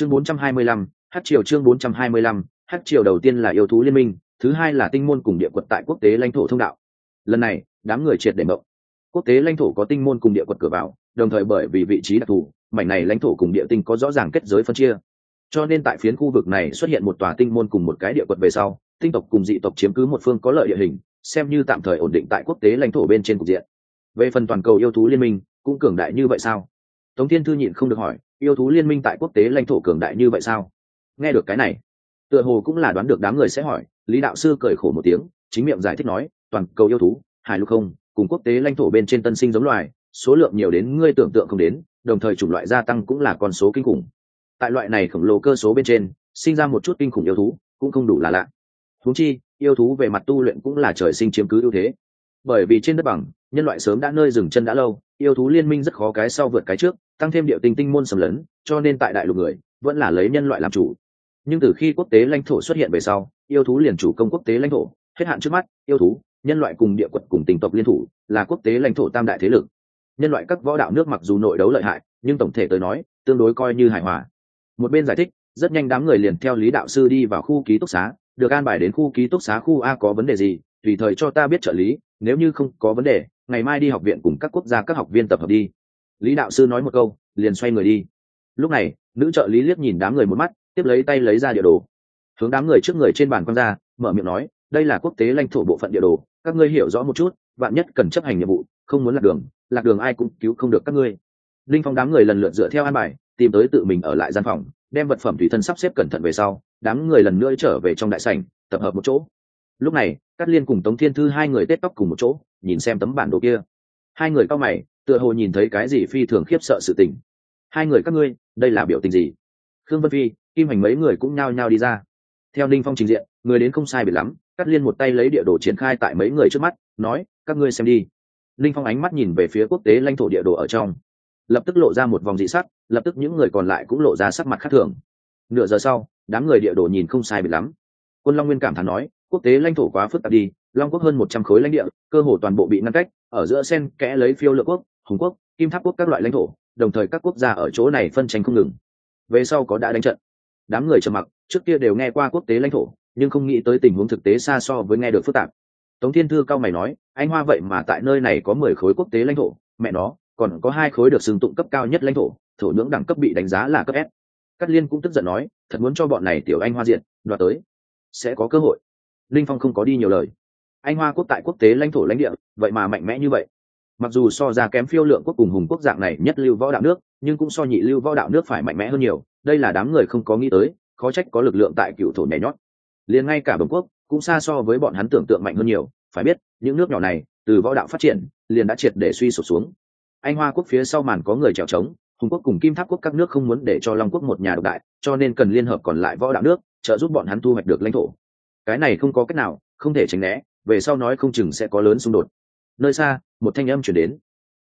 chương 425, hát triều chương 425, hát triều đầu tiên là yêu thú liên minh thứ hai là tinh môn cùng địa quật tại quốc tế lãnh thổ thông đạo. Lần này đám người triệt để mộng. Quốc tế lãnh thổ có tinh môn cùng địa quật cửa vào đồng thời bởi vì vị trí đặc thù mảnh này lãnh thổ cùng địa tinh có rõ ràng kết giới phân chia. Cho nên tại phiến khu vực này xuất hiện một tòa tinh môn cùng một cái địa quật về sau tinh tộc cùng dị tộc chiếm cứ một phương có lợi địa hình xem như tạm thời ổn định tại quốc tế lãnh thổ bên trên cục diện. Về phần toàn cầu yêu thú liên minh cũng cường đại như vậy sao? Tống thiên thư nhịn không được hỏi, yêu thú liên minh tại quốc tế lãnh thổ cường đại như vậy sao? Nghe được cái này, tựa hồ cũng là đoán được đám người sẽ hỏi, lý đạo sư cười khổ một tiếng, chính miệng giải thích nói, toàn cầu yêu thú, hải lục không, cùng quốc tế lãnh thổ bên trên tân sinh giống loài, số lượng nhiều đến ngươi tưởng tượng không đến, đồng thời chủng loại gia tăng cũng là con số kinh khủng. Tại loại này khổng lồ cơ số bên trên, sinh ra một chút kinh khủng yêu thú, cũng không đủ là lạ. Thú chi, yêu thú về mặt tu luyện cũng là trời sinh chiếm cứ ưu thế. Bởi vì trên đất bằng, nhân loại sớm đã nơi dừng chân đã lâu, yêu thú liên minh rất khó cái sau vượt cái trước tăng thêm điệu tinh tinh môn sầm lớn, cho nên tại đại lục người vẫn là lấy nhân loại làm chủ. Nhưng từ khi quốc tế lãnh thổ xuất hiện về sau yêu thú liền chủ công quốc tế lãnh thổ. Hết hạn trước mắt yêu thú nhân loại cùng địa quật cùng tình tộc liên thủ là quốc tế lãnh thổ tam đại thế lực. Nhân loại các võ đạo nước mặc dù nội đấu lợi hại nhưng tổng thể tới nói tương đối coi như hài hòa. Một bên giải thích rất nhanh đám người liền theo lý đạo sư đi vào khu ký túc xá được an bài đến khu ký túc xá khu a có vấn đề gì tùy thời cho ta biết trợ lý nếu như không có vấn đề ngày mai đi học viện cùng các quốc gia các học viên tập hợp đi lý đạo sư nói một câu, liền xoay người đi. Lúc này, nữ trợ lý liếc nhìn đám người một mắt, tiếp lấy tay lấy ra địa đồ. Hướng đám người trước người trên bàn quăng ra, mở miệng nói, đây là quốc tế lãnh thổ bộ phận địa đồ, các ngươi hiểu rõ một chút bạn nhất cần chấp hành nhiệm vụ, không muốn lạc đường lạc đường ai cũng cứu không được các ngươi. Linh phong đám người lần lượt dựa theo an bài, tìm tới tự mình ở lại gian phòng, đem vật phẩm thủy thân sắp xếp cẩn thận về sau, đám người lần nữa trở về trong đại sảnh, tập hợp một chỗ. Lúc này, cát liên cùng tống thiên thư hai người tết tóc cùng một chỗ, nhìn xem tấm bản đồ kia. Hai người cao mày tựa hồ nhìn thấy cái gì phi thường khiếp sợ sự tình. Hai người các ngươi, đây là biểu tình gì? Khương vân phi, kim hành mấy người cũng nhao nhao đi ra. Theo ninh phong trình diện, người đến không sai biệt lắm, cắt liên một tay lấy địa đồ triển khai tại mấy người trước mắt, nói, các ngươi xem đi. Ninh phong ánh mắt nhìn về phía quốc tế lãnh thổ địa đồ ở trong. Lập tức lộ ra một vòng dị sắc, lập tức những người còn lại cũng lộ ra sắc mặt khác thường. Nửa giờ sau, đám người địa đồ nhìn không sai biệt lắm. Quân long nguyên cảm thán nói, quốc tế lãnh thổ quá phức tạp đi, long quốc hơn một trăm khối lãnh địa, cơ hồ toàn bộ bị ngăn cách, ở giữa sen kẽ lấy phiêu lựa quốc hùng quốc, kim tháp quốc các loại lãnh thổ, đồng thời các quốc gia ở chỗ này phân tranh không ngừng. Về sau có đã đánh trận. Đám người trầm mặc, trước kia đều nghe qua quốc tế lãnh thổ, nhưng không nghĩ tới tình huống thực tế xa so với nghe được phức tạp. Tống thiên thư cao mày nói, anh hoa vậy mà tại nơi này có mười khối quốc tế lãnh thổ, mẹ nó, còn có hai khối được xưng tụng cấp cao nhất lãnh thổ thổ nhưỡng đẳng cấp bị đánh giá là cấp s. Cát liên cũng tức giận nói, thật muốn cho bọn này tiểu anh hoa diện, đoạt tới, sẽ có cơ hội. Linh phong không có đi nhiều lời. Anh hoa quốc tại quốc tế lãnh thổ lãnh địa, vậy mà mạnh mẽ như vậy mặc dù so ra kém phiêu lượng quốc cùng hùng quốc dạng này nhất lưu võ đạo nước, nhưng cũng so nhị lưu võ đạo nước phải mạnh mẽ hơn nhiều, đây là đám người không có nghĩ tới, khó trách có lực lượng tại cựu thổ nhảy nhót. Liền ngay cả bồng quốc, cũng xa so với bọn hắn tưởng tượng mạnh hơn nhiều, phải biết, những nước nhỏ này, từ võ đạo phát triển, liền đã triệt để suy sụp xuống. Anh hoa quốc phía sau màn có người trèo trống, hùng quốc cùng kim tháp quốc các nước không muốn để cho long quốc một nhà độc đại, cho nên cần liên hợp còn lại võ đạo nước, trợ giúp bọn hắn thu hoạch được lãnh thổ. Cái này không có cách nào, không thể tránh né, về sau nói không chừng sẽ có lớn xung đột nơi xa, một thanh âm chuyển đến.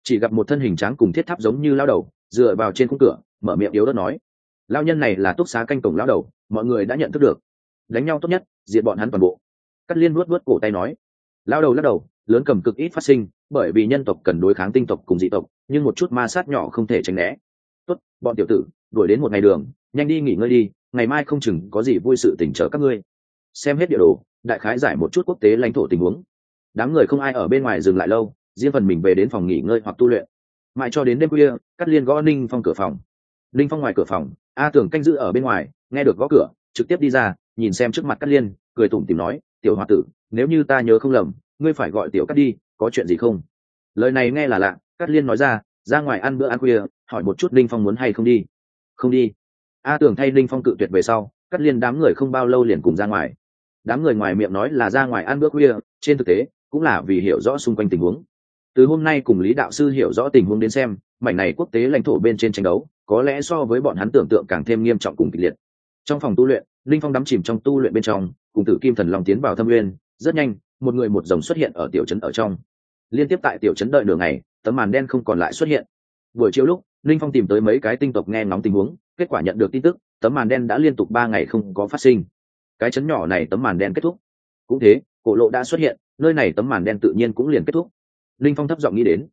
Chỉ gặp một thân hình tráng cùng thiết tháp giống như lao đầu, dựa vào trên khung cửa, mở miệng yếu đất nói. Lao nhân này là túc xá canh cổng lao đầu, mọi người đã nhận thức được. Đánh nhau tốt nhất, diệt bọn hắn toàn bộ. Cắt liên luốt luốt cổ tay nói. Lao đầu lắc đầu, lớn cầm cực ít phát sinh, bởi vì nhân tộc cần đối kháng tinh tộc cùng dị tộc, nhưng một chút ma sát nhỏ không thể tránh né. Tốt, bọn tiểu tử, đuổi đến một ngày đường, nhanh đi nghỉ ngơi đi, ngày mai không chừng có gì vui sự tỉnh trở các ngươi. Xem hết địa đồ, đại khái giải một chút quốc tế lãnh thổ tình huống đám người không ai ở bên ngoài dừng lại lâu, riêng phần mình về đến phòng nghỉ ngơi hoặc tu luyện. Mãi cho đến đêm khuya cắt liên gõ ninh phong cửa phòng. Ninh phong ngoài cửa phòng, a tưởng canh giữ ở bên ngoài, nghe được gõ cửa, trực tiếp đi ra, nhìn xem trước mặt cắt liên, cười tủm tìm nói, tiểu h o a tử, nếu như ta nhớ không lầm, ngươi phải gọi tiểu cắt đi, có chuyện gì không? Lời này nghe là lạ cắt liên nói ra ra ngoài ăn bữa ăn khuya, hỏi một chút ninh phong muốn hay không đi. Không đi. A tưởng thay ninh phong cự tuyệt về sau cắt liên đám người không bao lâu liền cùng ra ngoài. Đám người ngoài miệng nói là ra ngoài ăn bữa khuya, trên thực tế cũng là vì hiểu rõ xung quanh tình huống. Từ hôm nay cùng lý đạo sư hiểu rõ tình huống đến xem, mảnh này quốc tế lãnh thổ bên trên tranh đấu, có lẽ so với bọn hắn tưởng tượng càng thêm nghiêm trọng cùng kịch liệt. Trong phòng tu luyện, linh phong đắm chìm trong tu luyện bên trong, cùng tử kim thần long tiến vào thâm nguyên, rất nhanh, một người một dòng xuất hiện ở tiểu trấn ở trong. Liên tiếp tại tiểu trấn đợi nửa ngày, tấm màn đen không còn lại xuất hiện. Buổi chiều lúc, linh phong tìm tới mấy cái tinh tộc nghe ngóng tình huống, kết quả nhận được tin tức, tấm màn đen đã liên tục ba ngày không có phát sinh. Cái chấn nhỏ này tấm màn đen kết thúc. Cũng thế cổ lộ đã xuất hiện, nơi này tấm màn đen tự nhiên cũng liền kết thúc. Linh phong thấp giọng nghĩ đến,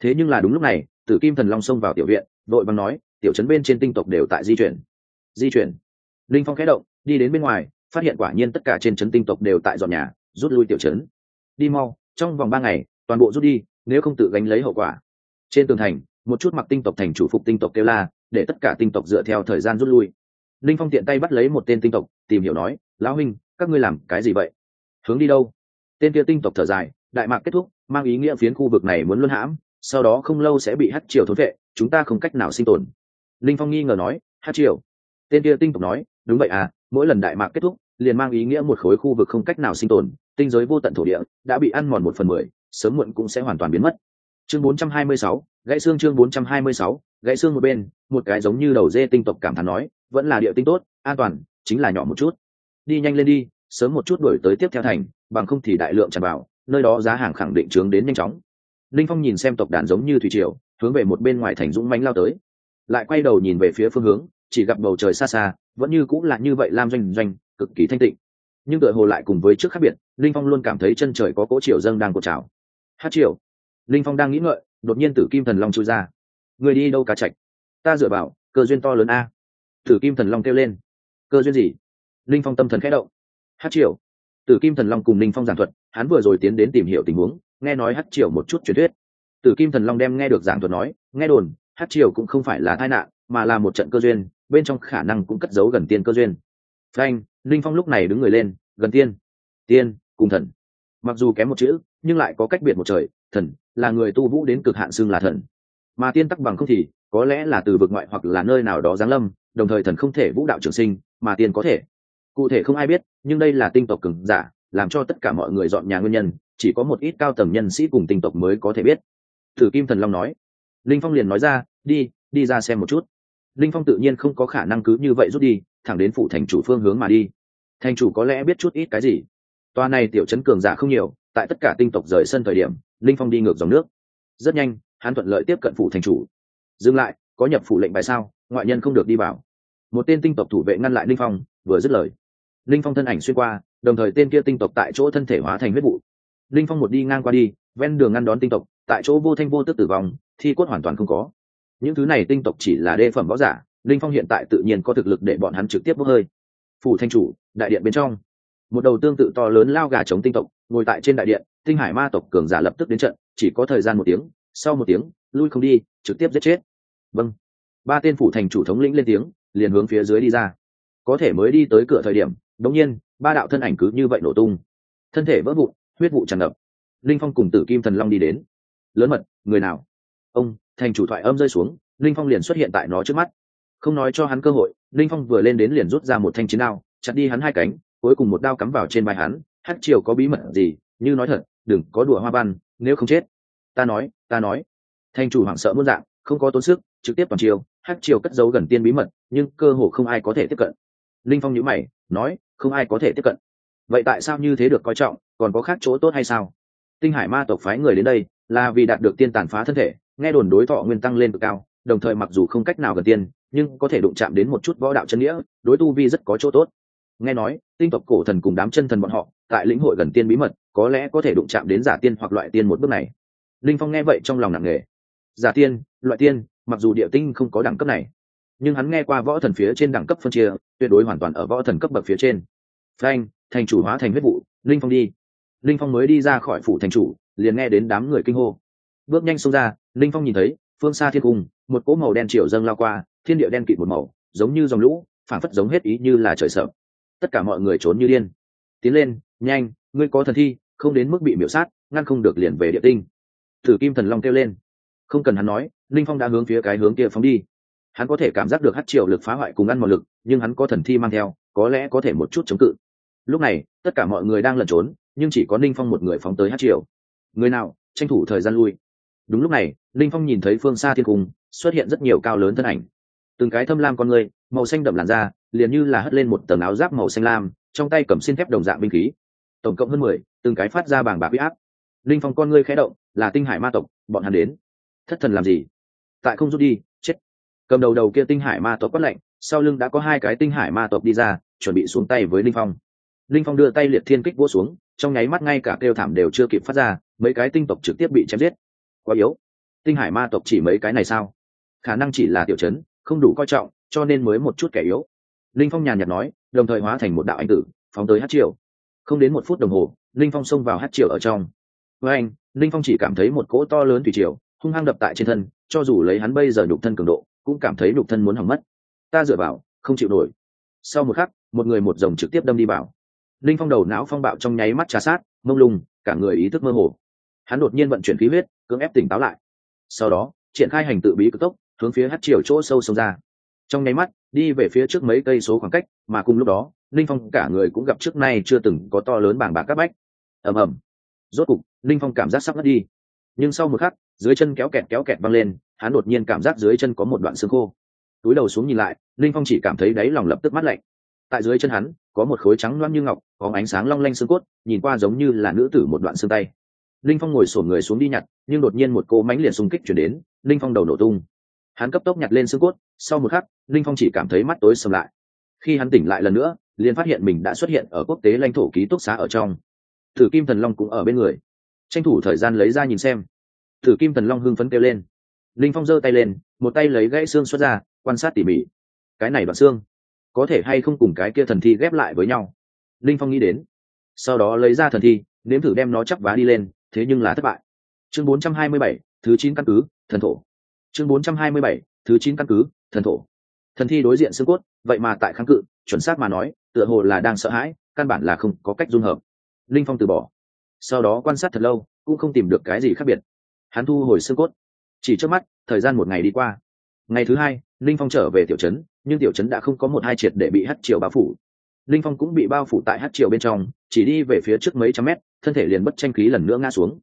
thế nhưng là đúng lúc này, tử kim thần long xông vào tiểu viện, đội bằng nói, tiểu trấn bên trên tinh tộc đều tại di chuyển. Di chuyển. Linh phong khẽ động, đi đến bên ngoài, phát hiện quả nhiên tất cả trên trấn tinh tộc đều tại dọn nhà, rút lui tiểu trấn. Đi mau, trong vòng ba ngày, toàn bộ rút đi, nếu không tự gánh lấy hậu quả. Trên tường thành, một chút mặc tinh tộc thành chủ phục tinh tộc kêu la, để tất cả tinh tộc dựa theo thời gian rút lui. Linh phong tiện tay bắt lấy một tên tinh tộc, tìm hiểu nói, lão huynh, các ngươi làm cái gì vậy? Hướng đi đâu? Tên kia tinh tộc thở dài đại mạc kết thúc mang ý nghĩa phiến khu vực này muốn luân hãm sau đó không lâu sẽ bị hát triều thốn vệ chúng ta không cách nào sinh tồn. Linh phong nghi ngờ nói hát triều. Tên kia tinh tộc nói đúng vậy à mỗi lần đại mạc kết thúc liền mang ý nghĩa một khối khu vực không cách nào sinh tồn tinh giới vô tận thổ địa đã bị ăn mòn một phần mười sớm muộn cũng sẽ hoàn toàn biến mất. Chương 426, gãy xương chương 426, gãy xương một bên một cái giống như đầu dê tinh tộc cảm thán nói vẫn là địa tinh tốt an toàn chính là nhỏ một chút. Đi nhanh lên đi sớm một chút đuổi tới tiếp theo thành, bằng không thì đại lượng tràn vào, nơi đó giá hàng khẳng định trướng đến nhanh chóng. Linh phong nhìn xem tộc đàn giống như thủy triều, hướng về một bên ngoài thành dũng mánh lao tới. Lại quay đầu nhìn về phía phương hướng, chỉ gặp bầu trời xa xa, vẫn như cũng là như vậy lam doanh doanh, cực kỳ thanh tịnh. Nhưng đội hồ lại cùng với trước khác biệt, linh phong luôn cảm thấy chân trời có cỗ triều dâng đang cột trào. Hát triều linh phong đang nghĩ ngợi, đột nhiên tử kim thần long chui ra. Người đi đâu cá chạch? Ta dựa vào, cơ duyên to lớn a. Tử kim thần long kêu lên. Cơ duyên gì? Linh phong tâm thần khẽ động hát triều. Tử kim thần long cùng linh phong giảng thuật, hắn vừa rồi tiến đến tìm hiểu tình huống, nghe nói hát triều một chút truyền thuyết. Tử kim thần long đem nghe được giảng thuật nói, nghe đồn, hát triều cũng không phải là tai nạn, mà là một trận cơ duyên, bên trong khả năng cũng cất giấu gần tiên cơ duyên. Frank linh phong lúc này đứng người lên, gần tiên tiên, cùng thần. Mặc dù kém một chữ, nhưng lại có cách biệt một trời, thần là người tu vũ đến cực hạn xưng là thần. Mà tiên tắc bằng không thì, có lẽ là từ vực ngoại hoặc là nơi nào đó giáng lâm, đồng thời thần không thể vũ đạo trường sinh, mà tiên có thể. Cụ thể không ai biết nhưng đây là tinh tộc cường giả, làm cho tất cả mọi người dọn nhà nguyên nhân, chỉ có một ít cao tầng nhân sĩ cùng tinh tộc mới có thể biết. Thử kim thần long nói. Linh phong liền nói ra, đi đi ra xem một chút. Linh phong tự nhiên không có khả năng cứ như vậy rút đi, thẳng đến phủ thành chủ phương hướng mà đi. Thành chủ có lẽ biết chút ít cái gì? Toa này tiểu chấn cường giả không nhiều, tại tất cả tinh tộc rời sân thời điểm, linh phong đi ngược dòng nước. Rất nhanh, hắn thuận lợi tiếp cận phủ thành chủ. Dừng lại, có nhập phủ lệnh bài sao? Ngoại nhân không được đi vào. Một tên tinh tộc thủ vệ ngăn lại linh phong, vừa dứt lời linh phong thân ảnh xuyên qua, đồng thời tên kia tinh tộc tại chỗ thân thể hóa thành huyết vụ. Linh phong một đi ngang qua đi, ven đường ngăn đón tinh tộc, tại chỗ vô thanh vô tức tử vong, thi cốt hoàn toàn không có. Những thứ này tinh tộc chỉ là đê phẩm võ giả, linh phong hiện tại tự nhiên có thực lực để bọn hắn trực tiếp bốc hơi. Phủ thanh chủ, đại điện bên trong. Một đầu tương tự to lớn lao gà chống tinh tộc, ngồi tại trên đại điện, tinh hải ma tộc cường giả lập tức đến trận, chỉ có thời gian một tiếng, sau một tiếng, lui không đi, trực tiếp giết chết. Vâng. Ba tên phủ thành chủ thống lĩnh lên tiếng, liền hướng phía dưới đi ra có thể mới đi tới cửa thời điểm, đống nhiên, ba đạo thân ảnh cứ như vậy nổ tung. Thân thể vỡ vụn, huyết vụ tràn ngập. Linh phong cùng tử kim thần long đi đến. Lớn mật, người nào? Ông, thành chủ thoại âm rơi xuống, linh phong liền xuất hiện tại nó trước mắt. Không nói cho hắn cơ hội, linh phong vừa lên đến liền rút ra một thanh chiến đao, chặt đi hắn hai cánh, cuối cùng một đao cắm vào trên vai hắn. Hát triều có bí mật gì? Như nói thật, đừng có đùa hoa văn, nếu không chết. Ta nói ta nói. Thành chủ hoảng sợ muôn dạng, không có tốn sức, trực tiếp toàn triều hát triều cất giấu gần tiên bí mật, nhưng cơ hồ không ai có thể tiếp cận linh phong nhữ mày, nói, không ai có thể tiếp cận. Vậy tại sao như thế được coi trọng, còn có khác chỗ tốt hay sao? Tinh hải ma tộc phái người đến đây, là vì đạt được tiên tàn phá thân thể, nghe đồn đối thọ nguyên tăng lên cực cao, đồng thời mặc dù không cách nào gần tiên, nhưng có thể đụng chạm đến một chút võ đạo chân nghĩa, đối tu vi rất có chỗ tốt. Nghe nói, tinh tộc cổ thần cùng đám chân thần bọn họ, tại lĩnh hội gần tiên bí mật, có lẽ có thể đụng chạm đến giả tiên hoặc loại tiên một bước này. Linh phong nghe vậy trong lòng nặng nề. Giả tiên, loại tiên, mặc dù địa tinh không có đẳng cấp này nhưng hắn nghe qua võ thần phía trên đẳng cấp phân chia, tuyệt đối hoàn toàn ở võ thần cấp bậc phía trên. Frank thành chủ hóa thành huyết vụ, linh phong đi. Linh phong mới đi ra khỏi phủ thành chủ, liền nghe đến đám người kinh hô. Bước nhanh xông ra, linh phong nhìn thấy, phương xa thiên cung, một cỗ màu đen triệu dâng lao qua, thiên địa đen kịt một màu, giống như dòng lũ phản phất giống hết ý như là trời sợ. Tất cả mọi người trốn như điên. Tiến lên, nhanh, ngươi có thần thi, không đến mức bị miễu sát, ngăn không được liền về địa tinh. Thử kim thần long kêu lên. Không cần hắn nói, linh phong đã hướng phía cái hướng kia phóng đi hắn có thể cảm giác được hát triệu lực phá hoại cùng ăn một lực, nhưng hắn có thần thi mang theo, có lẽ có thể một chút chống cự. Lúc này, tất cả mọi người đang lẩn trốn, nhưng chỉ có ninh phong một người phóng tới hát triều. Người nào, tranh thủ thời gian lui. Đúng lúc này, ninh phong nhìn thấy phương xa thiên cung, xuất hiện rất nhiều cao lớn thân ảnh. Từng cái thâm lam con người, màu xanh đậm làn da, liền như là hất lên một tầng áo giáp màu xanh lam, trong tay cầm xin thép đồng dạng binh khí. Tổng cộng hơn mười, từng cái phát ra bảng bạc huy áp. Linh phong con ngươi khẽ động, là tinh hải ma tộc, bọn hắn đến. Thất thần làm gì? Tại không rút đi, chết cầm đầu đầu kia tinh hải ma tộc quát lạnh, sau lưng đã có hai cái tinh hải ma tộc đi ra, chuẩn bị xuống tay với linh phong. Linh phong đưa tay liệt thiên kích vỗ xuống, trong nháy mắt ngay cả kêu thảm đều chưa kịp phát ra, mấy cái tinh tộc trực tiếp bị chém giết. Quá yếu. Tinh hải ma tộc chỉ mấy cái này sao? Khả năng chỉ là tiểu chấn, không đủ coi trọng, cho nên mới một chút kẻ yếu. Linh phong nhàn nhạt nói, đồng thời hóa thành một đạo anh tử, phóng tới hát triều. Không đến một phút đồng hồ, linh phong xông vào hát triều ở trong. Với anh, linh phong chỉ cảm thấy một cỗ to lớn thủy triều, hung hăng đập tại trên thân, cho dù lấy hắn bây giờ nhục thân cường độ cũng cảm thấy nhục thân muốn hỏng mất. Ta dựa vào, không chịu nổi. Sau một khắc, một người một dòng trực tiếp đâm đi vào. Linh phong đầu não phong bạo trong nháy mắt trà sát, mông lung, cả người ý thức mơ hồ. Hắn đột nhiên vận chuyển khí huyết, cưỡng ép tỉnh táo lại. Sau đó, triển khai hành tự bí cực tốc, hướng phía hát chiều chỗ sâu sông ra. Trong nháy mắt, đi về phía trước mấy cây số khoảng cách, mà cùng lúc đó, linh phong cả người cũng gặp trước nay chưa từng có to lớn bảng bạc các bách. Ầm ầm. Rốt cục, linh phong cảm giác sắp mất đi. Nhưng sau một khắc dưới chân kéo kẹt kéo kẹt văng lên, hắn đột nhiên cảm giác dưới chân có một đoạn xương khô. Túi đầu xuống nhìn lại, linh phong chỉ cảm thấy đáy lòng lập tức mắt lạnh. Tại dưới chân hắn, có một khối trắng loang như ngọc, có ánh sáng long lanh xương cốt, nhìn qua giống như là nữ tử một đoạn xương tay. Linh phong ngồi sổn người xuống đi nhặt, nhưng đột nhiên một cô mánh liệt xung kích chuyển đến, linh phong đầu nổ tung. Hắn cấp tốc nhặt lên xương cốt, sau một khắc, linh phong chỉ cảm thấy mắt tối sầm lại. Khi hắn tỉnh lại lần nữa, liền phát hiện mình đã xuất hiện ở quốc tế lãnh thổ ký túc xá ở trong. Thử kim thần long cũng ở bên người. Tranh thủ thời gian lấy ra nhìn xem thử kim thần long hưng phấn kêu lên. Linh phong giơ tay lên một tay lấy gãy xương xuất ra quan sát tỉ mỉ. Cái này đoạn xương có thể hay không cùng cái kia thần thi ghép lại với nhau? Linh phong nghĩ đến. Sau đó lấy ra thần thi nếm thử đem nó chắc vá đi lên thế nhưng là thất bại. Chương 427, thứ chín căn cứ thần thổ. Chương 427, thứ chín căn cứ thần thổ. Thần thi đối diện xương cốt vậy mà tại kháng cự chuẩn xác mà nói tựa hồ là đang sợ hãi căn bản là không có cách dung hợp. Linh phong từ bỏ. Sau đó quan sát thật lâu cũng không tìm được cái gì khác biệt hắn thu hồi xương cốt. Chỉ trước mắt, thời gian một ngày đi qua. Ngày thứ hai, linh phong trở về tiểu trấn, nhưng tiểu trấn đã không có một hai triệt để bị hát triều bao phủ. Linh phong cũng bị bao phủ tại hát triều bên trong, chỉ đi về phía trước mấy trăm mét, thân thể liền bất tranh khí lần nữa ngã xuống.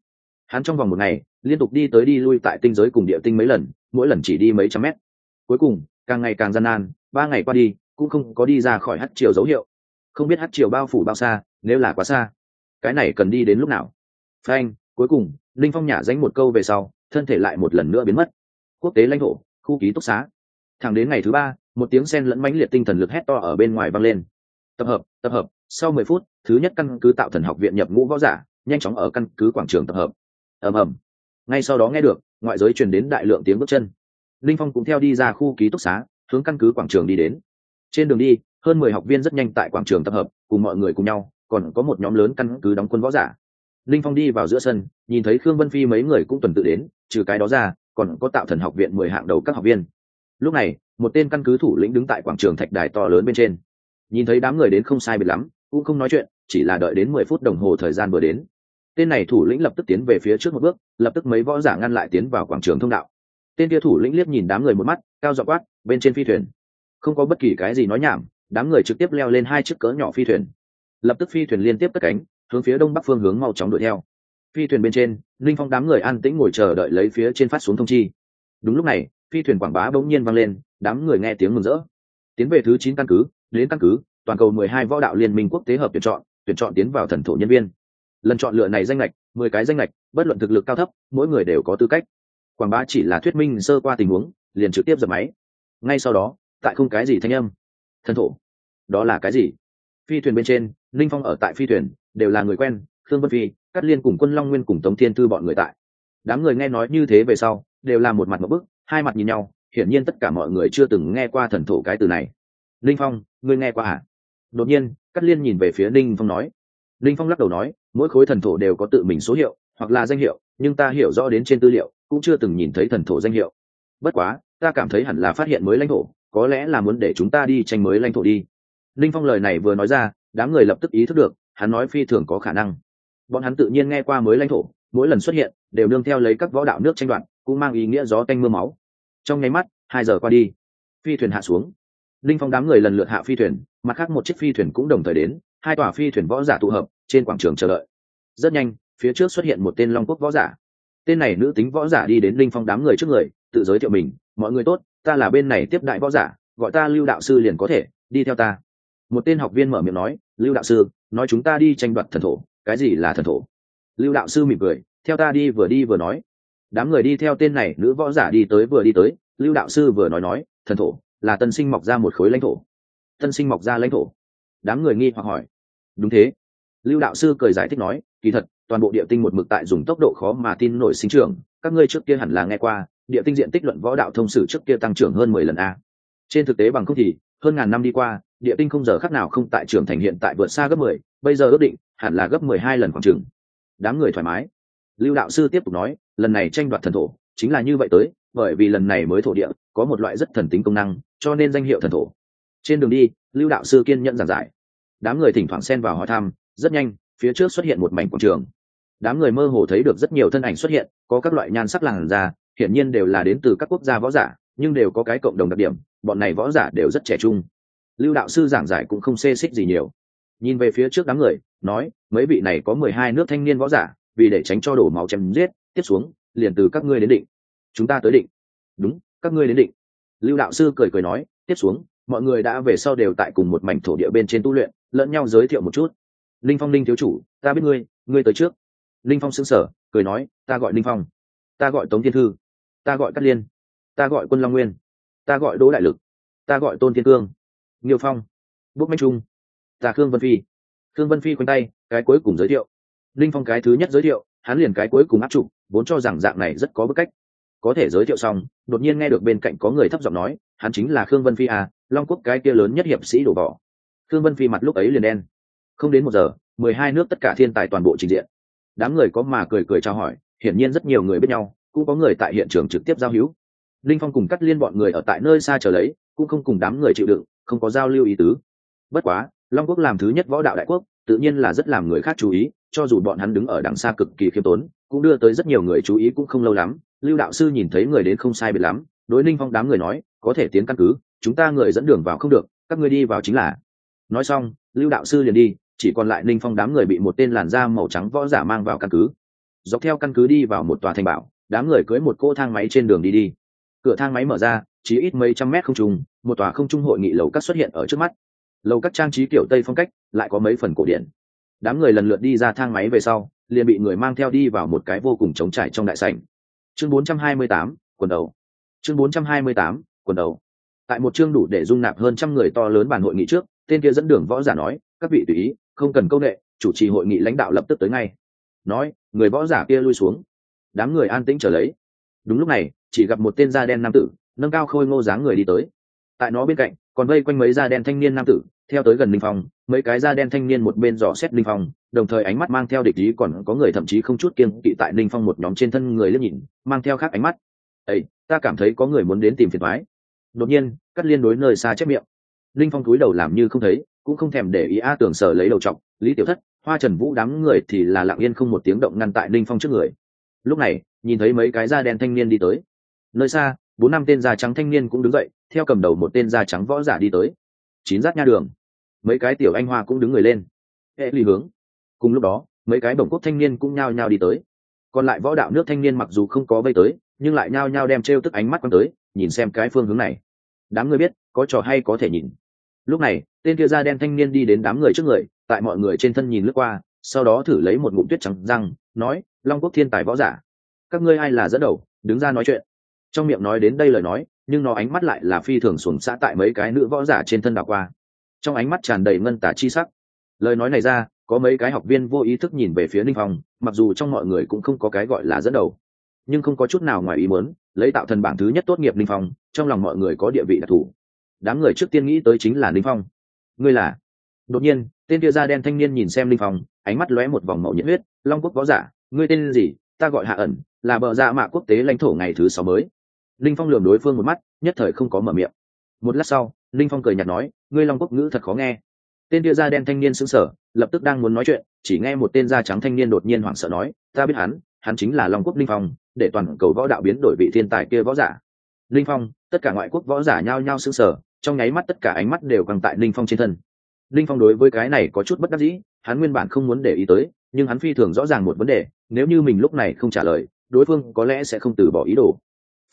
Hắn trong vòng một ngày, liên tục đi tới đi lui tại tinh giới cùng địa tinh mấy lần, mỗi lần chỉ đi mấy trăm mét. Cuối cùng, càng ngày càng gian nan, ba ngày qua đi, cũng không có đi ra khỏi hát triều dấu hiệu. Không biết hát triều bao phủ bao xa, nếu là quá xa, cái này cần đi đến lúc nào? Phanh! Cuối cùng, linh phong nhả dánh một câu về sau, thân thể lại một lần nữa biến mất. Quốc tế lãnh thổ, khu ký túc xá. Thẳng đến ngày thứ ba, một tiếng sen lẫn mãnh liệt tinh thần lực hét to ở bên ngoài vang lên. Tập hợp tập hợp, sau mười phút, thứ nhất căn cứ tạo thần học viện nhập ngũ võ giả, nhanh chóng ở căn cứ quảng trường tập hợp. Ầm ầm. Ngay sau đó nghe được, ngoại giới truyền đến đại lượng tiếng bước chân. Linh phong cũng theo đi ra khu ký túc xá, hướng căn cứ quảng trường đi đến. Trên đường đi, hơn mười học viên rất nhanh tại quảng trường tập hợp, cùng mọi người cùng nhau, còn có một nhóm lớn căn cứ đóng quân võ giả linh phong đi vào giữa sân, nhìn thấy khương vân phi mấy người cũng tuần tự đến, trừ cái đó ra, còn có tạo thần học viện mười hạng đầu các học viên. Lúc này, một tên căn cứ thủ lĩnh đứng tại quảng trường thạch đài to lớn bên trên. Nhìn thấy đám người đến không sai biệt lắm, cũng không nói chuyện, chỉ là đợi đến mười phút đồng hồ thời gian vừa đến. Tên này thủ lĩnh lập tức tiến về phía trước một bước, lập tức mấy võ giả ngăn lại tiến vào quảng trường thông đạo. Tên kia thủ lĩnh liếc nhìn đám người một mắt, cao dọ quát, bên trên phi thuyền. Không có bất kỳ cái gì nói nhảm, đám người trực tiếp leo lên hai chiếc cỡ nhỏ phi thuyền. Lập tức phi thuyền liên tiếp cất cánh hướng phía đông bắc phương hướng mau chóng đuổi theo. Phi thuyền bên trên linh phong đám người an tĩnh ngồi chờ đợi lấy phía trên phát xuống thông chi. Đúng lúc này, phi thuyền quảng bá bỗng nhiên vang lên, đám người nghe tiếng mừng rỡ. Tiến về thứ chín căn cứ, đến căn cứ, toàn cầu mười hai võ đạo liên minh quốc tế hợp tuyển chọn tuyển chọn tiến vào thần thổ nhân viên. Lần chọn lựa này danh lệch, mười cái danh lệch, bất luận thực lực cao thấp, mỗi người đều có tư cách. Quảng bá chỉ là thuyết minh sơ qua tình huống, liền trực tiếp dập máy. Ngay sau đó, tại không cái gì thanh âm? Thần thổ? Đó là cái gì? Phi thuyền bên trên linh phong ở tại phi thuyền đều là người quen, khương vân phi, cát liên cùng quân long nguyên cùng tống thiên thư bọn người tại. Đám người nghe nói như thế về sau, đều là một mặt một bức, hai mặt nhìn nhau, hiển nhiên tất cả mọi người chưa từng nghe qua thần thổ cái từ này. Linh phong, ngươi nghe qua hả? đột nhiên, cát liên nhìn về phía linh phong nói. Linh phong lắc đầu nói, mỗi khối thần thổ đều có tự mình số hiệu, hoặc là danh hiệu, nhưng ta hiểu rõ đến trên tư liệu, cũng chưa từng nhìn thấy thần thổ danh hiệu. Bất quá, ta cảm thấy hẳn là phát hiện mới lãnh thổ, có lẽ là muốn để chúng ta đi tranh mới lãnh thổ đi. Linh phong lời này vừa nói ra, đám người lập tức ý thức được hắn nói phi thường có khả năng. Bọn hắn tự nhiên nghe qua mới lãnh thổ, mỗi lần xuất hiện, đều nương theo lấy các võ đạo nước tranh đoạt, cũng mang ý nghĩa gió tanh mưa máu. Trong nháy mắt, hai giờ qua đi, phi thuyền hạ xuống. Linh phong đám người lần lượt hạ phi thuyền, mặt khác một chiếc phi thuyền cũng đồng thời đến, hai tòa phi thuyền võ giả tụ hợp, trên quảng trường chờ đợi. Rất nhanh, phía trước xuất hiện một tên long quốc võ giả. Tên này nữ tính võ giả đi đến linh phong đám người trước người, tự giới thiệu mình, mọi người tốt, ta là bên này tiếp đại võ giả, gọi ta lưu đạo sư liền có thể, đi theo ta. Một tên học viên mở miệng nói, lưu đạo sư nói chúng ta đi tranh đoạt thần thổ, cái gì là thần thổ? Lưu đạo sư mỉm cười, theo ta đi vừa đi vừa nói. Đám người đi theo tên này, nữ võ giả đi tới vừa đi tới, lưu đạo sư vừa nói nói, thần thổ là tân sinh mọc ra một khối lãnh thổ. Tân sinh mọc ra lãnh thổ. Đám người nghi hoặc hỏi. Đúng thế. Lưu đạo sư cười giải thích nói, kỳ thật, toàn bộ địa tinh một mực tại dùng tốc độ khó mà tin nổi sinh trưởng. Các ngươi trước kia hẳn là nghe qua, địa tinh diện tích luận võ đạo thông sử trước kia tăng trưởng hơn mười lần a. Trên thực tế bằng không thì, hơn ngàn năm đi qua địa tinh không giờ khác nào không tại trưởng thành hiện tại vượt xa gấp mười, bây giờ ước định, hẳn là gấp mười hai lần khoảng trường đám người thoải mái. Lưu đạo sư tiếp tục nói, lần này tranh đoạt thần thổ, chính là như vậy tới, bởi vì lần này mới thổ địa, có một loại rất thần tính công năng, cho nên danh hiệu thần thổ. Trên đường đi, lưu đạo sư kiên nhận giảng giải. Đám người thỉnh thoảng xen vào hỏi thăm, rất nhanh, phía trước xuất hiện một mảnh quảng trường. Đám người mơ hồ thấy được rất nhiều thân ảnh xuất hiện, có các loại nhan sắc làn da, hiển nhiên đều là đến từ các quốc gia võ giả, nhưng đều có cái cộng đồng đặc điểm, bọn này võ giả đều rất trẻ trung lưu đạo sư giảng giải cũng không xê xích gì nhiều. Nhìn về phía trước đám người, nói, mấy vị này có mười hai nước thanh niên võ giả, vì để tránh cho đổ máu chém giết, tiếp xuống, liền từ các ngươi đến định. Chúng ta tới định. Đúng, các ngươi đến định. Lưu đạo sư cười cười nói, tiếp xuống, mọi người đã về sau đều tại cùng một mảnh thổ địa bên trên tu luyện, lẫn nhau giới thiệu một chút. Linh phong linh thiếu chủ, ta biết ngươi ngươi tới trước. Linh phong xứng sở cười nói, ta gọi linh phong, ta gọi tống thiên thư, ta gọi cát liên, ta gọi quân long nguyên, ta gọi đỗ đại lực, ta gọi tôn thiên cương nghiêu phong, bút manh trung ta khương vân phi. Khương vân phi khoanh tay, cái cuối cùng giới thiệu. Linh phong cái thứ nhất giới thiệu, hắn liền cái cuối cùng áp trụ, vốn cho rằng dạng này rất có bức cách. Có thể giới thiệu xong, đột nhiên nghe được bên cạnh có người thấp giọng nói, hắn chính là khương vân phi à long quốc cái kia lớn nhất hiệp sĩ đổ vỏ khương vân phi mặt lúc ấy liền đen. Không đến một giờ, mười hai nước tất cả thiên tài toàn bộ trình diện. Đám người có mà cười cười trao hỏi, hiển nhiên rất nhiều người biết nhau, cũng có người tại hiện trường trực tiếp giao hữu. Linh phong cùng cắt liên bọn người ở tại nơi xa chờ lấy cũng không cùng đám người chịu đựng, không có giao lưu ý tứ. Bất quá, long quốc làm thứ nhất võ đạo đại quốc, tự nhiên là rất làm người khác chú ý, cho dù bọn hắn đứng ở đằng xa cực kỳ khiêm tốn, cũng đưa tới rất nhiều người chú ý cũng không lâu lắm, lưu đạo sư nhìn thấy người đến không sai biệt lắm, đối ninh phong đám người nói, có thể tiến căn cứ, chúng ta người dẫn đường vào không được, các ngươi đi vào chính là. Nói xong, lưu đạo sư liền đi, chỉ còn lại ninh phong đám người bị một tên làn da màu trắng võ giả mang vào căn cứ. Dọc theo căn cứ đi vào một tòa thành bảo, đám người cưới một cỗ thang máy trên đường đi đi. Cửa thang máy mở ra chỉ ít mấy trăm mét không trùng một tòa không trung hội nghị lầu cắt xuất hiện ở trước mắt. Lầu cắt trang trí kiểu tây phong cách lại có mấy phần cổ điển. Đám người lần lượt đi ra thang máy về sau liền bị người mang theo đi vào một cái vô cùng trống trải trong đại sảnh. Chương 428, quần đầu. Chương 428, quần đầu. Tại một chương đủ để dung nạp hơn trăm người to lớn bàn hội nghị trước tên kia dẫn đường võ giả nói các vị tùy ý không cần công nghệ chủ trì hội nghị lãnh đạo lập tức tới ngay. Nói người võ giả kia lui xuống. Đám người an tĩnh trở lấy. Đúng lúc này chỉ gặp một tên da đen nam tử nâng cao khôi ngô dáng người đi tới. Tại nó bên cạnh, còn vây quanh mấy da đen thanh niên nam tử, theo tới gần linh phong, mấy cái da đen thanh niên một bên dò xét linh phong, đồng thời ánh mắt mang theo địch ý còn có người thậm chí không chút kiêng kỵ tại linh phong một nhóm trên thân người liếc nhìn, mang theo khác ánh mắt. Ấy ta cảm thấy có người muốn đến tìm phiền thoái đột nhiên cắt liên đối nơi xa chép miệng. Linh phong cúi đầu làm như không thấy, cũng không thèm để ý a tưởng sở lấy đầu trọng lý tiểu thất, hoa trần vũ đám người thì là lặng yên không một tiếng động ngăn tại linh phong trước người. Lúc này, nhìn thấy mấy cái da đen thanh niên đi tới. Nơi xa bốn năm tên da trắng thanh niên cũng đứng dậy, theo cầm đầu một tên da trắng võ giả đi tới. Chín rát nha đường. Mấy cái tiểu anh hoa cũng đứng người lên. Hệ lì hướng. Cùng lúc đó, mấy cái bổng quốc thanh niên cũng nhao nhao đi tới. Còn lại võ đạo nước thanh niên mặc dù không có vây tới, nhưng lại nhao nhao đem t r e o tức ánh mắt quăng tới, nhìn xem cái phương hướng này. Đám người biết, có trò hay có thể nhìn. Lúc này, tên kia da đen thanh niên đi đến đám người trước người, tại mọi người trên thân nhìn lướt qua, sau đó thử lấy một ngụm tuyết trắng răng, nói, long quốc thiên tài võ giả, các ngươi ai là dẫn đầu, đứng ra nói chuyện trong miệng nói đến đây lời nói, nhưng nó ánh mắt lại là phi thường xuồng xã tại mấy cái nữ võ giả trên thân đảo qua. Trong ánh mắt tràn đầy ngân tả chi sắc. Lời nói này ra, có mấy cái học viên vô ý thức nhìn về phía ninh phong, mặc dù trong mọi người cũng không có cái gọi là dẫn đầu. Nhưng không có chút nào ngoài ý muốn, lấy tạo thần bảng thứ nhất tốt nghiệp ninh phong, trong lòng mọi người có địa vị đặc thù. Đám người trước tiên nghĩ tới chính là ninh phong. Ngươi là? Đột nhiên, tên kia da đen thanh niên nhìn xem ninh phong, ánh mắt lóe một vòng màu nhiệt huyết. Long quốc võ giả, ngươi tên gì? Ta gọi hạ ẩn, là bờ dạ mạ quốc tế lãnh thổ ngày thứ sáu mới. Linh phong lường đối phương một mắt, nhất thời không có mở miệng. Một lát sau, Linh phong cười nhạt nói, ngươi long quốc ngữ thật khó nghe. Tên địa da đen thanh niên xứng sở lập tức đang muốn nói chuyện, chỉ nghe một tên da trắng thanh niên đột nhiên hoảng sợ nói, ta biết hắn hắn chính là long quốc Linh phong, để toàn cầu võ đạo biến đổi vị thiên tài kia võ giả. Linh phong, tất cả ngoại quốc võ giả nhao nhao xứng sở trong nháy mắt tất cả ánh mắt đều căng tại Linh phong trên thân. Linh phong đối với cái này có chút bất đắc dĩ, hắn nguyên bản không muốn để ý tới, nhưng hắn phi thường rõ ràng một vấn đề, nếu như mình lúc này không trả lời, đối phương có lẽ sẽ không từ bỏ ý đồ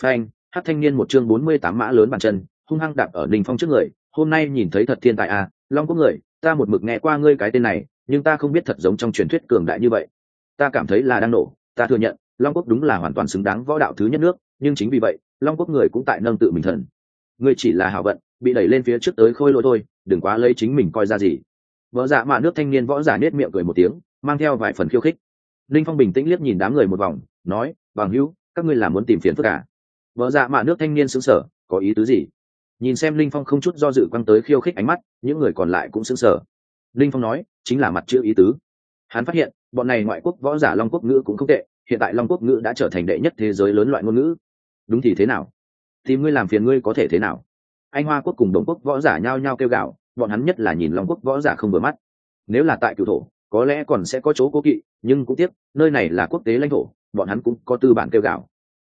phanh, hát thanh niên một chương bốn mươi tám mã lớn bàn chân, hung hăng đạp ở ninh phong trước người, hôm nay nhìn thấy thật thiên tài à long quốc người, ta một mực nghe qua ngươi cái tên này, nhưng ta không biết thật giống trong truyền thuyết cường đại như vậy. Ta cảm thấy là đang nổ, ta thừa nhận, long quốc đúng là hoàn toàn xứng đáng võ đạo thứ nhất nước, nhưng chính vì vậy, long quốc người cũng tại nâng tự mình thần. Ngươi chỉ là hảo vận, bị đẩy lên phía trước tới khôi lỗi thôi, đừng quá lấy chính mình coi ra gì. Vợ dạ mạ nước thanh niên võ giả nết miệng cười một tiếng, mang theo vài phần khiêu khích. Linh phong bình tĩnh liếc nhìn đám người một vòng, nói, bằng hữu, các ngươi làm muốn tìm phiền phức cả vợ dạ mạ nước thanh niên xứng sở có ý tứ gì? Nhìn xem linh phong không chút do dự quăng tới khiêu khích ánh mắt, những người còn lại cũng sững sở linh phong nói, chính là mặt chữ ý tứ. Hắn phát hiện, bọn này ngoại quốc võ giả long quốc ngữ cũng không tệ, hiện tại long quốc ngữ đã trở thành đệ nhất thế giới lớn loại ngôn ngữ. Đúng thì thế nào? Thì ngươi làm phiền ngươi có thể thế nào? Anh hoa quốc cùng đồng quốc võ giả nhao nhao kêu gạo bọn hắn nhất là nhìn long quốc võ giả không vừa mắt. Nếu là tại cựu thổ, có lẽ còn sẽ có chỗ cố kỵ, nhưng cũng tiếc, nơi này là quốc tế lãnh thổ, bọn hắn cũng có tư bản kêu gạo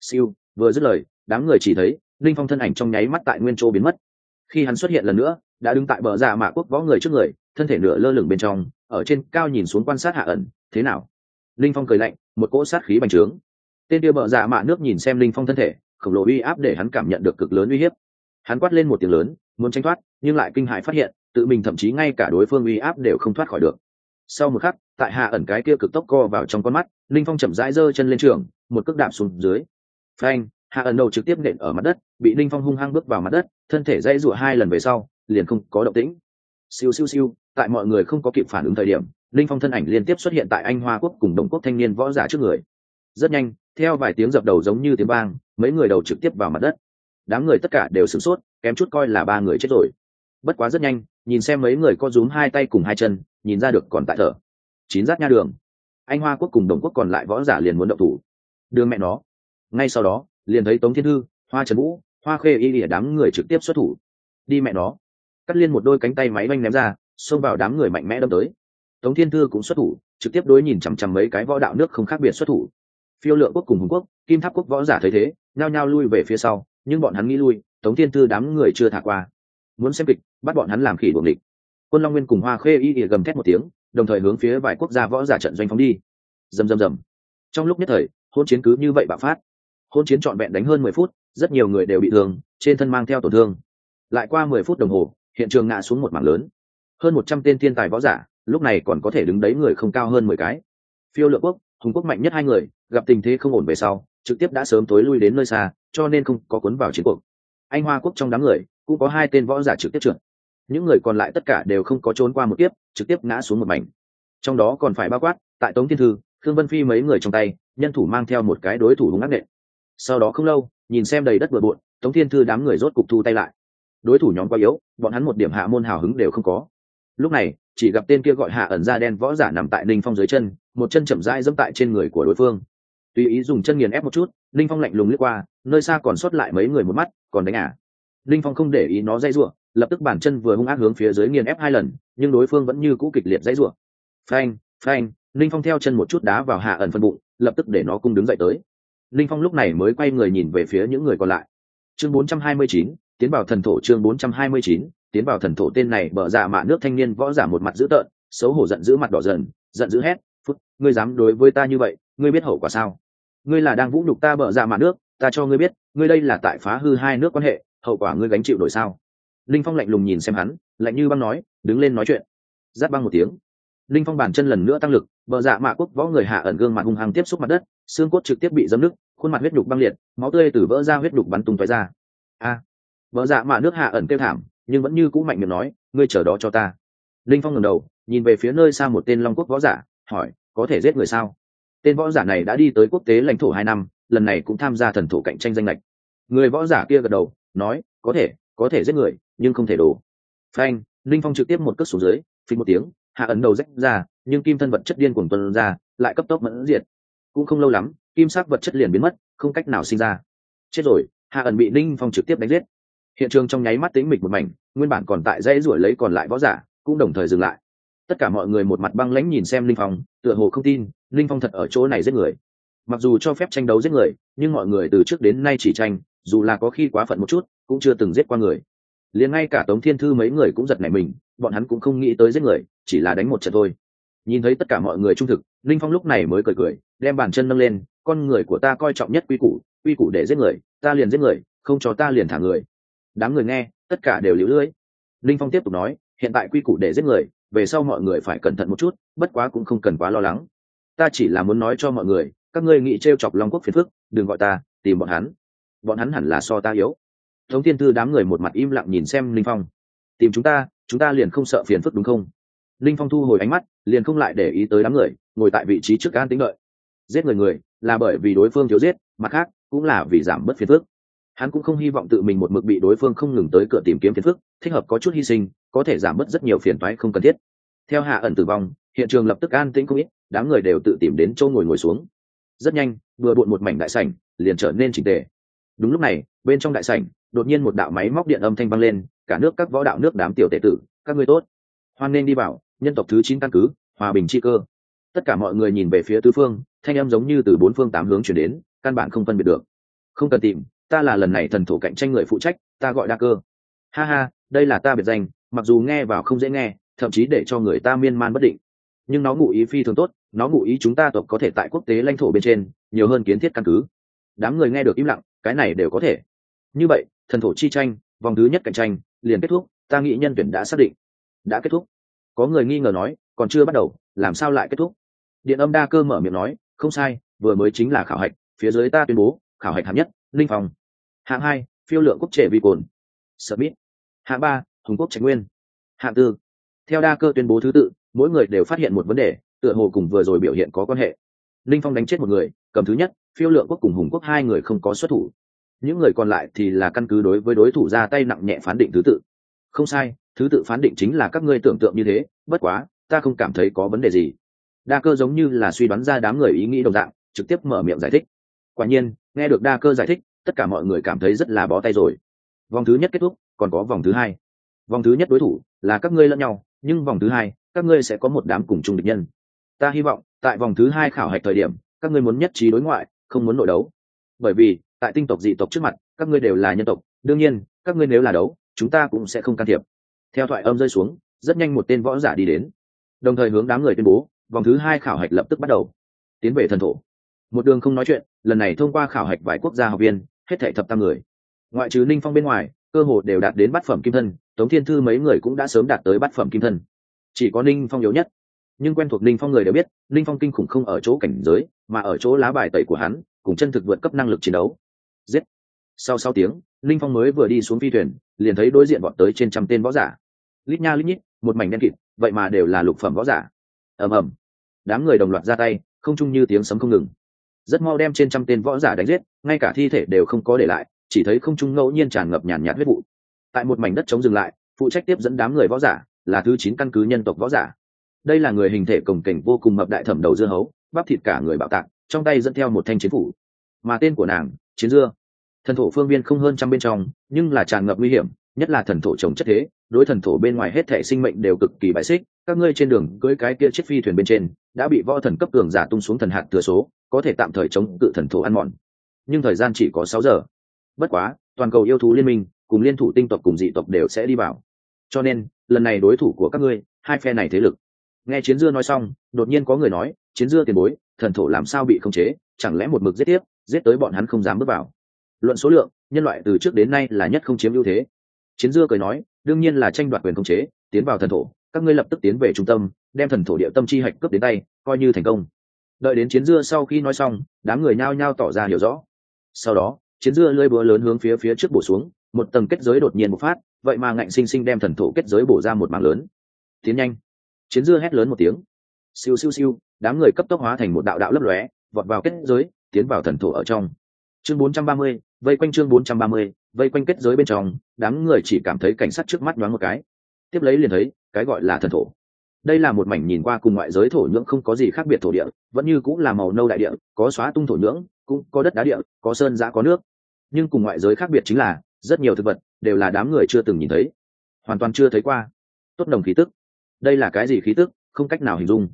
siêu vừa dứt lời, đám người chỉ thấy linh phong thân ảnh trong nháy mắt tại nguyên chỗ biến mất. Khi hắn xuất hiện lần nữa, đã đứng tại bờ dạ mạ quốc võ người trước người, thân thể nửa lơ lửng bên trong, ở trên cao nhìn xuống quan sát hạ ẩn, thế nào? Linh phong cười lạnh, một cỗ sát khí bành trướng. Tên kia bờ dạ mạ nước nhìn xem linh phong thân thể, khổng lồ uy áp để hắn cảm nhận được cực lớn uy hiếp. Hắn quát lên một tiếng lớn, muốn tranh thoát, nhưng lại kinh hại phát hiện, tự mình thậm chí ngay cả đối phương uy áp đều không thoát khỏi được. Sau một khắc, tại hạ ẩn cái kia cực tốc co vào trong con mắt linh phong chậm rãi giơ chân lên trường, một cước đạp xuống dưới phanh, hạ ẩn đầu trực tiếp nện ở mặt đất, bị linh phong hung hăng bước vào mặt đất, thân thể dãy rụa hai lần về sau, liền không có động tĩnh. Siêu siêu siêu, tại mọi người không có kịp phản ứng thời điểm linh phong thân ảnh liên tiếp xuất hiện tại anh hoa quốc cùng đồng quốc thanh niên võ giả trước người. Rất nhanh, theo vài tiếng dập đầu giống như tiếng vang, mấy người đầu trực tiếp vào mặt đất. Đám người tất cả đều sửng sốt, kém chút coi là ba người chết rồi. Bất quá rất nhanh, nhìn xem mấy người có rúm hai tay cùng hai chân, nhìn ra được còn tại thở. Chín rát nha đường. Anh hoa quốc cùng đồng quốc còn lại võ giả liền muốn động thủ. Đường mẹ nó ngay sau đó, liền thấy tống thiên thư, hoa trần vũ, hoa khê y lìa đám người trực tiếp xuất thủ. Đi mẹ nó. Cắt liên một đôi cánh tay máy oanh ném ra, xông vào đám người mạnh mẽ đâm tới. Tống thiên thư cũng xuất thủ, trực tiếp đối nhìn chằm chằm mấy cái võ đạo nước không khác biệt xuất thủ. Phiêu lượng quốc cùng hùng quốc, kim tháp quốc võ giả thấy thế, nhao nhao lui về phía sau, nhưng bọn hắn nghĩ lui, tống thiên thư đám người chưa thả qua. Muốn xem kịch, bắt bọn hắn làm khỉ buồng địch quân long nguyên cùng hoa khê y ỉa gầm thét một tiếng, đồng thời hướng phía vài quốc gia võ giả trận doanh phóng đi. Rầm rầm rầm. Trong lúc nhất thời hôn chiến cứ như vậy bạo phát hôn chiến trọn vẹn đánh hơn mười phút, rất nhiều người đều bị thương, trên thân mang theo tổn thương. Lại qua mười phút đồng hồ, hiện trường ngã xuống một mảng lớn. Hơn một trăm tên thiên tài võ giả, lúc này còn có thể đứng đấy người không cao hơn mười cái. Phiêu lượng quốc, hùng quốc mạnh nhất hai người, gặp tình thế không ổn về sau, trực tiếp đã sớm tối lui đến nơi xa, cho nên không có cuốn vào chiến cuộc. Anh hoa quốc trong đám người, cũng có hai tên võ giả trực tiếp trượt. Những người còn lại tất cả đều không có trốn qua một kiếp, trực tiếp ngã xuống một mảnh. Trong đó còn phải bao quát, tại tống thiên thư thương vân phi mấy người trong tay, nhân thủ mang theo một cái đối thủ hung ác nện sau đó không lâu, nhìn xem đầy đất bừa bộn, tống thiên thư đám người rốt cục thu tay lại. Đối thủ nhóm quá yếu, bọn hắn một điểm hạ môn hào hứng đều không có. Lúc này, chỉ gặp tên kia gọi hạ ẩn da đen võ giả nằm tại ninh phong dưới chân, một chân chậm rãi dẫm tại trên người của đối phương. Tùy ý dùng chân nghiền ép một chút, ninh phong lạnh lùng lướt qua, nơi xa còn sót lại mấy người một mắt, còn đánh ả ninh phong không để ý nó dây ruộng lập tức bản chân vừa hung ác hướng phía dưới nghiền ép hai lần, nhưng đối phương vẫn như cũ kịch liệt dãy ruộng phanh phanh, ninh phong theo chân một chút đá vào hạ ẩn phân bụng, lập tức để nó cung đứng dậy tới ninh phong lúc này mới quay người nhìn về phía những người còn lại. Chương 429, tiến vào thần thổ chương 429, tiến vào thần thổ tên này bở dạ mạ nước thanh niên võ giả một mặt dữ tợn xấu hổ giận dữ mặt đỏ dần giận dữ hét phút ngươi dám đối với ta như vậy ngươi biết hậu quả sao? Ngươi là đang vũ nhục ta bở dạ mạ nước ta cho ngươi biết ngươi đây là tại phá hư hai nước quan hệ hậu quả ngươi gánh chịu đổi sao? Linh phong lạnh lùng nhìn xem hắn lạnh như băng nói đứng lên nói chuyện. Giáp băng một tiếng. Linh phong bàn chân lần nữa tăng lực bờ dạ mạ quốc võ người hạ ẩn gương mặt hung hăng tiếp xúc mặt đất xương cốt trực tiếp bị dấm nứt khuôn mặt huyết nhục băng liệt máu tươi từ vỡ ra huyết nhục bắn tung tói ra. A! À, dạ mạ nước hạ ẩn kêu thảm nhưng vẫn như cũ mạnh miệng nói ngươi chờ đó cho ta. Linh phong ngẩng đầu nhìn về phía nơi xa một tên long quốc võ giả hỏi có thể giết người sao? Tên võ giả này đã đi tới quốc tế lãnh thổ hai năm lần này cũng tham gia thần thổ cạnh tranh danh lệch. Người võ giả kia gật đầu nói có thể có thể giết người nhưng không thể đổ. Phanh linh phong trực tiếp một cước xuống dưới phí một tiếng hạ ấn đầu rách ra nhưng kim thân vật chất điên cuồng tuân ra, lại cấp tốc mẫn diệt. Cũng không lâu lắm, kim sắc vật chất liền biến mất, không cách nào sinh ra. Chết rồi, hạ ẩn bị linh phong trực tiếp đánh giết. Hiện trường trong nháy mắt tính mịch một mảnh, nguyên bản còn tại dãy ruổi lấy còn lại võ giả, cũng đồng thời dừng lại. Tất cả mọi người một mặt băng lãnh nhìn xem linh phong, tựa hồ không tin linh phong thật ở chỗ này giết người. Mặc dù cho phép tranh đấu giết người, nhưng mọi người từ trước đến nay chỉ tranh, dù là có khi quá phận một chút, cũng chưa từng giết qua người. Liền ngay cả tống thiên thư mấy người cũng giật nảy mình, bọn hắn cũng không nghĩ tới giết người, chỉ là đánh một trận thôi nhìn thấy tất cả mọi người trung thực, linh phong lúc này mới cười cười, đem bàn chân nâng lên, con người của ta coi trọng nhất quy củ quy củ để giết người, ta liền giết người, không cho ta liền thả người. Đám người nghe, tất cả đều liễu lưỡi linh phong tiếp tục nói, hiện tại quy củ để giết người, về sau mọi người phải cẩn thận một chút, bất quá cũng không cần quá lo lắng. Ta chỉ là muốn nói cho mọi người, các ngươi nghĩ t r e o chọc long quốc phiền phức, đừng gọi ta, tìm bọn hắn. Bọn hắn hẳn là so ta yếu. Thống thiên thư đám người một mặt im lặng nhìn xem linh phong. Tìm chúng ta chúng ta liền không sợ phiền phức đúng không? Linh phong thu hồi ánh mắt liền không lại để ý tới đám người, ngồi tại vị trí trước an tính lợi giết người người là bởi vì đối phương thiếu giết, mặt khác cũng là vì giảm bớt phiền phức. Hắn cũng không hy vọng tự mình một mực bị đối phương không ngừng tới cửa tìm kiếm phiền phức, thích hợp có chút hy sinh, có thể giảm bớt rất nhiều phiền toái không cần thiết. Theo hạ ẩn tử vong, hiện trường lập tức an tĩnh không ít, đám người đều tự tìm đến chỗ ngồi ngồi xuống. Rất nhanh, vừa đụn một mảnh đại sảnh, liền trở nên chỉnh tề. Đúng lúc này, bên trong đại sảnh, đột nhiên một đạo máy móc điện âm thanh vang lên, cả nước các võ đạo nước đám tiểu tệ tử, các ngươi tốt. Hoan nên đi vào nhân tộc thứ chín căn cứ, hòa bình chi cơ. Tất cả mọi người nhìn về phía tứ phương, thanh âm giống như từ bốn phương tám hướng chuyển đến, căn bản không phân biệt được. Không cần tìm, ta là lần này thần thủ cạnh tranh người phụ trách, ta gọi đa cơ. Ha ha, đây là ta biệt danh, mặc dù nghe vào không dễ nghe, thậm chí để cho người ta miên man bất định. Nhưng nó ngụ ý phi thường tốt, nó ngụ ý chúng ta tộc có thể tại quốc tế lãnh thổ bên trên, nhiều hơn kiến thiết căn cứ. Đám người nghe được im lặng, cái này đều có thể. Như vậy, thần thổ chi tranh, vòng thứ nhất cạnh tranh, liền kết thúc, ta nghĩ nhân tuyển đã xác định. Đã kết thúc có người nghi ngờ nói, còn chưa bắt đầu, làm sao lại kết thúc? Điện âm đa cơ mở miệng nói, không sai, vừa mới chính là khảo hạch, phía dưới ta tuyên bố, khảo hạch hạng nhất, linh phòng hạng hai, phiêu lượng quốc trẻ vi cồn. Smith hạng ba, hùng quốc trạch nguyên. Hạng tư, theo đa cơ tuyên bố thứ tự, mỗi người đều phát hiện một vấn đề, tựa hồ cùng vừa rồi biểu hiện có quan hệ. Linh phong đánh chết một người, cầm thứ nhất, phiêu lượng quốc cùng hùng quốc hai người không có xuất thủ. Những người còn lại thì là căn cứ đối với đối thủ ra tay nặng nhẹ phán định thứ tự. Không sai thứ tự phán định chính là các ngươi tưởng tượng như thế, bất quá, ta không cảm thấy có vấn đề gì. Đa cơ giống như là suy đoán ra đám người ý nghĩ đồng dạng, trực tiếp mở miệng giải thích. Quả nhiên, nghe được đa cơ giải thích, tất cả mọi người cảm thấy rất là bó tay rồi. Vòng thứ nhất kết thúc, còn có vòng thứ hai. Vòng thứ nhất đối thủ là các ngươi lẫn nhau, nhưng vòng thứ hai, các ngươi sẽ có một đám cùng chung địch nhân. Ta hy vọng, tại vòng thứ hai khảo hạch thời điểm, các ngươi muốn nhất trí đối ngoại, không muốn nội đấu. Bởi vì, tại tinh tộc dị tộc trước mặt, các ngươi đều là nhân tộc, đương nhiên, các ngươi nếu là đấu, chúng ta cũng sẽ không can thiệp theo thoại âm rơi xuống, rất nhanh một tên võ giả đi đến. Đồng thời hướng đám người tuyên bố, vòng thứ hai khảo hạch lập tức bắt đầu. Tiến về thần thổ. Một đường không nói chuyện, lần này thông qua khảo hạch vài quốc gia học viên, hết thảy thập tam người. Ngoại trừ ninh phong bên ngoài, cơ hội đều đạt đến bát phẩm kim thân, tống thiên thư mấy người cũng đã sớm đạt tới bát phẩm kim thân. Chỉ có ninh phong yếu nhất. Nhưng quen thuộc ninh phong người đều biết, ninh phong kinh khủng không ở chỗ cảnh giới, mà ở chỗ lá bài tẩy của hắn, cùng chân thực vượt cấp năng lực chiến đấu. Giết! Sau sáu tiếng, Linh phong mới vừa đi xuống phi thuyền, liền thấy đối diện bọn tới trên trăm tên võ giả. Lít nha lít nhít, một mảnh đen kịt, vậy mà đều là lục phẩm võ giả. Ầm ầm. Đám người đồng loạt ra tay, không chung như tiếng sấm không ngừng. Rất mau đem trên trăm tên võ giả đánh giết, ngay cả thi thể đều không có để lại, chỉ thấy không trung ngẫu nhiên tràn ngập nhàn nhạt huyết vụ. Tại một mảnh đất chống dừng lại, phụ trách tiếp dẫn đám người võ giả là thứ chín căn cứ nhân tộc võ giả. Đây là người hình thể cồng kềnh vô cùng mập đại thẩm đầu dưa hấu, bắp thịt cả người bạo tạc, trong tay dẫn theo một thanh chiến phủ. Mà tên của nàng, chiến dưa thần thổ phương viên không hơn trăm bên trong, nhưng là tràn ngập nguy hiểm, nhất là thần thổ trồng chất thế, đối thần thổ bên ngoài hết thể sinh mệnh đều cực kỳ bại xích, các ngươi trên đường cưới cái kia chiếc phi thuyền bên trên, đã bị võ thần cấp cường giả tung xuống thần hạt thừa số, có thể tạm thời chống cự thần thổ ăn mòn. Nhưng thời gian chỉ có sáu giờ. Bất quá, toàn cầu yêu thú liên minh, cùng liên thủ tinh tộc cùng dị tộc đều sẽ đi vào. Cho nên, lần này đối thủ của các ngươi, hai phe này thế lực. Nghe chiến dưa nói xong, đột nhiên có người nói, chiến dưa tiền bối, thần thổ làm sao bị khống chế? Chẳng lẽ một mực giết tiếp, giết tới bọn hắn không dám bước vào? Luận số lượng nhân loại từ trước đến nay là nhất không chiếm ưu thế. Chiến dưa cười nói đương nhiên là tranh đoạt quyền khống chế tiến vào thần thổ các ngươi lập tức tiến về trung tâm đem thần thổ địa tâm chi hạch cướp đến tay coi như thành công. Đợi đến chiến dưa sau khi nói xong đám người nhao nhao tỏ ra hiểu rõ. Sau đó chiến dưa lơi búa lớn hướng phía phía trước bổ xuống một tầng kết giới đột nhiên một phát vậy mà ngạnh sinh sinh đem thần thổ kết giới bổ ra một mảng lớn. Tiến nhanh. Chiến dưa hét lớn một tiếng. Siêu siêu siêu đám người cấp tốc hóa thành một đạo đạo lấp lóe vọt vào kết giới tiến vào thần thổ ở trong. Chương 430, vây quanh chương 430, vây quanh kết giới bên trong đám người chỉ cảm thấy cảnh sát trước mắt nhoáng một cái. Tiếp lấy liền thấy cái gọi là thần thổ. Đây là một mảnh nhìn qua cùng ngoại giới thổ nhưỡng không có gì khác biệt thổ địa vẫn như cũng là màu nâu đại địa có xóa tung thổ nhưỡng cũng có đất đá địa có sơn giã có nước. Nhưng cùng ngoại giới khác biệt chính là rất nhiều thực vật đều là đám người chưa từng nhìn thấy. Hoàn toàn chưa thấy qua. Tốt đồng khí tức. Đây là cái gì khí tức? Không cách nào hình dung.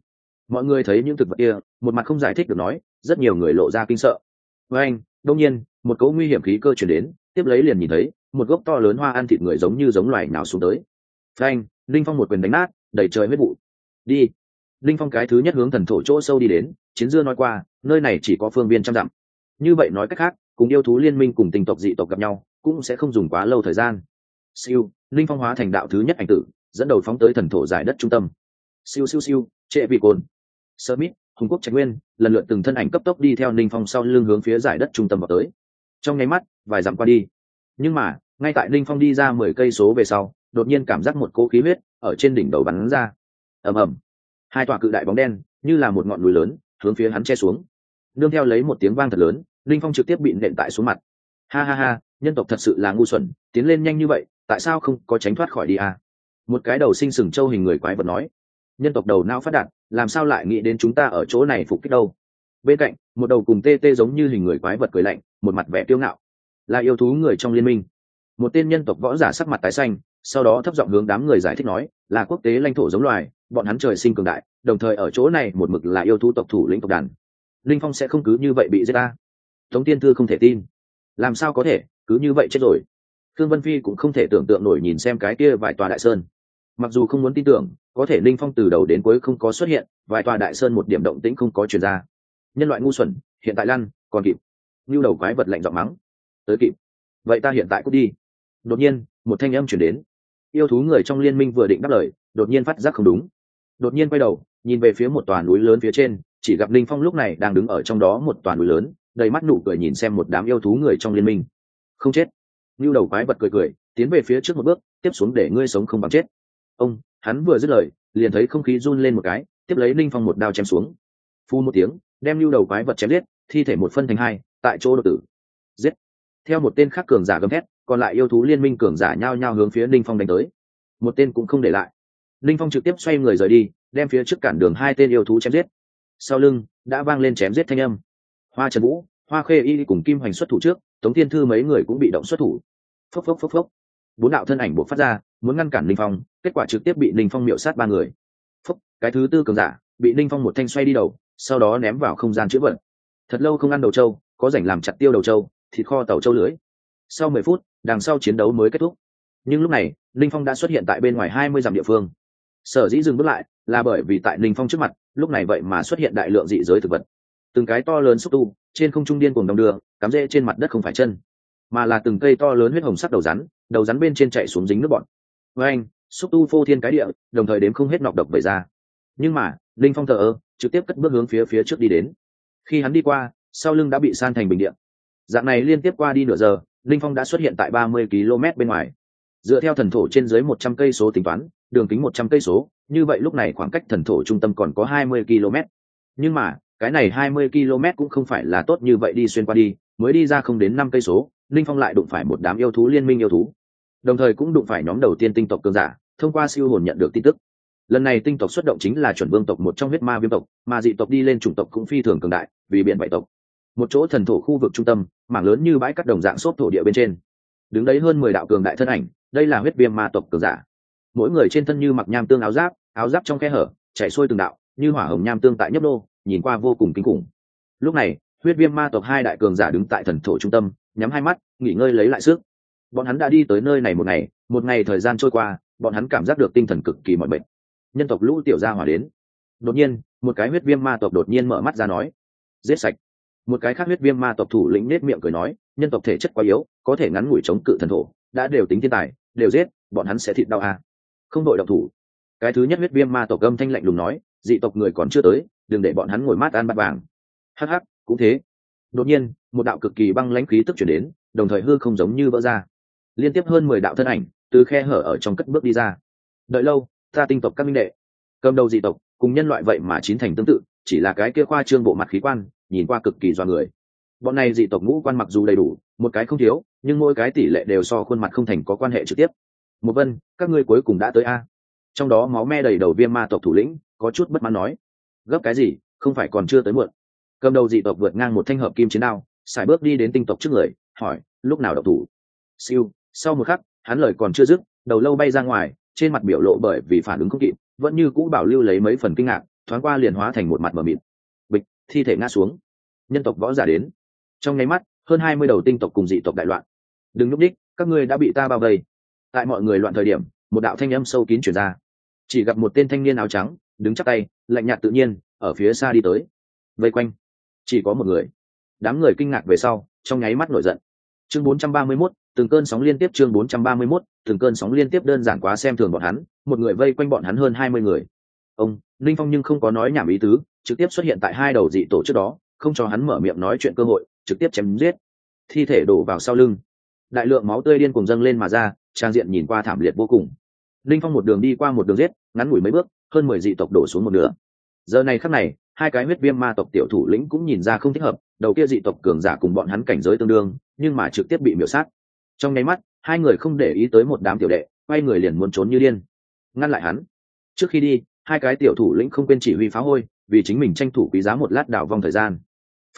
Mọi người thấy những thực vật kia một mặt không giải thích được nói rất nhiều người lộ ra kinh sợ. Với anh đông nhiên một cỗ nguy hiểm khí cơ chuyển đến, tiếp lấy liền nhìn thấy, một gốc to lớn hoa ăn thịt người giống như giống loài nào xuống tới. Phanh, linh phong một quyền đánh nát đẩy trời huyết vụ. Đi. Linh phong cái thứ nhất hướng thần thổ chỗ sâu đi đến, chiến dưa nói qua, nơi này chỉ có phương viên trăm dặm. Như vậy nói cách khác, cùng yêu thú liên minh cùng tình tộc dị tộc gặp nhau, cũng sẽ không dùng quá lâu thời gian. Siêu, linh phong hóa thành đạo thứ nhất ảnh tử, dẫn đầu phóng tới thần thổ giải đất trung tâm. Siêu siêu siêu, trệ vị cồn. Sơ mít, hùng quốc trạch nguyên, lần lượt từng thân ảnh cấp tốc đi theo ninh phong sau lưng hướng phía giải đất trung tâm vào tới trong nháy mắt, vài dặm qua đi. Nhưng mà, ngay tại Linh phong đi ra mười cây số về sau, đột nhiên cảm giác một cỗ khí huyết ở trên đỉnh đầu bắn ra. Ầm ầm. Hai tòa cự đại bóng đen, như là một ngọn núi lớn, hướng phía hắn che xuống. Nương theo lấy một tiếng vang thật lớn, linh phong trực tiếp bị nện tại xuống mặt. Ha ha ha, nhân tộc thật sự là ngu xuẩn, tiến lên nhanh như vậy, tại sao không có tránh thoát khỏi đi à? một cái đầu sinh sừng trâu hình người quái vật nói. Nhân tộc đầu não phát đạt, làm sao lại nghĩ đến chúng ta ở chỗ này phục kích đâu? Bên cạnh, một đầu cùng tê tê giống như hình người quái vật cười lạnh, một mặt vẻ kiêu ngạo. Là yêu thú người trong liên minh. Một tên nhân tộc võ giả sắc mặt tái xanh, sau đó thấp giọng hướng đám người giải thích nói, là quốc tế lãnh thổ giống loài, bọn hắn trời sinh cường đại, đồng thời ở chỗ này một mực là yêu thú tộc thủ lĩnh tộc đàn. Linh phong sẽ không cứ như vậy bị giết ta. Tống tiên thư không thể tin. Làm sao có thể, cứ như vậy chết rồi. Thương vân phi cũng không thể tưởng tượng nổi nhìn xem cái kia vài tòa đại sơn. Mặc dù không muốn tin tưởng, có thể linh phong từ đầu đến cuối không có xuất hiện, vài tòa đại sơn một điểm động tĩnh không có chuyển ra nhân loại ngu xuẩn, hiện tại lăn, còn kịp. Như đầu quái vật lạnh giọng mắng. Tới kịp. Vậy ta hiện tại cút đi. Đột nhiên, một thanh âm chuyển đến. Yêu thú người trong liên minh vừa định đáp lời, đột nhiên phát giác không đúng. Đột nhiên quay đầu, nhìn về phía một tòa núi lớn phía trên, chỉ gặp linh phong lúc này đang đứng ở trong đó một tòa núi lớn, đầy mắt nụ cười nhìn xem một đám yêu thú người trong liên minh. Không chết. Như đầu quái vật cười cười, tiến về phía trước một bước, tiếp xuống để ngươi sống không bằng chết. Ông, hắn vừa dứt lời, liền thấy không khí run lên một cái, tiếp lấy linh phong một đao chém xuống. Phu một tiếng đem lưu đầu quái vật chém giết, thi thể một phân thành hai, tại chỗ đột tử. Giết. Theo một tên khác cường giả gầm thét, còn lại yêu thú liên minh cường giả nhao nhao hướng phía linh phong đánh tới. Một tên cũng không để lại. Linh phong trực tiếp xoay người rời đi, đem phía trước cản đường hai tên yêu thú chém giết. Sau lưng, đã vang lên chém giết thanh âm. Hoa trần vũ, hoa khê y cùng kim hoành xuất thủ trước, tống thiên thư mấy người cũng bị động xuất thủ. Phốc phốc phốc phốc. Bốn đạo thân ảnh buộc phát ra, muốn ngăn cản linh phong, kết quả trực tiếp bị linh phong miệu sát ba người. Phốc, cái thứ tư cường giả, bị linh phong một thanh xoay đi đầu sau đó ném vào không gian chữ vật thật lâu không ăn đầu trâu, có rảnh làm chặt tiêu đầu trâu, thịt kho tàu trâu lưới. Sau mười phút, đằng sau chiến đấu mới kết thúc. Nhưng lúc này linh phong đã xuất hiện tại bên ngoài hai mươi dặm địa phương. Sở dĩ dừng bước lại, là bởi vì tại linh phong trước mặt, lúc này vậy mà xuất hiện đại lượng dị giới thực vật. Từng cái to lớn xúc tu, trên không trung điên cùng đồng đường cắm rễ trên mặt đất không phải chân, mà là từng cây to lớn huyết hồng sắc đầu rắn đầu rắn bên trên chạy xuống dính nước bọn với anh xúc tu phô thiên cái địa, đồng thời đếm không hết nọc độc vẩy ra. Nhưng mà linh phong thờ ơ trực tiếp cất bước hướng phía phía trước đi đến. Khi hắn đi qua, sau lưng đã bị san thành bình điện. Dạng này liên tiếp qua đi nửa giờ, linh phong đã xuất hiện tại ba mươi km bên ngoài. Dựa theo thần thổ trên dưới một trăm cây số tính toán, đường kính một trăm cây số, như vậy lúc này khoảng cách thần thổ trung tâm còn có hai mươi km. Nhưng mà, cái này hai mươi km cũng không phải là tốt như vậy đi xuyên qua đi, mới đi ra không đến năm cây số, linh phong lại đụng phải một đám yêu thú liên minh yêu thú. Đồng thời cũng đụng phải nhóm đầu tiên tinh tộc cường giả, thông qua siêu hồn nhận được tin tức lần này tinh tộc xuất động chính là chuẩn vương tộc một trong huyết ma viêm tộc, mà dị tộc đi lên chủng tộc cũng phi thường cường đại, vì biển bảy tộc. Một chỗ thần thổ khu vực trung tâm, mảng lớn như bãi cắt đồng dạng xốp thổ địa bên trên. Đứng đấy hơn mười đạo cường đại thân ảnh, đây là huyết viêm ma tộc cường giả. Mỗi người trên thân như mặc nham tương áo giáp áo giáp trong khe hở chảy xuôi từng đạo, như hỏa hồng nham tương tại nhấp đô nhìn qua vô cùng kinh khủng. Lúc này, huyết viêm ma tộc hai đại cường giả đứng tại thần thổ trung tâm, nhắm hai mắt, nghỉ ngơi lấy lại sức. Bọn hắn đã đi tới nơi này một ngày một ngày thời gian trôi qua, bọn hắn cảm giác được tinh thần cực kỳ mọi bệnh nhân tộc lũ tiểu gia hỏa đến. Đột nhiên, một cái huyết viêm ma tộc đột nhiên mở mắt ra nói, giết sạch. Một cái khác huyết viêm ma tộc thủ lĩnh nết miệng cười nói, nhân tộc thể chất quá yếu, có thể ngắn ngủi chống cự thần thổ, đã đều tính thiên tài, đều giết, bọn hắn sẽ thịt đau à. không đội động thủ. Cái thứ nhất huyết viêm ma tộc âm thanh lạnh lùng nói, dị tộc người còn chưa tới, đừng để bọn hắn ngồi mát ăn bát vàng. Hắc hắc, cũng thế. Đột nhiên, một đạo cực kỳ băng lãnh khí tức chuyển đến, đồng thời hư không giống như vỡ ra. Liên tiếp hơn mười đạo thân ảnh, từ khe hở ở trong cất bước đi ra. Đợi lâu ta tinh tộc các minh đệ. Cầm đầu dị tộc, cùng nhân loại vậy mà chín thành tương tự, chỉ là cái kia khoa trương bộ mặt khí quan, nhìn qua cực kỳ do người. Bọn này dị tộc ngũ quan mặc dù đầy đủ, một cái không thiếu, nhưng mỗi cái tỷ lệ đều so khuôn mặt không thành có quan hệ trực tiếp. Một vân, các ngươi cuối cùng đã tới a. Trong đó máu me đầy đầu viêm ma tộc thủ lĩnh, có chút bất mãn nói. Gấp cái gì, không phải còn chưa tới muộn. Cầm đầu dị tộc vượt ngang một thanh hợp kim chiến đao, xài bước đi đến tinh tộc trước người, hỏi, lúc nào độc thủ? Siêu, sau một khắc, hắn lời còn chưa dứt, đầu lâu bay ra ngoài trên mặt biểu lộ bởi vì phản ứng không kịp vẫn như cũ bảo lưu lấy mấy phần kinh ngạc thoáng qua liền hóa thành một mặt mờ mịt. Bịch thi thể ngã xuống. Nhân tộc võ giả đến. Trong nháy mắt hơn hai mươi đầu tinh tộc cùng dị tộc đại loạn. Đừng núp đích các ngươi đã bị ta bao vây. Tại mọi người loạn thời điểm một đạo thanh âm sâu kín chuyển ra. Chỉ gặp một tên thanh niên áo trắng đứng chắc tay lạnh nhạt tự nhiên ở phía xa đi tới. Vây quanh. Chỉ có một người. Đám người kinh ngạc về sau trong nháy mắt nổi giận. Chương 431, từng cơn sóng liên tiếp chương 431, từng cơn sóng liên tiếp đơn giản quá xem thường bọn hắn một người vây quanh bọn hắn hơn hai mươi người. Ông linh phong nhưng không có nói nhảm ý tứ trực tiếp xuất hiện tại hai đầu dị tổ trước đó không cho hắn mở miệng nói chuyện cơ hội trực tiếp chém giết. Thi thể đổ vào sau lưng. Đại lượng máu tươi điên cùng dâng lên mà ra trang diện nhìn qua thảm liệt vô cùng. Linh phong một đường đi qua một đường giết ngắn ngủi mấy bước hơn mười dị tộc đổ xuống một nửa. Giờ này khắc này hai cái huyết viêm ma tộc tiểu thủ lĩnh cũng nhìn ra không thích hợp đầu kia dị tộc cường giả cùng bọn hắn cảnh giới tương đương nhưng mà trực tiếp bị miểu sát trong nháy mắt, hai người không để ý tới một đám tiểu đệ, quay người liền muốn trốn như điên. Ngăn lại hắn. Trước khi đi, hai cái tiểu thủ lĩnh không quên chỉ huy phá hôi, vì chính mình tranh thủ quý giá một lát đảo vong thời gian.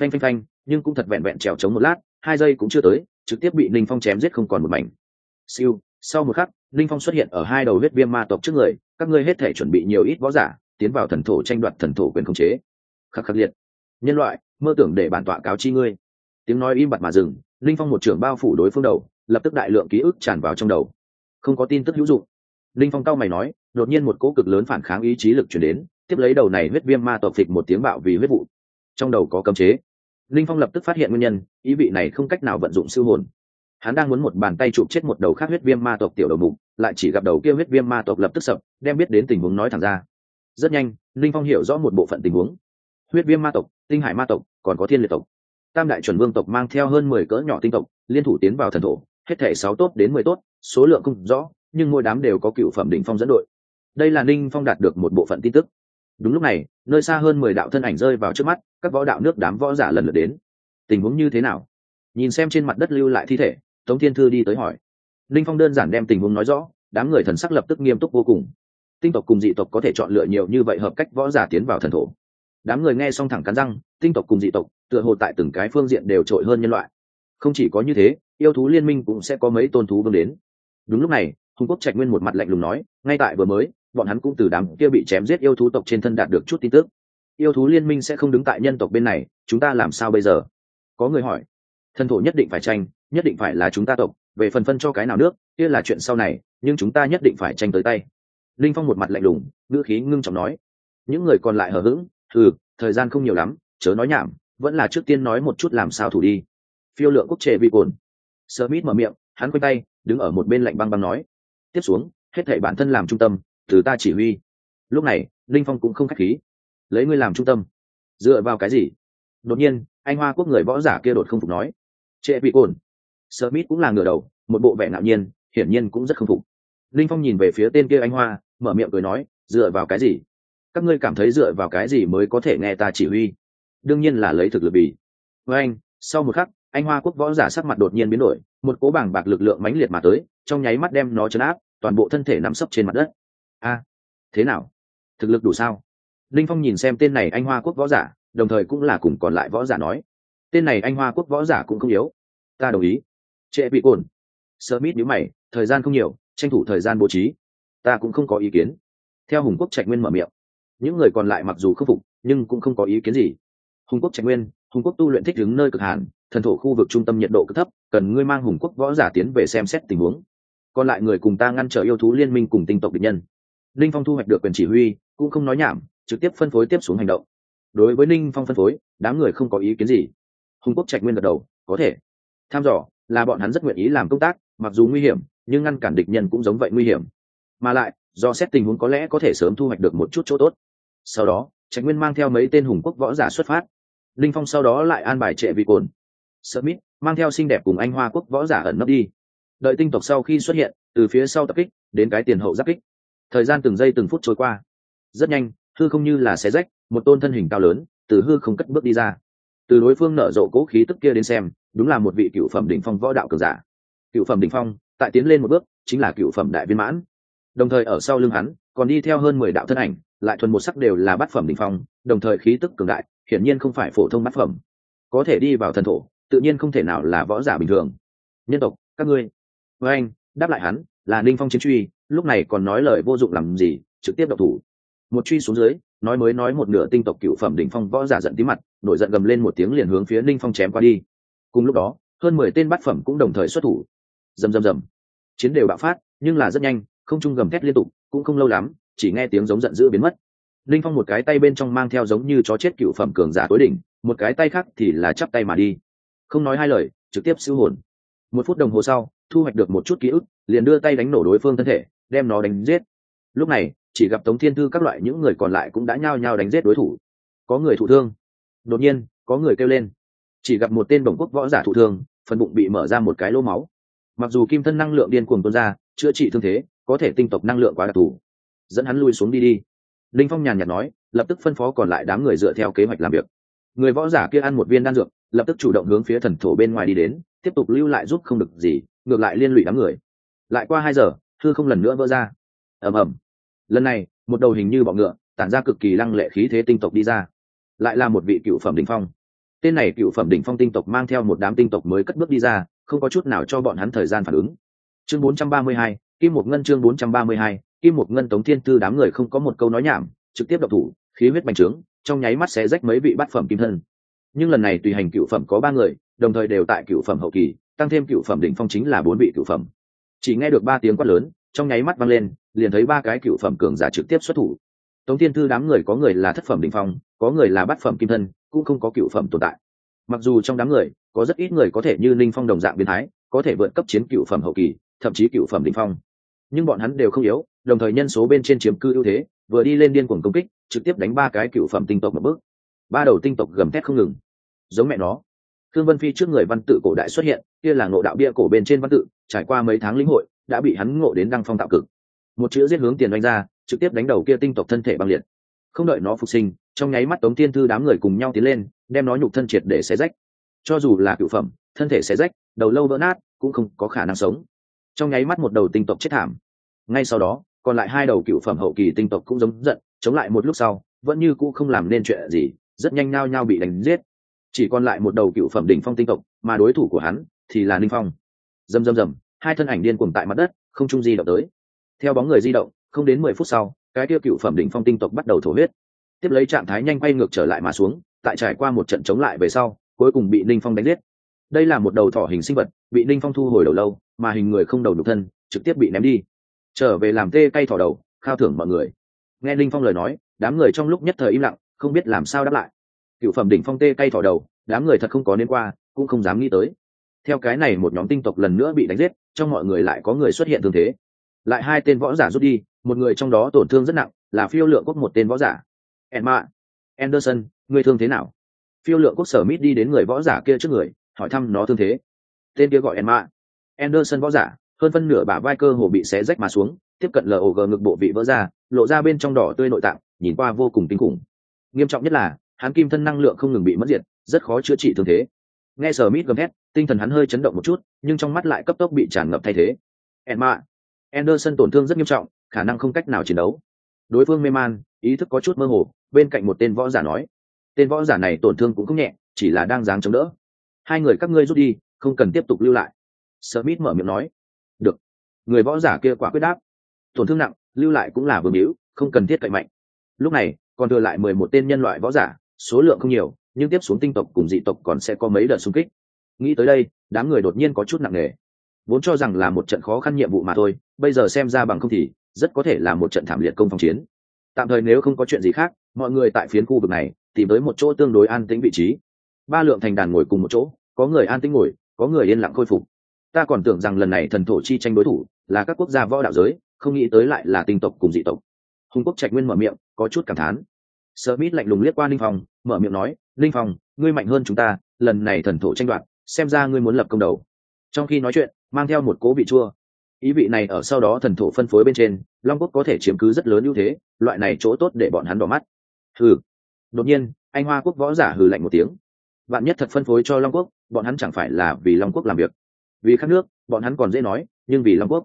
Phanh phanh phanh, nhưng cũng thật vẹn vẹn trèo trống một lát, hai giây cũng chưa tới, trực tiếp bị ninh phong chém giết không còn một mảnh. Siêu, sau một khắc, ninh phong xuất hiện ở hai đầu huyết viêm ma tộc trước người, các ngươi hết thể chuẩn bị nhiều ít võ giả, tiến vào thần thổ tranh đoạt thần thổ quyền khống chế. Khắc khắc liệt. Nhân loại, mơ tưởng để bản tọa cáo chi ngươi. Tiếng nói im bặt mà dừng, ninh phong một trưởng bao phủ đối phương đầu lập tức đại lượng ký ức tràn vào trong đầu. Không có tin tức hữu dụng. Linh phong cao mày nói, đột nhiên một cỗ cực lớn phản kháng ý chí lực chuyển đến, tiếp lấy đầu này huyết viêm ma tộc phịch một tiếng bạo vì huyết vụ. Trong đầu có cấm chế. Linh phong lập tức phát hiện nguyên nhân, ý vị này không cách nào vận dụng siêu hồn. Hắn đang muốn một bàn tay chụp chết một đầu khác huyết viêm ma tộc tiểu đầu mục, lại chỉ gặp đầu kia huyết viêm ma tộc lập tức sập, đem biết đến tình huống nói thẳng ra. Rất nhanh, linh phong hiểu rõ một bộ phận tình huống. Huyết viêm ma tộc, tinh hải ma tộc, còn có thiên liệt tộc. Tam đại chuẩn vương tộc mang theo hơn mười cỡ nhỏ tinh tộc, liên thủ tiến vào thần thổ hết thể sáu tốt đến mười tốt, số lượng không rõ, nhưng mỗi đám đều có cựu phẩm đỉnh phong dẫn đội. Đây là ninh phong đạt được một bộ phận tin tức. Đúng lúc này, nơi xa hơn mười đạo thân ảnh rơi vào trước mắt, các võ đạo nước đám võ giả lần lượt đến. Tình huống như thế nào? Nhìn xem trên mặt đất lưu lại thi thể, tống thiên thư đi tới hỏi. Ninh phong đơn giản đem tình huống nói rõ, đám người thần sắc lập tức nghiêm túc vô cùng. Tinh tộc cùng dị tộc có thể chọn lựa nhiều như vậy hợp cách võ giả tiến vào thần thổ. Đám người nghe xong thẳng cắn răng, tinh tộc cùng dị tộc, tựa hồ tại từng cái phương diện đều trội hơn nhân loại. Không chỉ có như thế yêu thú liên minh cũng sẽ có mấy tôn thú vương đến. Đúng lúc này, hùng quốc trạch nguyên một mặt lạnh lùng nói, ngay tại vừa mới, bọn hắn cũng từ đám kia bị chém giết yêu thú tộc trên thân đạt được chút tin tức. Yêu thú liên minh sẽ không đứng tại nhân tộc bên này, chúng ta làm sao bây giờ? Có người hỏi. Thân thổ nhất định phải tranh, nhất định phải là chúng ta tộc, về phần phân cho cái nào nước, kia là chuyện sau này, nhưng chúng ta nhất định phải tranh tới tay. Linh phong một mặt lạnh lùng, ngữ khí ngưng trọng nói. Những người còn lại hờ hững ừ thời gian không nhiều lắm, chớ nói nhảm, vẫn là trước tiên nói một chút làm sao thủ đi. Phiêu lượng quốc trệ bị cồn Smith mở miệng, hắn quay tay, đứng ở một bên lạnh băng băng nói, tiếp xuống, hết thảy bản thân làm trung tâm, từ ta chỉ huy. Lúc này, linh phong cũng không khách khí, lấy ngươi làm trung tâm, dựa vào cái gì? Đột nhiên, anh hoa quốc người võ giả kia đột không phục nói, trệ bị cồn. Smith cũng là ngửa đầu, một bộ vẻ ngạo nhiên, hiển nhiên cũng rất không phục. Linh phong nhìn về phía tên kia anh hoa, mở miệng cười nói, dựa vào cái gì? Các ngươi cảm thấy dựa vào cái gì mới có thể nghe ta chỉ huy? Đương nhiên là lấy thực lực bì với anh, sau một khắc anh hoa quốc võ giả sắc mặt đột nhiên biến đổi, một cố bảng bạc lực lượng mãnh liệt mà tới, trong nháy mắt đem nó chấn áp, toàn bộ thân thể nằm sấp trên mặt đất. A, thế nào? Thực lực đủ sao? Linh phong nhìn xem tên này anh hoa quốc võ giả, đồng thời cũng là cùng còn lại võ giả nói. Tên này anh hoa quốc võ giả cũng không yếu. Ta đồng ý. Trệ bị cồn. Sơ mít nhữ mày, thời gian không nhiều, tranh thủ thời gian bố trí. Ta cũng không có ý kiến. Theo hùng quốc trạch nguyên mở miệng. Những người còn lại mặc dù khâm phục, nhưng cũng không có ý kiến gì. Hùng quốc trạch nguyên, hùng quốc tu luyện thích đứng nơi cực hàn thần thổ khu vực trung tâm nhiệt độ cực thấp, cần ngươi mang hùng quốc võ giả tiến về xem xét tình huống. Còn lại người cùng ta ngăn trở yêu thú liên minh cùng tinh tộc địch nhân. Linh phong thu hoạch được quyền chỉ huy, cũng không nói nhảm, trực tiếp phân phối tiếp xuống hành động. Đối với linh phong phân phối, đám người không có ý kiến gì. Hùng quốc trạch nguyên gật đầu, có thể. Tham dò, là bọn hắn rất nguyện ý làm công tác, mặc dù nguy hiểm, nhưng ngăn cản địch nhân cũng giống vậy nguy hiểm. Mà lại, do xét tình huống có lẽ có thể sớm thu hoạch được một chút chỗ tốt. Sau đó, trạch nguyên mang theo mấy tên hùng quốc võ giả xuất phát. Linh phong sau đó lại an bài trệ vị cồn smith mang theo xinh đẹp cùng anh hoa quốc võ giả ẩn nấp đi. Đợi tinh tộc sau khi xuất hiện, từ phía sau tập kích, đến cái tiền hậu giáp kích. Thời gian từng giây từng phút trôi qua. Rất nhanh, hư không như là xé rách, một tôn thân hình cao lớn, từ hư không cất bước đi ra. Từ đối phương nở rộ cố khí tức kia đến xem, đúng là một vị cựu phẩm đỉnh phong võ đạo cường giả. Cựu phẩm đỉnh phong, tại tiến lên một bước, chính là cựu phẩm đại viên mãn. Đồng thời ở sau lưng hắn, còn đi theo hơn mười đạo thân ảnh, lại thuần một sắc đều là bát phẩm đỉnh phong, đồng thời khí tức cường đại, hiển nhiên không phải phổ thông bát phẩm. Có thể đi vào thần thổ tự nhiên không thể nào là võ giả bình thường. Nhân tộc, các ngươi. Với anh, đáp lại hắn, là ninh phong chiến truy, lúc này còn nói lời vô dụng làm gì, trực tiếp độc thủ. Một truy xuống dưới, nói mới nói một nửa tinh tộc cựu phẩm đỉnh phong võ giả giận tí mặt, nổi giận gầm lên một tiếng liền hướng phía ninh phong chém qua đi. Cùng lúc đó, hơn mười tên bát phẩm cũng đồng thời xuất thủ. Rầm rầm rầm. Chiến đều bạo phát, nhưng là rất nhanh, không trung gầm thét liên tục, cũng không lâu lắm, chỉ nghe tiếng giống giận dữ biến mất. Ninh phong một cái tay bên trong mang theo giống như chó chết cựu phẩm cường giả tối đỉnh, một cái tay khác thì là chắp tay mà đi không nói hai lời, trực tiếp siêu hồn. Một phút đồng hồ sau, thu hoạch được một chút ký ức, liền đưa tay đánh nổ đối phương thân thể, đem nó đánh giết. Lúc này, chỉ gặp tống thiên thư các loại những người còn lại cũng đã nhao nhao đánh giết đối thủ. Có người thụ thương. Đột nhiên, có người kêu lên. Chỉ gặp một tên đồng quốc võ giả thụ thương, phần bụng bị mở ra một cái lỗ máu. Mặc dù kim thân năng lượng điên cuồng tuôn ra, chữa trị thương thế, có thể tinh tộc năng lượng quá đặc thù. Dẫn hắn lui xuống đi đi. Linh phong nhàn nhạt nói, lập tức phân phó còn lại đám người dựa theo kế hoạch làm việc người võ giả kia ăn một viên đan dược lập tức chủ động hướng phía thần thổ bên ngoài đi đến tiếp tục lưu lại giúp không được gì ngược lại liên lụy đám người. Lại qua hai giờ thư không lần nữa vỡ ra. Ầm ầm. Lần này một đầu hình như bọ ngựa tản ra cực kỳ lăng lệ khí thế tinh tộc đi ra. Lại là một vị cựu phẩm đỉnh phong. Tên này cựu phẩm đỉnh phong tinh tộc mang theo một đám tinh tộc mới cất bước đi ra không có chút nào cho bọn hắn thời gian phản ứng. Chương 432, kim một ngân chương 432, kim một ngân tống thiên tư đám người không có một câu nói nhảm trực tiếp độc thủ khí huyết bành trướng trong nháy mắt sẽ rách mấy vị bát phẩm kim thân. Nhưng lần này tùy hành cựu phẩm có ba người, đồng thời đều tại cựu phẩm hậu kỳ, tăng thêm cựu phẩm đỉnh phong chính là bốn vị cựu phẩm. Chỉ nghe được ba tiếng quát lớn, trong nháy mắt vang lên, liền thấy ba cái cựu phẩm cường giả trực tiếp xuất thủ. Tống thiên thư đám người có người là thất phẩm đỉnh phong, có người là bát phẩm kim thân, cũng không có cựu phẩm tồn tại. Mặc dù trong đám người, có rất ít người có thể như linh phong đồng dạng biến thái, có thể vượt cấp chiến cựu phẩm hậu kỳ, thậm chí cựu phẩm đỉnh phong. Nhưng bọn hắn đều không yếu đồng thời nhân số bên trên chiếm cư ưu thế, vừa đi lên điên cuồng công kích, trực tiếp đánh ba cái cựu phẩm tinh tộc một bước. Ba đầu tinh tộc gầm thét không ngừng. Giống mẹ nó. Thương vân phi trước người văn tự cổ đại xuất hiện, kia là ngộ đạo bia cổ bên trên văn tự, trải qua mấy tháng lĩnh hội, đã bị hắn ngộ đến đăng phong tạo cực. Một chữ giết hướng tiền oanh ra, trực tiếp đánh đầu kia tinh tộc thân thể băng liệt. Không đợi nó phục sinh, trong nháy mắt tống tiên thư đám người cùng nhau tiến lên, đem nó nhục thân triệt để xé rách. Cho dù là cựu phẩm, thân thể xé rách, đầu lâu vỡ nát, cũng không có khả năng sống. Trong nháy mắt một đầu tinh tộc chết thảm. Ngay sau đó còn lại hai đầu cựu phẩm hậu kỳ tinh tộc cũng giống giận, chống lại một lúc sau, vẫn như cũ không làm nên chuyện gì, rất nhanh nao nhau bị đánh giết. Chỉ còn lại một đầu cựu phẩm đỉnh phong tinh tộc, mà đối thủ của hắn thì là ninh phong. Rầm rầm rầm, hai thân ảnh điên cuồng tại mặt đất, không trung di động tới. Theo bóng người di động, không đến mười phút sau, cái tiêu cựu phẩm đỉnh phong tinh tộc bắt đầu thổ huyết. Tiếp lấy trạng thái nhanh quay ngược trở lại mà xuống, tại trải qua một trận chống lại về sau, cuối cùng bị ninh phong đánh giết. Đây là một đầu thỏ hình sinh vật, bị ninh phong thu hồi đầu lâu, mà hình người không đầu đục thân, trực tiếp bị ném đi trở về làm tê cay thỏ đầu, khao thưởng mọi người. Nghe Linh phong lời nói, đám người trong lúc nhất thời im lặng, không biết làm sao đáp lại. Cựu phẩm đỉnh phong tê cay thỏ đầu, đám người thật không có nên qua, cũng không dám nghĩ tới. Theo cái này một nhóm tinh tộc lần nữa bị đánh giết, trong mọi người lại có người xuất hiện thương thế. Lại hai tên võ giả rút đi, một người trong đó tổn thương rất nặng, là phiêu lượng quốc một tên võ giả. Emma anderson, người thương thế nào? Phiêu lượng quốc sở mít đi đến người võ giả kia trước người, hỏi thăm nó thương thế. Tên kia gọi emma anderson võ giả hơn phân nửa bả vai cơ hồ bị xé rách mà xuống, tiếp cận log ngực bộ vị vỡ ra, lộ ra bên trong đỏ tươi nội tạng, nhìn qua vô cùng kinh khủng. Nghiêm trọng nhất là, hắn kim thân năng lượng không ngừng bị mất diệt, rất khó chữa trị thương thế. Nghe sở mít gầm hét tinh thần hắn hơi chấn động một chút, nhưng trong mắt lại cấp tốc bị tràn ngập thay thế. Emma anderson tổn thương rất nghiêm trọng, khả năng không cách nào chiến đấu. Đối phương mê man, ý thức có chút mơ hồ, bên cạnh một tên võ giả nói. Tên võ giả này tổn thương cũng không nhẹ, chỉ là đang dáng chống đỡ. Hai người các ngươi rút đi, không cần tiếp tục lưu lại. Smith mở miệng nói người võ giả kia quả quyết đáp. Tổn thương nặng, lưu lại cũng là vương hữu, không cần thiết cậy mạnh. Lúc này, còn thừa lại mười một tên nhân loại võ giả, số lượng không nhiều, nhưng tiếp xuống tinh tộc cùng dị tộc còn sẽ có mấy đợt xung kích. Nghĩ tới đây, đám người đột nhiên có chút nặng nề. Vốn cho rằng là một trận khó khăn nhiệm vụ mà thôi, bây giờ xem ra bằng không thì, rất có thể là một trận thảm liệt công phòng chiến. Tạm thời nếu không có chuyện gì khác, mọi người tại phiến khu vực này, tìm tới một chỗ tương đối an tĩnh vị trí. Ba lượng thành đàn ngồi cùng một chỗ, có người an tĩnh ngồi, có người yên lặng khôi phục. Ta còn tưởng rằng lần này thần thổ chi tranh đối thủ là các quốc gia võ đạo giới, không nghĩ tới lại là tinh tộc cùng dị tộc. Hùng quốc trạch nguyên mở miệng, có chút cảm thán. Sơ mít lạnh lùng liếc qua linh phong, mở miệng nói, linh phong, ngươi mạnh hơn chúng ta, lần này thần thổ tranh đoạt, xem ra ngươi muốn lập công đầu. Trong khi nói chuyện, mang theo một cố vị chua. Ý vị này ở sau đó thần thổ phân phối bên trên, long quốc có thể chiếm cứ rất lớn ưu thế, loại này chỗ tốt để bọn hắn đỏ mắt. Hừ. Đột nhiên, anh hoa quốc võ giả hừ lạnh một tiếng. Bạn nhất thật phân phối cho long quốc, bọn hắn chẳng phải là vì long quốc làm việc. Vì các nước, bọn hắn còn dễ nói, nhưng vì long quốc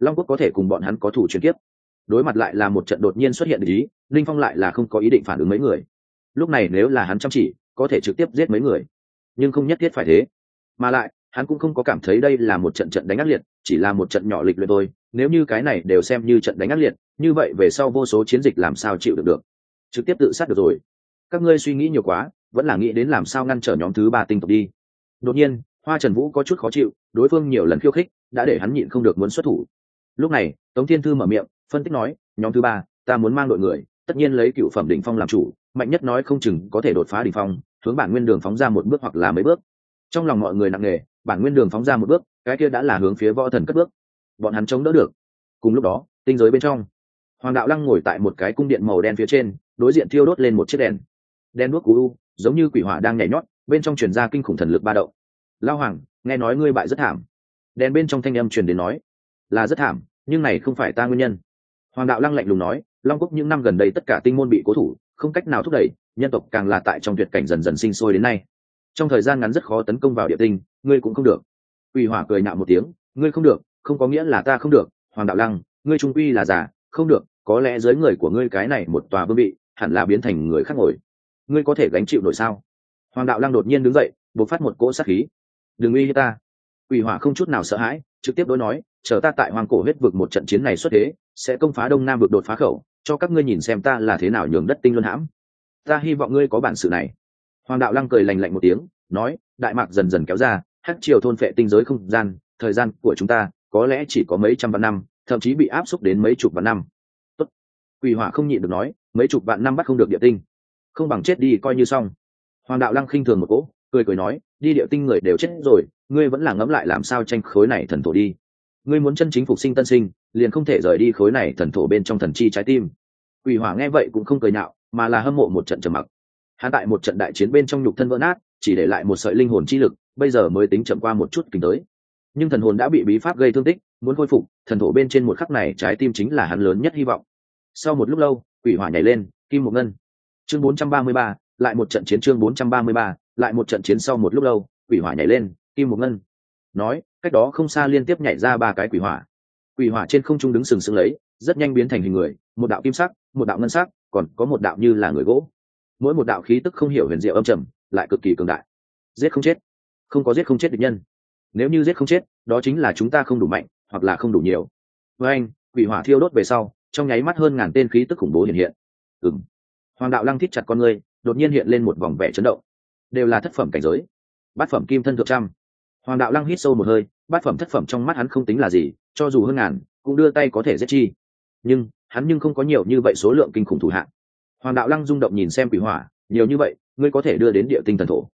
long quốc có thể cùng bọn hắn có thủ chuyển tiếp đối mặt lại là một trận đột nhiên xuất hiện ý, linh phong lại là không có ý định phản ứng mấy người. Lúc này nếu là hắn chăm chỉ, có thể trực tiếp giết mấy người. Nhưng không nhất thiết phải thế. Mà lại, hắn cũng không có cảm thấy đây là một trận trận đánh ác liệt, chỉ là một trận nhỏ lịch luyện thôi. Nếu như cái này đều xem như trận đánh ác liệt, như vậy về sau vô số chiến dịch làm sao chịu được được? Trực tiếp tự sát được rồi. Các ngươi suy nghĩ nhiều quá, vẫn là nghĩ đến làm sao ngăn trở nhóm thứ ba tinh tộc đi. Đột nhiên, hoa trần vũ có chút khó chịu, đối phương nhiều lần khiêu khích, đã để hắn nhịn không được muốn xuất thủ lúc này, tống thiên thư mở miệng, phân tích nói, nhóm thứ ba, ta muốn mang đội người, tất nhiên lấy cựu phẩm đỉnh phong làm chủ, mạnh nhất nói không chừng có thể đột phá đỉnh phong, hướng bản nguyên đường phóng ra một bước hoặc là mấy bước. Trong lòng mọi người nặng nề, bản nguyên đường phóng ra một bước, cái kia đã là hướng phía võ thần cất bước. Bọn hắn chống đỡ được. Cùng lúc đó, tinh giới bên trong, hoàng đạo lăng ngồi tại một cái cung điện màu đen phía trên, đối diện thiêu đốt lên một chiếc đèn. Đen đuốc cú u, giống như quỷ hỏa đang nhảy nhót, bên trong truyền ra kinh khủng thần lực ba động. Lao hoàng, nghe nói ngươi bại rất thảm. Đèn bên trong thanh âm truyền đến nói, là rất thảm nhưng này không phải ta nguyên nhân. Hoàng đạo lăng lạnh lùng nói, long quốc những năm gần đây tất cả tinh môn bị cố thủ, không cách nào thúc đẩy, nhân tộc càng là tại trong tuyệt cảnh dần dần sinh sôi đến nay. Trong thời gian ngắn rất khó tấn công vào địa tinh, ngươi cũng không được. Quỷ hỏa cười nạo một tiếng, ngươi không được, không có nghĩa là ta không được. Hoàng đạo lăng, ngươi trung quy là giả không được, có lẽ dưới người của ngươi cái này một tòa vương bị hẳn là biến thành người khác ngồi. Ngươi có thể gánh chịu nổi sao? Hoàng đạo lăng đột nhiên đứng dậy, bộc phát một cỗ sát khí. Đừng uy hiếp ta. Quỷ hỏa không chút nào sợ hãi trực tiếp đối nói, chờ ta tại hoàng cổ huyết vực một trận chiến này xuất thế, sẽ công phá đông nam vực đột phá khẩu, cho các ngươi nhìn xem ta là thế nào nhường đất tinh luân hãm. Ta hy vọng ngươi có bản sự này. Hoàng đạo lăng cười lành lạnh một tiếng, nói, đại mạc dần dần kéo ra, hắc triều thôn phệ tinh giới không gian, thời gian của chúng ta có lẽ chỉ có mấy trăm vạn năm, thậm chí bị áp xúc đến mấy chục vạn năm. Tốt. quỷ hỏa không nhịn được nói, mấy chục vạn năm bắt không được địa tinh. Không bằng chết đi, coi như xong. Hoàng đạo lăng khinh thường một cỗ, cười cười nói, đi địa tinh người đều chết rồi ngươi vẫn là ngẫm lại làm sao tranh khối này thần thổ đi. Ngươi muốn chân chính phục sinh tân sinh liền không thể rời đi khối này thần thổ bên trong thần chi trái tim. Quỷ hỏa nghe vậy cũng không cười nhạo mà là hâm mộ một trận trầm mặc. Hắn tại một trận đại chiến bên trong nhục thân vỡ nát chỉ để lại một sợi linh hồn chi lực bây giờ mới tính chậm qua một chút kinh tới. Nhưng thần hồn đã bị bí pháp gây thương tích muốn khôi phục thần thổ bên trên một khắc này trái tim chính là hắn lớn nhất hy vọng. Sau một lúc lâu quỷ hỏa nhảy lên kim một ngân. Chương 433, lại một trận chiến chương 433, lại một trận chiến sau một lúc lâu quỷ hỏa nhảy lên kim một ngân nói, cách đó không xa liên tiếp nhảy ra ba cái quỷ hỏa. Quỷ hỏa trên không trung đứng sừng sững lấy, rất nhanh biến thành hình người, một đạo kim sắc, một đạo ngân sắc, còn có một đạo như là người gỗ. Mỗi một đạo khí tức không hiểu huyền diệu âm trầm, lại cực kỳ cường đại. Giết không chết. Không có giết không chết địch nhân. Nếu như giết không chết, đó chính là chúng ta không đủ mạnh, hoặc là không đủ nhiều. Với anh, quỷ hỏa thiêu đốt về sau, trong nháy mắt hơn ngàn tên khí tức khủng bố hiện hiện. Ừng hoàng đạo lăng thít chặt con người đột nhiên hiện lên một vòng vẻ chấn động. Đều là thất phẩm cảnh giới. Bát phẩm kim thân thượng trăm hoàng đạo lăng hít sâu một hơi, bát phẩm thất phẩm trong mắt hắn không tính là gì, cho dù hơn ngàn, cũng đưa tay có thể giết chi. Nhưng, hắn nhưng không có nhiều như vậy số lượng kinh khủng thủ hạng hoàng đạo lăng rung động nhìn xem quỷ hỏa, nhiều như vậy, ngươi có thể đưa đến địa tinh thần thổ.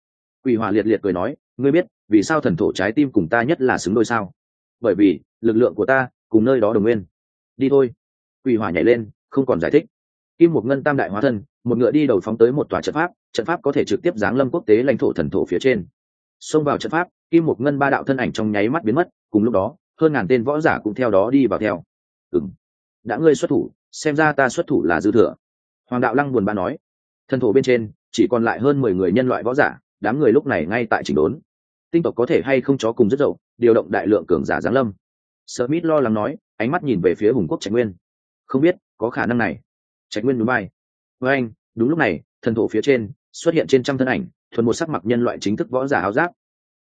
Quỷ hỏa liệt liệt cười nói, ngươi biết, vì sao thần thổ trái tim cùng ta nhất là xứng đôi sao? Bởi vì, lực lượng của ta, cùng nơi đó đồng nguyên. Đi thôi. Quỷ hỏa nhảy lên, không còn giải thích. Kim một ngân tam đại hóa thân, một ngựa đi đầu phóng tới một tòa trận pháp trận pháp có thể trực tiếp giáng lâm quốc tế lãnh thổ thần thổ phía trên xông vào trận pháp, kim một ngân ba đạo thân ảnh trong nháy mắt biến mất, cùng lúc đó, hơn ngàn tên võ giả cũng theo đó đi vào theo. Ừng đã ngươi xuất thủ, xem ra ta xuất thủ là dư thừa. Hoàng đạo lăng buồn bã nói. Thần thổ bên trên, chỉ còn lại hơn mười người nhân loại võ giả, đám người lúc này ngay tại chỉnh đốn. Tinh tộc có thể hay không chó cùng rất dậu, điều động đại lượng cường giả giáng lâm. Smith lo lắng nói, ánh mắt nhìn về phía hùng quốc trạch nguyên. Không biết, có khả năng này. Trạch nguyên núi bay. Với anh, đúng lúc này, thần thổ phía trên, xuất hiện trên trăm thân ảnh thuần một sắc mặc nhân loại chính thức võ giả áo giáp.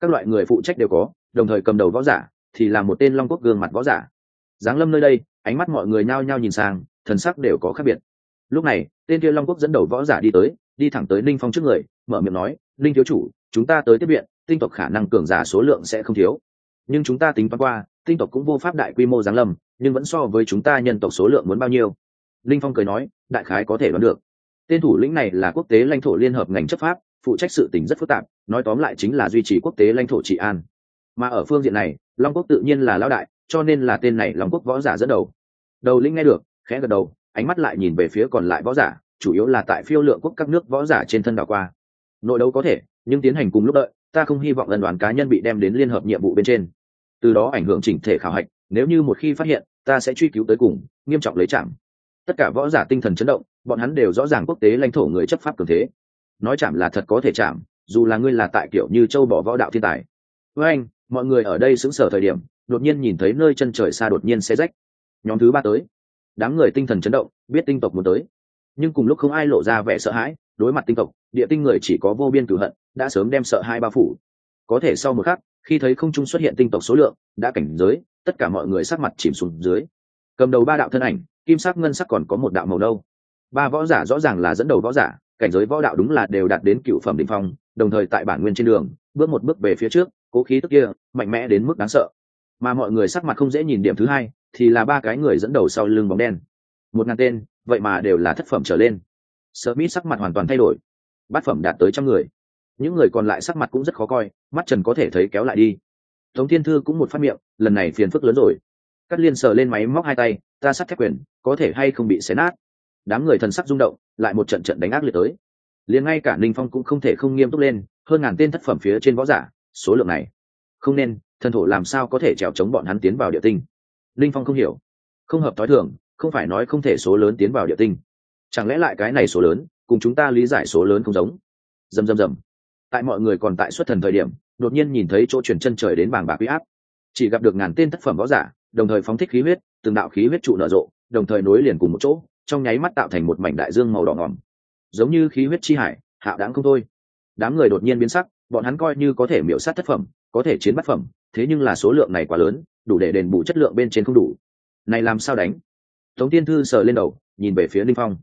Các loại người phụ trách đều có, đồng thời cầm đầu võ giả thì là một tên long quốc gương mặt võ giả. Giáng lâm nơi đây, ánh mắt mọi người nhao nhao nhìn sang, thần sắc đều có khác biệt. Lúc này, tên kia long quốc dẫn đầu võ giả đi tới, đi thẳng tới ninh phong trước người, mở miệng nói, ninh thiếu chủ, chúng ta tới tiếp viện, tinh tộc khả năng cường giả số lượng sẽ không thiếu. Nhưng chúng ta tính toán qua, tinh tộc cũng vô pháp đại quy mô giáng lâm, nhưng vẫn so với chúng ta nhân tộc số lượng muốn bao nhiêu? Linh phong cười nói, đại khái có thể đoán được. Tên thủ lĩnh này là quốc tế lãnh thổ liên hợp ngành chấp pháp phụ trách sự tình rất phức tạp, nói tóm lại chính là duy trì quốc tế lãnh thổ trị an. Mà ở phương diện này, long quốc tự nhiên là lão đại, cho nên là tên này long quốc võ giả dẫn đầu. Đầu linh nghe được, khẽ gật đầu, ánh mắt lại nhìn về phía còn lại võ giả, chủ yếu là tại phiêu lượng quốc các nước võ giả trên thân đảo qua. Nội đấu có thể, nhưng tiến hành cùng lúc đợi, ta không hy vọng ân đoàn cá nhân bị đem đến liên hợp nhiệm vụ bên trên. Từ đó ảnh hưởng chỉnh thể khảo hạch, nếu như một khi phát hiện, ta sẽ truy cứu tới cùng, nghiêm trọng lấy chạm. Tất cả võ giả tinh thần chấn động, bọn hắn đều rõ ràng quốc tế lãnh thổ người chấp pháp cường thế nói chạm là thật có thể chạm, dù là ngươi là tại kiểu như châu bỏ võ đạo thiên tài. Với anh, mọi người ở đây xứng sở thời điểm, đột nhiên nhìn thấy nơi chân trời xa đột nhiên xe rách. Nhóm thứ ba tới. Đám người tinh thần chấn động, biết tinh tộc muốn tới. Nhưng cùng lúc không ai lộ ra vẻ sợ hãi, đối mặt tinh tộc, địa tinh người chỉ có vô biên cử hận, đã sớm đem sợ hai bao phủ. Có thể sau một khắc, khi thấy không trung xuất hiện tinh tộc số lượng, đã cảnh giới, tất cả mọi người sắc mặt chìm xuống dưới. Cầm đầu ba đạo thân ảnh, kim sắc ngân sắc còn có một đạo màu nâu. Ba võ giả rõ ràng là dẫn đầu võ giả cảnh giới võ đạo đúng là đều đạt đến cựu phẩm đ ỉ n h phong, đồng thời tại bản nguyên trên đường, bước một bước về phía trước, cố khí tức kia mạnh mẽ đến mức đáng sợ. Mà mọi người sắc mặt không dễ nhìn điểm thứ hai, thì là ba cái người dẫn đầu sau lưng bóng đen. Một ngàn tên, vậy mà đều là thất phẩm trở lên. Sợ mít sắc mặt hoàn toàn thay đổi. Bát phẩm đạt tới trăm người. Những người còn lại sắc mặt cũng rất khó coi, mắt trần có thể thấy kéo lại đi. Tống thiên thư cũng một phát miệng, lần này phiền phức lớn rồi. Cắt liên sờ lên máy móc hai tay, ta sắt thép quyền, có thể hay không bị xé nát? Đám người thần sắc rung động, lại một trận trận đánh ác liệt tới. Liền ngay cả ninh phong cũng không thể không nghiêm túc lên, hơn ngàn tên thất phẩm phía trên võ giả, số lượng này. Không nên, thần thổ làm sao có thể trèo chống bọn hắn tiến vào địa tinh? Ninh phong không hiểu. Không hợp t h ó i thường, không phải nói không thể số lớn tiến vào địa tinh. Chẳng lẽ lại cái này số lớn, cùng chúng ta lý giải số lớn không giống? Dầm dầm dầm. Tại mọi người còn tại xuất thần thời điểm, đột nhiên nhìn thấy chỗ chuyển chân trời đến bảng bạc huy áp. Chỉ gặp được ngàn tên tác phẩm võ giả, đồng thời phóng thích khí huyết, từng đạo khí huyết trụ nở rộ, đồng thời nối liền cùng một chỗ trong nháy mắt tạo thành một mảnh đại dương màu đỏ ngỏm. Giống như khí huyết chi hải hạo đáng không thôi. Đám người đột nhiên biến sắc, bọn hắn coi như có thể miễu sát thất phẩm, có thể chiến bắt phẩm, thế nhưng là số lượng này quá lớn, đủ để đền bù chất lượng bên trên không đủ. Này làm sao đánh? Tống tiên thư sờ lên đầu, nhìn về phía linh phong.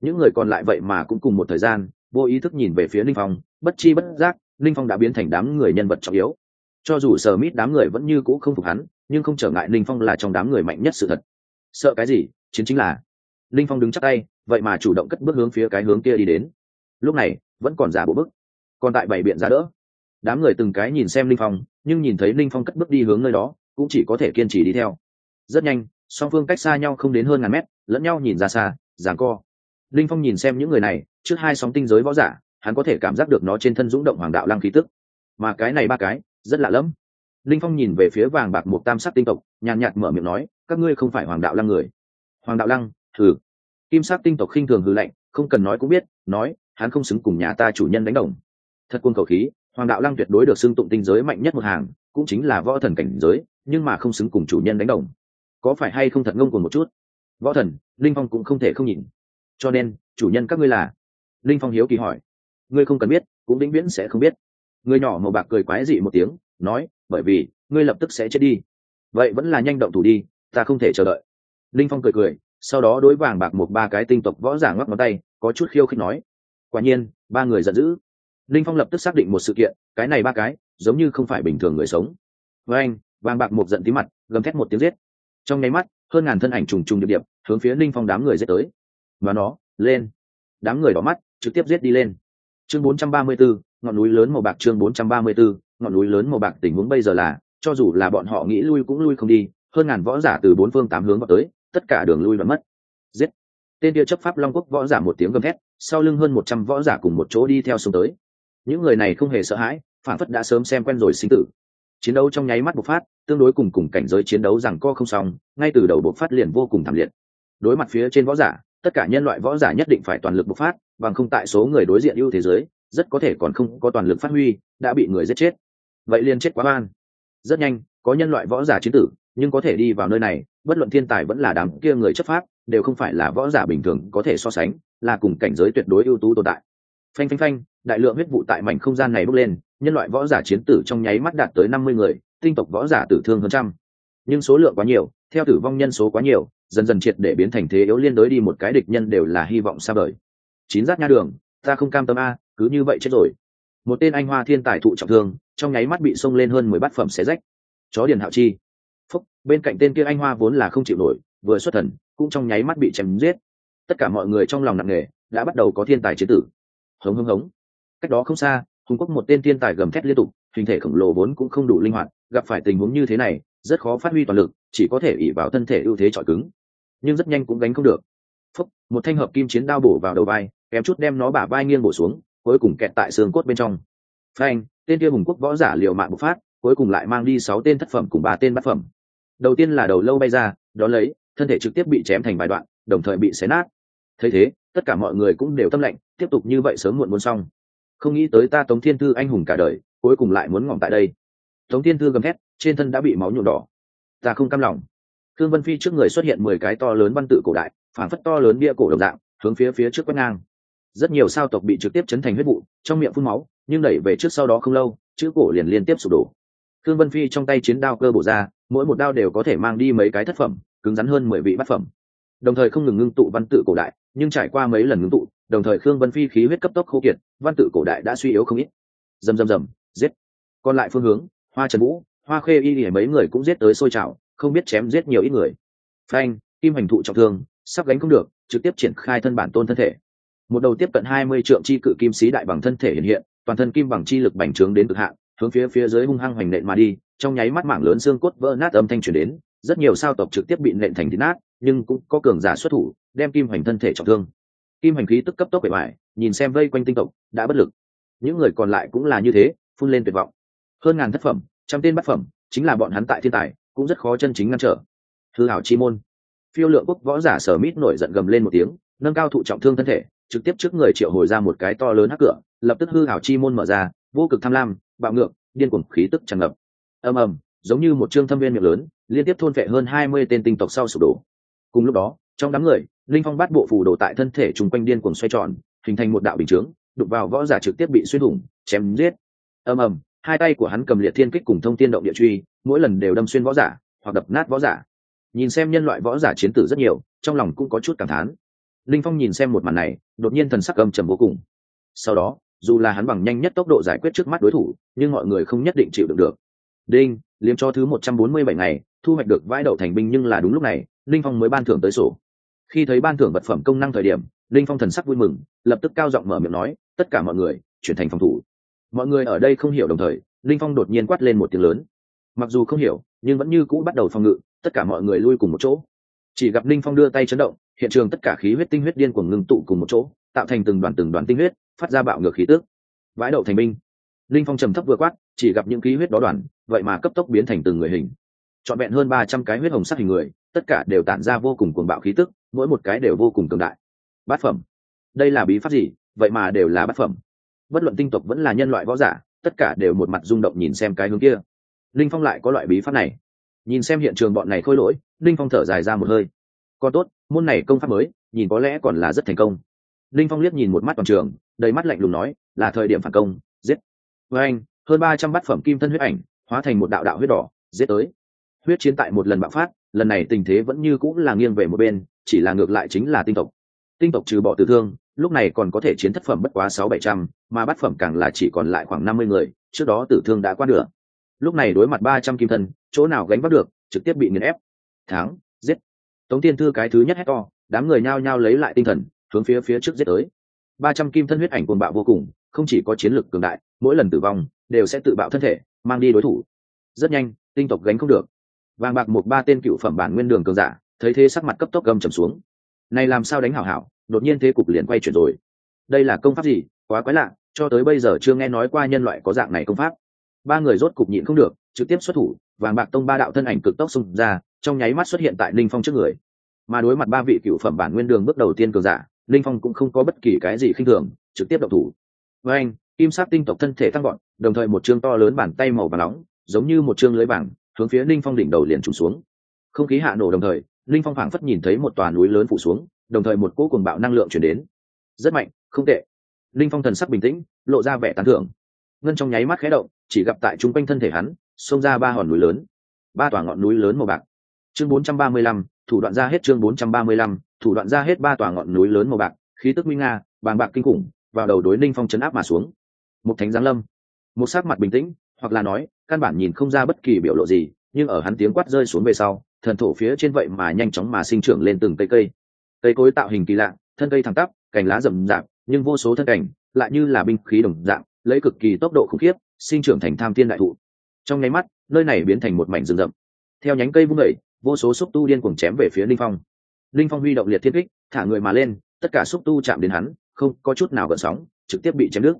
Những người còn lại vậy mà cũng cùng một thời gian, vô ý thức nhìn về phía linh phong, bất chi bất giác linh phong đã biến thành đám người nhân vật trọng yếu. Cho dù sờ mít đám người vẫn như cũ không phục hắn, nhưng không trở ngại linh phong là trong đám người mạnh nhất sự thật. Sợ cái gì? Chiến chính là linh phong đứng chắc tay, vậy mà chủ động cất bước hướng phía cái hướng kia đi đến. Lúc này, vẫn còn giả bộ bức. Còn tại bảy biện ra đỡ. Đám người từng cái nhìn xem linh phong, nhưng nhìn thấy linh phong cất bước đi hướng nơi đó, cũng chỉ có thể kiên trì đi theo. Rất nhanh, song phương cách xa nhau không đến hơn ngàn mét, lẫn nhau nhìn ra xa, giảng co. Linh phong nhìn xem những người này, trước hai sóng tinh giới võ giả, hắn có thể cảm giác được nó trên thân dũng động hoàng đạo lăng khí tức. Mà cái này ba cái, rất lạ lẫm. Linh phong nhìn về phía vàng bạc một tam sắc tinh tộc, nhàn nhạt mở miệng nói, các ngươi không phải hoàng đạo lăng người. Hoàng đạo lăng? Thử kim sắc tinh tộc khinh thường hư lệnh không cần nói cũng biết, nói, hắn không xứng cùng nhà ta chủ nhân đánh đồng. Thật quân cầu khí, hoàng đạo lăng tuyệt đối được xưng tụng tinh giới mạnh nhất một hàng, cũng chính là võ thần cảnh giới, nhưng mà không xứng cùng chủ nhân đánh đồng. Có phải hay không thật ngông cuồng một chút? Võ thần, linh phong cũng không thể không nhìn. Cho nên, chủ nhân các ngươi là? Linh phong hiếu kỳ hỏi. Ngươi không cần biết, cũng vĩnh viễn sẽ không biết. Người nhỏ màu bạc cười quái dị một tiếng, nói, bởi vì, ngươi lập tức sẽ chết đi. Vậy vẫn là nhanh động thủ đi, ta không thể chờ đợi. Linh phong cười cười sau đó đối vàng bạc một ba cái tinh tộc võ giả ngoắc ngón tay có chút khiêu khích nói quả nhiên ba người giận dữ. Linh phong lập tức xác định một sự kiện cái này ba cái giống như không phải bình thường người sống. Với anh vàng bạc một giận tí mặt gầm thét một tiếng giết. Trong nháy mắt hơn ngàn thân ảnh trùng trùng điệp điệp hướng phía linh phong đám người giết tới. Và nó lên. Đám người đỏ mắt trực tiếp giết đi lên. Chương 434, ngọn núi lớn màu bạc chương 434, ngọn núi lớn màu bạc tình huống bây giờ là cho dù là bọn họ nghĩ lui cũng lui không đi hơn ngàn võ giả từ bốn phương tám hướng vào tới tất cả đường lui vẫn mất. Giết. Tên kia chấp pháp long quốc võ giả một tiếng gầm thét, sau lưng hơn một trăm võ giả cùng một chỗ đi theo xuống tới. Những người này không hề sợ hãi, phản phất đã sớm xem quen rồi sinh tử. Chiến đấu trong nháy mắt bộc phát, tương đối cùng cùng cảnh giới chiến đấu rằng co không xong, ngay từ đầu bộc phát liền vô cùng thảm liệt. Đối mặt phía trên võ giả, tất cả nhân loại võ giả nhất định phải toàn lực bộc phát, bằng không tại số người đối diện ưu thế giới, rất có thể còn không có toàn lực phát huy, đã bị người giết chết. Vậy liền chết quá ban rất nhanh, có nhân loại võ giả chiến tử nhưng có thể đi vào nơi này, bất luận thiên tài vẫn là đám kia người chấp pháp, đều không phải là võ giả bình thường có thể so sánh, là cùng cảnh giới tuyệt đối ưu tú tồn tại. Phanh phanh phanh, đại lượng huyết vụ tại mảnh không gian này bốc lên, nhân loại võ giả chiến tử trong nháy mắt đạt tới năm mươi người, tinh tộc võ giả tử thương hơn trăm. Nhưng số lượng quá nhiều, theo tử vong nhân số quá nhiều, dần dần triệt để biến thành thế yếu liên đối đi một cái địch nhân đều là hy vọng xa vời. Chín giác nha đường, ta không cam tâm a, cứ như vậy chết rồi. Một tên anh hoa thiên tài thụ trọng thương, trong nháy mắt bị xông lên hơn mười bát phẩm xé rách. Chó điền hạo chi phúc, bên cạnh tên kia anh hoa vốn là không chịu nổi, vừa xuất thần, cũng trong nháy mắt bị chém giết. Tất cả mọi người trong lòng nặng nề, đã bắt đầu có thiên tài chế tử. Hống hống hống. Cách đó không xa, hùng quốc một tên thiên tài gầm thét liên tục, hình thể khổng lồ vốn cũng không đủ linh hoạt, gặp phải tình huống như thế này, rất khó phát huy toàn lực, chỉ có thể ỉ vào thân thể ưu thế trọi cứng. Nhưng rất nhanh cũng gánh không được. Phúc, một thanh hợp kim chiến đao bổ vào đầu vai, kém chút đem nó bả vai nghiêng bổ xuống, cuối cùng kẹt tại xương cốt bên trong. Phanh, tên kia hùng quốc võ giả liều mạng bộc phát, cuối cùng lại mang đi sáu tên thất phẩm cùng ba tên bát phẩm đầu tiên là đầu lâu bay ra, đó lấy, thân thể trực tiếp bị chém thành vài đoạn, đồng thời bị xé nát. Thấy thế, tất cả mọi người cũng đều tâm lệnh tiếp tục như vậy sớm muộn muốn xong. Không nghĩ tới ta tống thiên thư anh hùng cả đời, cuối cùng lại muốn ngỏm tại đây. Tống thiên thư gầm thét, trên thân đã bị máu nhuộm đỏ. Ta không cam lòng. Thương vân phi trước người xuất hiện mười cái to lớn văn tự cổ đại phản phất to lớn bia cổ đồng dạng, hướng phía phía trước quét ngang. Rất nhiều sao tộc bị trực tiếp chấn thành huyết vụ, trong miệng phun máu, nhưng đẩy về trước sau đó không lâu, chữ cổ liền liên tiếp sụp đổ. Thương vân phi trong tay chiến đao cơ bổ ra mỗi một đao đều có thể mang đi mấy cái thất phẩm, cứng rắn hơn mười vị bát phẩm. Đồng thời không ngừng ngưng tụ văn tự cổ đại, nhưng trải qua mấy lần ngưng tụ, đồng thời khương vân phi khí huyết cấp tốc khô kiệt, văn tự cổ đại đã suy yếu không ít. Dầm dầm dầm giết. Còn lại phương hướng, hoa trần vũ, hoa khê y để mấy người cũng giết tới sôi trào, không biết chém giết nhiều ít người. Phanh, kim hành thụ trọng thương, sắp gánh không được, trực tiếp triển khai thân bản tôn thân thể. Một đầu tiếp cận hai mươi trượng chi cự kim sĩ đại bằng thân thể hiện hiện, toàn thân kim bằng chi lực bành trướng đến cực hạn, hướng phía phía dưới hung hăng hoành nện mà đi trong nháy mắt mảng lớn xương cốt vỡ nát âm thanh truyền đến, rất nhiều sao tộc trực tiếp bị nện thành thít nát, nhưng cũng có cường giả xuất thủ, đem kim hoành thân thể trọng thương. Kim hoành khí tức cấp tốc bề ngoài nhìn xem vây quanh tinh tộc, đã bất lực. Những người còn lại cũng là như thế, phun lên tuyệt vọng. Hơn ngàn thất phẩm, trăm tên bát phẩm, chính là bọn hắn tại thiên tài, cũng rất khó chân chính ngăn trở. Hư hảo chi môn. Phiêu lượng quốc võ giả sở mít nổi giận gầm lên một tiếng, nâng cao thụ trọng thương thân thể, trực tiếp trước người triệu hồi ra một cái to lớn hắc cửa, lập tức hư hảo chi môn mở ra, vô cực tham lam, bạo ngược, điên cuồng khí tức tràn ngập ầm ầm, giống như một trương thâm viên miệng lớn, liên tiếp thôn vệ hơn hai mươi tên tinh tộc sau sụp đổ. Cùng lúc đó, trong đám người, linh phong bắt bộ phù đổ tại thân thể chung quanh điên cuồng xoay tròn, hình thành một đạo bình chướng đục vào võ giả trực tiếp bị xuyên thủng, chém giết. Ầm ầm, hai tay của hắn cầm liệt thiên kích cùng thông tiên động địa truy, mỗi lần đều đâm xuyên võ giả, hoặc đập nát võ giả. Nhìn xem nhân loại võ giả chiến tử rất nhiều, trong lòng cũng có chút cảm thán. Linh phong nhìn xem một màn này, đột nhiên thần sắc âm trầm vô cùng. Sau đó, dù là hắn bằng nhanh nhất tốc độ giải quyết trước mắt đối thủ, nhưng mọi người không nhất định chịu được được đinh, liếm cho thứ một trăm bốn mươi bảy ngày, thu hoạch được vãi đậu thành binh nhưng là đúng lúc này linh phong mới ban thưởng tới sổ. Khi thấy ban thưởng vật phẩm công năng thời điểm linh phong thần sắc vui mừng, lập tức cao giọng mở miệng nói, tất cả mọi người, chuyển thành phòng thủ. Mọi người ở đây không hiểu đồng thời linh phong đột nhiên quát lên một tiếng lớn. Mặc dù không hiểu, nhưng vẫn như cũ bắt đầu phòng ngự, tất cả mọi người lui cùng một chỗ. Chỉ gặp linh phong đưa tay chấn động, hiện trường tất cả khí huyết tinh huyết điên cuồng ngưng tụ cùng một chỗ, tạo thành từng đoàn từng đoàn tinh huyết, phát ra bạo ngược khí tước vãi đậu thành binh linh phong trầm thấp vừa quát, chỉ gặp những khí huyết đó đoàn, vậy mà cấp tốc biến thành từng người hình. Trọn vẹn hơn ba trăm cái huyết hồng sắc hình người, tất cả đều tản ra vô cùng cuồng bạo khí tức, mỗi một cái đều vô cùng cường đại. Bát phẩm. Đây là bí pháp gì? Vậy mà đều là bát phẩm. Bất luận tinh tộc vẫn là nhân loại võ giả, tất cả đều một mặt rung động nhìn xem cái hướng kia. Linh phong lại có loại bí pháp này. Nhìn xem hiện trường bọn này khôi lỗi, linh phong thở dài ra một hơi. Còn tốt, môn này công pháp mới, nhìn có lẽ còn là rất thành công. Linh phong liếc nhìn một mắt toàn trường, đầy mắt lạnh lùng nói, là thời điểm phản công với anh, hơn ba trăm bát phẩm kim thân huyết ảnh, hóa thành một đạo đạo huyết đỏ, giết tới. Huyết chiến tại một lần bạo phát, lần này tình thế vẫn như cũng là nghiêng về một bên, chỉ là ngược lại chính là tinh tộc. Tinh tộc trừ bỏ tử thương, lúc này còn có thể chiến thất phẩm bất quá sáu bảy trăm, mà bát phẩm càng là chỉ còn lại khoảng năm mươi người, trước đó tử thương đã qua nửa. Lúc này đối mặt ba trăm kim thân, chỗ nào gánh vác được, trực tiếp bị nghiền ép. Thắng, giết. Tống tiên thư cái thứ nhất hét to, đám người nhao nhao lấy lại tinh thần, hướng phía phía trước giết tới. Ba trăm kim thân huyết ảnh cuồng bạo vô cùng, không chỉ có chiến lược cường đại mỗi lần tử vong đều sẽ tự bạo thân thể, mang đi đối thủ. Rất nhanh, tinh tộc gánh không được. Vàng bạc một ba tên cựu phẩm bản nguyên đường cường giả, thấy thế sắc mặt cấp tốc gầm trầm xuống. Này làm sao đánh hảo hảo, đột nhiên thế cục liền quay chuyển rồi. Đây là công pháp gì? Quá quái lạ, cho tới bây giờ chưa nghe nói qua nhân loại có dạng này công pháp. Ba người rốt cục nhịn không được, trực tiếp xuất thủ, vàng bạc tông ba đạo thân ảnh cực tốc xung ra, trong nháy mắt xuất hiện tại linh phong trước người. Mà đối mặt ba vị cựu phẩm bản nguyên đường bước đầu tiên cường giả linh phong cũng không có bất kỳ cái gì khinh thường, trực tiếp độc thủ. Với anh kim sát tinh tộc thân thể tăng gọn đồng thời một chương to lớn bàn tay màu và nóng giống như một chương lưới bảng hướng phía ninh phong đỉnh đầu liền trùng xuống. Không khí hạ nổ đồng thời ninh phong phảng phất nhìn thấy một tòa núi lớn phủ xuống đồng thời một cỗ cuồng bạo năng lượng chuyển đến. Rất mạnh không tệ. Ninh phong thần sắc bình tĩnh lộ ra vẻ tán thưởng. Ngân trong nháy mắt khé động chỉ gặp tại chung quanh thân thể hắn xông ra ba hòn núi lớn. Ba tòa ngọn núi lớn màu bạc. Chương 435, thủ đoạn ra hết chương 435, thủ đoạn ra hết ba tòa ngọn núi lớn màu bạc. Khí tức nguy nga bàng bạc kinh khủng vào đầu đối ninh phong chấn áp mà xuống một thánh giáng lâm. Một sắc mặt bình tĩnh, hoặc là nói, căn bản nhìn không ra bất kỳ biểu lộ gì, nhưng ở hắn tiếng quát rơi xuống về sau, thần thổ phía trên vậy mà nhanh chóng mà sinh trưởng lên từng cây cây. Cây cối tạo hình kỳ lạ, thân cây thẳng tắp, cành lá rậm rạp, nhưng vô số thân cảnh lại như là binh khí đồng dạng, lấy cực kỳ tốc độ khủng khiếp, sinh trưởng thành tham thiên đại thụ. Trong nháy mắt, nơi này biến thành một mảnh rừng rậm. Theo nhánh cây vung vẩy vô số xúc tu điên cuồng chém về phía linh phong. Linh phong huy động liệt thiên kích, thả người mà lên, tất cả xúc tu chạm đến hắn, không có chút nào gợn sóng, trực tiếp bị chém nước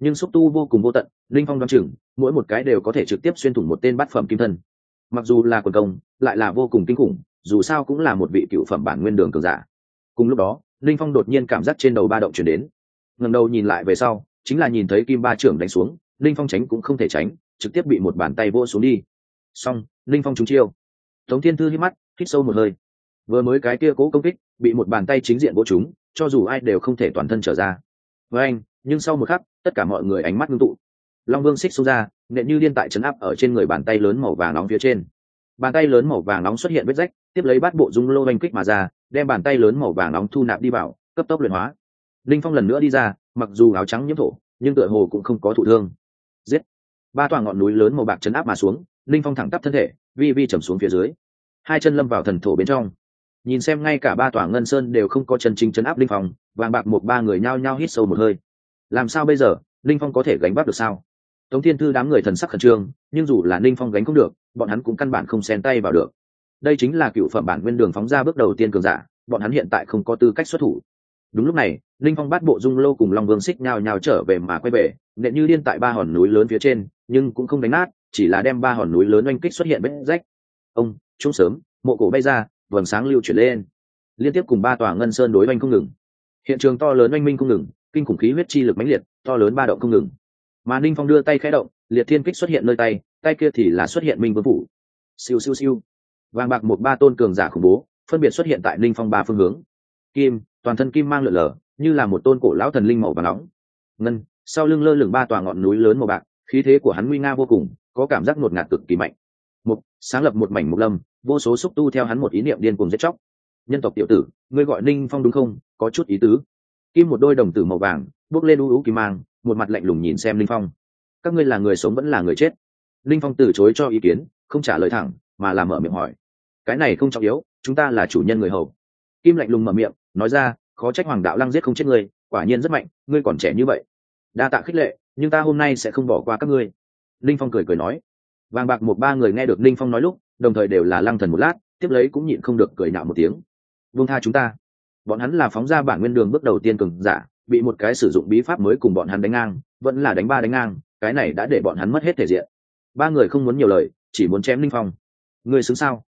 nhưng xúc tu vô cùng vô tận, linh phong đoán chừng, mỗi một cái đều có thể trực tiếp xuyên thủng một tên bát phẩm kim thân. Mặc dù là quần công, lại là vô cùng kinh khủng, dù sao cũng là một vị cựu phẩm bản nguyên đường cường giả. Cùng lúc đó, linh phong đột nhiên cảm giác trên đầu ba động chuyển đến. Ngần đầu nhìn lại về sau, chính là nhìn thấy kim ba trưởng đánh xuống, linh phong tránh cũng không thể tránh, trực tiếp bị một bàn tay vô xuống đi. Xong, linh phong trúng chiêu. Tống thiên thư hít mắt, hít sâu một hơi. Vừa mới cái kia cố công kích, bị một bàn tay chính diện vô chúng cho dù ai đều không thể toàn thân trở ra. Với anh nhưng sau một khắc, tất cả mọi người ánh mắt ngưng tụ. Long vương xích xuống ra, nện như liên tại chấn áp ở trên người bàn tay lớn màu vàng nóng phía trên. Bàn tay lớn màu vàng nóng xuất hiện vết rách, tiếp lấy bát bộ dung lô oanh kích mà ra, đem bàn tay lớn màu vàng nóng thu nạp đi vào, cấp tốc luyện hóa. Linh phong lần nữa đi ra, mặc dù áo trắng nhiễm thổ, nhưng tựa hồ cũng không có thụ thương. Giết! Ba tòa ngọn núi lớn màu bạc chấn áp mà xuống, linh phong thẳng tắp thân thể, vi vi trầm xuống phía dưới. Hai chân lâm vào thần thổ bên trong. Nhìn xem ngay cả ba tòa ngân sơn đều không có chân chính chấn áp linh phong, vàng bạc một ba người nhao nhao hít sâu một hơi làm sao bây giờ? Linh phong có thể gánh vác được sao? Tống thiên thư đám người thần sắc khẩn trương, nhưng dù là linh phong gánh không được, bọn hắn cũng căn bản không xen tay vào được. Đây chính là cựu phẩm bản nguyên đường phóng ra bước đầu tiên cường giả, bọn hắn hiện tại không có tư cách xuất thủ. Đúng lúc này, linh phong bắt bộ dung lô cùng long vương xích nhào nhào trở về mà quay về, nện như điên tại ba hòn núi lớn phía trên, nhưng cũng không đánh nát, chỉ là đem ba hòn núi lớn oanh kích xuất hiện vết rách. Ông trung sớm, mộ cổ bay ra, vầng sáng lưu chuyển lên. Liên tiếp cùng ba tòa ngân sơn đối oanh không ngừng. Hiện trường to lớn oanh minh không ngừng kinh khủng khí huyết chi lực mãnh liệt, to lớn ba động không ngừng. Mà ninh phong đưa tay khẽ động, liệt thiên kích xuất hiện nơi tay tay kia thì là xuất hiện minh vương phủ. Siêu siêu siêu. Vàng bạc một ba tôn cường giả khủng bố, phân biệt xuất hiện tại ninh phong ba phương hướng. Kim, toàn thân kim mang lượn lờ, như là một tôn cổ lão thần linh màu và nóng. Ngân, sau lưng lơ lửng ba tòa ngọn núi lớn màu bạc, khí thế của hắn nguy nga vô cùng, có cảm giác ngột ngạt cực kỳ mạnh. Mục, sáng lập một mảnh mục lâm, vô số xúc tu theo hắn một ý niệm điên cùng giết chóc. Nhân tộc tiểu tử, ngươi gọi ninh phong đúng không? Có chút ý tứ kim một đôi đồng tử màu vàng, bước lên u u kim mang, một mặt lạnh lùng nhìn xem linh phong. Các ngươi là người sống vẫn là người chết? Linh phong từ chối cho ý kiến, không trả lời thẳng, mà làm mở miệng hỏi. Cái này không trọng yếu, chúng ta là chủ nhân người hầu. Kim lạnh lùng mở miệng, nói ra, khó trách hoàng đạo lăng giết không chết ngươi, quả nhiên rất mạnh, ngươi còn trẻ như vậy. Đa tạ khích lệ, nhưng ta hôm nay sẽ không bỏ qua các ngươi. Linh phong cười cười nói. Vàng bạc một ba người nghe được linh phong nói lúc, đồng thời đều là lăng thần một lát, tiếp lấy cũng nhịn không được cười nạo một tiếng. Vương tha chúng ta bọn hắn là phóng ra bản nguyên đường bước đầu tiên cường giả, bị một cái sử dụng bí pháp mới cùng bọn hắn đánh ngang, vẫn là đánh ba đánh ngang, cái này đã để bọn hắn mất hết thể diện. Ba người không muốn nhiều lời, chỉ muốn chém linh phong. Người xứng sao?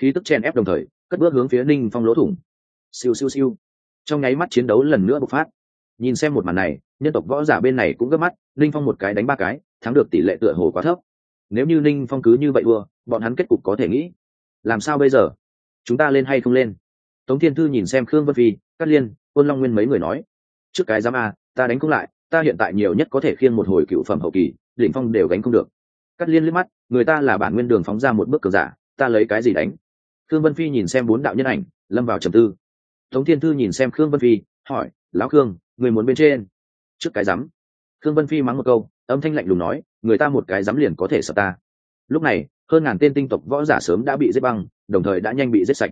Khí tức chen ép đồng thời, cất bước hướng phía ninh phong lỗ thủng. Siêu siêu siêu. Trong nháy mắt chiến đấu lần nữa bộc phát. Nhìn xem một màn này, nhân tộc võ giả bên này cũng gấp mắt, ninh phong một cái đánh ba cái, thắng được tỷ lệ tựa hồ quá thấp. Nếu như ninh phong cứ như vậy đua bọn hắn kết cục có thể nghĩ. Làm sao bây giờ? Chúng ta lên hay không lên? Tống thiên thư nhìn xem khương vân phi cát liên quân long nguyên mấy người nói, trước cái giám a, ta đánh không lại, ta hiện tại nhiều nhất có thể khiêng một hồi cựu phẩm hậu kỳ, đỉnh phong đều gánh không được. Cát liên liếc mắt, người ta là bản nguyên đường phóng ra một bước cờ giả, ta lấy cái gì đánh? Khương vân phi nhìn xem bốn đạo nhân ảnh, lâm vào trầm tư. Tống thiên thư nhìn xem khương vân phi, hỏi, lão khương, người muốn bên trên? Trước cái rắm khương vân phi mắng một câu, âm thanh lạnh lùng nói, người ta một cái rắm liền có thể sợ ta. Lúc này, hơn ngàn tên tinh tộc võ giả sớm đã bị giết băng, đồng thời đã nhanh bị giết sạch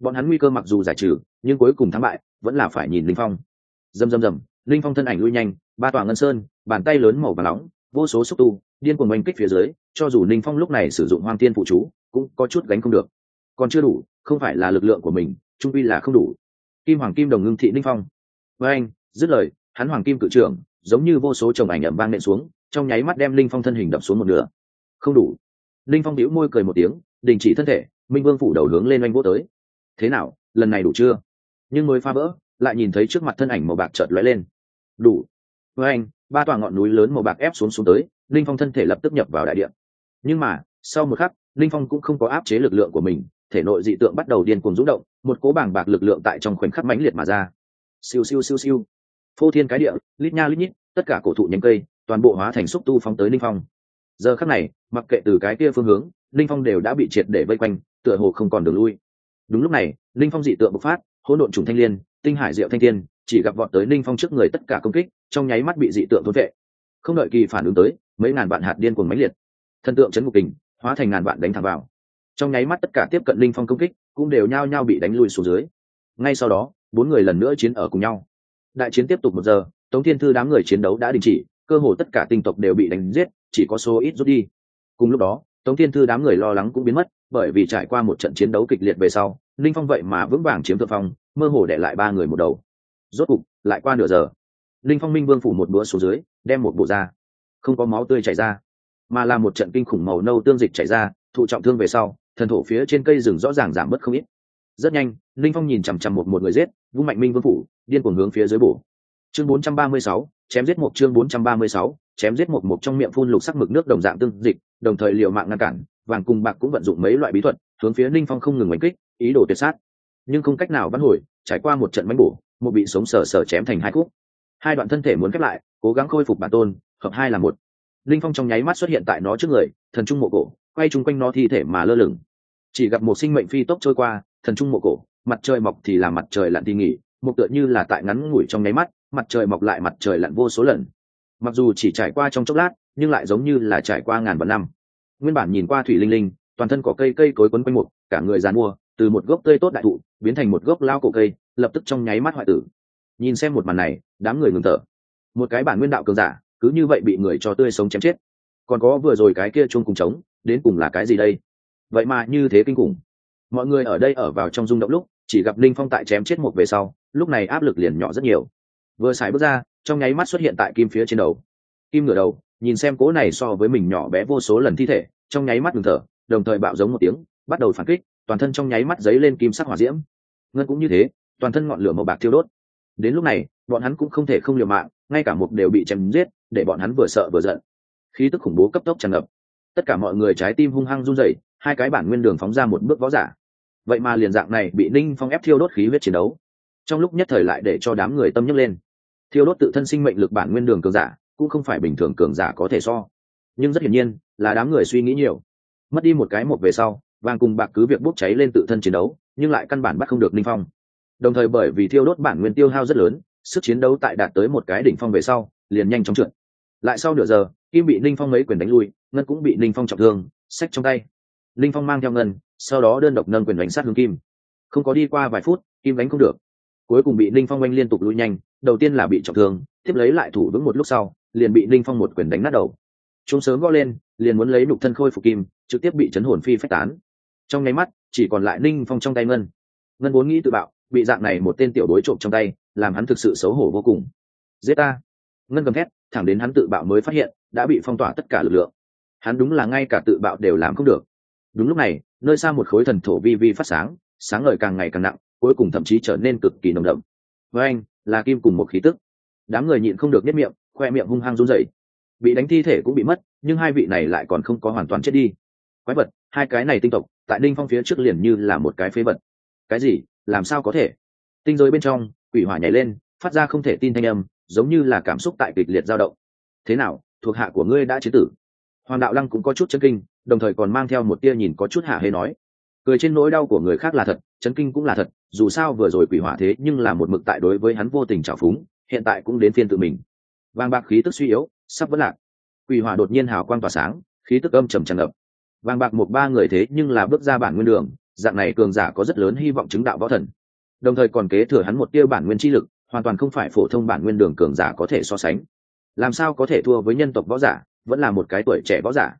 bọn hắn nguy cơ mặc dù giải trừ, nhưng cuối cùng thắng bại, vẫn là phải nhìn linh phong. Dầm dầm dầm, linh phong thân ảnh lui nhanh, ba tòa ngân sơn, bàn tay lớn màu và nóng, vô số xúc tu, điên cuồng oanh kích phía dưới, cho dù linh phong lúc này sử dụng hoang tiên phụ chú, cũng có chút gánh không được. Còn chưa đủ, không phải là lực lượng của mình, trung vi là không đủ. Kim hoàng kim đồng ngưng thị linh phong. Với anh, dứt lời, hắn hoàng kim cự trưởng, giống như vô số chồng ảnh ẩm vang nện xuống, trong nháy mắt đem linh phong thân hình đập xuống một nửa. Không đủ. Linh phong đĩu môi cười một tiếng, đình chỉ thân thể, minh vương phủ đầu hướng lên oanh vô tới thế nào, lần này đủ chưa? Nhưng mới phá vỡ, lại nhìn thấy trước mặt thân ảnh màu bạc chợt lóe lên. Đủ. Với anh, ba tòa ngọn núi lớn màu bạc ép xuống xuống tới, linh phong thân thể lập tức nhập vào đại điện nhưng mà, sau một khắc, linh phong cũng không có áp chế lực lượng của mình, thể nội dị tượng bắt đầu điên cuồng rung động, một cố bảng bạc lực lượng tại trong khoảnh khắc mãnh liệt mà ra. Siêu siêu siêu siêu. Phô thiên cái địa, lít nha lít nhít, tất cả cổ thụ nhánh cây, toàn bộ hóa thành xúc tu phóng tới linh phong. Giờ khắc này, mặc kệ từ cái kia phương hướng, linh phong đều đã bị triệt để vây quanh, tựa hồ không còn đường lui đúng lúc này, linh phong dị tượng bộc phát, hỗn độn trùng thanh liên, tinh hải diệu thanh thiên, chỉ gặp vọt tới linh phong trước người tất cả công kích, trong nháy mắt bị dị tượng thốn vệ. Không đợi kỳ phản ứng tới, mấy ngàn vạn hạt điên cuồng mãnh liệt, thần tượng chấn ngục kình, hóa thành ngàn vạn đánh thẳng vào. Trong nháy mắt tất cả tiếp cận linh phong công kích, cũng đều nhao nhao bị đánh lui xuống dưới. Ngay sau đó, bốn người lần nữa chiến ở cùng nhau. Đại chiến tiếp tục một giờ, tống thiên thư đám người chiến đấu đã đình chỉ, cơ hồ tất cả tinh tộc đều bị đánh giết, chỉ có số ít rút đi. Cùng lúc đó, tống thiên thư đám người lo lắng cũng biến mất bởi vì trải qua một trận chiến đấu kịch liệt về sau linh phong vậy mà vững vàng chiếm thượng phong mơ hồ để lại ba người một đầu. Rốt cục lại qua nửa giờ linh phong minh vương phủ một bữa xuống dưới đem một bộ ra không có máu tươi chảy ra mà là một trận kinh khủng màu nâu tương dịch chảy ra thụ trọng thương về sau thần thổ phía trên cây rừng rõ ràng giảm bớt không ít. Rất nhanh linh phong nhìn chằm chằm một một người giết vung mạnh minh vương phủ điên cuồng hướng phía dưới bổ. Chương 436, chém giết một chương 436, chém giết một một trong miệng phun lục sắc mực nước đồng dạng tương dịch đồng thời liều mạng ngăn cản vàng cùng bạc cũng vận dụng mấy loại bí thuật, hướng phía ninh phong không ngừng đánh kích, ý đồ tuyệt sát. Nhưng không cách nào vắn hồi, trải qua một trận mánh bổ, một bị sống sờ sờ chém thành hai khúc. Hai đoạn thân thể muốn khép lại, cố gắng khôi phục bản tôn, hợp hai là một. Linh phong trong nháy mắt xuất hiện tại nó trước người, thần trung mộ cổ, quay chung quanh nó thi thể mà lơ lửng. Chỉ gặp một sinh mệnh phi tốc trôi qua, thần trung mộ cổ, mặt trời mọc thì là mặt trời lặn thì nghỉ một tựa như là tại ngắn ngủi trong nháy mắt, mặt trời mọc lại mặt trời lặn vô số lần. Mặc dù chỉ trải qua trong chốc lát, nhưng lại giống như là trải qua ngàn vạn năm nguyên bản nhìn qua thủy linh linh, toàn thân có cây cây cối quấn quanh một, cả người dàn mua, từ một gốc cây tốt đại thụ, biến thành một gốc lao cổ cây, lập tức trong nháy mắt hoại tử. Nhìn xem một màn này, đám người ngừng thở. Một cái bản nguyên đạo cường giả, cứ như vậy bị người cho tươi sống chém chết. Còn có vừa rồi cái kia chung cùng trống, đến cùng là cái gì đây? Vậy mà như thế kinh khủng. Mọi người ở đây ở vào trong rung động lúc, chỉ gặp linh phong tại chém chết một về sau, lúc này áp lực liền nhỏ rất nhiều. Vừa xài bước ra, trong nháy mắt xuất hiện tại kim phía trên đầu. Kim ngửa đầu nhìn xem cố này so với mình nhỏ bé vô số lần thi thể, trong nháy mắt ngừng thở, đồng thời bạo giống một tiếng, bắt đầu phản kích, toàn thân trong nháy mắt dấy lên kim sắc hỏa diễm. Ngân cũng như thế, toàn thân ngọn lửa màu bạc thiêu đốt. Đến lúc này, bọn hắn cũng không thể không liều mạng, ngay cả một đều bị chém giết, để bọn hắn vừa sợ vừa giận. Khí tức khủng bố cấp tốc tràn ngập. Tất cả mọi người trái tim hung hăng run rẩy, hai cái bản nguyên đường phóng ra một bước võ giả. Vậy mà liền dạng này bị ninh phong ép thiêu đốt khí huyết chiến đấu. Trong lúc nhất thời lại để cho đám người tâm nhức lên. Thiêu đốt tự thân sinh mệnh lực bản nguyên đường cường giả cũng không phải bình thường cường giả có thể so. Nhưng rất hiển nhiên, là đám người suy nghĩ nhiều. Mất đi một cái một về sau, vàng cùng bạc cứ việc bốc cháy lên tự thân chiến đấu, nhưng lại căn bản bắt không được ninh phong. Đồng thời bởi vì thiêu đốt bản nguyên tiêu hao rất lớn, sức chiến đấu tại đạt tới một cái đỉnh phong về sau, liền nhanh chóng trượt. Lại sau nửa giờ, kim bị ninh phong mấy quyền đánh lui, ngân cũng bị ninh phong trọng thương sách trong tay. Ninh phong mang theo ngân, sau đó đơn độc nâng quyền đánh sát hướng kim. Không có đi qua vài phút, kim đánh không được. Cuối cùng bị ninh phong oanh liên tục lui nhanh, đầu tiên là bị trọng thương, tiếp lấy lại thủ vững một lúc sau liền bị ninh phong một quyền đánh nát đầu. Chúng sớm gõ lên, liền muốn lấy nục thân khôi phục kim, trực tiếp bị chấn hồn phi phách tán. Trong nháy mắt, chỉ còn lại ninh phong trong tay ngân. Ngân vốn nghĩ tự bạo, bị dạng này một tên tiểu đối trộm trong tay, làm hắn thực sự xấu hổ vô cùng. Giết ta. Ngân gầm thét, thẳng đến hắn tự bạo mới phát hiện, đã bị phong tỏa tất cả lực lượng. Hắn đúng là ngay cả tự bạo đều làm không được. Đúng lúc này, nơi xa một khối thần thổ vi vi phát sáng sáng ngời càng ngày càng nặng, cuối cùng thậm chí trở nên cực kỳ nồng đậm. Với anh, là kim cùng một khí tức. Đám người nhịn không được nhất miệng khoe miệng hung hăng run rẩy. Bị đánh thi thể cũng bị mất, nhưng hai vị này lại còn không có hoàn toàn chết đi. Quái vật, hai cái này tinh tộc, tại đinh phong phía trước liền như là một cái phế vật. Cái gì? Làm sao có thể? Tinh giới bên trong, quỷ hỏa nhảy lên, phát ra không thể tin thanh âm, giống như là cảm xúc tại kịch liệt dao động. Thế nào, thuộc hạ của ngươi đã chế tử? Hoàng đạo lăng cũng có chút chân kinh, đồng thời còn mang theo một tia nhìn có chút hạ hê nói. Cười trên nỗi đau của người khác là thật, chấn kinh cũng là thật, dù sao vừa rồi quỷ hỏa thế nhưng là một mực tại đối với hắn vô tình trào phúng, hiện tại cũng đến phiên tự mình vàng bạc khí tức suy yếu, sắp vẫn lạc. Quỷ hỏa đột nhiên hào quang tỏa sáng, khí tức âm trầm tràn ngập. Vàng bạc một ba người thế nhưng là bước ra bản nguyên đường, dạng này cường giả có rất lớn hy vọng chứng đạo võ thần. Đồng thời còn kế thừa hắn một tiêu bản nguyên chi lực, hoàn toàn không phải phổ thông bản nguyên đường cường giả có thể so sánh. Làm sao có thể thua với nhân tộc võ giả, vẫn là một cái tuổi trẻ võ giả?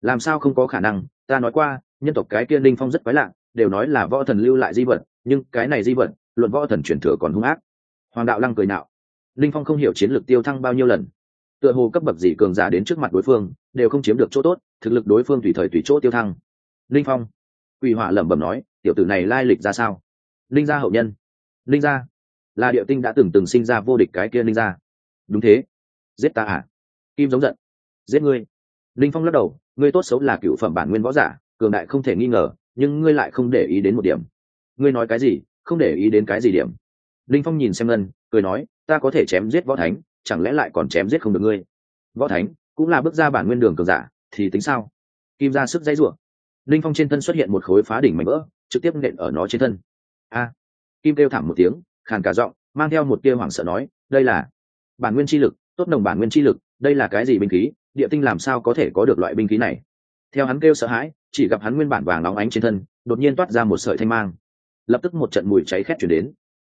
Làm sao không có khả năng? Ta nói qua, nhân tộc cái kia linh phong rất quái lạ, đều nói là võ thần lưu lại di vật, nhưng cái này di vật, luận võ thần truyền thừa còn hung ác. Hoàng đạo lăng cười nạo linh phong không hiểu chiến lược tiêu thăng bao nhiêu lần. Tựa hồ cấp bậc gì cường giả đến trước mặt đối phương, đều không chiếm được chỗ tốt, thực lực đối phương tùy thời tùy chỗ tiêu thăng. Linh phong. Quỷ hỏa lẩm bẩm nói, tiểu tử này lai lịch ra sao? Linh gia hậu nhân. Linh gia? Là địa tinh đã từng từng sinh ra vô địch cái kia linh gia. Đúng thế. Giết ta à? Kim giống giận. Giết ngươi. Linh phong lắc đầu, ngươi tốt xấu là cựu phẩm bản nguyên võ giả, cường đại không thể nghi ngờ, nhưng ngươi lại không để ý đến một điểm. Ngươi nói cái gì? Không để ý đến cái gì điểm? Linh phong nhìn xem ngân, cười nói ta có thể chém giết võ thánh, chẳng lẽ lại còn chém giết không được ngươi? Võ thánh, cũng là bước ra bản nguyên đường cường giả, thì tính sao? Kim ra sức dãy rủa. Linh phong trên thân xuất hiện một khối phá đỉnh mảnh vỡ, trực tiếp nện ở nó trên thân. A! Kim kêu thảm một tiếng, khàn cả giọng, mang theo một tia hoảng sợ nói, đây là bản nguyên chi lực, tốt nồng bản nguyên chi lực, đây là cái gì binh khí? Địa tinh làm sao có thể có được loại binh khí này? Theo hắn kêu sợ hãi, chỉ gặp hắn nguyên bản vàng óng ánh trên thân, đột nhiên toát ra một sợi thanh mang. Lập tức một trận mùi cháy khét chuyển đến.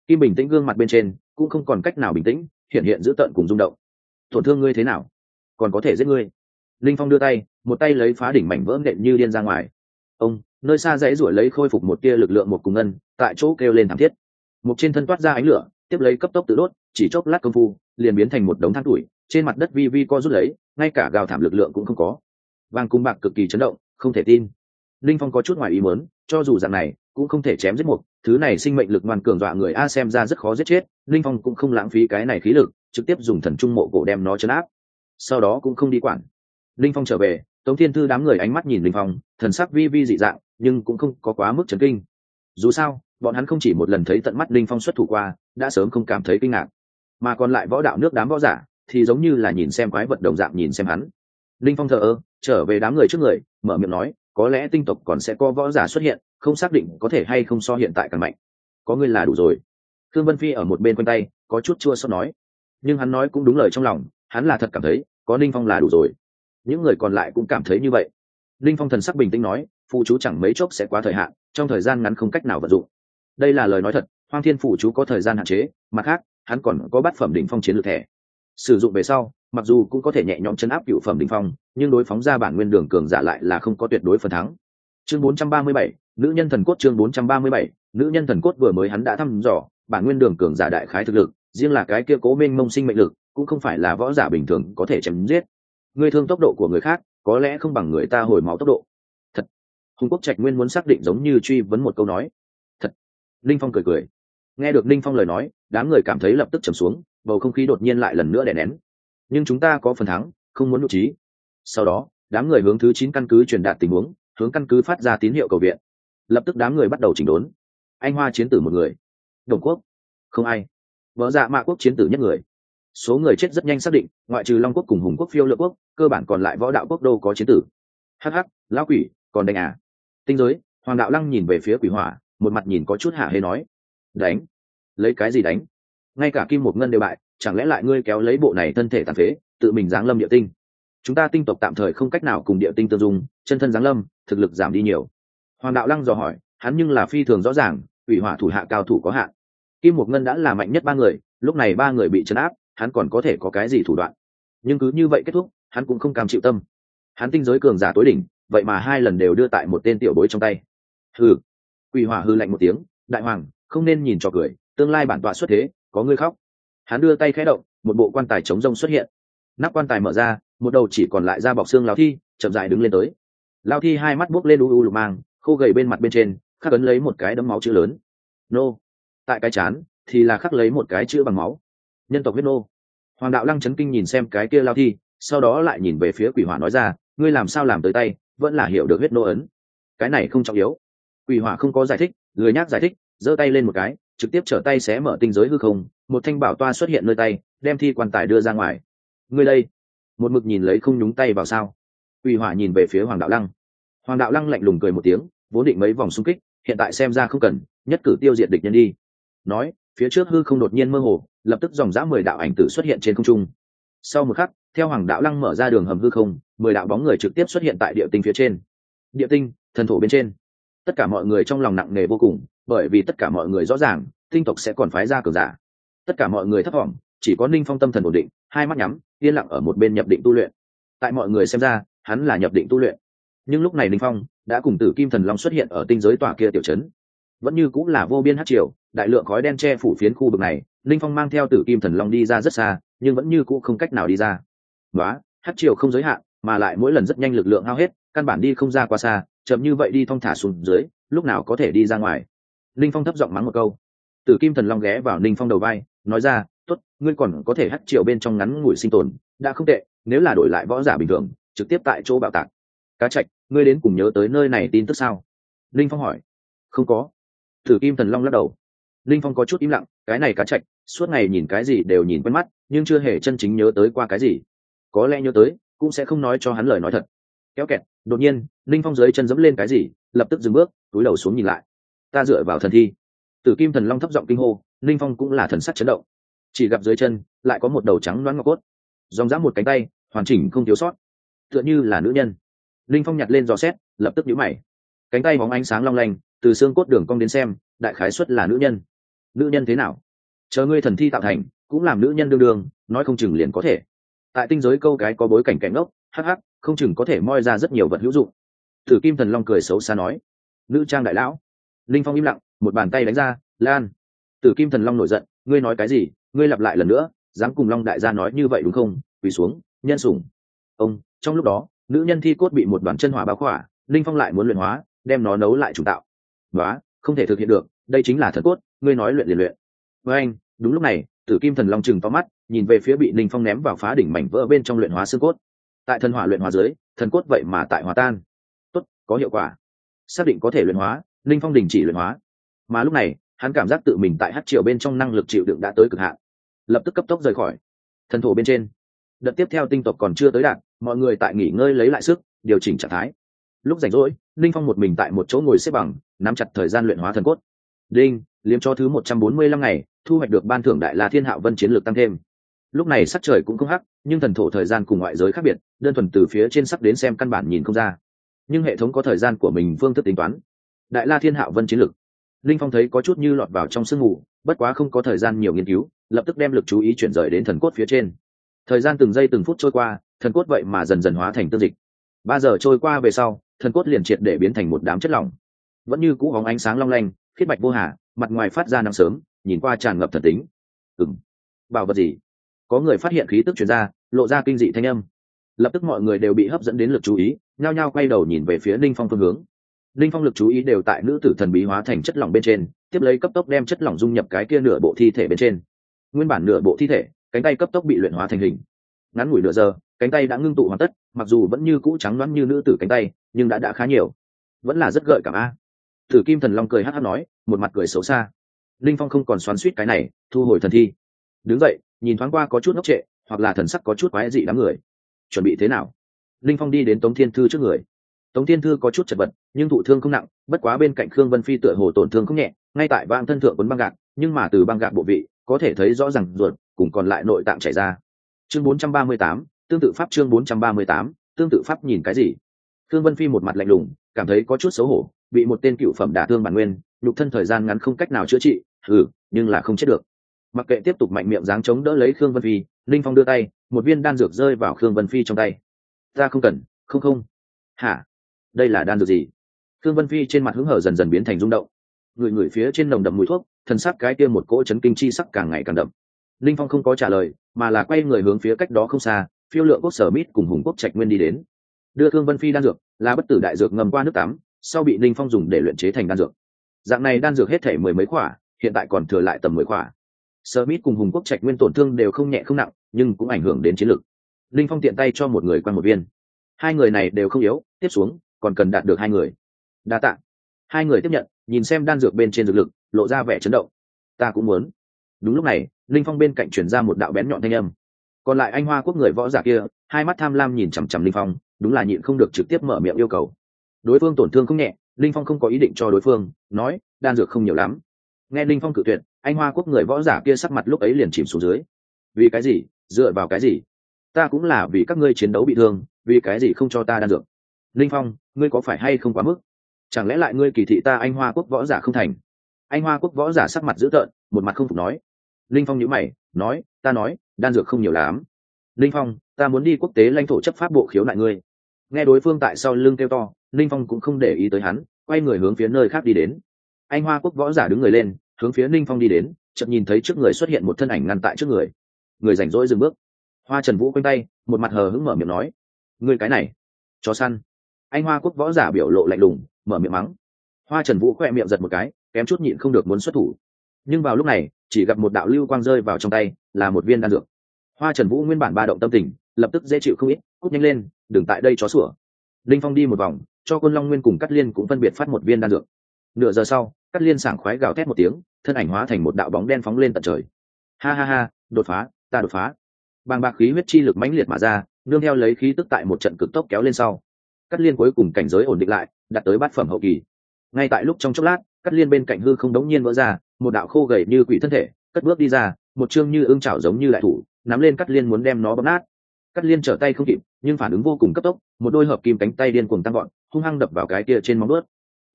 Kim bình tĩnh gương mặt bên trên cũng không còn cách nào bình tĩnh, hiện hiện dữ tợn cùng rung động. Tổn thương ngươi thế nào? Còn có thể giết ngươi. Linh phong đưa tay, một tay lấy phá đỉnh mảnh vỡ nện như điên ra ngoài. Ông, nơi xa dãy ruổi lấy khôi phục một tia lực lượng một cùng ngân, tại chỗ kêu lên thảm thiết. Một trên thân toát ra ánh lửa, tiếp lấy cấp tốc tự đốt, chỉ chốc lát công phu, liền biến thành một đống than tuổi, trên mặt đất vi vi co rút lấy, ngay cả gào thảm lực lượng cũng không có. Vàng cung bạc cực kỳ chấn động, không thể tin. Linh phong có chút ngoài ý muốn, cho dù dạng này, cũng không thể chém giết một thứ này sinh mệnh lực ngoan cường dọa người a xem ra rất khó giết chết, linh phong cũng không lãng phí cái này khí lực, trực tiếp dùng thần trung mộ cổ đem nó chấn áp. Sau đó cũng không đi quản. Linh phong trở về, tống thiên thư đám người ánh mắt nhìn linh phong, thần sắc vi vi dị dạng, nhưng cũng không có quá mức chấn kinh. Dù sao, bọn hắn không chỉ một lần thấy tận mắt linh phong xuất thủ qua, đã sớm không cảm thấy kinh ngạc. Mà còn lại võ đạo nước đám võ giả, thì giống như là nhìn xem quái vật đồng dạng nhìn xem hắn. Linh phong thờ ơ, trở về đám người trước người, mở miệng nói, có lẽ tinh tộc còn sẽ có võ giả xuất hiện không xác định có thể hay không so hiện tại càng mạnh. Có ngươi là đủ rồi. Thương vân phi ở một bên quanh tay, có chút chua xót nói. Nhưng hắn nói cũng đúng lời trong lòng, hắn là thật cảm thấy, có ninh phong là đủ rồi. Những người còn lại cũng cảm thấy như vậy. Ninh phong thần sắc bình tĩnh nói, phụ chú chẳng mấy chốc sẽ quá thời hạn, trong thời gian ngắn không cách nào vận dụng. Đây là lời nói thật, hoang thiên phụ chú có thời gian hạn chế, mặt khác, hắn còn có bát phẩm đỉnh phong chiến lược thẻ. Sử dụng về sau, mặc dù cũng có thể nhẹ nhõm chấn áp cựu phẩm đỉnh phong, nhưng đối phóng ra bản nguyên đường cường giả lại là không có tuyệt đối phần thắng chương 437, nữ nhân thần cốt chương 437, nữ nhân thần cốt vừa mới hắn đã thăm dò bản nguyên đường cường giả đại khái thực lực riêng là cái kia cố minh mông sinh mệnh lực cũng không phải là võ giả bình thường có thể chém giết. Người thương tốc độ của người khác có lẽ không bằng người ta hồi máu tốc độ. Thật. Hùng quốc trạch nguyên muốn xác định giống như truy vấn một câu nói. Thật. Linh phong cười cười. Nghe được linh phong lời nói đám người cảm thấy lập tức trầm xuống bầu không khí đột nhiên lại lần nữa đè nén. Nhưng chúng ta có phần thắng không muốn nội trí. Sau đó đám người hướng thứ chín căn cứ truyền đạt tình huống hướng căn cứ phát ra tín hiệu cầu viện. Lập tức đám người bắt đầu chỉnh đốn. Anh hoa chiến tử một người. Đồng quốc. Không ai. Vợ dạ mạ quốc chiến tử nhất người. Số người chết rất nhanh xác định, ngoại trừ long quốc cùng hùng quốc phiêu lựa quốc, cơ bản còn lại võ đạo quốc đô có chiến tử. Hh lão quỷ, còn đánh à? Tinh giới, hoàng đạo lăng nhìn về phía quỷ hỏa, một mặt nhìn có chút hạ hê nói. Đánh. Lấy cái gì đánh? Ngay cả kim một ngân đều bại, chẳng lẽ lại ngươi kéo lấy bộ này thân thể tàn phế, tự mình giáng lâm địa tinh? Chúng ta tinh tộc tạm thời không cách nào cùng địa tinh tương dung, chân thân giáng lâm, thực lực giảm đi nhiều. Hoàng đạo lăng dò hỏi, hắn nhưng là phi thường rõ ràng, ủy hỏa thủ hạ cao thủ có hạn. Kim một ngân đã là mạnh nhất ba người, lúc này ba người bị chấn áp, hắn còn có thể có cái gì thủ đoạn? Nhưng cứ như vậy kết thúc, hắn cũng không cam chịu tâm. Hắn tinh giới cường giả tối đỉnh, vậy mà hai lần đều đưa tại một tên tiểu bối trong tay. Hừ. Quỷ hỏa hư lạnh một tiếng, đại hoàng, không nên nhìn cho cười, tương lai bản tọa xuất thế, có ngươi khóc. Hắn đưa tay khẽ động, một bộ quan tài chống rông xuất hiện. Nắp quan tài mở ra một đầu chỉ còn lại da bọc xương lao thi, chậm dại đứng lên tới. Lao thi hai mắt buốc lên u u lục mang, khô gầy bên mặt bên trên, khắc ấn lấy một cái đấm máu chữ lớn. Nô. Tại cái chán thì là khắc lấy một cái chữ bằng máu. Nhân tộc huyết nô. Hoàng đạo lăng chấn kinh nhìn xem cái kia lao thi, sau đó lại nhìn về phía quỷ hỏa nói ra, ngươi làm sao làm tới tay, vẫn là hiểu được huyết nô ấn. Cái này không trọng yếu. Quỷ hỏa không có giải thích, lười nhác giải thích, giơ tay lên một cái, trực tiếp trở tay xé mở tinh giới hư không, một thanh bảo toa xuất hiện nơi tay, đem thi quan tài đưa ra ngoài. Ngươi đây một mực nhìn lấy không nhúng tay vào sao? Uy hỏa nhìn về phía hoàng đạo lăng. Hoàng đạo lăng lạnh lùng cười một tiếng, vốn định mấy vòng xung kích, hiện tại xem ra không cần, nhất cử tiêu diệt địch nhân đi. Nói, phía trước hư không đột nhiên mơ hồ, lập tức dòng dã mười đạo ảnh tử xuất hiện trên không trung. Sau một khắc, theo hoàng đạo lăng mở ra đường hầm hư không, mười đạo bóng người trực tiếp xuất hiện tại địa tinh phía trên. Địa tinh, thần thổ bên trên. Tất cả mọi người trong lòng nặng nề vô cùng, bởi vì tất cả mọi người rõ ràng, tinh tộc sẽ còn phái ra cường giả. Tất cả mọi người thấp thỏm, chỉ có ninh phong tâm thần ổn định hai mắt nhắm, yên lặng ở một bên nhập định tu luyện. Tại mọi người xem ra, hắn là nhập định tu luyện. Nhưng lúc này ninh phong đã cùng tử kim thần long xuất hiện ở tinh giới tòa kia tiểu trấn. Vẫn như cũng là vô biên hát triều, đại lượng khói đen che phủ phiến khu vực này ninh phong mang theo tử kim thần long đi ra rất xa, nhưng vẫn như cũ không cách nào đi ra. Đó hát triều không giới hạn, mà lại mỗi lần rất nhanh lực lượng hao hết, căn bản đi không ra quá xa, chậm như vậy đi thong thả xuống dưới, lúc nào có thể đi ra ngoài? Ninh phong thấp giọng mắng một câu. Tử kim thần long ghé vào ninh phong đầu vai, nói ra tốt, ngươi còn có thể hắt triệu bên trong ngắn ngủi sinh tồn, đã không tệ, nếu là đổi lại võ giả bình thường, trực tiếp tại chỗ bạo tạc. Cá trạch, ngươi đến cùng nhớ tới nơi này tin tức sao? Linh phong hỏi. Không có. Tử kim thần long lắc đầu. Linh phong có chút im lặng, cái này cá trạch, suốt ngày nhìn cái gì đều nhìn quen mắt, nhưng chưa hề chân chính nhớ tới qua cái gì. Có lẽ nhớ tới, cũng sẽ không nói cho hắn lời nói thật. Kéo kẹt, đột nhiên, Linh phong dưới chân dẫm lên cái gì, lập tức dừng bước, túi đầu xuống nhìn lại. Ta dựa vào thần thi. Tử kim thần long thấp giọng kinh hô, Linh phong cũng là thần sắc chấn động chỉ gặp dưới chân lại có một đầu trắng loáng ngọc cốt. Dòng dã một cánh tay, hoàn chỉnh không thiếu sót. Tựa như là nữ nhân. Linh phong nhặt lên dò xét, lập tức nhũ mày. Cánh tay bóng ánh sáng long lanh, từ xương cốt đường cong đến xem, đại khái xuất là nữ nhân. Nữ nhân thế nào? Chờ ngươi thần thi tạo thành, cũng làm nữ nhân đương đương, nói không chừng liền có thể. Tại tinh giới câu cái có bối cảnh cảnh ốc hh không chừng có thể moi ra rất nhiều vật hữu dụng. Thử kim thần long cười xấu xa nói. Nữ trang đại lão. Linh phong im lặng, một bàn tay đánh ra, lan. Tử kim thần long nổi giận, ngươi nói cái gì? Ngươi lặp lại lần nữa, dám cùng long đại gia nói như vậy đúng không? Quỳ xuống, nhân sủng. Ông, trong lúc đó, nữ nhân thi cốt bị một đoàn chân hỏa báo khỏa, linh phong lại muốn luyện hóa, đem nó nấu lại chủ tạo. Đó không thể thực hiện được, đây chính là thần cốt, ngươi nói luyện liền luyện. Với anh, đúng lúc này, tử kim thần long chừng to mắt, nhìn về phía bị linh phong ném vào phá đỉnh mảnh vỡ bên trong luyện hóa xương cốt. Tại thần hỏa luyện hóa dưới, thần cốt vậy mà tại hòa tan. Tốt, có hiệu quả. Xác định có thể luyện hóa, linh phong đình chỉ luyện hóa. Mà lúc này, hắn cảm giác tự mình tại hát triều bên trong năng lực chịu đựng đã tới cực hạn lập tức cấp tốc rời khỏi. Thần thổ bên trên, đợt tiếp theo tinh tộc còn chưa tới đạt mọi người tại nghỉ ngơi lấy lại sức, điều chỉnh trạng thái. Lúc rảnh rỗi, linh phong một mình tại một chỗ ngồi xếp bằng, nắm chặt thời gian luyện hóa thần cốt. Đinh, liếm cho thứ một trăm bốn mươi lăm ngày, thu hoạch được ban thưởng đại la thiên hạo vân chiến lược tăng thêm. Lúc này sắc trời cũng không hắc, nhưng thần thổ thời gian cùng ngoại giới khác biệt, đơn thuần từ phía trên sắc đến xem căn bản nhìn không ra. Nhưng hệ thống có thời gian của mình phương thức tính toán. Đại la thiên hạo vân chiến lược. Linh phong thấy có chút như lọt vào trong sương mù, bất quá không có thời gian nhiều nghiên cứu lập tức đem lực chú ý chuyển rời đến thần cốt phía trên. Thời gian từng giây từng phút trôi qua, thần cốt vậy mà dần dần hóa thành tương dịch. Ba giờ trôi qua về sau, thần cốt liền triệt để biến thành một đám chất lỏng. Vẫn như cũ hóng ánh sáng long lanh khiết bạch vô hà, mặt ngoài phát ra nắng sớm, nhìn qua tràn ngập thần tính. Ừng bảo vật gì? Có người phát hiện khí tức chuyển ra, lộ ra kinh dị thanh âm. Lập tức mọi người đều bị hấp dẫn đến lực chú ý, nhao nhao quay đầu nhìn về phía ninh phong phương hướng. Ninh phong lực chú ý đều tại nữ tử thần bí hóa thành chất lỏng bên trên, tiếp lấy cấp tốc đem chất lỏng dung nhập cái kia nửa bộ thi thể bên trên nguyên bản nửa bộ thi thể, cánh tay cấp tốc bị luyện hóa thành hình. Ngắn ngủi nửa giờ, cánh tay đã ngưng tụ hoàn tất, mặc dù vẫn như cũ trắng loãng như nữ tử cánh tay, nhưng đã đã khá nhiều. Vẫn là rất gợi cảm a. Tử kim thần long cười hát hát nói, một mặt cười xấu xa. Linh phong không còn xoắn suýt cái này, thu hồi thần thi. Đứng dậy, nhìn thoáng qua có chút ngốc trệ, hoặc là thần sắc có chút quái dị đám người. Chuẩn bị thế nào? Linh phong đi đến tống thiên thư trước người. Tống thiên thư có chút chật vật, nhưng thụ thương không nặng, bất quá bên cạnh khương vân phi tựa hồ tổn thương không nhẹ, ngay tại vang thân thượng quấn băng gạc, nhưng mà từ băng gạc bộ vị có thể thấy rõ ràng ruột cùng còn lại nội tạng chảy ra. Chương 438, tương tự pháp chương 438, tương tự pháp nhìn cái gì? Thương vân phi một mặt lạnh lùng cảm thấy có chút xấu hổ bị một tên cựu phẩm đả thương bản nguyên nhục thân thời gian ngắn không cách nào chữa trị ừ nhưng là không chết được. Mặc kệ tiếp tục mạnh miệng dáng chống đỡ lấy khương vân phi linh phong đưa tay một viên đan dược rơi vào khương vân phi trong tay. Ta không cần không không. Hả? Đây là đan dược gì? Khương vân phi trên mặt hứng hở dần dần biến thành rung động. Người người phía trên nồng đậm mùi thuốc thần sắc cái kia một cỗ chấn kinh chi sắc càng ngày càng đậm linh phong không có trả lời mà là quay người hướng phía cách đó không xa phiêu lượng quốc sở mít cùng hùng quốc trạch nguyên đi đến đưa thương vân phi đan dược là bất tử đại dược ngầm qua nước tắm sau bị linh phong dùng để luyện chế thành đan dược dạng này đan dược hết thể mười mấy khỏa hiện tại còn thừa lại tầm mười khỏa Mít cùng Hùng Quốc Trạch nguyên tổn thương đều không nhẹ không nặng, nhưng cũng ảnh hưởng đến chiến lực. Linh Phong tiện tay cho một người quan một viên. Hai người này đều không yếu, tiếp xuống còn cần đạt được hai người. Đa tạ. Hai người tiếp nhận, nhìn xem đan dược bên trên dược lực, lộ ra vẻ chấn động. Ta cũng muốn. Đúng lúc này, Linh Phong bên cạnh truyền ra một đạo bén nhọn thanh âm. Còn lại anh Hoa quốc người võ giả kia, hai mắt tham lam nhìn chằm chằm Linh Phong, đúng là nhịn không được trực tiếp mở miệng yêu cầu. Đối phương tổn thương không nhẹ, Linh Phong không có ý định cho đối phương, nói, đan dược không nhiều lắm. Nghe Linh Phong cự tuyệt, anh hoa quốc người võ giả kia sắc mặt lúc ấy liền chìm xuống dưới vì cái gì dựa vào cái gì ta cũng là vì các ngươi chiến đấu bị thương vì cái gì không cho ta đan dược linh phong ngươi có phải hay không quá mức chẳng lẽ lại ngươi kỳ thị ta anh hoa quốc võ giả không thành anh hoa quốc võ giả sắc mặt dữ tợn, một mặt không phục nói. Linh phong nhữ mày, nói, ta nói, đan dược không nhiều lắm. Linh phong, ta muốn đi quốc tế lãnh thổ chấp pháp bộ khiếu nại ngươi. Nghe đối phương tại sau lưng kêu to, linh phong cũng không để ý tới hắn, quay người hướng phía nơi khác đi đến. Anh hoa quốc võ giả đứng người lên, hướng phía Linh phong đi đến, chợt nhìn thấy trước người xuất hiện một thân ảnh ngăn tại trước người. Người rảnh rỗi dừng bước. Hoa trần vũ quanh tay, một mặt hờ hững mở miệng nói người cái này, chó săn. Anh hoa quốc võ giả biểu lộ lạnh lùng, mở miệng mắng. Hoa trần vũ khoe miệng giật một cái kém chút nhịn không được muốn xuất thủ. Nhưng vào lúc này, chỉ gặp một đạo lưu quang rơi vào trong tay, là một viên đan dược. Hoa trần vũ nguyên bản ba động tâm tình, lập tức dễ chịu không ít, cút nhanh lên, đừng tại đây chó sủa. Linh phong đi một vòng, cho quân long nguyên cùng cắt liên cũng phân biệt phát một viên đan dược. Nửa giờ sau cắt liên sảng khoái gào thét một tiếng, thân ảnh hóa thành một đạo bóng đen phóng lên tận trời. Ha ha ha, đột phá, ta đột phá. Bàng bạc khí huyết chi lực mãnh liệt mà ra, nương theo lấy khí tức tại một trận cực tốc kéo lên sau. Cắt liên cuối cùng cảnh giới ổn định lại, đạt tới bát phẩm hậu kỳ. Ngay tại lúc trong chốc lát cắt liên bên cạnh hư không đống nhiên vỡ ra, một đạo khô gầy như quỷ thân thể, cất bước đi ra, một chương như ương chảo giống như lại thủ, nắm lên cắt liên muốn đem nó bóp nát. Cắt liên trở tay không kịp, nhưng phản ứng vô cùng cấp tốc, một đôi hợp kim cánh tay điên cuồng tăng gọn hung hăng đập vào cái kia trên móng ướt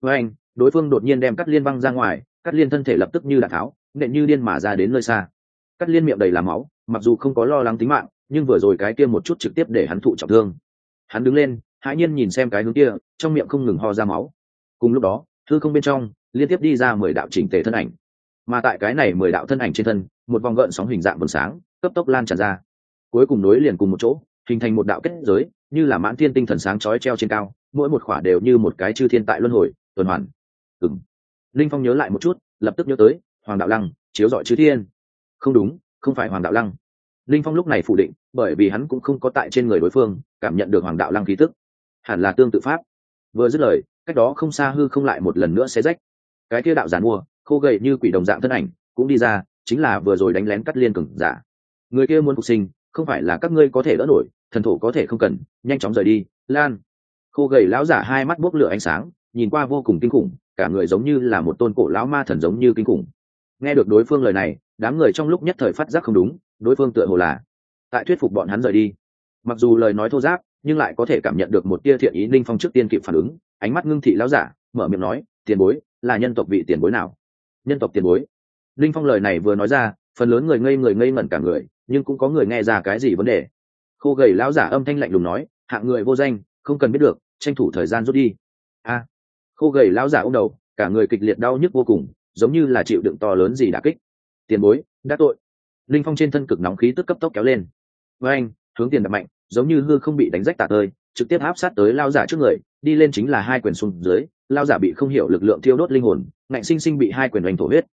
với anh, đối phương đột nhiên đem cắt liên văng ra ngoài, cắt liên thân thể lập tức như đạn tháo, nện như điên mà ra đến nơi xa. Cắt liên miệng đầy làm máu, mặc dù không có lo lắng tính mạng, nhưng vừa rồi cái kia một chút trực tiếp để hắn thụ trọng thương. Hắn đứng lên, hãi nhiên nhìn xem cái hướng kia, trong miệng không ngừng ho ra máu. Cùng lúc đó thư không bên trong liên tiếp đi ra mười đạo chỉnh tề thân ảnh. Mà tại cái này mười đạo thân ảnh trên thân, một vòng gợn sóng hình dạng vầng sáng, cấp tốc lan tràn ra. Cuối cùng nối liền cùng một chỗ, hình thành một đạo kết giới, như là mãn thiên tinh thần sáng chói treo trên cao, mỗi một khỏa đều như một cái chư thiên tại luân hồi, tuần hoàn. Ừng linh phong nhớ lại một chút, lập tức nhớ tới, hoàng đạo lăng, chiếu dọi chư thiên. Không đúng, không phải hoàng đạo lăng. Linh phong lúc này phủ định, bởi vì hắn cũng không có tại trên người đối phương, cảm nhận được hoàng đạo lăng khí tức. Hẳn là tương tự pháp. Vừa dứt lời, cách đó không xa hư không lại một lần nữa xé rách cái kia đạo giàn mua, khô gầy như quỷ đồng dạng thân ảnh, cũng đi ra, chính là vừa rồi đánh lén cắt liên cường giả. Người kia muốn phục sinh, không phải là các ngươi có thể đỡ nổi, thần thổ có thể không cần, nhanh chóng rời đi, lan. Khô gầy lão giả hai mắt bốc lửa ánh sáng, nhìn qua vô cùng kinh khủng, cả người giống như là một tôn cổ lão ma thần giống như kinh khủng. Nghe được đối phương lời này, đám người trong lúc nhất thời phát giác không đúng, đối phương tựa hồ là tại thuyết phục bọn hắn rời đi. Mặc dù lời nói thô giáp, nhưng lại có thể cảm nhận được một tia thiện ý linh phong trước tiên kịp phản ứng, ánh mắt ngưng thị lão giả, mở miệng nói, tiền bối là nhân tộc vị tiền bối nào? Nhân tộc tiền bối. Linh phong lời này vừa nói ra, phần lớn người ngây người ngây ngẩn cả người, nhưng cũng có người nghe ra cái gì vấn đề. Khô gầy lão giả âm thanh lạnh lùng nói, hạng người vô danh, không cần biết được, tranh thủ thời gian rút đi. A. Khô gầy lão giả ô đầu, cả người kịch liệt đau nhức vô cùng, giống như là chịu đựng to lớn gì đã kích. Tiền bối đã tội. Linh phong trên thân cực nóng khí tức cấp tốc kéo lên. Với anh, hướng tiền đập mạnh, giống như hư không bị đánh rách tả tơi, trực tiếp áp sát tới lao giả trước người, đi lên chính là hai quyền xuống dưới lao giả bị không hiểu lực lượng thiêu đốt linh hồn ngạnh sinh sinh bị hai quyền đánh thổ huyết.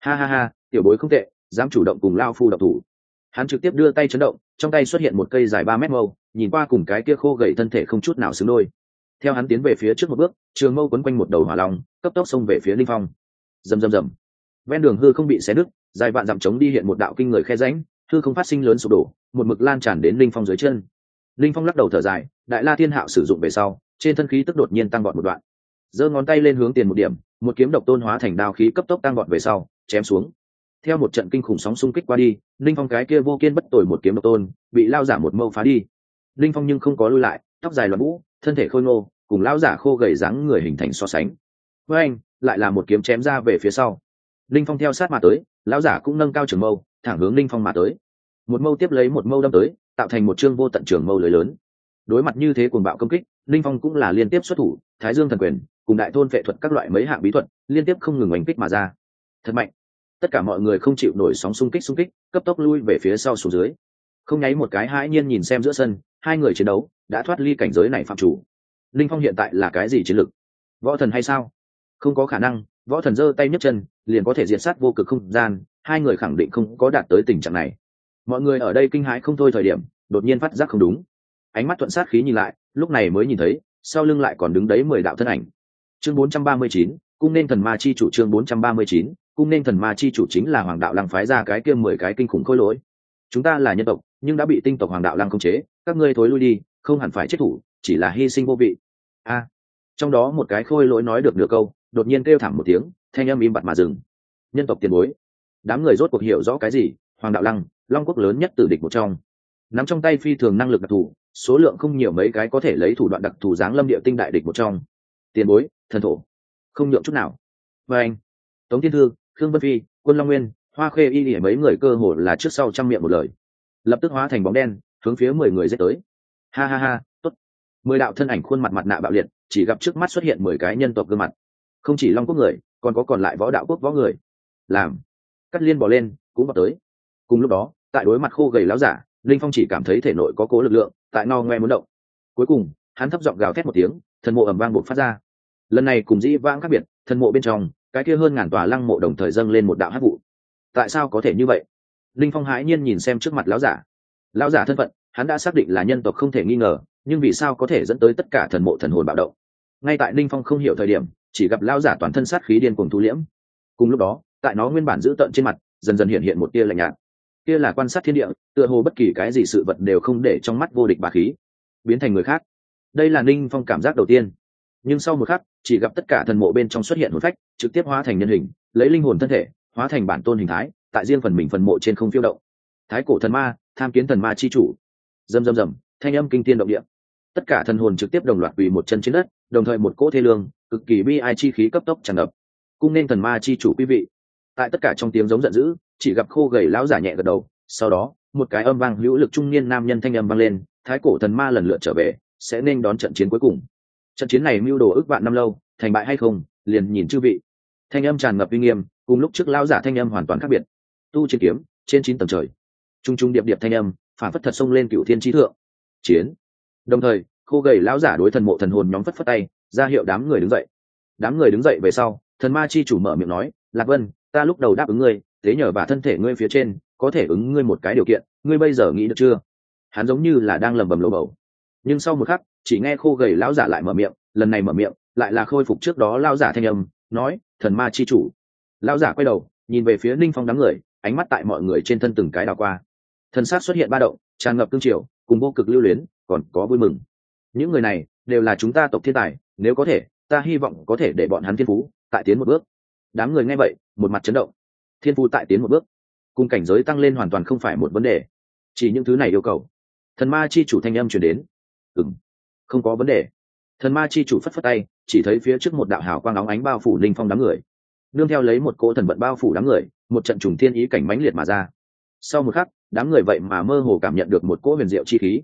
Ha ha ha tiểu bối không tệ dám chủ động cùng lao phu độc thủ. Hắn trực tiếp đưa tay chấn động trong tay xuất hiện một cây dài ba mét mâu nhìn qua cùng cái kia khô gầy thân thể không chút nào xứng đôi. Theo hắn tiến về phía trước một bước trường mâu quấn quanh một đầu hỏa long cấp tốc xông về phía linh phong. Rầm rầm rầm. Ven đường hư không bị xé nứt dài vạn dặm trống đi hiện một đạo kinh người khe ránh, hư không phát sinh lớn sụp đổ một mực lan tràn đến linh phong dưới chân. Linh phong lắc đầu thở dài đại la thiên hạo sử dụng về sau trên thân khí tức đột nhiên tăng vọt một đoạn giơ ngón tay lên hướng tiền một điểm, một kiếm độc tôn hóa thành đao khí cấp tốc tăng gọn về sau, chém xuống. Theo một trận kinh khủng sóng xung kích qua đi, linh phong cái kia vô kiên bất tồi một kiếm độc tôn, bị lao giả một mâu phá đi. Linh phong nhưng không có lui lại, tóc dài loạn vũ, thân thể khôi ngô, cùng lao giả khô gầy dáng người hình thành so sánh. Với anh, lại là một kiếm chém ra về phía sau. Linh phong theo sát mà tới lão giả cũng nâng cao trường mâu, thẳng hướng linh phong mà tới. Một mâu tiếp lấy một mâu đâm tới, tạo thành một chương vô tận trường mâu lưới lớn đối mặt như thế cuồng bạo công kích linh phong cũng là liên tiếp xuất thủ, thái dương thần quyền, cùng đại thôn phệ thuật các loại mấy hạng bí thuật, liên tiếp không ngừng oanh kích mà ra. Thật mạnh. Tất cả mọi người không chịu nổi sóng xung kích xung kích, cấp tốc lui về phía sau xuống dưới. Không nháy một cái hãi nhiên nhìn xem giữa sân, hai người chiến đấu đã thoát ly cảnh giới này phạm chủ. Linh phong hiện tại là cái gì chiến lực? võ thần hay sao? Không có khả năng, võ thần giơ tay nhấc chân, liền có thể diệt sát vô cực không gian, hai người khẳng định không có đạt tới tình trạng này. Mọi người ở đây kinh hãi không thôi thời điểm, đột nhiên phát giác không đúng ánh mắt thuận sát khí nhìn lại lúc này mới nhìn thấy sau lưng lại còn đứng đấy mười đạo thân ảnh. Chương 439, cung nên thần ma chi chủ chương 439, cung nên thần ma chi chủ chính là hoàng đạo lăng phái ra cái kia mười cái kinh khủng khôi lỗi. Chúng ta là nhân tộc nhưng đã bị tinh tộc hoàng đạo lăng khống chế các ngươi thối lui đi không hẳn phải chết thủ chỉ là hy sinh vô vị. A. Trong đó một cái khôi lỗi nói được nửa câu đột nhiên kêu thảm một tiếng thanh âm im bặt mà dừng. Nhân tộc tiền bối. Đám người rốt cuộc hiểu rõ cái gì hoàng đạo lăng long quốc lớn nhất tử địch một trong. Nắm trong tay phi thường năng lực đặc thù số lượng không nhiều mấy cái có thể lấy thủ đoạn đặc thù giáng lâm địa tinh đại địch một trong. Tiền bối, thần thổ. Không nhượng chút nào. Và anh, tống thiên thư, khương vân phi, quân long nguyên, hoa khê y ỉa mấy người cơ hồ là trước sau trăm miệng một lời. Lập tức hóa thành bóng đen, hướng phía mười người dết tới. Ha ha ha, tốt. Mười đạo thân ảnh khuôn mặt mặt nạ bạo liệt, chỉ gặp trước mắt xuất hiện mười cái nhân tộc gương mặt. Không chỉ long quốc người, còn có còn lại võ đạo quốc võ người. Làm. Cắt liên bỏ lên, cũng vào tới. Cùng lúc đó, tại đối mặt khô gầy láo giả linh phong chỉ cảm thấy thể nội có cố lực lượng, tại no ngoe muốn động. Cuối cùng, hắn thấp giọng gào thét một tiếng, thần mộ ẩm vang bột phát ra. Lần này cùng dĩ vãng khác biệt, thần mộ bên trong, cái kia hơn ngàn tòa lăng mộ đồng thời dâng lên một đạo hát vụ. Tại sao có thể như vậy? Linh phong hãi nhiên nhìn xem trước mặt lão giả. Lão giả thân phận, hắn đã xác định là nhân tộc không thể nghi ngờ, nhưng vì sao có thể dẫn tới tất cả thần mộ thần hồn bạo động? Ngay tại linh phong không hiểu thời điểm, chỉ gặp lão giả toàn thân sát khí điên cùng thu liễm. Cùng lúc đó, tại nó nguyên bản giữ tợn trên mặt, dần dần hiện hiện một tia lạnh nhạt kia là quan sát thiên địa, tựa hồ bất kỳ cái gì sự vật đều không để trong mắt vô địch bà khí. Biến thành người khác. Đây là ninh phong cảm giác đầu tiên. Nhưng sau một khắc, chỉ gặp tất cả thần mộ bên trong xuất hiện hồn phách, trực tiếp hóa thành nhân hình, lấy linh hồn thân thể, hóa thành bản tôn hình thái, tại riêng phần mình phần mộ trên không phiêu động. Thái cổ thần ma, tham kiến thần ma chi chủ. Dầm dầm dầm thanh âm kinh tiên động địa. Tất cả thần hồn trực tiếp đồng loạt quỳ một chân trên đất, đồng thời một cỗ thê lương, cực kỳ bi ai chi khí cấp tốc tràn ngập. Cung nên thần ma chi chủ quý vị. Tại tất cả trong tiếng giống giận dữ chỉ gặp khô gầy lão giả nhẹ gật đầu, sau đó, một cái âm vang hữu lực trung niên nam nhân thanh âm vang lên, thái cổ thần ma lần lượt trở về, sẽ nên đón trận chiến cuối cùng. Trận chiến này mưu đồ ước vạn năm lâu, thành bại hay không, liền nhìn chư vị. Thanh âm tràn ngập uy nghiêm, cùng lúc trước lão giả thanh âm hoàn toàn khác biệt. Tu chiến kiếm, trên chín tầng trời. Trung trung điệp điệp thanh âm, phản phất thật xông lên cựu thiên trí thượng. Chiến. Đồng thời, khô gầy lão giả đối thần mộ thần hồn nhóm phất phất tay, ra hiệu đám người đứng dậy. Đám người đứng dậy về sau, thần ma chi chủ mở miệng nói, lạc vân, ta lúc đầu đáp ứng ngươi tế nhờ bà thân thể ngươi phía trên, có thể ứng ngươi một cái điều kiện, ngươi bây giờ nghĩ được chưa? Hắn giống như là đang lầm bầm lầu bầu. Nhưng sau một khắc, chỉ nghe khô gầy lão giả lại mở miệng, lần này mở miệng, lại là khôi phục trước đó lão giả thanh âm, nói, thần ma chi chủ. Lão giả quay đầu, nhìn về phía ninh phong đám người, ánh mắt tại mọi người trên thân từng cái đào qua. Thần sát xuất hiện ba động, tràn ngập cương triều, cùng vô cực lưu luyến, còn có vui mừng. Những người này, đều là chúng ta tộc thiên tài, nếu có thể, ta hy vọng có thể để bọn hắn thiên phú, tại tiến một bước. Đám người nghe vậy, một mặt chấn động thiên phú tại tiến một bước. Cùng cảnh giới tăng lên hoàn toàn không phải một vấn đề. Chỉ những thứ này yêu cầu. Thần ma chi chủ thanh âm chuyển đến. Ừng không có vấn đề. Thần ma chi chủ phất phất tay, chỉ thấy phía trước một đạo hào quang óng ánh bao phủ linh phong đám người. Nương theo lấy một cỗ thần vận bao phủ đám người, một trận trùng thiên ý cảnh mãnh liệt mà ra. Sau một khắc, đám người vậy mà mơ hồ cảm nhận được một cỗ huyền diệu chi khí.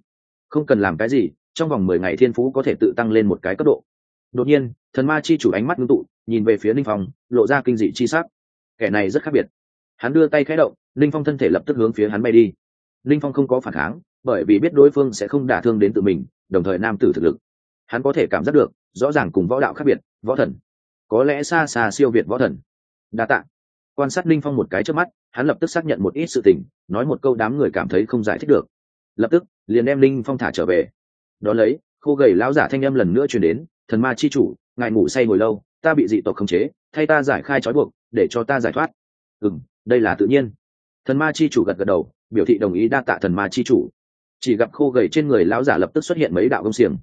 Không cần làm cái gì, trong vòng mười ngày thiên phú có thể tự tăng lên một cái cấp độ. Đột nhiên, thần ma chi chủ ánh mắt ngưng tụ, nhìn về phía linh phong, lộ ra kinh dị chi sắc kẻ này rất khác biệt. Hắn đưa tay khẽ động, linh phong thân thể lập tức hướng phía hắn bay đi. Linh phong không có phản kháng, bởi vì biết đối phương sẽ không đả thương đến tự mình, đồng thời nam tử thực lực. Hắn có thể cảm giác được, rõ ràng cùng võ đạo khác biệt, võ thần. Có lẽ xa xa siêu việt võ thần. Đa t ạ quan sát linh phong một cái trước mắt, hắn lập tức xác nhận một ít sự tình, nói một câu đám người cảm thấy không giải thích được. Lập tức, liền đem linh phong thả trở về. Đón lấy, khô gầy lão giả thanh âm lần nữa truyền đến, thần ma chi chủ, ngài ngủ say hồi lâu, ta bị dị tộc khống chế thay ta giải khai trói buộc, để cho ta giải thoát. Ừ đây là tự nhiên. Thần ma chi chủ gật gật đầu, biểu thị đồng ý đa tạ thần ma chi chủ. Chỉ gặp khô gầy trên người lão giả lập tức xuất hiện mấy đạo gông xiềng.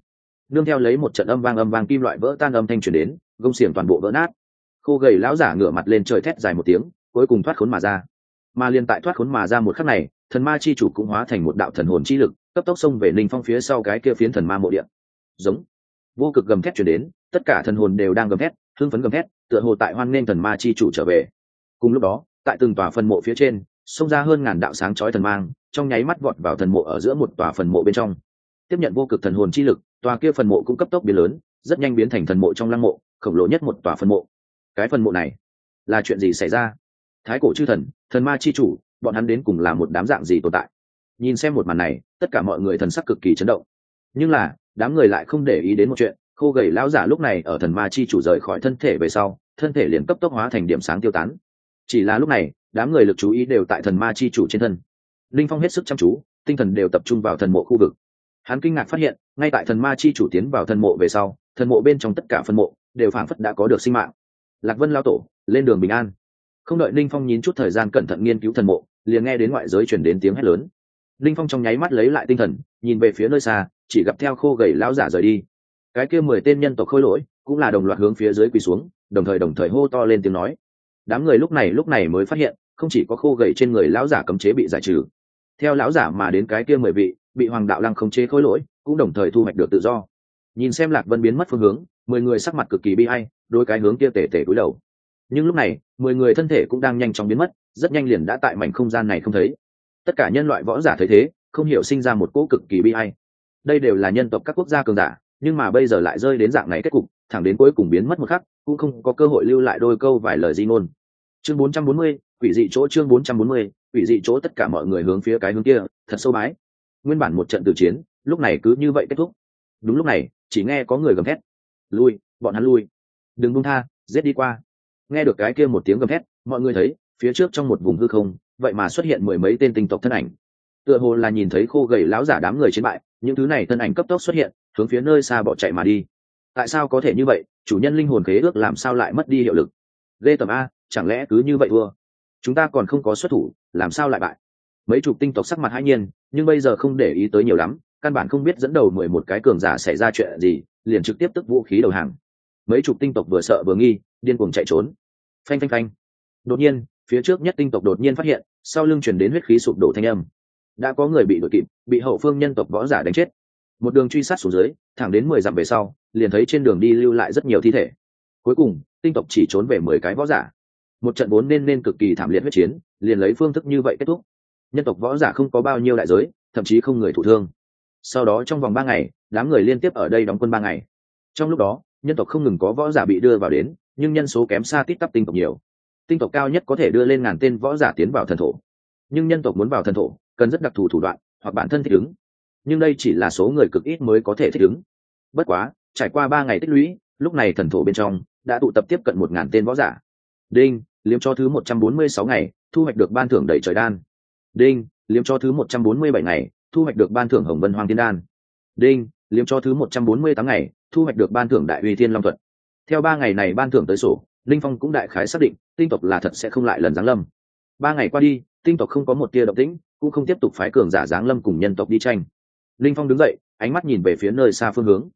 Nương theo lấy một trận âm vang âm vang kim loại vỡ tan âm thanh truyền đến, gông xiềng toàn bộ vỡ nát. Khô gầy lão giả ngửa mặt lên trời thét dài một tiếng, cuối cùng thoát khốn mà ra. Mà liền tại thoát khốn mà ra một khắc này, thần ma chi chủ cũng hóa thành một đạo thần hồn chi lực, cấp tốc xông về ninh phong phía sau cái kia phiến thần ma mộ điện giống. Vô cực gầm thét chuyển đến, tất cả thần hồn đều đang gầm thét, hưng phấn gầm thét tựa hồ tại hoan nên thần ma chi chủ trở về. Cùng lúc đó, tại từng tòa phần mộ phía trên, xông ra hơn ngàn đạo sáng chói thần mang, trong nháy mắt vọt vào thần mộ ở giữa một tòa phần mộ bên trong. Tiếp nhận vô cực thần hồn chi lực, tòa kia phần mộ cũng cấp tốc biến lớn, rất nhanh biến thành thần mộ trong lăng mộ, khổng lồ nhất một tòa phần mộ. Cái phần mộ này, là chuyện gì xảy ra? Thái cổ chư thần thần ma chi chủ, bọn hắn đến cùng là một đám dạng gì tồn tại? Nhìn xem một màn này, tất cả mọi người thần sắc cực kỳ chấn động. Nhưng là, đám người lại không để ý đến một chuyện khô gầy lão giả lúc này ở thần ma chi chủ rời khỏi thân thể về sau, thân thể liền cấp tốc hóa thành điểm sáng tiêu tán. Chỉ là lúc này, đám người lực chú ý đều tại thần ma chi chủ trên thân. Linh phong hết sức chăm chú, tinh thần đều tập trung vào thần mộ khu vực. Hắn kinh ngạc phát hiện, ngay tại thần ma chi chủ tiến vào thần mộ về sau, thần mộ bên trong tất cả phân mộ đều phảng phất đã có được sinh mạng. Lạc vân lao tổ, lên đường bình an. Không đợi linh phong nhín chút thời gian cẩn thận nghiên cứu thần mộ, liền nghe đến ngoại giới chuyển đến tiếng hét lớn. Linh phong trong nháy mắt lấy lại tinh thần, nhìn về phía nơi xa, chỉ gặp theo khô gầy lão giả rời đi cái kia mười tên nhân tộc khôi lỗi cũng là đồng loạt hướng phía dưới quỳ xuống, đồng thời đồng thời hô to lên tiếng nói. Đám người lúc này lúc này mới phát hiện, không chỉ có khô gậy trên người lão giả cấm chế bị giải trừ, theo lão giả mà đến cái kia mười vị, bị hoàng đạo lăng khống chế khôi lỗi, cũng đồng thời thu hoạch được tự do. Nhìn xem lạc vân biến mất phương hướng, mười người sắc mặt cực kỳ bi hay đôi cái hướng kia tể tể cúi đầu. Nhưng lúc này, mười người thân thể cũng đang nhanh chóng biến mất, rất nhanh liền đã tại mảnh không gian này không thấy. Tất cả nhân loại võ giả thấy thế, không hiểu sinh ra một cỗ cực kỳ bi hay đây đều là nhân tộc các quốc gia cường giả nhưng mà bây giờ lại rơi đến dạng này kết cục thẳng đến cuối cùng biến mất một khắc cũng không có cơ hội lưu lại đôi câu vài lời di ngôn. Chương 440, quỷ dị chỗ chương 440, quỷ dị chỗ tất cả mọi người hướng phía cái hướng kia thật sâu bái. Nguyên bản một trận tử chiến lúc này cứ như vậy kết thúc. Đúng lúc này chỉ nghe có người gầm thét. Lui bọn hắn lui. Đừng buông tha giết đi qua. Nghe được cái kia một tiếng gầm thét mọi người thấy phía trước trong một vùng hư không vậy mà xuất hiện mười mấy tên tinh tộc thân ảnh. Tựa hồ là nhìn thấy khô gầy láo giả đám người chiến bại những thứ này thân ảnh cấp tốc xuất hiện hướng phía nơi xa bỏ chạy mà đi. Tại sao có thể như vậy? Chủ nhân linh hồn khế ước làm sao lại mất đi hiệu lực? Lê tầm a, chẳng lẽ cứ như vậy thua? Chúng ta còn không có xuất thủ, làm sao lại bại? Mấy chục tinh tộc sắc mặt hãi nhiên, nhưng bây giờ không để ý tới nhiều lắm, căn bản không biết dẫn đầu mười một cái cường giả xảy ra chuyện gì, liền trực tiếp tức vũ khí đầu hàng. Mấy chục tinh tộc vừa sợ vừa nghi, điên cuồng chạy trốn. Phanh phanh phanh. Đột nhiên, phía trước nhất tinh tộc đột nhiên phát hiện, sau lưng chuyển đến huyết khí sụp đổ thanh âm. Đã có người bị đội kịp, bị hậu phương nhân tộc võ giả đánh chết một đường truy sát xuống dưới, thẳng đến mười dặm về sau, liền thấy trên đường đi lưu lại rất nhiều thi thể. Cuối cùng, tinh tộc chỉ trốn về mười cái võ giả. Một trận vốn nên nên cực kỳ thảm liệt huyết chiến, liền lấy phương thức như vậy kết thúc. Nhân tộc võ giả không có bao nhiêu đại giới, thậm chí không người thụ thương. Sau đó trong vòng ba ngày, đám người liên tiếp ở đây đóng quân ba ngày. Trong lúc đó, nhân tộc không ngừng có võ giả bị đưa vào đến, nhưng nhân số kém xa tít tắp tinh tộc nhiều. Tinh tộc cao nhất có thể đưa lên ngàn tên võ giả tiến vào thần thổ. Nhưng nhân tộc muốn vào thần thổ, cần rất đặc thù thủ đoạn, hoặc bản thân thích ứng nhưng đây chỉ là số người cực ít mới có thể thích ứng. Bất quá, trải qua ba ngày tích lũy, lúc này thần thổ bên trong đã tụ tập tiếp cận một ngàn tên võ giả. Đinh, liếm cho thứ một trăm bốn mươi sáu ngày, thu hoạch được ban thưởng đầy trời đan. Đinh, liếm cho thứ một trăm bốn mươi bảy ngày, thu hoạch được ban thưởng hồng vân hoàng thiên đan. Đinh, liếm cho thứ một trăm bốn mươi tám ngày, thu hoạch được ban thưởng đại uy thiên long thuật. Theo ba ngày này ban thưởng tới sổ, linh phong cũng đại khái xác định, tinh tộc là thật sẽ không lại lần giáng lâm. Ba ngày qua đi, tinh tộc không có một tia động tĩnh, cũng không tiếp tục phái cường giả giáng lâm cùng nhân tộc đi tranh linh phong đứng dậy, ánh mắt nhìn về phía nơi xa phương hướng.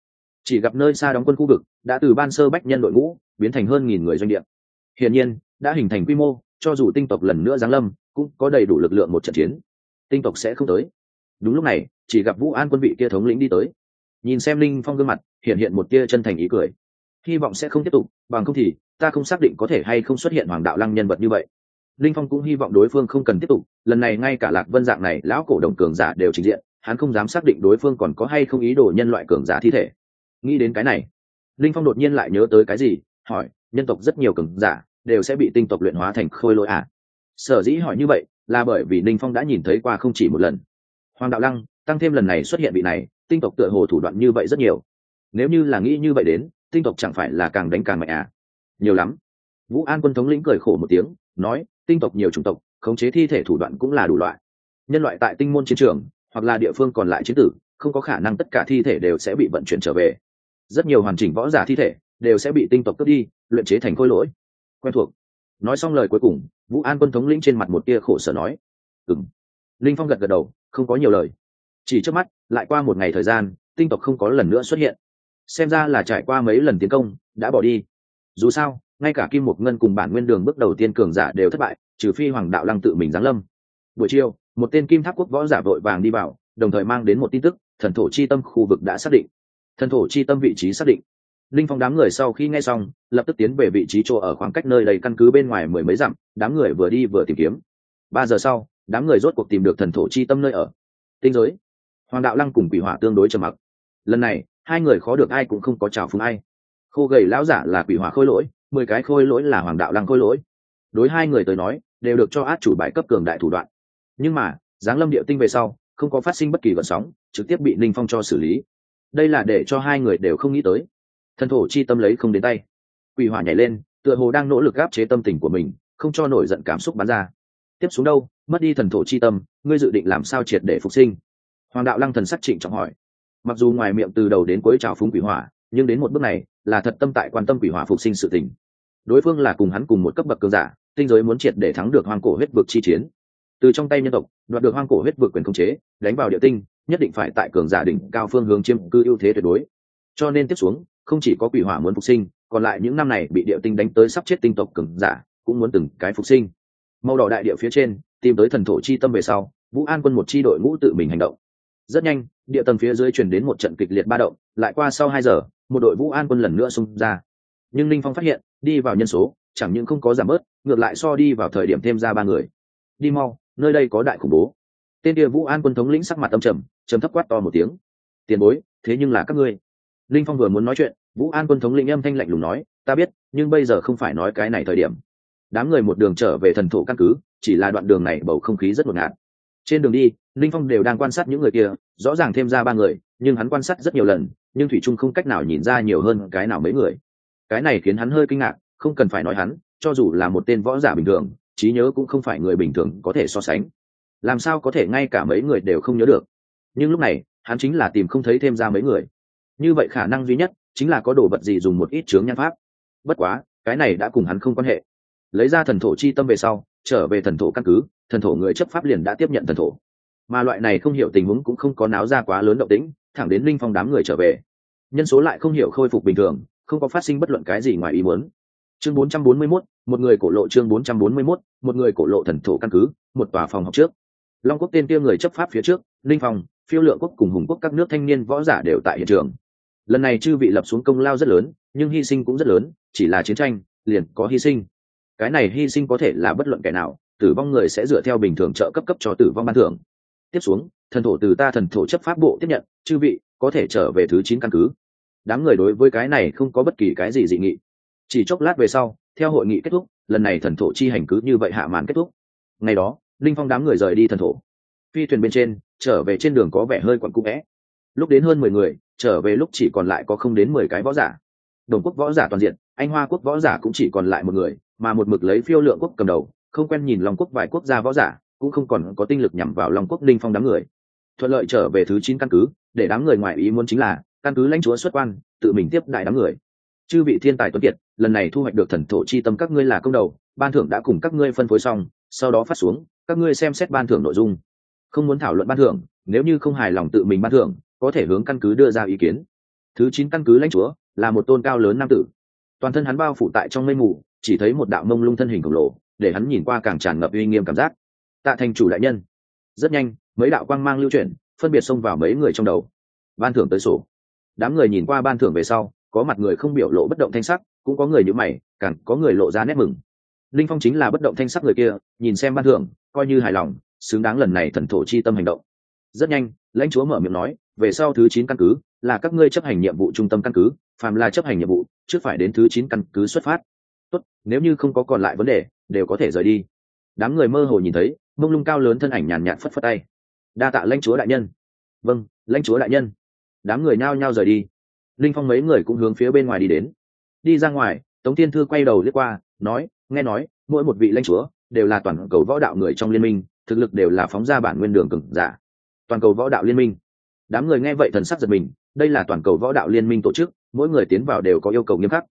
Chỉ gặp nơi xa đóng quân khu vực, đã từ ban sơ bách nhân đội ngũ, biến thành hơn nghìn người doanh địa. Hiển nhiên, đã hình thành quy mô, cho dù tinh tộc lần nữa giáng lâm, cũng có đầy đủ lực lượng một trận chiến. Tinh tộc sẽ không tới. Đúng lúc này, chỉ gặp vũ an quân vị kia thống lĩnh đi tới. Nhìn xem linh phong gương mặt, hiện hiện một tia chân thành ý cười. Hy vọng sẽ không tiếp tục, bằng không thì, ta không xác định có thể hay không xuất hiện hoàng đạo lăng nhân vật như vậy. Linh phong cũng hy vọng đối phương không cần tiếp tục, lần này ngay cả lạc vân dạng này, lão cổ đồng cường giả đều trình diện hắn không dám xác định đối phương còn có hay không ý đồ nhân loại cường giả thi thể. Nghĩ đến cái này, linh phong đột nhiên lại nhớ tới cái gì, hỏi, nhân tộc rất nhiều cường giả đều sẽ bị tinh tộc luyện hóa thành khôi lỗi à? Sở dĩ hỏi như vậy là bởi vì linh phong đã nhìn thấy qua không chỉ một lần. Hoàng đạo lăng, tăng thêm lần này xuất hiện vị này, tinh tộc tựa hồ thủ đoạn như vậy rất nhiều. Nếu như là nghĩ như vậy đến, tinh tộc chẳng phải là càng đánh càng mạnh à? Nhiều lắm. Vũ an quân thống lĩnh cười khổ một tiếng, nói, tinh tộc nhiều chủng tộc, khống chế thi thể thủ đoạn cũng là đủ loại. Nhân loại tại tinh môn chiến trường hoặc là địa phương còn lại chiến tử, không có khả năng tất cả thi thể đều sẽ bị vận chuyển trở về. Rất nhiều hoàn chỉnh võ giả thi thể đều sẽ bị tinh tộc cướp đi, luyện chế thành khôi lỗi. Quen thuộc. Nói xong lời cuối cùng, vũ an quân thống lĩnh trên mặt một tia khổ sở nói ừng linh phong gật gật đầu, không có nhiều lời. Chỉ trước mắt, lại qua một ngày thời gian, tinh tộc không có lần nữa xuất hiện. Xem ra là trải qua mấy lần tiến công, đã bỏ đi. Dù sao, ngay cả kim mục ngân cùng bản nguyên đường bước đầu tiên cường giả đều thất bại, trừ phi hoàng đạo lăng tự mình giáng lâm. Buổi chiều một tên kim tháp quốc võ giả vội vàng đi vào, đồng thời mang đến một tin tức, thần thổ chi tâm khu vực đã xác định. Thần thổ chi tâm vị trí xác định. Linh phong đám người sau khi nghe xong, lập tức tiến về vị trí chỗ ở khoảng cách nơi đầy căn cứ bên ngoài mười mấy dặm, đám người vừa đi vừa tìm kiếm. Ba giờ sau, đám người rốt cuộc tìm được thần thổ chi tâm nơi ở. Tinh giới. Hoàng đạo lăng cùng quỷ hỏa tương đối trầm mặc. Lần này, hai người khó được ai cũng không có trào phúng ai. Khô gầy lão giả là quỷ hỏa khôi lỗi, mười cái khôi lỗi là hoàng đạo lăng khôi lỗi. Đối hai người tới nói, đều được cho át chủ bài cấp cường đại thủ đoạn nhưng mà, giáng lâm địa tinh về sau, không có phát sinh bất kỳ vận sóng, trực tiếp bị ninh phong cho xử lý. Đây là để cho hai người đều không nghĩ tới. Thần thổ chi tâm lấy không đến tay. Quỷ hỏa nhảy lên, tựa hồ đang nỗ lực gáp chế tâm tình của mình, không cho nổi giận cảm xúc bắn ra. Tiếp xuống đâu? Mất đi thần thổ chi tâm, ngươi dự định làm sao triệt để phục sinh? Hoàng đạo lăng thần sắc trịnh trọng hỏi. Mặc dù ngoài miệng từ đầu đến cuối trào phúng quỷ hỏa, nhưng đến một bước này, là thật tâm tại quan tâm quỷ hỏa phục sinh sự tình. Đối phương là cùng hắn cùng một cấp bậc cường giả, tinh giới muốn triệt để thắng được hoang cổ huyết vực chi chiến từ trong tay nhân tộc, đoạt được hoang cổ huyết vực quyền khống chế, đánh vào địa tinh, nhất định phải tại cường giả đỉnh cao phương hướng chiếm cư ưu thế tuyệt đối. Cho nên tiếp xuống, không chỉ có quỷ hỏa muốn phục sinh, còn lại những năm này bị địa tinh đánh tới sắp chết tinh tộc cường giả, cũng muốn từng cái phục sinh. Màu đỏ đại địa phía trên, tìm tới thần thổ chi tâm về sau, vũ an quân một chi đội ngũ tự mình hành động. Rất nhanh, địa tầng phía dưới truyền đến một trận kịch liệt ba động, lại qua sau hai giờ, một đội vũ an quân lần nữa xung ra. Nhưng linh phong phát hiện, đi vào nhân số, chẳng những không có giảm bớt, ngược lại so đi vào thời điểm thêm ra ba người. Đi mau nơi đây có đại khủng bố. Tên địa vũ an quân thống lĩnh sắc mặt âm trầm trầm thấp quát to một tiếng. Tiền bối, thế nhưng là các ngươi. Linh phong vừa muốn nói chuyện, vũ an quân thống lĩnh âm thanh lạnh lùng nói, ta biết, nhưng bây giờ không phải nói cái này thời điểm. Đám người một đường trở về thần thổ căn cứ, chỉ là đoạn đường này bầu không khí rất ngột ngạt. Trên đường đi, linh phong đều đang quan sát những người kia, rõ ràng thêm ra ba người, nhưng hắn quan sát rất nhiều lần, nhưng thủy trung không cách nào nhìn ra nhiều hơn cái nào mấy người. Cái này khiến hắn hơi kinh ngạc, không cần phải nói hắn, cho dù là một tên võ giả bình thường trí nhớ cũng không phải người bình thường có thể so sánh. Làm sao có thể ngay cả mấy người đều không nhớ được? Nhưng lúc này, hắn chính là tìm không thấy thêm ra mấy người. Như vậy khả năng duy nhất chính là có đồ vật gì dùng một ít chướng nhan pháp. Bất quá, cái này đã cùng hắn không quan hệ. Lấy ra thần thổ chi tâm về sau, trở về thần thổ căn cứ, thần thổ người chấp pháp liền đã tiếp nhận thần thổ. Mà loại này không hiểu tình huống cũng không có náo ra quá lớn động tĩnh, thẳng đến linh phong đám người trở về. Nhân số lại không hiểu khôi phục bình thường, không có phát sinh bất luận cái gì ngoài ý muốn chương 441, một người cổ lộ chương 441, một người cổ lộ thần thổ căn cứ một tòa phòng học trước. Long quốc tên kia người chấp pháp phía trước linh phòng phiêu lượng quốc cùng hùng quốc các nước thanh niên võ giả đều tại hiện trường. Lần này chư vị lập xuống công lao rất lớn nhưng hy sinh cũng rất lớn chỉ là chiến tranh liền có hy sinh. Cái này hy sinh có thể là bất luận kẻ nào tử vong người sẽ dựa theo bình thường trợ cấp cấp cho tử vong ban thưởng. Tiếp xuống thần thổ từ ta thần thổ chấp pháp bộ tiếp nhận chư vị có thể trở về thứ chín căn cứ. Đám người đối với cái này không có bất kỳ cái gì dị nghị chỉ chốc lát về sau, theo hội nghị kết thúc, lần này thần thổ chi hành cứ như vậy hạ màn kết thúc. Ngày đó, linh phong đám người rời đi thần thổ. Phi thuyền bên trên, trở về trên đường có vẻ hơi quặn cũ vẽ. Lúc đến hơn mười người, trở về lúc chỉ còn lại có không đến mười cái võ giả. Đồng quốc võ giả toàn diện, anh hoa quốc võ giả cũng chỉ còn lại một người, mà một mực lấy phiêu lượng quốc cầm đầu, không quen nhìn long quốc vài quốc gia võ giả, cũng không còn có tinh lực nhằm vào long quốc linh phong đám người. Thuận lợi trở về thứ chín căn cứ, để đám người ngoại ý muốn chính là, căn cứ lãnh chúa xuất quan, tự mình tiếp đại đám người chư vị thiên tài tuấn kiệt, lần này thu hoạch được thần thổ chi tâm các ngươi là công đầu, ban thưởng đã cùng các ngươi phân phối xong, sau đó phát xuống, các ngươi xem xét ban thưởng nội dung. Không muốn thảo luận ban thưởng, nếu như không hài lòng tự mình ban thưởng, có thể hướng căn cứ đưa ra ý kiến. Thứ chín căn cứ lãnh chúa, là một tôn cao lớn nam tử. Toàn thân hắn bao phủ tại trong mây mù, chỉ thấy một đạo mông lung thân hình khổng lồ, để hắn nhìn qua càng tràn ngập uy nghiêm cảm giác. Tạ thành chủ đại nhân. Rất nhanh, mấy đạo quang mang lưu chuyển, phân biệt xông vào mấy người trong đầu. Ban thưởng tới sổ. Đám người nhìn qua ban thưởng về sau có mặt người không biểu lộ bất động thanh sắc, cũng có người nhữ mày, càng có người lộ ra nét mừng. Linh phong chính là bất động thanh sắc người kia, nhìn xem ban thưởng, coi như hài lòng, xứng đáng lần này thần thổ chi tâm hành động. Rất nhanh, lãnh chúa mở miệng nói, về sau thứ chín căn cứ, là các ngươi chấp hành nhiệm vụ trung tâm căn cứ, phàm là chấp hành nhiệm vụ, trước phải đến thứ chín căn cứ xuất phát. Tốt, nếu như không có còn lại vấn đề, đều có thể rời đi. Đám người mơ hồ nhìn thấy, mông lung cao lớn thân ảnh nhàn nhạt phất phất tay. Đa tạ lãnh chúa đại nhân. Vâng lãnh chúa đại nhân. Đám người nhao nhao rời đi linh phong mấy người cũng hướng phía bên ngoài đi đến. Đi ra ngoài, tống Thiên thư quay đầu liếc qua, nói, nghe nói, mỗi một vị lãnh chúa đều là toàn cầu võ đạo người trong liên minh, thực lực đều là phóng ra bản nguyên đường cừng giả. Toàn cầu võ đạo liên minh. Đám người nghe vậy thần sắc giật mình, đây là toàn cầu võ đạo liên minh tổ chức, mỗi người tiến vào đều có yêu cầu nghiêm khắc.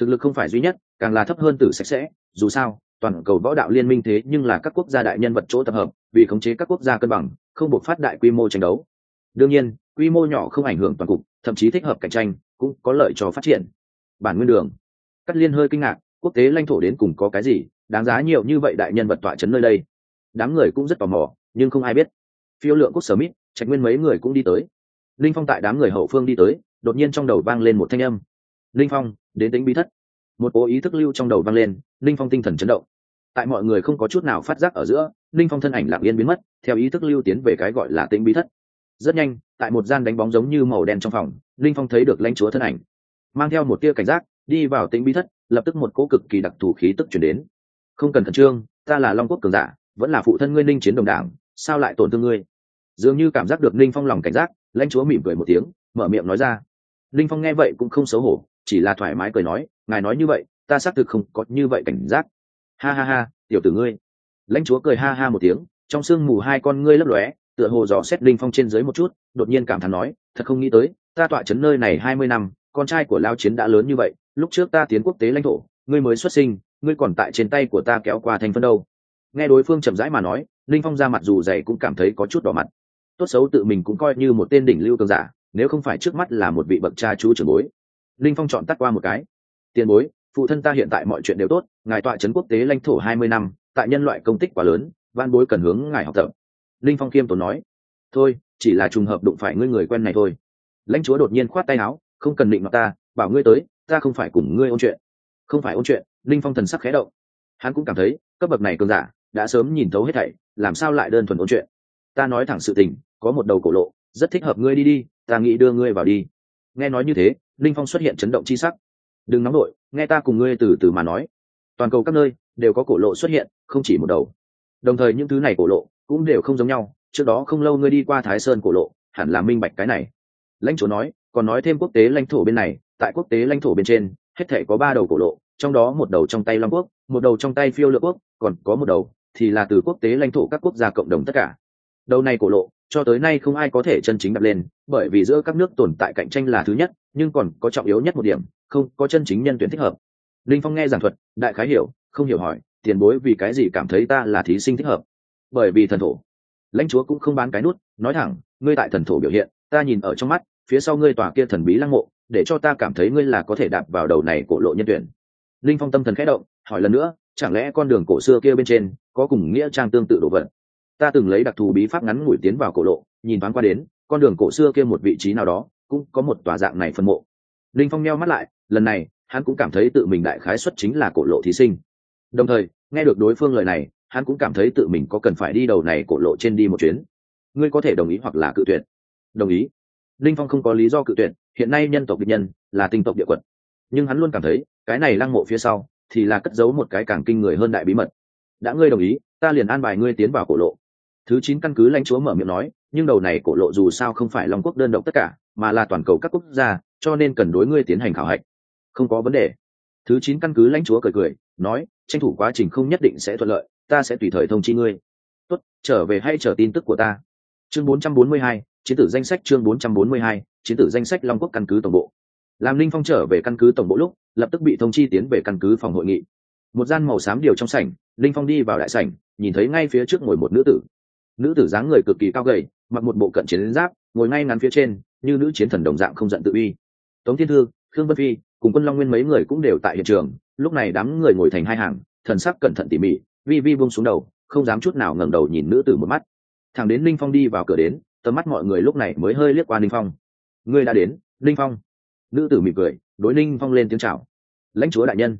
Thực lực không phải duy nhất, càng là thấp hơn tử sạch sẽ, dù sao, toàn cầu võ đạo liên minh thế nhưng là các quốc gia đại nhân vật chỗ tập hợp, vì khống chế các quốc gia cân bằng, không buộc phát đại quy mô tranh đấu. Đương nhiên quy mô nhỏ không ảnh hưởng toàn cục, thậm chí thích hợp cạnh tranh, cũng có lợi cho phát triển. Bản nguyên đường. Cắt liên hơi kinh ngạc, quốc tế lãnh thổ đến cùng có cái gì, đáng giá nhiều như vậy đại nhân vật tọa chấn nơi đây. Đám người cũng rất tò mò, nhưng không ai biết. Phiêu lượng quốc sở mít, trạch nguyên mấy người cũng đi tới. Linh phong tại đám người hậu phương đi tới, đột nhiên trong đầu vang lên một thanh âm. Linh phong, đến tính bí thất. Một cố ý thức lưu trong đầu vang lên, linh phong tinh thần chấn động. Tại mọi người không có chút nào phát giác ở giữa, linh phong thân ảnh lặng yên biến mất, theo ý thức lưu tiến về cái gọi là tính bí thất rất nhanh, tại một gian đánh bóng giống như màu đen trong phòng, linh phong thấy được lãnh chúa thân ảnh. Mang theo một tia cảnh giác, đi vào tĩnh bí thất, lập tức một cỗ cực kỳ đặc thù khí tức chuyển đến. Không cần khẩn trương, ta là long quốc cường giả, vẫn là phụ thân ngươi ninh chiến đồng đảng, sao lại tổn thương ngươi? Dường như cảm giác được ninh phong lòng cảnh giác, lãnh chúa mỉm cười một tiếng, mở miệng nói ra. Ninh phong nghe vậy cũng không xấu hổ, chỉ là thoải mái cười nói, ngài nói như vậy, ta xác thực không có như vậy cảnh giác. Ha ha ha, tiểu tử ngươi. Lãnh chúa cười ha ha một tiếng, trong sương mù hai con ngươi lấp lóe tựa hồ dò xét linh phong trên dưới một chút, đột nhiên cảm thán nói, thật không nghĩ tới, ta tọa chấn nơi này hai mươi năm, con trai của lao chiến đã lớn như vậy, lúc trước ta tiến quốc tế lãnh thổ, ngươi mới xuất sinh, ngươi còn tại trên tay của ta kéo qua thành phân đâu. Nghe đối phương chậm rãi mà nói, linh phong ra mặt dù dày cũng cảm thấy có chút đỏ mặt. Tốt xấu tự mình cũng coi như một tên đỉnh lưu cường giả, nếu không phải trước mắt là một vị bậc cha chú trưởng bối. Linh phong chọn tắt qua một cái. Tiền bối, phụ thân ta hiện tại mọi chuyện đều tốt, ngài tọa trấn quốc tế lãnh thổ hai mươi năm, tại nhân loại công tích quá lớn van bối cần hướng ngài học tập linh phong khiêm tốn nói, thôi, chỉ là trùng hợp đụng phải ngươi người quen này thôi. Lãnh chúa đột nhiên khoát tay áo, không cần định mặt ta, bảo ngươi tới, ta không phải cùng ngươi ôn chuyện. Không phải ôn chuyện? Linh phong thần sắc khẽ động. Hắn cũng cảm thấy, cấp bậc này cường giả, đã sớm nhìn thấu hết thảy, làm sao lại đơn thuần ôn chuyện? Ta nói thẳng sự tình, có một đầu cổ lộ, rất thích hợp ngươi đi đi, ta nghĩ đưa ngươi vào đi. Nghe nói như thế, linh phong xuất hiện chấn động chi sắc. Đừng nóng đội nghe ta cùng ngươi từ từ mà nói. Toàn cầu các nơi, đều có cổ lộ xuất hiện, không chỉ một đầu. Đồng thời những thứ này cổ lộ cũng đều không giống nhau, trước đó không lâu ngươi đi qua thái sơn cổ lộ, hẳn là minh bạch cái này. Lãnh chúa nói, còn nói thêm quốc tế lãnh thổ bên này, tại quốc tế lãnh thổ bên trên, hết thể có ba đầu cổ lộ, trong đó một đầu trong tay long quốc, một đầu trong tay phiêu lựa quốc, còn có một đầu thì là từ quốc tế lãnh thổ các quốc gia cộng đồng tất cả. Đầu này cổ lộ, cho tới nay không ai có thể chân chính đặt lên, bởi vì giữa các nước tồn tại cạnh tranh là thứ nhất, nhưng còn có trọng yếu nhất một điểm, không có chân chính nhân tuyển thích hợp. Linh phong nghe giảng thuật, đại khái hiểu, không hiểu hỏi, tiền bối vì cái gì cảm thấy ta là thí sinh thích hợp? Bởi vì thần thổ. Lãnh chúa cũng không bán cái nút, nói thẳng, ngươi tại thần thổ biểu hiện, ta nhìn ở trong mắt, phía sau ngươi tòa kia thần bí lăng mộ, để cho ta cảm thấy ngươi là có thể đạp vào đầu này cổ lộ nhân tuyển. Linh phong tâm thần khẽ động, hỏi lần nữa, chẳng lẽ con đường cổ xưa kia bên trên, có cùng nghĩa trang tương tự đồ vật? Ta từng lấy đặc thù bí pháp ngắn ngủi tiến vào cổ lộ, nhìn thoáng qua đến, con đường cổ xưa kia một vị trí nào đó, cũng có một tòa dạng này phân mộ. Linh phong neo mắt lại, lần này, hắn cũng cảm thấy tự mình đại khái xuất chính là cổ lộ thí sinh. Đồng thời, nghe được đối phương lời này hắn cũng cảm thấy tự mình có cần phải đi đầu này cổ lộ trên đi một chuyến. Ngươi có thể đồng ý hoặc là cự tuyệt? Đồng ý. Linh phong không có lý do cự tuyệt, hiện nay nhân tộc địch nhân là tinh tộc địa quật nhưng hắn luôn cảm thấy, cái này lăng mộ phía sau thì là cất giấu một cái càng kinh người hơn đại bí mật. Đã ngươi đồng ý, ta liền an bài ngươi tiến vào cổ lộ. Thứ chín căn cứ lãnh chúa mở miệng nói, nhưng đầu này cổ lộ dù sao không phải long quốc đơn độc tất cả, mà là toàn cầu các quốc gia, cho nên cần đối ngươi tiến hành khảo hạch. Không có vấn đề. Thứ chín căn cứ lãnh chúa cười cười, nói, tranh thủ quá trình không nhất định sẽ thuận lợi ta sẽ tùy thời thông chi ngươi. Tốt trở về hay chờ tin tức của ta. Chương 442, chiến tử danh sách chương 442, chiến tử danh sách long quốc căn cứ tổng bộ. Làm linh phong trở về căn cứ tổng bộ lúc lập tức bị thông chi tiến về căn cứ phòng hội nghị. Một gian màu xám điều trong sảnh linh phong đi vào đại sảnh nhìn thấy ngay phía trước ngồi một nữ tử. Nữ tử dáng người cực kỳ cao gầy mặc một bộ cận chiến giáp ngồi ngay ngắn phía trên như nữ chiến thần đồng dạng không giận tự uy. Tống thiên thư khương vân phi cùng quân long nguyên mấy người cũng đều tại hiện trường lúc này đám người ngồi thành hai hàng thần sắc cẩn thận tỉ mỉ vi vi buông xuống đầu, không dám chút nào ngẩng đầu nhìn nữ tử một mắt. Thằng đến linh phong đi vào cửa đến, tầm mắt mọi người lúc này mới hơi liếc qua linh phong. Ngươi đã đến linh phong. Nữ tử mỉm cười, đối linh phong lên tiếng chào. Lãnh chúa đại nhân.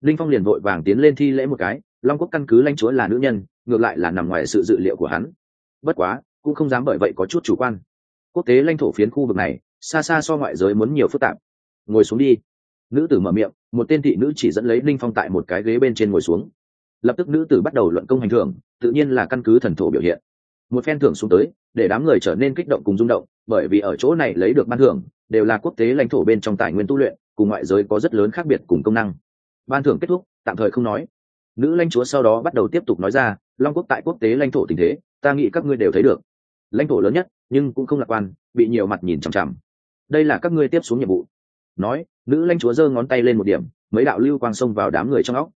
Linh phong liền vội vàng tiến lên thi lễ một cái, long quốc căn cứ lãnh chúa là nữ nhân, ngược lại là nằm ngoài sự dự liệu của hắn. Bất quá, cũng không dám bởi vậy có chút chủ quan. Quốc tế lãnh thổ phiến khu vực này, xa xa so ngoại giới muốn nhiều phức tạp. Ngồi xuống đi. Nữ tử mở miệng, một tên thị nữ chỉ dẫn lấy linh phong tại một cái ghế bên trên ngồi xuống lập tức nữ tử bắt đầu luận công hành thưởng, tự nhiên là căn cứ thần thổ biểu hiện. Một phen thưởng xuống tới, để đám người trở nên kích động cùng rung động, bởi vì ở chỗ này lấy được ban thưởng, đều là quốc tế lãnh thổ bên trong tài nguyên tu luyện, cùng ngoại giới có rất lớn khác biệt cùng công năng. Ban thưởng kết thúc, tạm thời không nói. Nữ lãnh chúa sau đó bắt đầu tiếp tục nói ra, long quốc tại quốc tế lãnh thổ tình thế, ta nghĩ các ngươi đều thấy được. Lãnh thổ lớn nhất, nhưng cũng không lạc quan, bị nhiều mặt nhìn chằm chằm. Đây là các ngươi tiếp xuống nhiệm vụ. Nói, nữ lãnh chúa giơ ngón tay lên một điểm, mấy đạo lưu quang xông vào đám người trong óc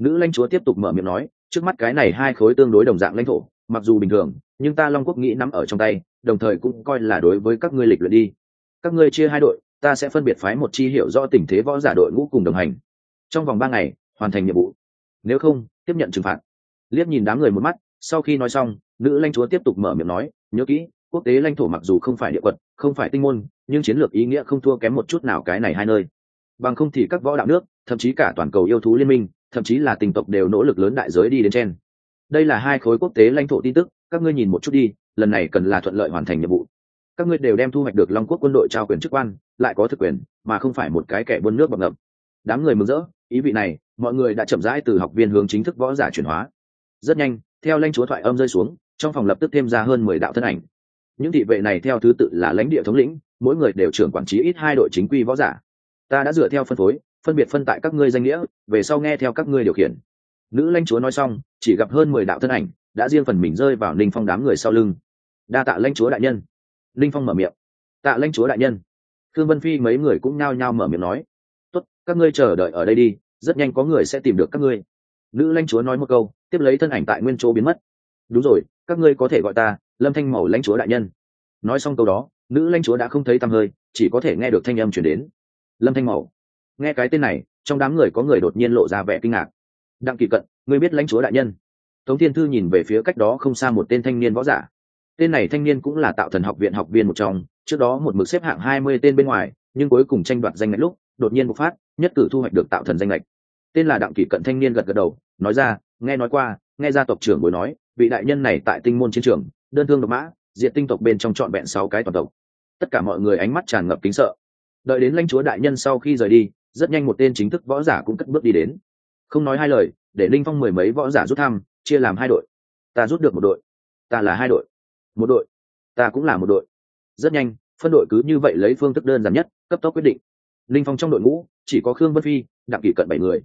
nữ lãnh chúa tiếp tục mở miệng nói, trước mắt cái này hai khối tương đối đồng dạng lãnh thổ, mặc dù bình thường, nhưng ta long quốc nghĩ nắm ở trong tay, đồng thời cũng coi là đối với các ngươi lịch luyện đi. Các ngươi chia hai đội, ta sẽ phân biệt phái một chi hiệu do tình thế võ giả đội ngũ cùng đồng hành. Trong vòng ba ngày, hoàn thành nhiệm vụ. Nếu không, tiếp nhận trừng phạt. Liếc nhìn đám người một mắt, sau khi nói xong, nữ lãnh chúa tiếp tục mở miệng nói, nhớ kỹ, quốc tế lãnh thổ mặc dù không phải địa quật, không phải tinh môn, nhưng chiến lược ý nghĩa không thua kém một chút nào cái này hai nơi. Bằng không thì các võ đạo nước, thậm chí cả toàn cầu yêu thú liên minh thậm chí là tình tộc đều nỗ lực lớn đại giới đi đến trên. Đây là hai khối quốc tế lãnh thổ tin tức, các ngươi nhìn một chút đi, lần này cần là thuận lợi hoàn thành nhiệm vụ. Các ngươi đều đem thu hoạch được long quốc quân đội trao quyền chức quan, lại có thực quyền, mà không phải một cái kẻ buôn nước bọc ngập đám người mừng rỡ, ý vị này, mọi người đã chậm rãi từ học viên hướng chính thức võ giả chuyển hóa. Rất nhanh, theo lãnh chúa thoại âm rơi xuống, trong phòng lập tức thêm ra hơn mười đạo thân ảnh. Những thị vệ này theo thứ tự là lãnh địa thống lĩnh, mỗi người đều trưởng quản trí ít hai đội chính quy võ giả. Ta đã dựa theo phân phối phân biệt phân tại các ngươi danh nghĩa, về sau nghe theo các ngươi điều khiển. Nữ lãnh chúa nói xong, chỉ gặp hơn mười đạo thân ảnh đã riêng phần mình rơi vào ninh phong đám người sau lưng. Đa tạ lãnh chúa đại nhân. Ninh phong mở miệng. Tạ lãnh chúa đại nhân. Thương vân phi mấy người cũng nhao nhao mở miệng nói. Tốt, các ngươi chờ đợi ở đây đi, rất nhanh có người sẽ tìm được các ngươi. Nữ lãnh chúa nói một câu, tiếp lấy thân ảnh tại nguyên chỗ biến mất. Đúng rồi, các ngươi có thể gọi ta lâm thanh màu lãnh chúa đại nhân. Nói xong câu đó, nữ lãnh chúa đã không thấy tăm hơi, chỉ có thể nghe được thanh âm chuyển đến. Lâm thanh màu nghe cái tên này, trong đám người có người đột nhiên lộ ra vẻ kinh ngạc. Đặng kỳ cận, ngươi biết lãnh chúa đại nhân? Tống thiên thư nhìn về phía cách đó không xa một tên thanh niên võ giả. Tên này thanh niên cũng là tạo thần học viện học viên một trong, trước đó một mực xếp hạng hai mươi tên bên ngoài, nhưng cuối cùng tranh đoạt danh ngạch lúc, đột nhiên bộc phát, nhất cử thu hoạch được tạo thần danh ngạch. Tên là đặng kỳ cận thanh niên gật gật đầu, nói ra, nghe nói qua, nghe gia tộc trưởng bồi nói, vị đại nhân này tại tinh môn chiến trường, đơn thương độc mã diện tinh tộc bên trong trọn vẹn sáu cái toàn tộc. Tất cả mọi người ánh mắt tràn ngập kính sợ. Đợi đến lãnh chúa đại nhân sau khi rời đi rất nhanh một tên chính thức võ giả cũng cất bước đi đến. Không nói hai lời, để linh phong mười mấy võ giả rút thăm, chia làm hai đội. Ta rút được một đội, ta là hai đội. Một đội, ta cũng là một đội. Rất nhanh, phân đội cứ như vậy lấy phương thức đơn giản nhất, cấp tốc quyết định. Linh phong trong đội ngũ, chỉ có khương vân phi, đặng kỷ cận bảy người.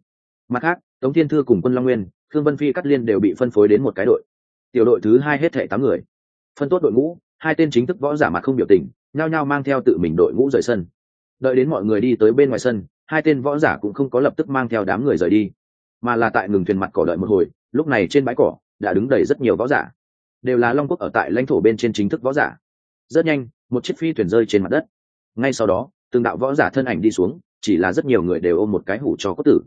Mặt khác, tống thiên thư cùng quân long nguyên, khương vân phi cắt liên đều bị phân phối đến một cái đội. Tiểu đội thứ hai hết thệ tám người. Phân tốt đội ngũ, hai tên chính thức võ giả mặt không biểu tình, nhao nhao mang theo tự mình đội ngũ rời sân. Đợi đến mọi người đi tới bên ngoài sân hai tên võ giả cũng không có lập tức mang theo đám người rời đi, mà là tại ngừng thuyền mặt cỏ đợi một hồi, lúc này trên bãi cỏ đã đứng đầy rất nhiều võ giả, đều là long quốc ở tại lãnh thổ bên trên chính thức võ giả. Rất nhanh, một chiếc phi thuyền rơi trên mặt đất. Ngay sau đó, từng đạo võ giả thân ảnh đi xuống, chỉ là rất nhiều người đều ôm một cái hủ cho cốt tử.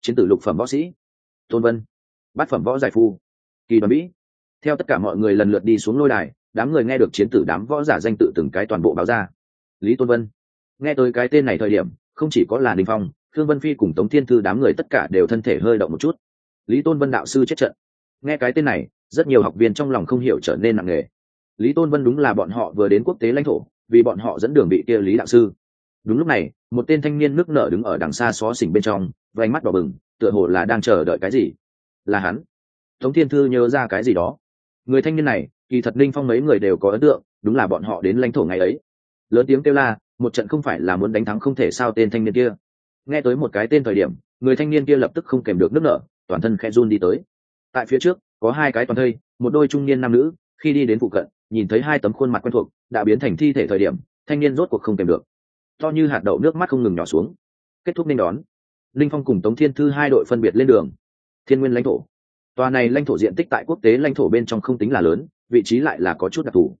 Chiến tử lục phẩm võ sĩ, tôn vân, bát phẩm võ giải phu, kỳ đoàn mỹ theo tất cả mọi người lần lượt đi xuống lôi đài, đám người nghe được chiến tử đám võ giả danh tự từng cái toàn bộ báo ra. Lý tôn vân, nghe tới cái tên này thời điểm không chỉ có là đình phong, khương vân phi cùng tống thiên thư đám người tất cả đều thân thể hơi động một chút. Lý tôn vân đạo sư chết trận. Nghe cái tên này, rất nhiều học viên trong lòng không hiểu trở nên nặng nề. Lý tôn vân đúng là bọn họ vừa đến quốc tế lãnh thổ, vì bọn họ dẫn đường bị kia lý đạo sư. Đúng lúc này, một tên thanh niên nước nở đứng ở đằng xa xó xỉnh bên trong và ánh mắt đỏ bừng, tựa hồ là đang chờ đợi cái gì. Là hắn. Tống thiên thư nhớ ra cái gì đó. Người thanh niên này, kỳ thật ninh phong mấy người đều có ấn tượng, đúng là bọn họ đến lãnh thổ ngày ấy. Lớn tiếng kêu la một trận không phải là muốn đánh thắng không thể sao tên thanh niên kia. Nghe tới một cái tên thời điểm, người thanh niên kia lập tức không kèm được nước nở, toàn thân khe run đi tới. Tại phía trước, có hai cái toàn thây, một đôi trung niên nam nữ, khi đi đến phụ cận, nhìn thấy hai tấm khuôn mặt quen thuộc, đã biến thành thi thể thời điểm, thanh niên rốt cuộc không kèm được. To như hạt đậu nước mắt không ngừng nhỏ xuống. Kết thúc nên đón. Linh phong cùng tống thiên thư hai đội phân biệt lên đường. Thiên nguyên lãnh thổ. Tòa này lãnh thổ diện tích tại quốc tế lãnh thổ bên trong không tính là lớn, vị trí lại là có chút đặc thù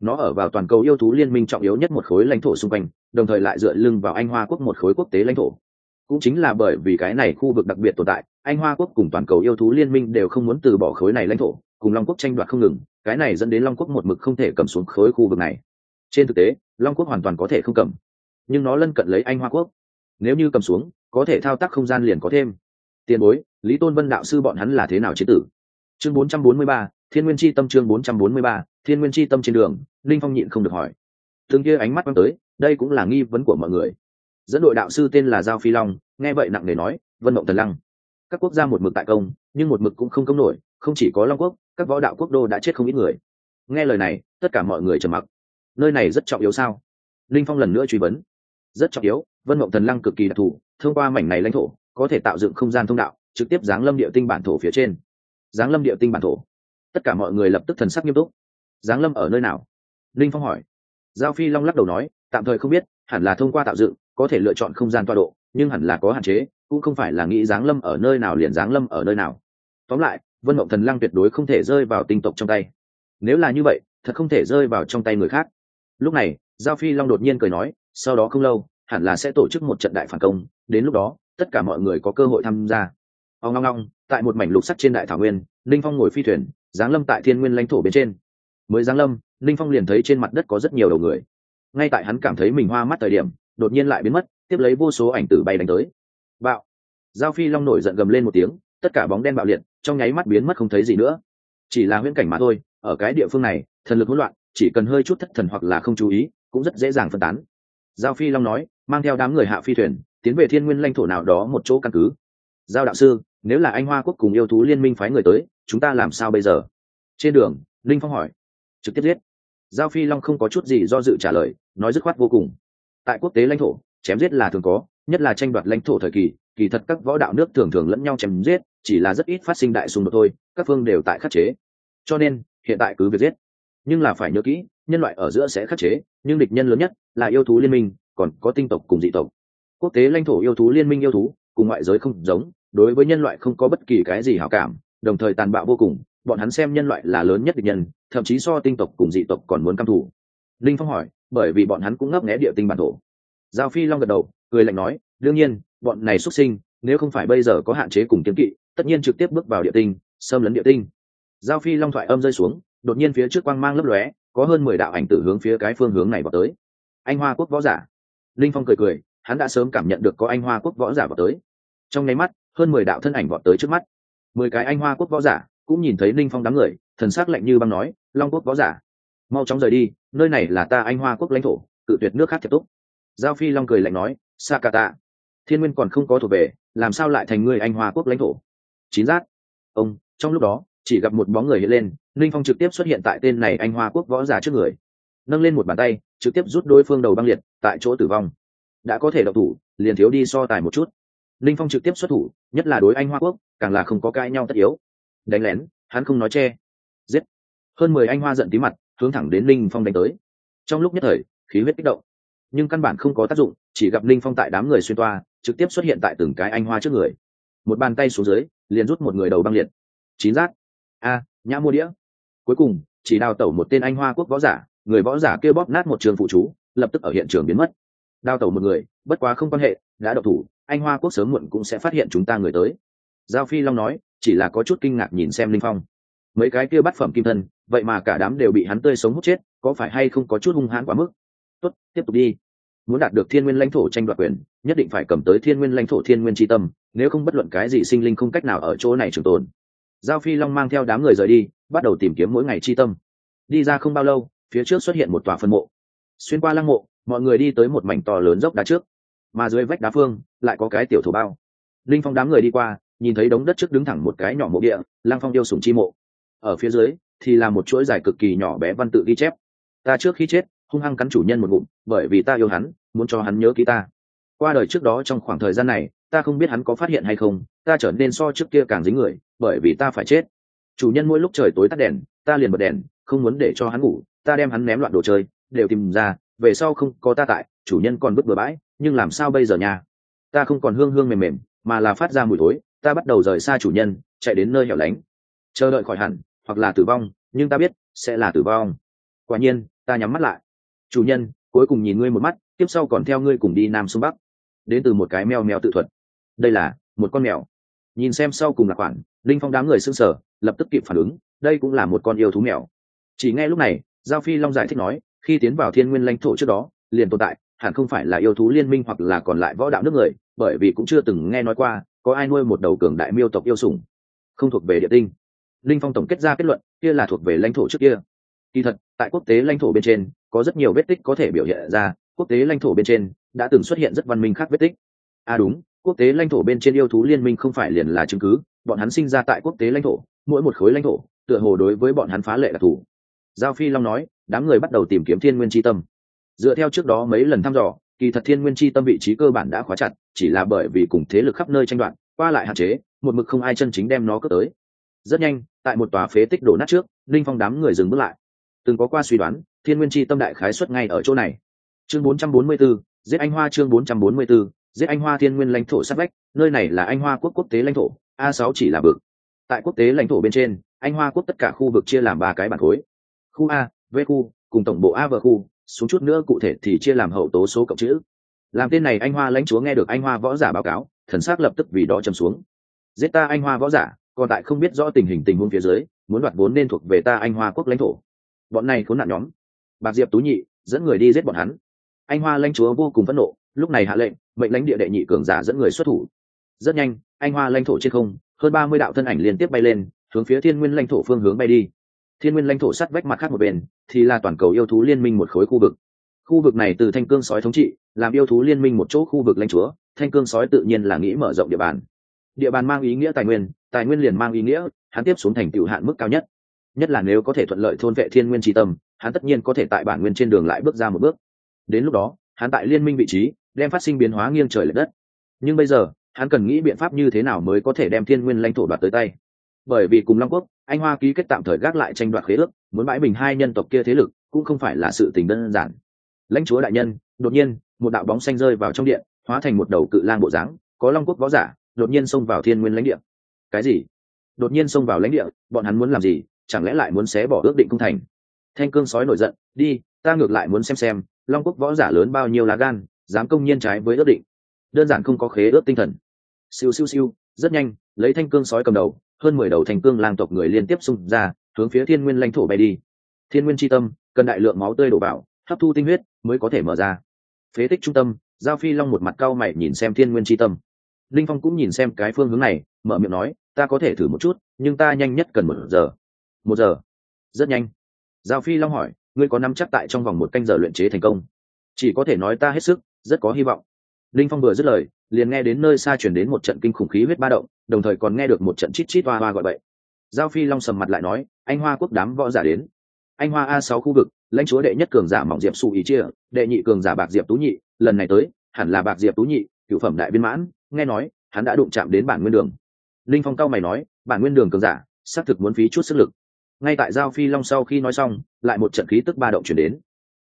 nó ở vào toàn cầu yêu thú liên minh trọng yếu nhất một khối lãnh thổ xung quanh đồng thời lại dựa lưng vào anh hoa quốc một khối quốc tế lãnh thổ. Cũng chính là bởi vì cái này khu vực đặc biệt tồn tại anh hoa quốc cùng toàn cầu yêu thú liên minh đều không muốn từ bỏ khối này lãnh thổ cùng long quốc tranh đoạt không ngừng cái này dẫn đến long quốc một mực không thể cầm xuống khối khu vực này. Trên thực tế long quốc hoàn toàn có thể không cầm nhưng nó lân cận lấy anh hoa quốc. Nếu như cầm xuống có thể thao tác không gian liền có thêm. Tiền bối lý tôn vân đạo sư bọn hắn là thế nào chế tử? Chương 443, thiên nguyên chi tâm chương 443, thiên nguyên chi tâm trên đường, linh phong nhịn không được hỏi. Thường kia ánh mắt quăng tới, đây cũng là nghi vấn của mọi người. Dẫn đội đạo sư tên là giao phi long, nghe vậy nặng nề nói, vân mộng thần lăng, các quốc gia một mực tại công, nhưng một mực cũng không công nổi, không chỉ có long quốc, các võ đạo quốc đô đã chết không ít người. Nghe lời này, tất cả mọi người trầm mặc. Nơi này rất trọng yếu sao? Linh phong lần nữa truy vấn. Rất trọng yếu, vân mộng thần lăng cực kỳ đặc thù, thông qua mảnh này lãnh thổ, có thể tạo dựng không gian thông đạo, trực tiếp giáng lâm địa tinh bản thổ phía trên. Giáng lâm địa tinh bản thổ. Tất cả mọi người lập tức thần sắc nghiêm túc giáng lâm ở nơi nào? Linh phong hỏi. Giao phi long lắc đầu nói, tạm thời không biết, hẳn là thông qua tạo dựng, có thể lựa chọn không gian toa độ, nhưng hẳn là có hạn chế, cũng không phải là nghĩ giáng lâm ở nơi nào liền giáng lâm ở nơi nào. Tóm lại, vân mộng thần lăng tuyệt đối không thể rơi vào tinh tộc trong tay. Nếu là như vậy, thật không thể rơi vào trong tay người khác. Lúc này, giao phi long đột nhiên cười nói, sau đó không lâu, hẳn là sẽ tổ chức một trận đại phản công, đến lúc đó, tất cả mọi người có cơ hội tham gia. Ông long long tại một mảnh lục sắt trên đại thảo nguyên, linh phong ngồi phi thuyền, giáng lâm tại thiên nguyên lãnh thổ bên trên mới giáng lâm, linh phong liền thấy trên mặt đất có rất nhiều đầu người. Ngay tại hắn cảm thấy mình hoa mắt thời điểm, đột nhiên lại biến mất, tiếp lấy vô số ảnh tử bay đánh tới. Bạo! Giao phi long nổi giận gầm lên một tiếng, tất cả bóng đen bạo liệt, trong nháy mắt biến mất không thấy gì nữa. Chỉ là huyễn cảnh mà thôi, ở cái địa phương này, thần lực hỗn loạn, chỉ cần hơi chút thất thần hoặc là không chú ý, cũng rất dễ dàng phân tán. Giao phi long nói, mang theo đám người hạ phi thuyền, tiến về thiên nguyên lãnh thổ nào đó một chỗ căn cứ. Giao đạo sư, nếu là anh hoa quốc cùng yêu thú liên minh phái người tới, chúng ta làm sao bây giờ? Trên đường, linh phong hỏi trực tiếp giết. Giao phi long không có chút gì do dự trả lời, nói dứt khoát vô cùng. Tại quốc tế lãnh thổ, chém giết là thường có, nhất là tranh đoạt lãnh thổ thời kỳ kỳ thật các võ đạo nước thường thường lẫn nhau chém giết, chỉ là rất ít phát sinh đại xung đột thôi, các phương đều tại khắc chế. Cho nên, hiện tại cứ việc giết. Nhưng là phải nhớ kỹ, nhân loại ở giữa sẽ khắc chế, nhưng địch nhân lớn nhất là yêu thú liên minh, còn có tinh tộc cùng dị tộc. Quốc tế lãnh thổ yêu thú liên minh yêu thú, cùng ngoại giới không giống, đối với nhân loại không có bất kỳ cái gì hảo cảm, đồng thời tàn bạo vô cùng, bọn hắn xem nhân loại là lớn nhất địch nhân thậm chí so tinh tộc cùng dị tộc còn muốn căm thủ linh phong hỏi, bởi vì bọn hắn cũng ngấp nghé địa tinh bản thổ. Giao phi long gật đầu, cười lạnh nói, đương nhiên, bọn này xuất sinh, nếu không phải bây giờ có hạn chế cùng kiếm kỵ, tất nhiên trực tiếp bước vào địa tinh, xâm lấn địa tinh. Giao phi long thoại âm rơi xuống, đột nhiên phía trước quang mang lấp lóe, có hơn mười đạo ảnh tử hướng phía cái phương hướng này vào tới. Anh hoa quốc võ giả. Linh phong cười cười, hắn đã sớm cảm nhận được có anh hoa quốc võ giả vào tới. Trong nháy mắt, hơn mười đạo thân ảnh vọt tới trước mắt. Mười cái anh hoa quốc võ giả cũng nhìn thấy linh phong đám người thần s ắ c lạnh như băng nói, long quốc võ giả, mau chóng rời đi, nơi này là ta anh hoa quốc lãnh thổ, cự tuyệt nước khác thiệt túc giao phi long cười lạnh nói, sakata, thiên nguyên còn không có thuộc về, làm sao lại thành người anh hoa quốc lãnh thổ? Chín giác, ông, trong lúc đó, chỉ gặp một bóng người hiện lên linh phong trực tiếp xuất hiện tại tên này anh hoa quốc võ giả trước người. Nâng lên một bàn tay, trực tiếp rút đối phương đầu băng liệt, tại chỗ tử vong. Đã có thể độc thủ, liền thiếu đi so tài một chút. Linh phong trực tiếp xuất thủ, nhất là đối anh hoa quốc, càng là không có cãi nhau tất yếu. Đánh lén, hắn không nói che giết. Hơn mười anh hoa giận tí mặt, hướng thẳng đến linh phong đánh tới. Trong lúc nhất thời, khí huyết kích động. Nhưng căn bản không có tác dụng, chỉ gặp linh phong tại đám người xuyên toa, trực tiếp xuất hiện tại từng cái anh hoa trước người. Một bàn tay xuống dưới, liền rút một người đầu băng liệt. Chín giác. A, nhã mua đĩa. Cuối cùng, chỉ đào tẩu một tên anh hoa quốc võ giả, người võ giả kêu bóp nát một trường phụ chú, lập tức ở hiện trường biến mất. Đào tẩu một người, bất quá không quan hệ, đã độc thủ, anh hoa quốc sớm muộn cũng sẽ phát hiện chúng ta người tới. Giao phi long nói, chỉ là có chút kinh ngạc nhìn xem linh phong mấy cái kia bắt phẩm kim thân, vậy mà cả đám đều bị hắn tươi sống hút chết, có phải hay không có chút hung hãn quá mức? Tốt, tiếp tục đi. Muốn đạt được thiên nguyên lãnh thổ tranh đoạt quyền, nhất định phải cầm tới thiên nguyên lãnh thổ thiên nguyên tri tâm, nếu không bất luận cái gì sinh linh không cách nào ở chỗ này trường tồn. Giao phi long mang theo đám người rời đi, bắt đầu tìm kiếm mỗi ngày tri tâm. Đi ra không bao lâu, phía trước xuất hiện một tòa phân mộ. Xuyên qua lăng mộ, mọi người đi tới một mảnh to lớn dốc đá trước. Mà dưới vách đá phương, lại có cái tiểu thổ bao. Linh phong đám người đi qua, nhìn thấy đống đất trước đứng thẳng một cái nhỏ mộ địa lang phong yêu sùng chi mộ ở phía dưới, thì là một chuỗi dài cực kỳ nhỏ bé văn tự ghi chép. Ta trước khi chết, hung hăng cắn chủ nhân một ngụm, bởi vì ta yêu hắn, muốn cho hắn nhớ ký ta. Qua đời trước đó trong khoảng thời gian này, ta không biết hắn có phát hiện hay không, ta trở nên so trước kia càng dính người, bởi vì ta phải chết. Chủ nhân mỗi lúc trời tối tắt đèn, ta liền bật đèn, không muốn để cho hắn ngủ, ta đem hắn ném loạn đồ chơi, đều tìm ra, về sau không có ta tại, chủ nhân còn bứt bừa bãi, nhưng làm sao bây giờ nha? Ta không còn hương hương mềm mềm, mà là phát ra mùi thối, ta bắt đầu rời xa chủ nhân, chạy đến nơi hẻo lánh. Chờ đợi khỏi hẳn hoặc là tử vong, nhưng ta biết, sẽ là tử vong. Quả nhiên, ta nhắm mắt lại. Chủ nhân, cuối cùng nhìn ngươi một mắt, tiếp sau còn theo ngươi cùng đi nam xuống bắc. Đến từ một cái mèo mèo tự thuật. Đây là một con mèo. Nhìn xem sau cùng là khoản, linh phong đám người s ư n g sở lập tức kịp phản ứng, đây cũng là một con yêu thú mèo. Chỉ nghe lúc này, giao phi long giải thích nói, khi tiến vào thiên nguyên lãnh thổ trước đó, liền tồn tại, hẳn không phải là yêu thú liên minh hoặc là còn lại võ đạo nước người, bởi vì cũng chưa từng nghe nói qua, có ai nuôi một đầu cường đại miêu tộc yêu sủng, không thuộc về địa tinh linh phong tổng kết ra kết luận, kia là thuộc về lãnh thổ trước kia. Kỳ thật, tại quốc tế lãnh thổ bên trên, có rất nhiều vết tích có thể biểu hiện ra, quốc tế lãnh thổ bên trên đã từng xuất hiện rất văn minh khác vết tích. À đúng, quốc tế lãnh thổ bên trên yêu thú liên minh không phải liền là chứng cứ, bọn hắn sinh ra tại quốc tế lãnh thổ, mỗi một khối lãnh thổ, tựa hồ đối với bọn hắn phá lệ đặc thù. Giao phi long nói, đám người bắt đầu tìm kiếm thiên nguyên tri tâm. Dựa theo trước đó mấy lần thăm dò, kỳ thật thiên nguyên tri tâm vị trí cơ bản đã khóa chặt, chỉ là bởi vì cùng thế lực khắp nơi tranh đoạt, qua lại hạn chế, một mực không ai chân chính đem nó cướp tới rất nhanh tại một tòa phế tích đổ nát trước linh phong đám người dừng bước lại. Từng có qua suy đoán thiên nguyên chi tâm đại khái xuất ngay ở chỗ này. Chương 444, giết anh hoa chương 444, giết anh hoa thiên nguyên lãnh thổ sát vách nơi này là anh hoa quốc quốc tế lãnh thổ a 6 chỉ là vực. Tại quốc tế lãnh thổ bên trên anh hoa quốc tất cả khu vực chia làm ba cái bản khối. Khu a v khu cùng tổng bộ a và khu xuống chút nữa cụ thể thì chia làm hậu tố số cộng chữ. Làm tên này anh hoa lãnh chúa nghe được anh hoa võ giả báo cáo thần s á c lập tức vì đó chầm xuống. Giết ta anh hoa võ giả còn tại không biết rõ tình hình tình huống phía dưới, muốn đoạt vốn nên thuộc về ta anh hoa quốc lãnh thổ. Bọn này khốn nạn nhóm. Bạc diệp tú nhị, dẫn người đi giết bọn hắn. Anh hoa lãnh chúa vô cùng phẫn nộ, lúc này hạ lệnh, mệnh lãnh địa đệ nhị cường giả dẫn người xuất thủ. Rất nhanh, anh hoa lãnh thổ trên không, hơn ba mươi đạo thân ảnh liên tiếp bay lên, hướng phía thiên nguyên lãnh thổ phương hướng bay đi. Thiên nguyên lãnh thổ sắt vách mặt khác một bên, thì là toàn cầu yêu thú liên minh một khối khu vực. Khu vực này từ thanh cương sói thống trị, làm yêu thú liên minh một chỗ khu vực lãnh chúa, thanh cương sói tự nhiên là nghĩ mở rộng địa bàn. Địa bàn mang ý nghĩa tài nguyên tài nguyên liền mang ý nghĩa, hắn tiếp xuống thành tựu hạn mức cao nhất. Nhất là nếu có thể thuận lợi thôn vệ thiên nguyên tri tâm, hắn tất nhiên có thể tại bản nguyên trên đường lại bước ra một bước. Đến lúc đó, hắn tại liên minh vị trí, đem phát sinh biến hóa nghiêng trời l ệ đất. Nhưng bây giờ, hắn cần nghĩ biện pháp như thế nào mới có thể đem thiên nguyên lãnh thổ đoạt tới tay? Bởi vì cùng long quốc, anh hoa ký kết tạm thời gác lại tranh đoạt khế ước, muốn bãi bình hai nhân tộc kia thế lực cũng không phải là sự tình đơn giản. Lãnh chúa đại nhân, đột nhiên, một đạo bóng xanh rơi vào trong điện, hóa thành một đầu cự lang bộ dáng, có long quốc võ giả, đột nhiên xông vào thiên nguyên lãnh địa cái gì? Đột nhiên xông vào lãnh địa, bọn hắn muốn làm gì? Chẳng lẽ lại muốn xé bỏ ước định công thành? Thanh cương sói nổi giận, đi, ta ngược lại muốn xem xem, long quốc võ giả lớn bao nhiêu lá gan, dám công nhiên trái với ước định. Đơn giản không có khế ước tinh thần. Siêu siêu siêu, rất nhanh, lấy thanh cương sói cầm đầu, hơn mười đầu thành cương lang tộc người liên tiếp xung ra, hướng phía thiên nguyên lãnh thổ bay đi. Thiên nguyên tri tâm, cần đại lượng máu tươi đổ vào, hấp thu tinh huyết mới có thể mở ra. Phế tích trung tâm, giao phi long một mặt cau mày nhìn xem thiên nguyên tri tâm. Linh phong cũng nhìn xem cái phương hướng này, mở miệng nói ta có thể thử một chút, nhưng ta nhanh nhất cần một giờ. Một giờ? Rất nhanh. Giao phi long hỏi, ngươi có nắm chắc tại trong vòng một canh giờ luyện chế thành công? Chỉ có thể nói ta hết sức, rất có hy vọng. Linh phong vừa dứt lời, liền nghe đến nơi xa chuyển đến một trận kinh khủng khí huyết ba động, đồng thời còn nghe được một trận chít chít hoa hoa gọi bậy. Giao phi long sầm mặt lại nói, anh hoa quốc đám võ giả đến. Anh hoa a sáu khu vực, lãnh chúa đệ nhất cường giả mỏng diệp su ý chia, đệ nhị cường giả bạc diệp tú nhị, lần này tới, hẳn là bạc diệp tú nhị, cựu phẩm đại viên mãn. Nghe nói, hắn đã đụng chạm đến bản nguyên đường linh phong cao mày nói, bản nguyên đường cường giả, xác thực muốn phí chút sức lực. Ngay tại giao phi long sau khi nói xong, lại một trận khí tức ba động chuyển đến.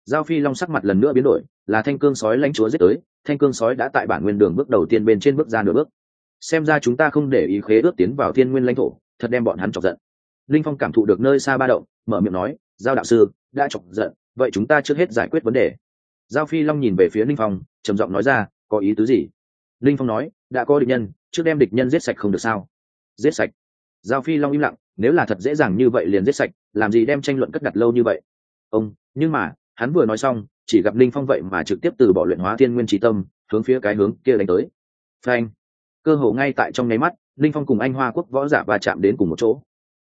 Giao phi long sắc mặt lần nữa biến đổi, là thanh cương sói lãnh chúa giết tới, thanh cương sói đã tại bản nguyên đường bước đầu tiên bên trên bước ra nửa bước. Xem ra chúng ta không để ý khế ước tiến vào thiên nguyên lãnh thổ, thật đem bọn hắn chọc giận. Linh phong cảm thụ được nơi xa ba động, mở miệng nói, giao đạo sư, đã chọc giận, vậy chúng ta trước hết giải quyết vấn đề. Giao phi long nhìn về phía linh phong, trầm giọng nói ra, có ý tứ gì? Linh phong nói, đã có định nhân trước đem địch nhân giết sạch không được sao? Giết sạch? Giao phi long im lặng, nếu là thật dễ dàng như vậy liền giết sạch, làm gì đem tranh luận cất đặt lâu như vậy? Ông, nhưng mà, hắn vừa nói xong, chỉ gặp linh phong vậy mà trực tiếp từ bỏ luyện hóa thiên nguyên trí tâm, hướng phía cái hướng kia đánh tới. Phanh! Cơ hồ ngay tại trong nháy mắt, linh phong cùng anh hoa quốc võ giả va chạm đến cùng một chỗ.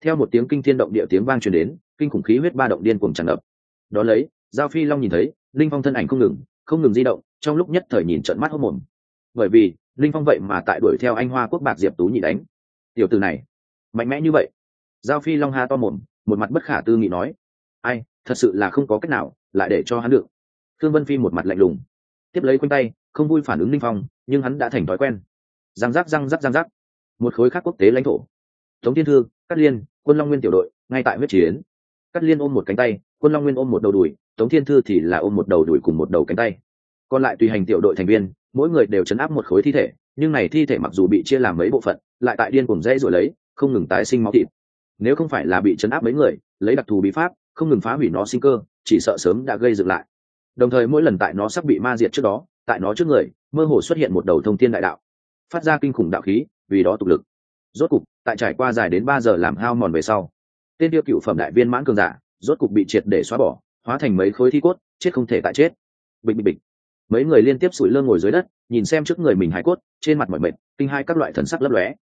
Theo một tiếng kinh thiên động địa tiếng vang truyền đến, kinh khủng khí huyết ba động điên cuồng tràn ngập. Đó lấy, giao phi long nhìn thấy, linh phong thân ảnh không ngừng không ngừng di động, trong lúc nhất thời nhìn trận mắt hốc mồm. Bởi vì linh phong vậy mà tại đuổi theo anh hoa quốc bạc diệp tú nhị đánh. Tiểu từ này, mạnh mẽ như vậy. Giao phi long ha to mồm, một mặt bất khả tư nghị nói. Ai, thật sự là không có cách nào, lại để cho hắn được. Thương vân phi một mặt lạnh lùng. Tiếp lấy quanh tay, không vui phản ứng linh phong, nhưng hắn đã thành thói quen. Răng rắc răng rắc răng rắc. Một khối khác quốc tế lãnh thổ. Tống thiên thư, cát liên, quân long nguyên tiểu đội, ngay tại huyết chiến. Cát liên ôm một cánh tay, quân long nguyên ôm một đầu đùi, tống thiên thư thì là ôm một đầu đùi cùng một đầu cánh tay. Còn lại tùy hành tiểu đội thành viên mỗi người đều chấn áp một khối thi thể, nhưng này thi thể mặc dù bị chia làm mấy bộ phận, lại tại điên cùng dễ rồi lấy, không ngừng tái sinh máu thịt. Nếu không phải là bị chấn áp mấy người, lấy đặc thù bí pháp, không ngừng phá hủy nó sinh cơ, chỉ sợ sớm đã gây dựng lại. Đồng thời mỗi lần tại nó sắp bị ma diệt trước đó, tại nó trước người, mơ hồ xuất hiện một đầu thông thiên đại đạo. Phát ra kinh khủng đạo khí, vì đó tục lực. Rốt cục, tại trải qua dài đến ba giờ làm hao mòn về sau, tên tiêu cựu phẩm đại viên mãn cường giả, rốt cục bị triệt để xóa bỏ, hóa thành mấy khối thi cốt, chết không thể tại chết. Bịch bịch bịch mấy người liên tiếp sủi lơ ngồi dưới đất, nhìn xem trước người mình hải cốt, trên mặt mọi mệt, kinh hai các loại thần sắc lấp lóe.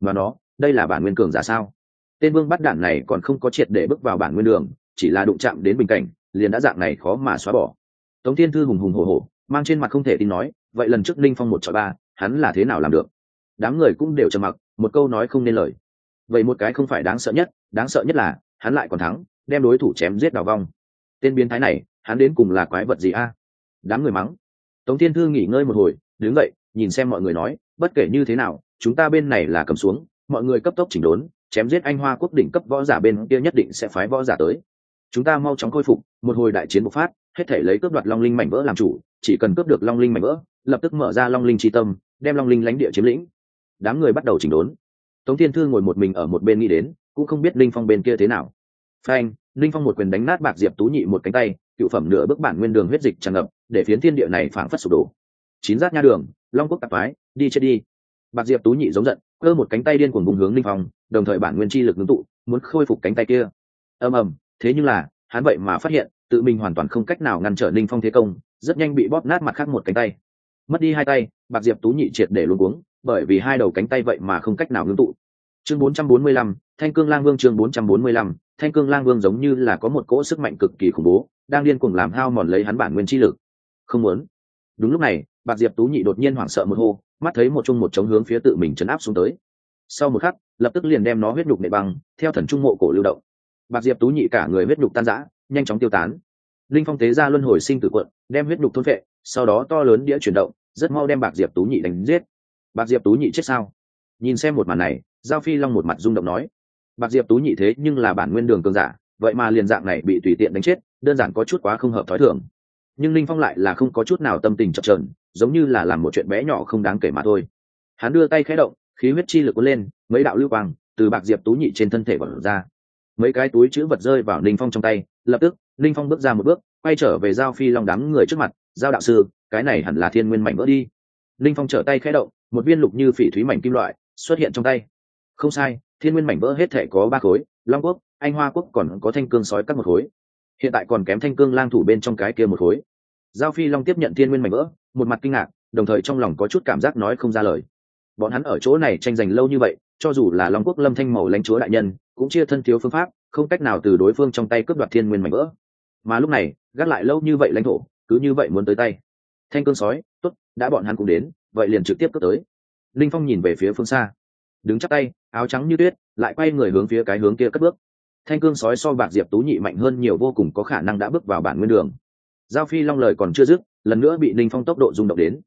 Và nó, đây là bản nguyên cường giả sao? Tên vương bắt đạn này còn không có triệt để bước vào bản nguyên đường, chỉ là đụng chạm đến bình cảnh, liền đã dạng này khó mà xóa bỏ. Tống thiên thư hùng hùng hồ hồ mang trên mặt không thể tin nói, vậy lần trước linh phong một chọi ba, hắn là thế nào làm được? Đám người cũng đều trầm mặc, một câu nói không nên lời. Vậy một cái không phải đáng sợ nhất, đáng sợ nhất là, hắn lại còn thắng, đem đối thủ chém giết đào vong. Tên biến thái này, hắn đến cùng là quái vật gì a? Đám người mắng tống thiên thư nghỉ ngơi một hồi, đứng dậy, nhìn xem mọi người nói, bất kể như thế nào, chúng ta bên này là cầm xuống, mọi người cấp tốc chỉnh đốn, chém giết anh hoa quốc đỉnh cấp võ giả bên kia nhất định sẽ phái võ giả tới. Chúng ta mau chóng khôi phục, một hồi đại chiến bộc phát, hết thể lấy cướp đoạt long linh mảnh vỡ làm chủ, chỉ cần cướp được long linh mảnh vỡ, lập tức mở ra long linh tri tâm, đem long linh lãnh địa chiếm lĩnh. Đám người bắt đầu chỉnh đốn. Tống thiên thư ngồi một mình ở một bên nghĩ đến, cũng không biết linh phong bên kia thế nào. Phanh, linh phong một quyền đánh nát bạc diệp tú nhị một cánh tay, cựu phẩm nửa bước bản nguyên đường huyết dịch tràn ngập để phiến thiên địa này phảng phất sụp đổ. Chín giác nha đường long quốc tạp phái đi chết đi. Bạc diệp tú nhị giống giận cơ một cánh tay điên cuồng vùng hướng linh phong đồng thời bản nguyên chi lực ngưng tụ muốn khôi phục cánh tay kia. Ầm ầm thế nhưng là hắn vậy mà phát hiện tự mình hoàn toàn không cách nào ngăn trở linh phong thế công rất nhanh bị bóp nát mặt khác một cánh tay. Mất đi hai tay bạc diệp tú nhị triệt để luôn cuống bởi vì hai đầu cánh tay vậy mà không cách nào ngưng tụ. Chương 445, thanh cương lang vương chương 445, thanh cương lang vương giống như là có một cỗ sức mạnh cực kỳ khủng bố đang điên cuồng làm hao mòn lấy hắn bản nguyên chi lực không muốn. Đúng lúc này, bạc diệp tú nhị đột nhiên hoảng sợ một hô, mắt thấy một chung một chống hướng phía tự mình chấn áp xuống tới. Sau một khắc, lập tức liền đem nó huyết nhục nệ băng, theo thần trung mộ cổ lưu động. Bạc diệp tú nhị cả người huyết nhục tan rã, nhanh chóng tiêu tán. Linh phong tế ra luân hồi sinh tử quận, đem huyết nhục thôn vệ sau đó to lớn đĩa chuyển động, rất mau đem bạc diệp tú nhị đánh giết. Bạc diệp tú nhị chết sao? Nhìn xem một màn này, giao phi long một mặt rung động nói. Bạc diệp tú nhị thế nhưng là bản nguyên đường cường giả, vậy mà liền dạng này bị tùy tiện đánh chết, đơn giản có chút quá không hợp thói thường nhưng linh phong lại là không có chút nào tâm tình chập trờn giống như là làm một chuyện bé nhỏ không đáng kể mà thôi. Hắn đưa tay khẽ động, khí huyết chi lực cuốn lên, mấy đạo lưu quang từ bạc diệp tú nhị trên thân thể vật ra. Mấy cái túi chữ vật rơi vào linh phong trong tay, lập tức linh phong bước ra một bước, quay trở về giao phi long đám người trước mặt, giao đạo sư, cái này hẳn là thiên nguyên mảnh vỡ đi. Linh phong trở tay khẽ động, một viên lục như phỉ thúy mảnh kim loại xuất hiện trong tay. Không sai, thiên nguyên mảnh vỡ hết thể có ba khối, long quốc, anh hoa quốc còn có thanh cương sói cắt một khối hiện tại còn kém thanh cương lang thủ bên trong cái kia một khối. Giao phi long tiếp nhận thiên nguyên mảnh vỡ, một mặt kinh ngạc, đồng thời trong lòng có chút cảm giác nói không ra lời. Bọn hắn ở chỗ này tranh giành lâu như vậy, cho dù là long quốc lâm thanh màu lãnh chúa đại nhân, cũng chia thân thiếu phương pháp, không cách nào từ đối phương trong tay cướp đoạt thiên nguyên mảnh vỡ. Mà lúc này, gác lại lâu như vậy lãnh thổ, cứ như vậy muốn tới tay. Thanh cương sói, tốt, đã bọn hắn cũng đến, vậy liền trực tiếp cướp tới. Linh phong nhìn về phía phương xa. Đứng chắc tay, áo trắng như tuyết, lại quay người hướng phía cái hướng kia cất bước thanh cương sói so bạc diệp tú nhị mạnh hơn nhiều vô cùng có khả năng đã bước vào bản nguyên đường. Giao phi long lời còn chưa dứt, lần nữa bị ninh phong tốc độ rung động đến.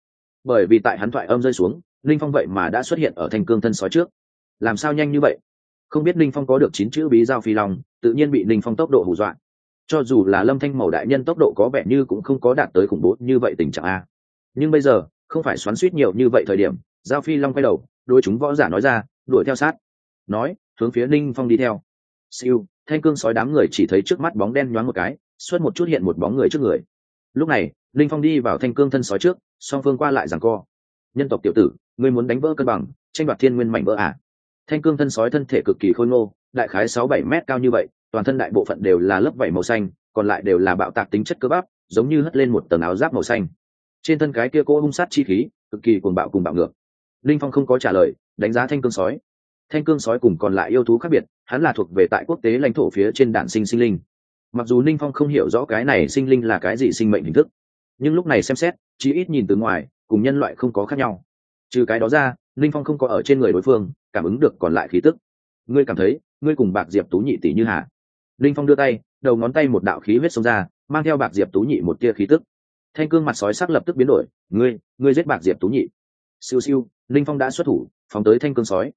Bởi vì tại hắn thoại âm rơi xuống, ninh phong vậy mà đã xuất hiện ở thanh cương thân sói trước. Làm sao nhanh như vậy? Không biết ninh phong có được chín chữ bí giao phi long, tự nhiên bị ninh phong tốc độ hù dọa. Cho dù là lâm thanh màu đại nhân tốc độ có vẻ như cũng không có đạt tới khủng bố như vậy tình trạng a. Nhưng bây giờ, không phải xoắn suýt nhiều như vậy thời điểm, giao phi long quay đầu đôi chúng võ giả nói ra, đuổi theo sát. Nói, hướng phía ninh phong đi theo siêu, thanh cương sói đám người chỉ thấy trước mắt bóng đen nhoáng một cái xuất một chút hiện một bóng người trước người. Lúc này, linh phong đi vào thanh cương thân sói trước, song phương qua lại rằng co. Nhân tộc tiểu tử, ngươi muốn đánh vỡ cân bằng, tranh đoạt thiên nguyên mảnh vỡ à. thanh cương thân sói thân thể cực kỳ khôi ngô, đại khái sáu bảy mét cao như vậy, toàn thân đại bộ phận đều là lớp vảy màu xanh, còn lại đều là bạo tạc tính chất cơ bắp, giống như hất lên một tầng áo giáp màu xanh. Trên thân cái kia cỗ hung sát chi khí, cực kỳ cuồng bạo cùng bạo ngược. Linh phong không có trả lời, đánh giá thanh cương sói thanh cương sói cùng còn lại yêu thú khác biệt, hắn là thuộc về tại quốc tế lãnh thổ phía trên đản sinh sinh linh. Mặc dù ninh phong không hiểu rõ cái này sinh linh là cái gì sinh mệnh hình thức, nhưng lúc này xem xét, chí ít nhìn từ ngoài, cùng nhân loại không có khác nhau. Trừ cái đó ra, ninh phong không có ở trên người đối phương, cảm ứng được còn lại khí tức. Ngươi cảm thấy, ngươi cùng bạc diệp tú nhị tỷ như hà ninh phong đưa tay, đầu ngón tay một đạo khí huyết xông ra, mang theo bạc diệp tú nhị một tia khí tức. Thanh cương mặt sói sắc lập tức biến đổi, ngươi ngươi giết bạc diệp tú nhị. Siêu siêu, ninh phong đã xuất thủ, phóng tới thanh cương sói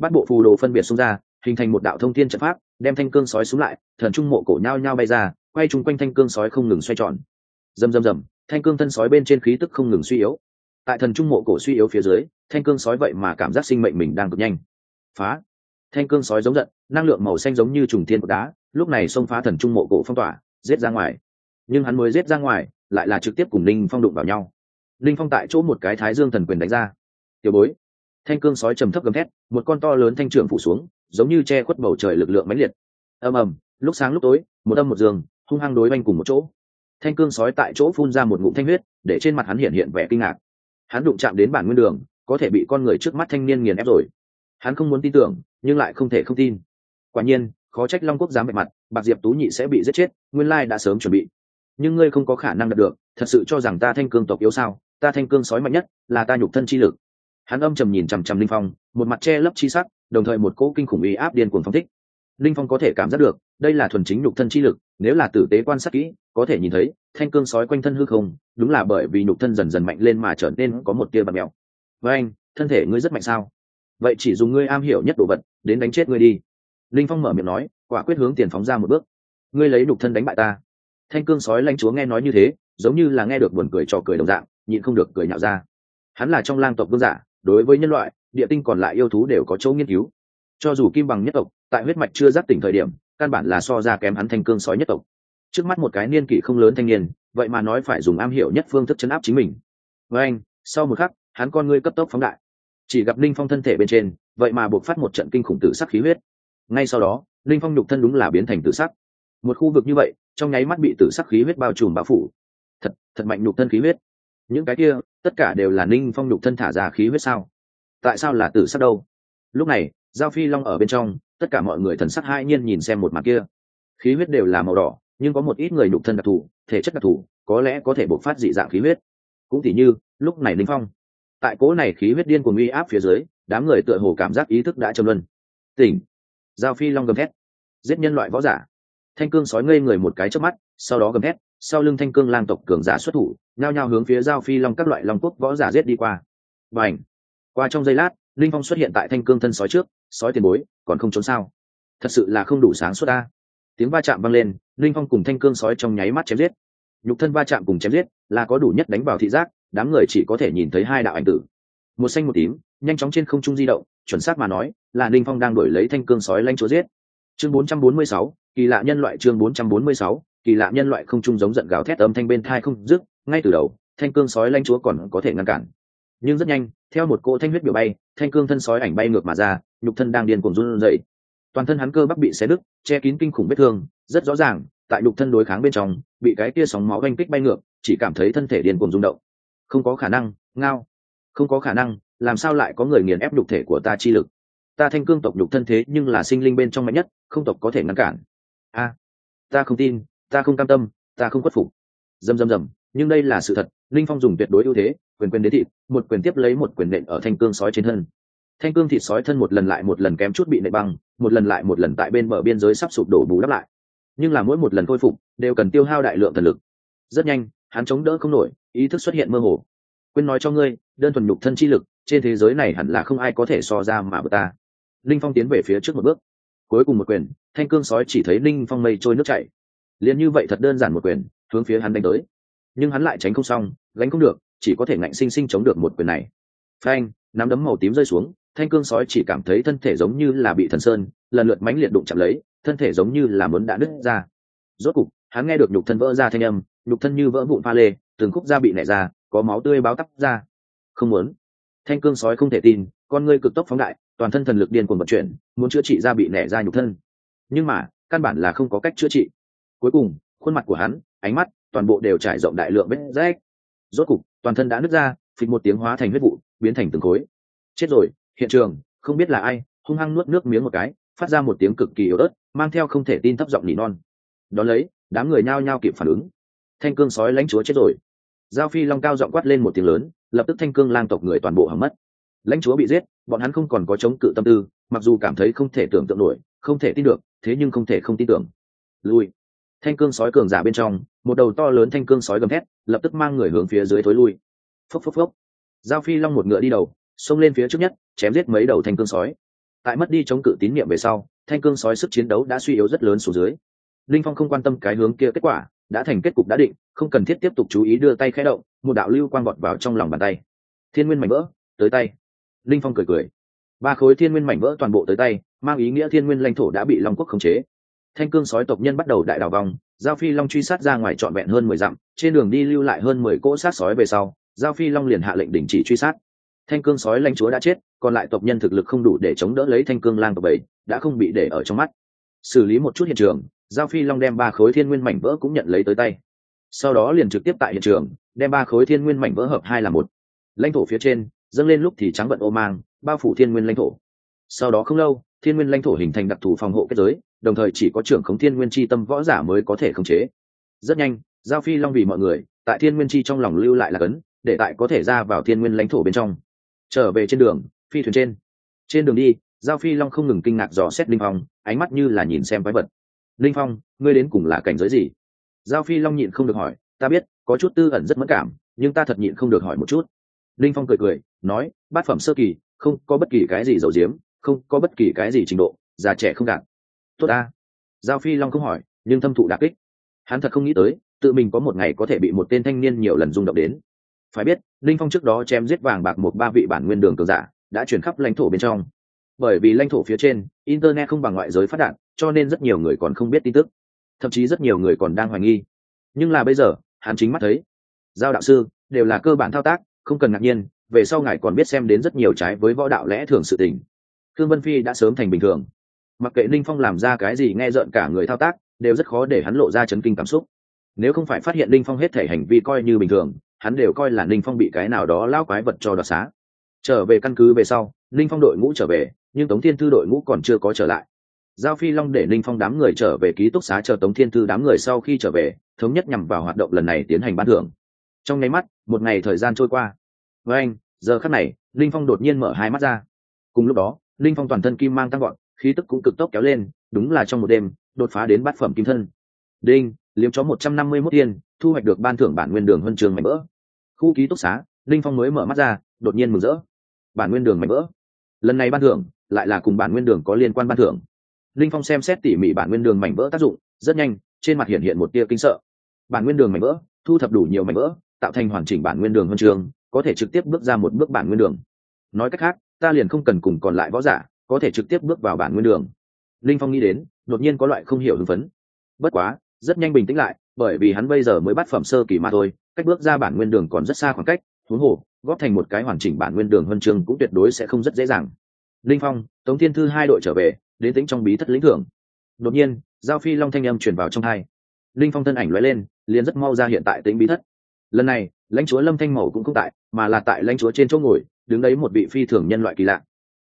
bắt bộ phù đồ phân biệt xông ra, hình thành một đạo thông thiên trận pháp, đem thanh cương sói xuống lại, thần trung mộ cổ nhao nhao bay ra, quay chung quanh thanh cương sói không ngừng xoay tròn. Rầm rầm rầm, thanh cương thân sói bên trên khí tức không ngừng suy yếu. Tại thần trung mộ cổ suy yếu phía dưới, thanh cương sói vậy mà cảm giác sinh mệnh mình đang cực nhanh. Phá! Thanh cương sói giống giận, năng lượng màu xanh giống như trùng thiên của đá, lúc này xông phá thần trung mộ cổ phong tỏa, giết ra ngoài. Nhưng hắn mới giết ra ngoài, lại là trực tiếp cùng linh phong đụng vào nhau. Linh phong tại chỗ một cái thái dương thần quyền đánh ra. Tiểu bối thanh cương sói trầm thấp gầm thét, một con to lớn thanh trưởng phủ xuống, giống như che khuất bầu trời lực lượng mãnh liệt. Ầm ầm, lúc sáng lúc tối, một âm một giường hung hăng đối banh cùng một chỗ. Thanh cương sói tại chỗ phun ra một ngụm thanh huyết, để trên mặt hắn hiện hiện vẻ kinh ngạc. Hắn đụng chạm đến bản nguyên đường, có thể bị con người trước mắt thanh niên nghiền ép rồi. Hắn không muốn tin tưởng, nhưng lại không thể không tin. Quả nhiên, khó trách long quốc dám bệ mặt, bạc diệp tú nhị sẽ bị giết chết, nguyên lai đã sớm chuẩn bị. Nhưng ngươi không có khả năng đạt được, thật sự cho rằng ta thanh cương tộc yếu sao? Ta thanh cương sói mạnh nhất, là ta nhục thân chi lực hắn âm trầm nhìn chằm chằm linh phong, một mặt che lấp chi sắc, đồng thời một cỗ kinh khủng uy áp điên cuồng phong thích. Linh phong có thể cảm giác được, đây là thuần chính nhục thân chi lực, nếu là tử tế quan sát kỹ, có thể nhìn thấy, thanh cương sói quanh thân hư không, đúng là bởi vì nhục thân dần dần mạnh lên mà trở nên có một tia bạt mèo với anh, thân thể ngươi rất mạnh sao? Vậy chỉ dùng ngươi am hiểu nhất đồ vật, đến đánh chết ngươi đi. Linh phong mở miệng nói, quả quyết hướng tiền phóng ra một bước. Ngươi lấy nhục thân đánh bại ta. Thanh cương sói lãnh chúa nghe nói như thế, giống như là nghe được buồn cười trò cười đồng dạng, nhịn không được cười nhạo ra. Hắn là trong lang tộc vương giả đối với nhân loại, địa tinh còn lại yêu thú đều có chỗ nghiên cứu. Cho dù kim bằng nhất tộc, tại huyết mạch chưa giác tỉnh thời điểm, căn bản là so ra kém hắn thanh cương sói nhất tộc. Trước mắt một cái niên kỷ không lớn thanh niên, vậy mà nói phải dùng am hiểu nhất phương thức chấn áp chính mình. Với anh, sau một khắc, hắn con ngươi cấp tốc phóng đại. Chỉ gặp linh phong thân thể bên trên, vậy mà buộc phát một trận kinh khủng tử sắc khí huyết. Ngay sau đó, linh phong nhục thân đúng là biến thành tử sắc. Một khu vực như vậy, trong nháy mắt bị tử sắc khí huyết bao trùm bao phủ. Thật thật mạnh nhục thân khí huyết. Những cái kia tất cả đều là ninh phong nhục thân thả ra khí huyết sao? Tại sao là tử sắc đâu? Lúc này, giao phi long ở bên trong, tất cả mọi người thần sắc hai nhiên nhìn xem một mặt kia. Khí huyết đều là màu đỏ, nhưng có một ít người nhục thân đặc thù, thể chất đặc thù, có lẽ có thể bộc phát dị dạng khí huyết. Cũng tỉ như, lúc này ninh phong, tại cố này khí huyết điên của uy áp phía dưới, đám người tựa hồ cảm giác ý thức đã châm luân. Tỉnh. Giao phi long gầm thét. Giết nhân loại võ giả. Thanh cương sói ngây người một cái trước mắt, sau đó gầm thét sau lưng thanh cương lang tộc cường giả xuất thủ nhao nhao hướng phía giao phi long các loại long quốc võ giả giết đi qua. Và ảnh qua trong giây lát linh phong xuất hiện tại thanh cương thân sói trước sói tiền bối còn không trốn sao? Thật sự là không đủ sáng suốt ta. Tiếng va chạm vang lên linh phong cùng thanh cương sói trong nháy mắt chém giết. Nhục thân va chạm cùng chém giết là có đủ nhất đánh vào thị giác đám người chỉ có thể nhìn thấy hai đạo ảnh tử. Một xanh một tím nhanh chóng trên không trung di động chuẩn xác mà nói là linh phong đang đổi lấy thanh cương sói lanh chúa giết. Chương 446, kỳ lạ nhân loại chương 446, kỳ lạ nhân loại không trung giống giận gào thét âm thanh bên thai không dứt, ngay từ đầu, thanh cương sói lanh chúa còn có thể ngăn cản. Nhưng rất nhanh, theo một cỗ thanh huyết biểu bay, thanh cương thân sói ảnh bay ngược mà ra, nhục thân đang điên cuồng run dậy toàn thân hắn cơ bắp bị xé đứt, che kín kinh khủng vết thương, rất rõ ràng, tại nhục thân đối kháng bên trong, bị cái kia sóng máu oanh kích bay ngược, chỉ cảm thấy thân thể điên cuồng rung động. Không có khả năng, ngao. Không có khả năng, làm sao lại có người nghiền ép nhục thể của ta chi lực? Ta thanh cương tộc nhục thân thế nhưng là sinh linh bên trong mạnh nhất, không tộc có thể ngăn cản. A, ta không tin ta không cam tâm, ta không khuất phục. Dầm dầm dầm, nhưng đây là sự thật linh phong dùng tuyệt đối ưu thế, quyền quyền đến thịt, một quyền tiếp lấy một quyền nện ở thanh cương sói trên thân. Thanh cương thịt sói thân một lần lại một lần kém chút bị nện băng, một lần lại một lần tại bên bờ biên giới sắp sụp đổ bù đắp lại. Nhưng là mỗi một lần khôi phục, đều cần tiêu hao đại lượng thần lực. Rất nhanh, hắn chống đỡ không nổi, ý thức xuất hiện mơ hồ. Quên nói cho ngươi, đơn thuần nhục thân chi lực, trên thế giới này hẳn là không ai có thể so ra mà bờ ta. Linh phong tiến về phía trước một bước. Cuối cùng một quyền, thanh cương sói chỉ thấy linh phong mây trôi nước chảy liền như vậy thật đơn giản một quyền, hướng phía hắn đánh tới. Nhưng hắn lại tránh không xong, gánh không được, chỉ có thể ngạnh sinh sinh chống được một quyền này. Phanh, nắm đấm màu tím rơi xuống, thanh cương sói chỉ cảm thấy thân thể giống như là bị thần sơn, lần lượt mánh liệt đụng chạm lấy, thân thể giống như là muốn đã nứt ra. Rốt cục, hắn nghe được nhục thân vỡ ra thanh âm, nhục thân như vỡ vụn pha lê, từng khúc da bị nẻ ra, có máu tươi báo tắp ra. Không muốn. Thanh cương sói không thể tin, con ngươi cực tốc phóng đại, toàn thân thần lực điên cuồng vận chuyển, muốn chữa trị da bị nẻ ra nhục thân. Nhưng mà, căn bản là không có cách chữa trị cuối cùng, khuôn mặt của hắn, ánh mắt, toàn bộ đều trải rộng đại lượng vết rách. Rốt cục, toàn thân đã nứt ra, phịch một tiếng hóa thành huyết vụ, biến thành từng khối. Chết rồi, hiện trường, không biết là ai, hung hăng nuốt nước miếng một cái, phát ra một tiếng cực kỳ yếu ớt, mang theo không thể tin thấp giọng nỉ non. Đón lấy, đám người nhao nhao kịp phản ứng. Thanh cương sói lãnh chúa chết rồi. Giao phi long cao giọng quát lên một tiếng lớn, lập tức thanh cương lang tộc người toàn bộ hầm mất. Lãnh chúa bị giết, bọn hắn không còn có chống cự tâm tư, mặc dù cảm thấy không thể tưởng tượng nổi, không thể tin được, thế nhưng không thể không tin tưởng. Lui thanh cương sói cường giả bên trong, một đầu to lớn thanh cương sói gầm thét, lập tức mang người hướng phía dưới thối lui. Phốc phốc phốc. Giao phi long một ngựa đi đầu, xông lên phía trước nhất, chém giết mấy đầu thanh cương sói. Tại mất đi chống cự tín nhiệm về sau, thanh cương sói sức chiến đấu đã suy yếu rất lớn xuống dưới. Linh phong không quan tâm cái hướng kia kết quả, đã thành kết cục đã định, không cần thiết tiếp tục chú ý đưa tay khẽ động, một đạo lưu quang vọt vào trong lòng bàn tay. Thiên nguyên mảnh vỡ, tới tay. Linh phong cười cười. Ba khối thiên nguyên mảnh vỡ toàn bộ tới tay, mang ý nghĩa thiên nguyên lãnh thổ đã bị long quốc khống chế thanh cương sói tộc nhân bắt đầu đại đào vòng, giao phi long truy sát ra ngoài trọn vẹn hơn mười dặm, trên đường đi lưu lại hơn mười cỗ sát sói về sau, giao phi long liền hạ lệnh đình chỉ truy sát. Thanh cương sói lãnh chúa đã chết, còn lại tộc nhân thực lực không đủ để chống đỡ lấy thanh cương lang tộc bảy đã không bị để ở trong mắt. Xử lý một chút hiện trường, giao phi long đem ba khối thiên nguyên mảnh vỡ cũng nhận lấy tới tay. Sau đó liền trực tiếp tại hiện trường, đem ba khối thiên nguyên mảnh vỡ hợp hai là một. Lãnh thổ phía trên, dâng lên lúc thì trắng vận ô mang, bao phủ thiên nguyên lãnh thổ. Sau đó không lâu thiên nguyên lãnh thổ hình thành đặc thù phòng hộ kết giới, đồng thời chỉ có trưởng khống thiên nguyên chi tâm võ giả mới có thể khống chế. Rất nhanh, giao phi long vì mọi người, tại thiên nguyên chi trong lòng lưu lại là cấn, để tại có thể ra vào thiên nguyên lãnh thổ bên trong. Trở về trên đường, phi thuyền trên. Trên đường đi, giao phi long không ngừng kinh ngạc dò xét linh phong, ánh mắt như là nhìn xem quái vật. Linh phong, ngươi đến cùng là cảnh giới gì? Giao phi long nhịn không được hỏi. Ta biết, có chút tư ẩn rất mất cảm, nhưng ta thật nhịn không được hỏi một chút. Linh phong cười cười, nói, bát phẩm sơ kỳ, không có bất kỳ cái gì giấu diếm không có bất kỳ cái gì trình độ, già trẻ không gạt tốt ta. Giao phi long không hỏi, nhưng thâm thụ đà kích. Hắn thật không nghĩ tới, tự mình có một ngày có thể bị một tên thanh niên nhiều lần rung động đến. Phải biết, linh phong trước đó chém giết vàng bạc một ba vị bản nguyên đường cường giả, đã chuyển khắp lãnh thổ bên trong. Bởi vì lãnh thổ phía trên, internet không bằng ngoại giới phát đạt, cho nên rất nhiều người còn không biết tin tức. Thậm chí rất nhiều người còn đang hoài nghi. Nhưng là bây giờ, hắn chính mắt thấy. Giao đạo sư, đều là cơ bản thao tác, không cần ngạc nhiên, về sau ngài còn biết xem đến rất nhiều trái với võ đạo lẽ thường sự tình thương vân phi đã sớm thành bình thường. Mặc kệ ninh phong làm ra cái gì nghe rợn cả người thao tác, đều rất khó để hắn lộ ra chấn kinh cảm xúc. Nếu không phải phát hiện ninh phong hết thể hành vi coi như bình thường, hắn đều coi là ninh phong bị cái nào đó lao quái vật cho đoạt xá. Trở về căn cứ về sau, ninh phong đội ngũ trở về, nhưng tống thiên thư đội ngũ còn chưa có trở lại. Giao phi long để ninh phong đám người trở về ký túc xá chờ tống thiên thư đám người sau khi trở về, thống nhất nhằm vào hoạt động lần này tiến hành ban thưởng. Trong nháy mắt, một ngày thời gian trôi qua. Với anh, giờ khắc này, ninh phong đột nhiên mở hai mắt ra. Cùng lúc đó Linh phong toàn thân kim mang tăng gọn khí tức cũng cực tốc kéo lên đúng là trong một đêm đột phá đến bát phẩm kim thân. Đinh liếm chó một trăm năm mươi mốt yên, thu hoạch được ban thưởng bản nguyên đường huân trường mảnh vỡ. Khu ký túc xá Linh phong mới mở mắt ra đột nhiên mừng rỡ. Bản nguyên đường mảnh vỡ. Lần này ban thưởng lại là cùng bản nguyên đường có liên quan ban thưởng. Linh phong xem xét tỉ mỉ bản nguyên đường mảnh vỡ tác dụng rất nhanh trên mặt hiện hiện một tia kinh sợ. Bản nguyên đường mảnh vỡ thu thập đủ nhiều mảnh vỡ tạo thành hoàn chỉnh bản nguyên đường huân trường có thể trực tiếp bước ra một bước bản nguyên đường. Nói cách khác ta liền không cần cùng còn lại võ giả, có thể trực tiếp bước vào bản nguyên đường. Linh phong nghĩ đến, đột nhiên có loại không hiểu hưng phấn. Bất quá, rất nhanh bình tĩnh lại, bởi vì hắn bây giờ mới bắt phẩm sơ kỳ mà thôi, cách bước ra bản nguyên đường còn rất xa khoảng cách, huống hồ, góp thành một cái hoàn chỉnh bản nguyên đường huân chương cũng tuyệt đối sẽ không rất dễ dàng. Linh phong, tống thiên thư hai đội trở về, đến tính trong bí thất lĩnh thưởng. Đột nhiên, giao phi long thanh âm truyền vào trong hai. Linh phong thân ảnh lóe lên, liền rất mau ra hiện tại tính bí thất. Lần này, lãnh chúa lâm thanh màu cũng không tại, mà là tại lãnh chúa trên chỗ ngồi đứng đấy một vị phi thường nhân loại kỳ lạ.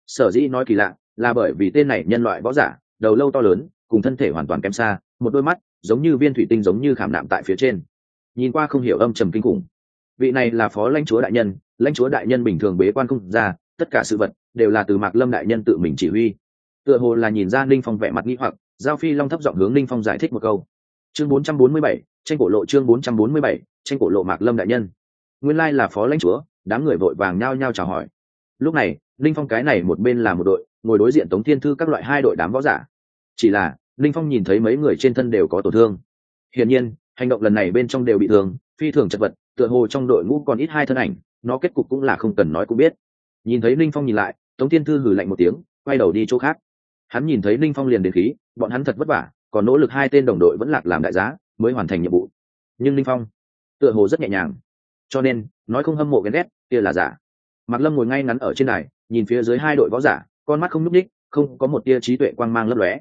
Sở dĩ nói kỳ lạ là bởi vì tên này nhân loại võ giả đầu lâu to lớn cùng thân thể hoàn toàn kém xa một đôi mắt giống như viên thủy tinh giống như khảm nạm tại phía trên. Nhìn qua không hiểu âm trầm kinh khủng. Vị này là phó lãnh chúa đại nhân lãnh chúa đại nhân bình thường bế quan không ra tất cả sự vật đều là từ mạc lâm đại nhân tự mình chỉ huy. Tựa hồ là nhìn ra ninh phong vẻ mặt nghi hoặc giao phi long thấp giọng hướng ninh phong giải thích một câu. Chương 447, tranh cổ lộ chương 447, tranh cổ lộ mạc lâm đại nhân. Nguyên lai là phó lãnh chúa đám người vội vàng nhao nhao chào hỏi. Lúc này, linh phong cái này một bên là một đội, ngồi đối diện tống thiên thư các loại hai đội đám võ giả. Chỉ là, linh phong nhìn thấy mấy người trên thân đều có tổn thương. Hiển nhiên, hành động lần này bên trong đều bị thương, phi thường chật vật, tựa hồ trong đội ngũ còn ít hai thân ảnh, nó kết cục cũng là không cần nói cũng biết. Nhìn thấy linh phong nhìn lại, tống thiên thư hử lạnh một tiếng, quay đầu đi chỗ khác. Hắn nhìn thấy linh phong liền đến khí, bọn hắn thật vất vả, còn nỗ lực hai tên đồng đội vẫn lạc làm đại giá, mới hoàn thành nhiệm vụ. Nhưng linh phong, tựa hồ rất nhẹ nhàng. Cho nên nói không hâm mộ ghen ghét, kia là giả. Mạc lâm ngồi ngay ngắn ở trên này nhìn phía dưới hai đội võ giả, con mắt không nhúc ních không có một tia trí tuệ quang mang lấp lóe.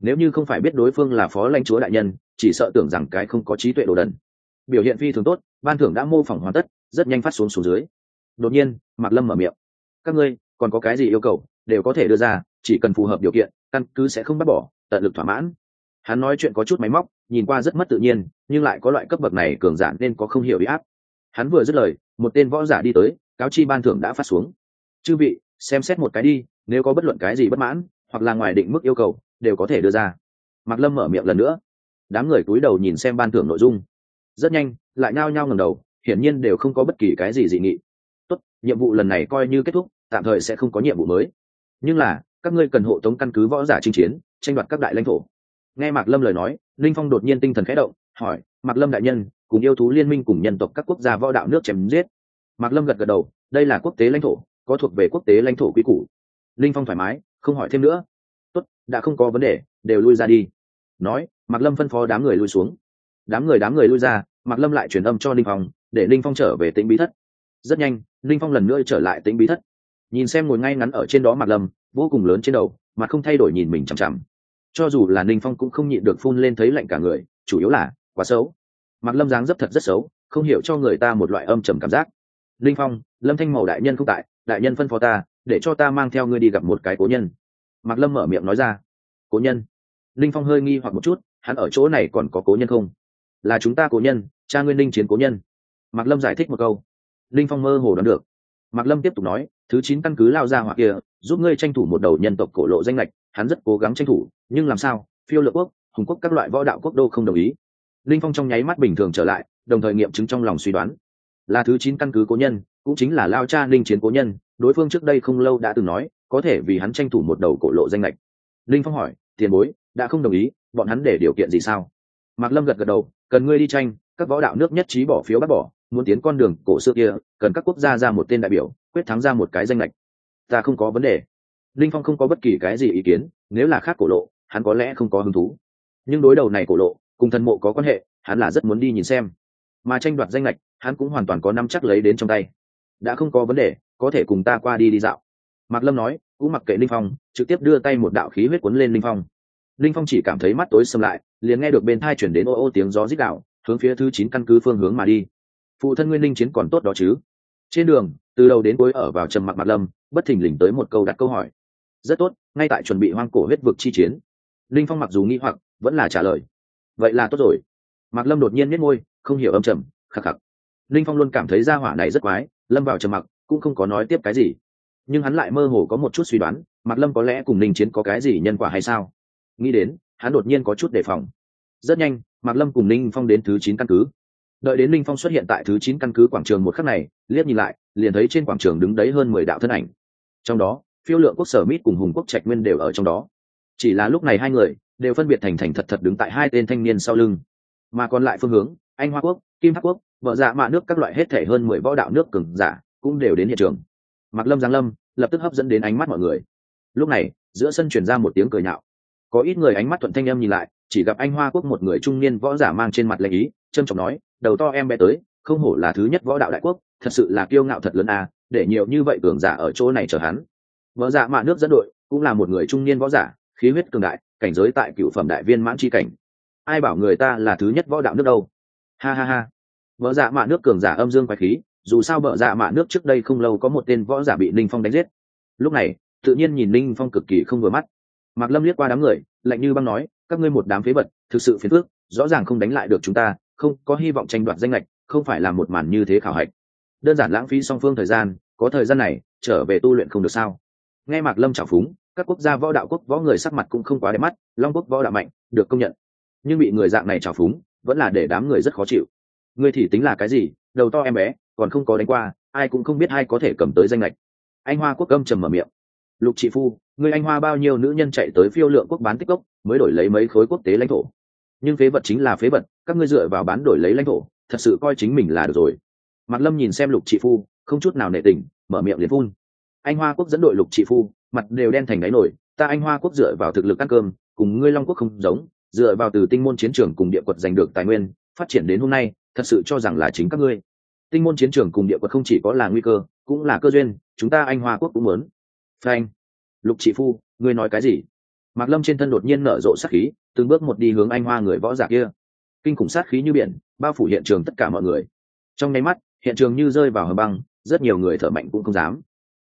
Nếu như không phải biết đối phương là phó lãnh chúa đại nhân, chỉ sợ tưởng rằng cái không có trí tuệ đồ đần. Biểu hiện phi thường tốt, ban thưởng đã mô phỏng hoàn tất, rất nhanh phát xuống xuống dưới. Đột nhiên, mạc lâm mở miệng. Các ngươi, còn có cái gì yêu cầu, đều có thể đưa ra, chỉ cần phù hợp điều kiện, căn cứ sẽ không bắt bỏ, tận lực thỏa mãn. Hắn nói chuyện có chút máy móc, nhìn qua rất mất tự nhiên, nhưng lại có loại cấp bậc này cường giản nên có không hiểu bị áp. Hắn vừa dứt lời một tên võ giả đi tới, cáo chi ban thưởng đã phát xuống. Chư vị, xem xét một cái đi, nếu có bất luận cái gì bất mãn, hoặc là ngoài định mức yêu cầu, đều có thể đưa ra. Mạc lâm mở miệng lần nữa. Đám người cúi đầu nhìn xem ban thưởng nội dung. Rất nhanh, lại nhao nhao ngầm đầu, hiển nhiên đều không có bất kỳ cái gì dị nghị. Tốt, nhiệm vụ lần này coi như kết thúc, tạm thời sẽ không có nhiệm vụ mới. Nhưng là, các ngươi cần hộ tống căn cứ võ giả chinh chiến, tranh đoạt các đại lãnh thổ. Nghe mạc lâm lời nói, linh phong đột nhiên tinh thần khẽ động, hỏi, mạc lâm đại nhân cùng yêu thú liên minh cùng nhân tộc các quốc gia võ đạo nước chém giết. Mạc lâm gật gật đầu, đây là quốc tế lãnh thổ, có thuộc về quốc tế lãnh thổ quý củ. Linh phong thoải mái, không hỏi thêm nữa. Tốt, đã không có vấn đề, đều lui ra đi. Nói, mạc lâm phân phó đám người lui xuống. Đám người đám người lui ra, mạc lâm lại truyền âm cho linh phong, để linh phong trở về tĩnh bí thất. Rất nhanh, linh phong lần nữa trở lại tĩnh bí thất. Nhìn xem ngồi ngay ngắn ở trên đó mạc lâm, vô cùng lớn trên đầu mà không thay đổi nhìn mình chằm chằm. Cho dù là ninh phong cũng không nhịn được phun lên thấy lạnh cả người, chủ yếu là quá xấu mặc lâm dáng dấp thật rất xấu, không hiểu cho người ta một loại âm trầm cảm giác. Linh phong, lâm thanh màu đại nhân không tại, đại nhân phân phó ta, để cho ta mang theo ngươi đi gặp một cái cố nhân. Mặc lâm mở miệng nói ra. Cố nhân? Linh phong hơi nghi hoặc một chút, hắn ở chỗ này còn có cố nhân không? Là chúng ta cố nhân, cha nguyên ninh chiến cố nhân. Mạc lâm giải thích một câu. Linh phong mơ hồ đoán được. Mạc lâm tiếp tục nói, thứ chín căn cứ lao ra hoặc kia, giúp ngươi tranh thủ một đầu nhân tộc cổ lộ danh lệch, hắn rất cố gắng tranh thủ, nhưng làm sao, phiêu lược quốc, hùng quốc các loại võ đạo quốc đô không đồng ý linh phong trong nháy mắt bình thường trở lại, đồng thời nghiệm chứng trong lòng suy đoán. Là thứ chín căn cứ cố nhân, cũng chính là lao cha linh chiến cố nhân, đối phương trước đây không lâu đã từng nói, có thể vì hắn tranh thủ một đầu cổ lộ danh lệch linh phong hỏi, tiền bối, đã không đồng ý, bọn hắn để điều kiện gì sao? Mạc lâm gật gật đầu, cần ngươi đi tranh, các võ đạo nước nhất trí bỏ phiếu bắt bỏ, muốn tiến con đường cổ xưa kia, cần các quốc gia ra một tên đại biểu, quyết thắng ra một cái danh lệch ta không có vấn đề. Linh phong không có bất kỳ cái gì ý kiến, nếu là khác cổ lộ, hắn có lẽ không có hứng thú. Nhưng đối đầu này cổ lộ cùng thần mộ có quan hệ, hắn là rất muốn đi nhìn xem. Mà tranh đoạt danh lệch hắn cũng hoàn toàn có năm chắc lấy đến trong tay. Đã không có vấn đề, có thể cùng ta qua đi đi dạo. Mạc lâm nói, cũng mặc kệ linh phong, trực tiếp đưa tay một đạo khí huyết cuốn lên linh phong. Linh phong chỉ cảm thấy mắt tối xâm lại, liền nghe được bên thai chuyển đến ô ô tiếng gió rít đạo hướng phía thứ chín căn cứ phương hướng mà đi. Phụ thân nguyên linh chiến còn tốt đó chứ? Trên đường, từ đầu đến cuối ở vào trầm mặc mặt lâm, bất thình lình tới một câu đặt câu hỏi. Rất tốt, ngay tại chuẩn bị hoang cổ huyết vực chi chiến. Linh phong mặc dù nghi hoặc, vẫn là trả lời vậy là tốt rồi. Mạc lâm đột nhiên biết ngôi không hiểu âm trầm, khắc khắc. Linh phong luôn cảm thấy gia hỏa này rất quái, lâm vào trầm mặc, cũng không có nói tiếp cái gì. Nhưng hắn lại mơ hồ có một chút suy đoán, mạc lâm có lẽ cùng ninh chiến có cái gì nhân quả hay sao? Nghĩ đến, hắn đột nhiên có chút đề phòng. Rất nhanh, mạc lâm cùng Linh phong đến thứ chín căn cứ. Đợi đến Linh phong xuất hiện tại thứ chín căn cứ quảng trường một khắc này, liếc nhìn lại, liền thấy trên quảng trường đứng đấy hơn mười đạo thân ảnh. Trong đó, phiêu lượng quốc sở mít cùng hùng quốc trạch nguyên đều ở trong đó. Chỉ là lúc này hai người đều phân biệt thành thành thật thật đứng tại hai tên thanh niên sau lưng. Mà còn lại phương hướng, anh hoa quốc, kim thác quốc vợ dạ mạ nước các loại hết thể hơn mười võ đạo nước cừng giả cũng đều đến hiện trường. Mặc lâm giang lâm lập tức hấp dẫn đến ánh mắt mọi người. Lúc này, giữa sân chuyển ra một tiếng cười nhạo. Có ít người ánh mắt thuận thanh em nhìn lại, chỉ gặp anh hoa quốc một người trung niên võ giả mang trên mặt lệnh ý trâm trọng nói, đầu to em bé tới, không hổ là thứ nhất võ đạo đại quốc, thật sự là kiêu ngạo thật lớn à để nhiều như vậy cường giả ở chỗ này chờ hắn. Võ giả dạ mạ nước dẫn đội cũng là một người trung niên võ giả khí huyết cường đại, cảnh giới tại cựu phẩm đại viên mãn chi cảnh. Ai bảo người ta là thứ nhất võ đạo nước đâu? Ha ha ha. Vợ dạ mạ nước cường giả âm dương quái khí, dù sao vợ dạ mạ nước trước đây không lâu có một tên võ giả bị ninh phong đánh giết. Lúc này, tự nhiên nhìn ninh phong cực kỳ không vừa mắt. Mạc lâm liếc qua đám người, lạnh như băng nói, các ngươi một đám phế vật, thực sự phiền phước rõ ràng không đánh lại được chúng ta, không có hy vọng tranh đoạt danh lệch không phải là một màn như thế khảo hạch. Đơn giản lãng phí song phương thời gian, có thời gian này, trở về tu luyện không được sao? Nghe mạc lâm trào phúng các quốc gia võ đạo quốc võ người sắc mặt cũng không quá đẹp mắt, long quốc võ đạo mạnh, được công nhận. Nhưng bị người dạng này trào phúng, vẫn là để đám người rất khó chịu. Người thì tính là cái gì? Đầu to em bé, còn không có đánh qua, ai cũng không biết ai có thể cầm tới danh lệch. Anh hoa quốc âm trầm mở miệng. Lục trị phu, người anh hoa bao nhiêu nữ nhân chạy tới phiêu lượng quốc bán tích cốc, mới đổi lấy mấy khối quốc tế lãnh thổ. Nhưng phế vật chính là phế vật, các ngươi dựa vào bán đổi lấy lãnh thổ, thật sự coi chính mình là được rồi. Mặt lâm nhìn xem lục trị phu, không chút nào nệ tình, mở miệng liền phun. Anh hoa quốc dẫn đội lục trị phu mặt đều đen thành đáy nổi ta anh hoa quốc dựa vào thực lực ăn cơm cùng ngươi long quốc không giống dựa vào từ tinh môn chiến trường cùng địa quật giành được tài nguyên phát triển đến hôm nay thật sự cho rằng là chính các ngươi. Tinh môn chiến trường cùng địa quật không chỉ có là nguy cơ cũng là cơ duyên chúng ta anh hoa quốc cũng muốn. Phanh. Lục trị phu ngươi nói cái gì? Mạc lâm trên thân đột nhiên nở rộ sát khí từng bước một đi hướng anh hoa người võ giả kia. Kinh khủng sát khí như biển bao phủ hiện trường tất cả mọi người. Trong nháy mắt hiện trường như rơi vào hầm băng rất nhiều người thở mạnh cũng không dám.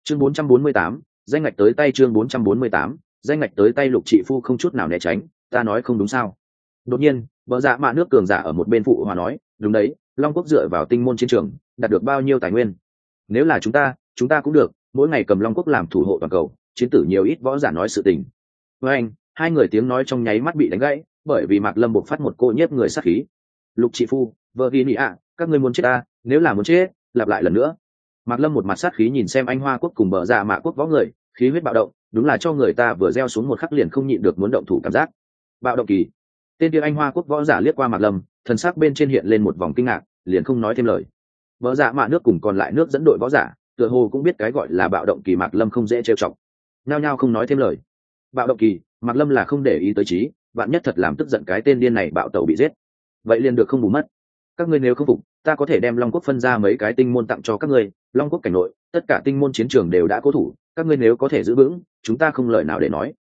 Chương 448, danh ngạch tới tay chương 448, danh ngạch tới tay lục trị phu không chút nào né tránh ta nói không đúng sao? Đột nhiên vợ dạ mạ nước cường giả ở một bên phụ hòa nói đúng đấy long quốc dựa vào tinh môn chiến trường đạt được bao nhiêu tài nguyên? Nếu là chúng ta chúng ta cũng được mỗi ngày cầm long quốc làm thủ hộ toàn cầu chiến tử nhiều ít võ giả nói sự tình. Với anh hai người tiếng nói trong nháy mắt bị đánh gãy bởi vì mạc lâm buộc phát một cô nhiếp người sát khí. Lục trị phu vợ ghi các ngươi muốn chết ta nếu là muốn chết lặp lại lần nữa mạc lâm một mặt sát khí nhìn xem anh hoa quốc cùng bờ ra mạ quốc võ người, khí huyết bạo động, đúng là cho người ta vừa gieo xuống một khắc liền không nhịn được muốn động thủ cảm giác. Bạo động kỳ. Tên kia anh hoa quốc võ giả liếc qua mạc lâm, thần sắc bên trên hiện lên một vòng kinh ngạc, liền không nói thêm lời. Vợ dạ mạ nước cùng còn lại nước dẫn đội võ giả, tựa hồ cũng biết cái gọi là bạo động kỳ mạc lâm không dễ trêu chọc. Nhao nhao không nói thêm lời. Bạo động kỳ, mạc lâm là không để ý tới trí bạn nhất thật làm tức giận cái tên điên này bạo tẩu bị giết. Vậy liền được không bù mất. Các ngươi nếu không phục, ta có thể đem long quốc phân ra mấy cái tinh môn tặng cho các ngươi long quốc cảnh nội, tất cả tinh môn chiến trường đều đã cố thủ, các ngươi nếu có thể giữ vững, chúng ta không lời nào để nói.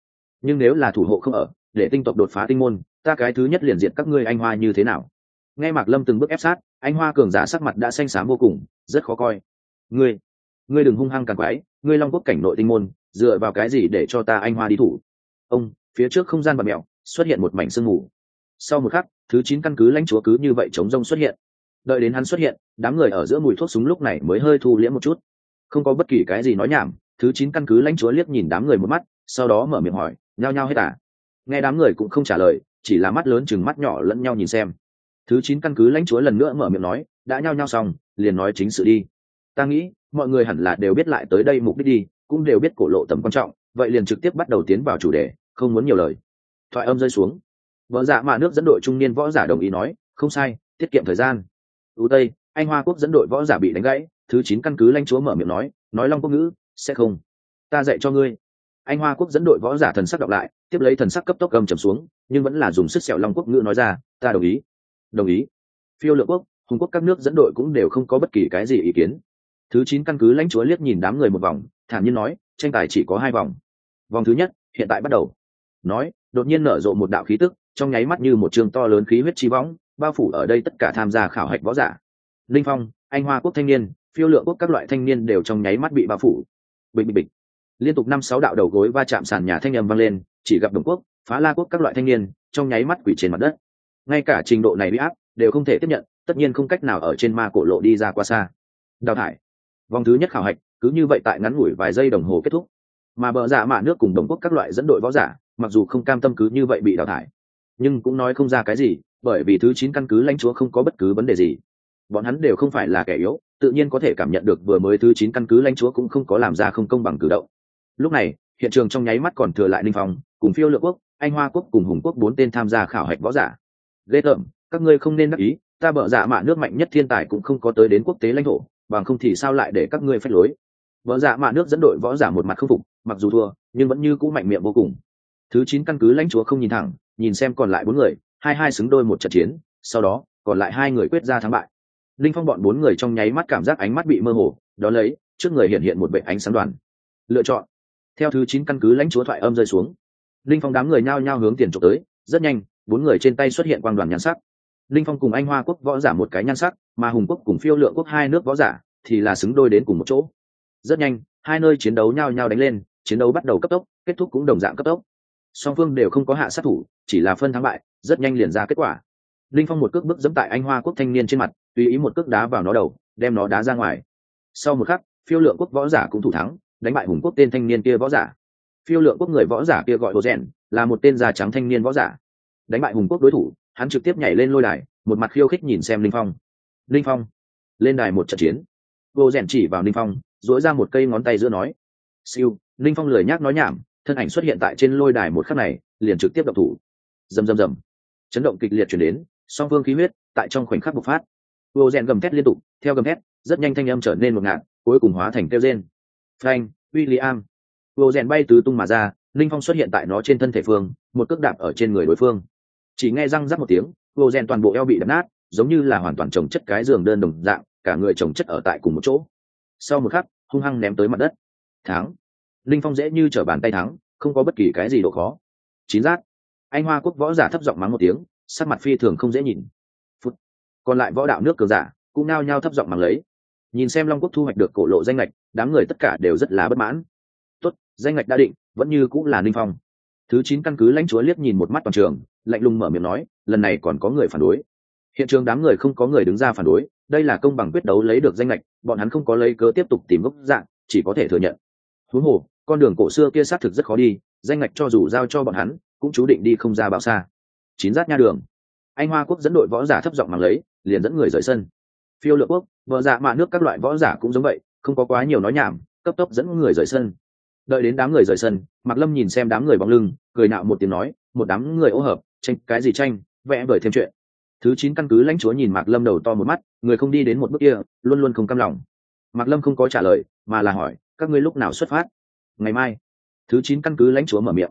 Nhưng nếu là thủ hộ không ở, để tinh tộc đột phá tinh môn, ta cái thứ nhất liền diệt các ngươi anh hoa như thế nào? Nghe mạc lâm từng bước ép sát, anh hoa cường giả sắc mặt đã xanh xám vô cùng, rất khó coi. Ngươi ngươi đừng hung hăng càng quái, ngươi long quốc cảnh nội tinh môn, dựa vào cái gì để cho ta anh hoa đi thủ? Ông, phía trước không gian và mẹo xuất hiện một mảnh sương mù. Sau một khắc, thứ chín căn cứ lãnh chúa cứ như vậy chống rông xuất hiện đợi đến hắn xuất hiện, đám người ở giữa mùi thuốc súng lúc này mới hơi thu liễm một chút. Không có bất kỳ cái gì nói nhảm, thứ chín căn cứ lãnh chúa liếc nhìn đám người một mắt, sau đó mở miệng hỏi, nhao nhao hết à? Nghe đám người cũng không trả lời, chỉ là mắt lớn chừng mắt nhỏ lẫn nhau nhìn xem. Thứ chín căn cứ lãnh chúa lần nữa mở miệng nói, đã nhao nhao xong, liền nói chính sự đi. Ta nghĩ, mọi người hẳn là đều biết lại tới đây mục đích đi, cũng đều biết cổ lộ tầm quan trọng, vậy liền trực tiếp bắt đầu tiến vào chủ đề, không muốn nhiều lời. Thoại âm rơi xuống. Vợ dạ mà nước dẫn đội trung niên võ giả đồng ý nói, không sai, tiết kiệm thời gian ưu tây, anh hoa quốc dẫn đội võ giả bị đánh gãy, thứ chín căn cứ lãnh chúa mở miệng nói nói long quốc ngữ, sẽ không. Ta dạy cho ngươi. Anh hoa quốc dẫn đội võ giả thần sắc đọc lại, tiếp lấy thần sắc cấp tốc cầm trầm xuống, nhưng vẫn là dùng sức sẹo long quốc ngữ nói ra, ta đồng ý. Đồng ý? Phiêu lượng quốc, hùng quốc các nước dẫn đội cũng đều không có bất kỳ cái gì ý kiến. Thứ chín căn cứ lãnh chúa liếc nhìn đám người một vòng, thản nhiên nói, tranh tài chỉ có hai vòng. Vòng thứ nhất, hiện tại bắt đầu. Nói, đột nhiên nở rộ một đạo khí tức, trong nháy mắt như một trường to lớn khí huyết chi võng bao phủ ở đây tất cả tham gia khảo hạch võ giả. Linh phong, anh hoa quốc thanh niên, phiêu lượng quốc các loại thanh niên đều trong nháy mắt bị bao phủ. Bình bình bình liên tục năm sáu đạo đầu gối va chạm sàn nhà thanh âm vang lên, chỉ gặp đồng quốc, phá la quốc các loại thanh niên, trong nháy mắt quỷ trên mặt đất. Ngay cả trình độ này bị áp, đều không thể tiếp nhận, tất nhiên không cách nào ở trên ma cổ lộ đi ra qua xa. Đào thải. Vòng thứ nhất khảo hạch, cứ như vậy tại ngắn ngủi vài giây đồng hồ kết thúc. Mà bờ giả mạ nước cùng đồng quốc các loại dẫn đội võ giả, mặc dù không cam tâm cứ như vậy bị đào thải, nhưng cũng nói không ra cái gì bởi vì thứ chín căn cứ lãnh chúa không có bất cứ vấn đề gì. Bọn hắn đều không phải là kẻ yếu, tự nhiên có thể cảm nhận được vừa mới thứ chín căn cứ lãnh chúa cũng không có làm ra không công bằng cử động. Lúc này, hiện trường trong nháy mắt còn thừa lại ninh phong, cùng phiêu lượng quốc, anh hoa quốc cùng hùng quốc bốn tên tham gia khảo hạch võ giả. Ghê tởm, các ngươi không nên đắc ý, ta bợ dạ mạ nước mạnh nhất thiên tài cũng không có tới đến quốc tế lãnh thổ, bằng không thì sao lại để các ngươi phách lối? Vợ dạ mạ nước dẫn đội võ giả một mặt không phục, mặc dù thua, nhưng vẫn như cũ mạnh miệng vô cùng. Thứ chín căn cứ lãnh chúa không nhìn thẳng, nhìn xem còn lại bốn người hai hai xứng đôi một trận chiến, sau đó, còn lại hai người quyết ra thắng bại. Linh phong bọn bốn người trong nháy mắt cảm giác ánh mắt bị mơ hồ, đó lấy, trước người hiện hiện một vệ ánh sáng đoàn. Lựa chọn. Theo thứ chín căn cứ lãnh chúa thoại âm rơi xuống, linh phong đám người nhao nhao hướng tiền trộm tới, rất nhanh, bốn người trên tay xuất hiện quang đoàn nhan sắc. Linh phong cùng anh hoa quốc võ giả một cái nhan sắc, mà hùng quốc cùng phiêu lượng quốc hai nước võ giả thì là xứng đôi đến cùng một chỗ. Rất nhanh, hai nơi chiến đấu nhao nhao đánh lên, chiến đấu bắt đầu cấp tốc, kết thúc cũng đồng dạng cấp tốc. Song phương đều không có hạ sát thủ, chỉ là phân thắng bại rất nhanh liền ra kết quả. Linh phong một cước bước dẫm tại anh hoa quốc thanh niên trên mặt, tùy ý một cước đá vào nó đầu, đem nó đá ra ngoài. Sau một khắc, phiêu lượng quốc võ giả cũng thủ thắng, đánh bại hùng quốc tên thanh niên kia võ giả. Phiêu lượng quốc người võ giả kia gọi đồ rèn là một tên già trắng thanh niên võ giả. Đánh bại hùng quốc đối thủ, hắn trực tiếp nhảy lên lôi đài, một mặt khiêu khích nhìn xem linh phong. Linh phong, lên đài một trận chiến. Vô rèn chỉ vào linh phong dỗi ra một cây ngón tay giữa nói. Siêu, linh phong lười nhác nói nhảm, thân ảnh xuất hiện tại trên lôi đài một khắc này, liền trực tiếp đập thủ. Dầm dầm dầm chấn động kịch liệt chuyển đến, song phương khí huyết tại trong khoảnh khắc bộc phát. Vô rèn gầm thét liên tục, theo gầm thét, rất nhanh thanh âm trở nên một ngạn cuối cùng hóa thành kêu rên. Frank william. Vô rèn bay tứ tung mà ra, linh phong xuất hiện tại nó trên thân thể phương, một cước đạp ở trên người đối phương. Chỉ nghe răng rắc một tiếng, vô rèn toàn bộ eo bị đập nát, giống như là hoàn toàn trồng chất cái giường đơn đồng dạng, cả người trồng chất ở tại cùng một chỗ. Sau một khắc, hung hăng ném tới mặt đất. Thắng. Linh phong dễ như t r ở bàn tay thắng, không có bất kỳ cái gì độ khó. Chín giác anh hoa quốc võ giả thấp giọng mắng một tiếng, sắc mặt phi thường không dễ nhìn. Phút. Còn lại võ đạo nước cường giả cũng nao nhao thấp giọng mắng lấy. Nhìn xem long quốc thu hoạch được cổ lộ danh lệch đám người tất cả đều rất là bất mãn. Tốt, danh lệch đã định, vẫn như cũng là ninh phong. Thứ chín căn cứ lãnh chúa liếc nhìn một mắt toàn trường, lạnh lùng mở miệng nói, lần này còn có người phản đối. Hiện trường đám người không có người đứng ra phản đối, đây là công bằng quyết đấu lấy được danh lệch bọn hắn không có lấy cớ tiếp tục tìm gốc dạng, chỉ có thể thừa nhận. Huống hồ, con đường cổ xưa kia xác thực rất khó đi, danh lệch cho dù giao cho bọn hắn cũng chú định đi không ra bao xa. Chín rát nha đường. Anh hoa quốc dẫn đội võ giả thấp giọng mang lấy, liền dẫn người rời sân. Phiêu lựa quốc, vợ dạ mạ nước các loại võ giả cũng giống vậy, không có quá nhiều nói nhảm, cấp tốc dẫn người rời sân. Đợi đến đám người rời sân, mạc lâm nhìn xem đám người bóng lưng, cười nạo một tiếng nói, một đám người ô hợp, tranh cái gì tranh, vẽ bởi thêm chuyện. Thứ chín căn cứ lãnh chúa nhìn mạc lâm đầu to một mắt, người không đi đến một bước kia, luôn luôn không cam lòng. Mạc lâm không có trả lời, mà là hỏi, các ngươi lúc nào xuất phát? Ngày mai. Thứ chín căn cứ lãnh chúa mở miệng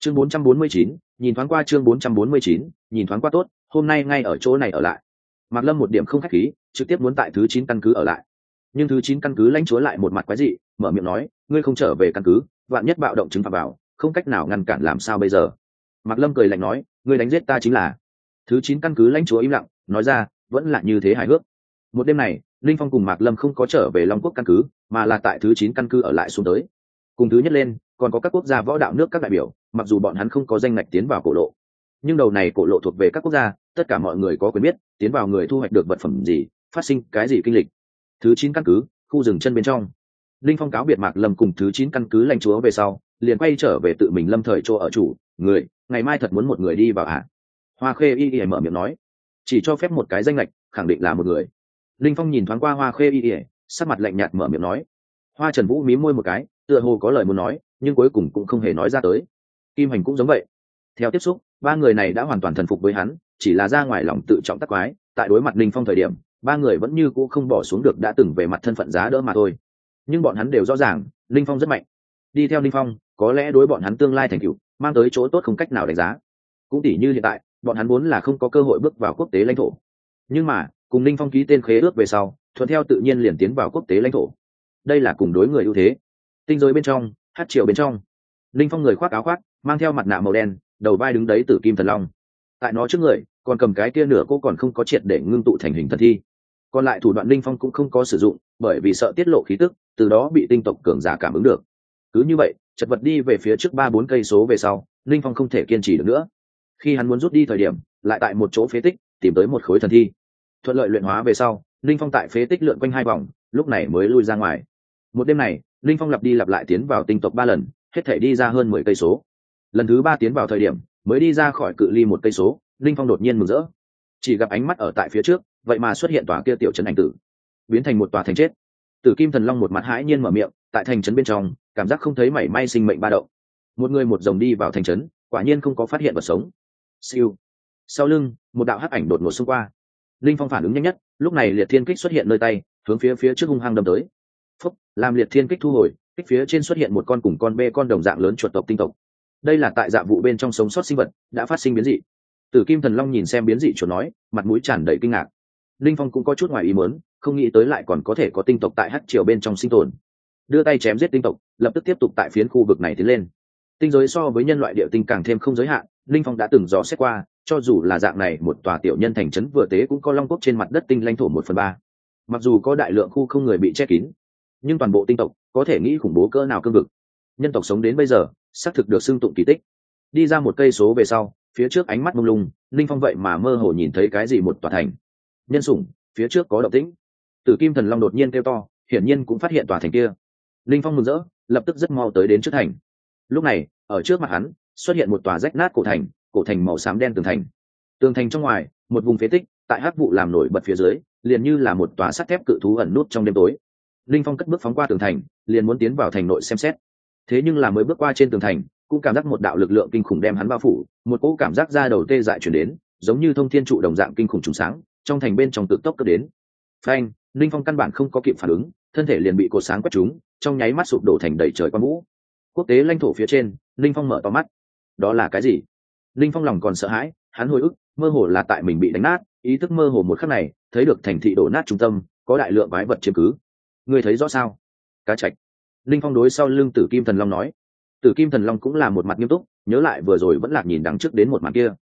chương bốn trăm bốn mươi chín, nhìn thoáng qua chương bốn trăm bốn mươi chín, nhìn thoáng qua tốt, hôm nay ngay ở chỗ này ở lại. Mạc lâm một điểm không khách khí, trực tiếp muốn tại thứ chín căn cứ ở lại. Nhưng thứ chín căn cứ lãnh chúa lại một mặt quái dị, mở miệng nói, ngươi không trở về căn cứ, vạn nhất bạo động chứng phạm vào, không cách nào ngăn cản làm sao bây giờ? Mạc lâm cười lạnh nói, ngươi đánh giết ta chính là. Thứ chín căn cứ lãnh chúa im lặng, nói ra, vẫn là như thế hài hước. Một đêm này, linh phong cùng mạc lâm không có trở về long quốc căn cứ, mà là tại thứ chín căn cứ ở lại xuống tới. Cùng thứ nhất lên còn có các quốc gia võ đạo nước các đại biểu, mặc dù bọn hắn không có danh ngạch tiến vào cổ lộ. Nhưng đầu này cổ lộ thuộc về các quốc gia, tất cả mọi người có quyền biết, tiến vào người thu hoạch được vật phẩm gì, phát sinh cái gì kinh lịch. Thứ chín căn cứ, khu rừng chân bên trong. Linh phong cáo biệt mạc lâm cùng thứ chín căn cứ lãnh chúa về sau, liền quay trở về tự mình lâm thời chỗ ở chủ, người, ngày mai thật muốn một người đi vào ạ? Hoa khê y y mở miệng nói. Chỉ cho phép một cái danh lệch khẳng định là một người. Linh phong nhìn thoáng qua hoa khê y y, sắc mặt lạnh nhạt mở miệng nói. Hoa trần vũ mí môi một cái tựa hồ có lời muốn nói, nhưng cuối cùng cũng không hề nói ra tới. Kim hành cũng giống vậy. Theo tiếp xúc, ba người này đã hoàn toàn thần phục với hắn, chỉ là ra ngoài lòng tự trọng tắc quái, tại đối mặt linh phong thời điểm, ba người vẫn như cũ không bỏ xuống được đã từng về mặt thân phận giá đỡ mà thôi. Nhưng bọn hắn đều rõ ràng linh phong rất mạnh. Đi theo linh phong, có lẽ đối bọn hắn tương lai thành cựu mang tới chỗ tốt không cách nào đánh giá. Cũng tỉ như hiện tại, bọn hắn muốn là không có cơ hội bước vào quốc tế lãnh thổ. Nhưng mà, cùng linh phong ký tên khế ước về sau, thuận theo tự nhiên liền tiến vào quốc tế lãnh thổ. Đây là cùng đối người ưu thế tinh giới bên trong, hát triệu bên trong. Linh phong người khoác áo khoác, mang theo mặt nạ màu đen, đầu vai đứng đấy từ kim thần long. Tại nó trước người, còn cầm cái kia nửa cô còn không có triệt để ngưng tụ thành hình thần thi. Còn lại thủ đoạn linh phong cũng không có sử dụng, bởi vì sợ tiết lộ khí tức, từ đó bị tinh tộc cường giả cảm ứng được. Cứ như vậy, chật vật đi về phía trước ba bốn cây số về sau, linh phong không thể kiên trì được nữa. Khi hắn muốn rút đi thời điểm, lại tại một chỗ phế tích, tìm tới một khối thần thi. Thuận lợi luyện hóa về sau, linh phong tại phế tích lượn quanh hai vòng, lúc này mới lui ra ngoài. Một đêm này linh phong lặp đi lặp lại tiến vào tinh tộc ba lần, hết thể đi ra hơn mười cây số. Lần thứ ba tiến vào thời điểm, mới đi ra khỏi cự ly một cây số, linh phong đột nhiên mừng rỡ. Chỉ gặp ánh mắt ở tại phía trước, vậy mà xuất hiện tòa kia tiểu trấn ảnh tử. Biến thành một tòa thành chết. Tử kim thần long một mặt hãi nhiên mở miệng, tại thành trấn bên trong, cảm giác không thấy mảy may sinh mệnh ba động. Một người một dòng đi vào thành trấn, quả nhiên không có phát hiện vật sống. Siêu. Sau lưng, một đạo hắc ảnh đột ngột xông qua. Linh phong phản ứng nhanh nhất, lúc này liệt thiên kích xuất hiện nơi tay, hướng phía phía trước hung hăng đâm tới làm liệt thiên kích thu hồi, kích phía trên xuất hiện một con cùng con bê con đồng dạng lớn chuột tộc tinh tộc. Đây là tại dạ vụ bên trong sống sót sinh vật, đã phát sinh biến dị. Tử kim thần long nhìn xem biến dị chuột nói, mặt mũi tràn đầy kinh ngạc. Linh phong cũng có chút ngoài ý muốn, không nghĩ tới lại còn có thể có tinh tộc tại hát triều bên trong sinh tồn. Đưa tay chém giết tinh tộc, lập tức tiếp tục tại phiến khu vực này tiến lên. Tinh giới so với nhân loại địa tinh càng thêm không giới hạn, linh phong đã từng dò xét qua, cho dù là dạng này, một tòa tiểu nhân thành trấn vừa tế cũng có long quốc trên mặt đất tinh lãnh thổ một phần ba. Mặc dù có đại lượng khu không người bị che kín nhưng toàn bộ tinh tộc có thể nghĩ khủng bố cỡ nào cương vực. Nhân tộc sống đến bây giờ, xác thực được xưng tụng kỳ tích. Đi ra một cây số về sau, phía trước ánh mắt mông lung linh phong vậy mà mơ hồ nhìn thấy cái gì một tòa thành. Nhân sủng, phía trước có động tĩnh. Tử kim thần long đột nhiên kêu to, hiển nhiên cũng phát hiện tòa thành kia. Linh phong mừng rỡ, lập tức rất mau tới đến trước thành. Lúc này, ở trước mặt hắn, xuất hiện một tòa rách nát cổ thành cổ thành màu xám đen tường thành. Tường thành trong ngoài, một vùng phế tích, tại hắc vụ làm nổi bật phía dưới, liền như là một tòa sắt thép cự thú ẩn nút trong đêm tối linh phong cất bước phóng qua tường thành, liền muốn tiến vào thành nội xem xét. Thế nhưng là mới bước qua trên tường thành, cũng cảm giác một đạo lực lượng kinh khủng đem hắn bao phủ, một cỗ cảm giác ra đầu tê dại chuyển đến, giống như thông thiên trụ đồng dạng kinh khủng trùng sáng, trong thành bên trong tự tốc cất đến. Phanh, linh phong căn bản không có kịp phản ứng, thân thể liền bị cột sáng quét trúng, trong nháy mắt sụp đổ thành đầy trời quang vũ. Quốc tế lãnh thổ phía trên, linh phong mở to mắt. Đó là cái gì? Linh phong lòng còn sợ hãi, hắn hồi ức, mơ hồ là tại mình bị đánh nát, ý thức mơ hồ một khắc này, thấy được thành thị đổ nát trung tâm, có đại lượng vái vật chiếm cứ ngươi thấy rõ sao? Cá trạch linh phong đối sau lưng tử kim thần long nói. Tử kim thần long cũng là một mặt nghiêm túc, nhớ lại vừa rồi vẫn lạc nhìn đằng trước đến một mặt kia.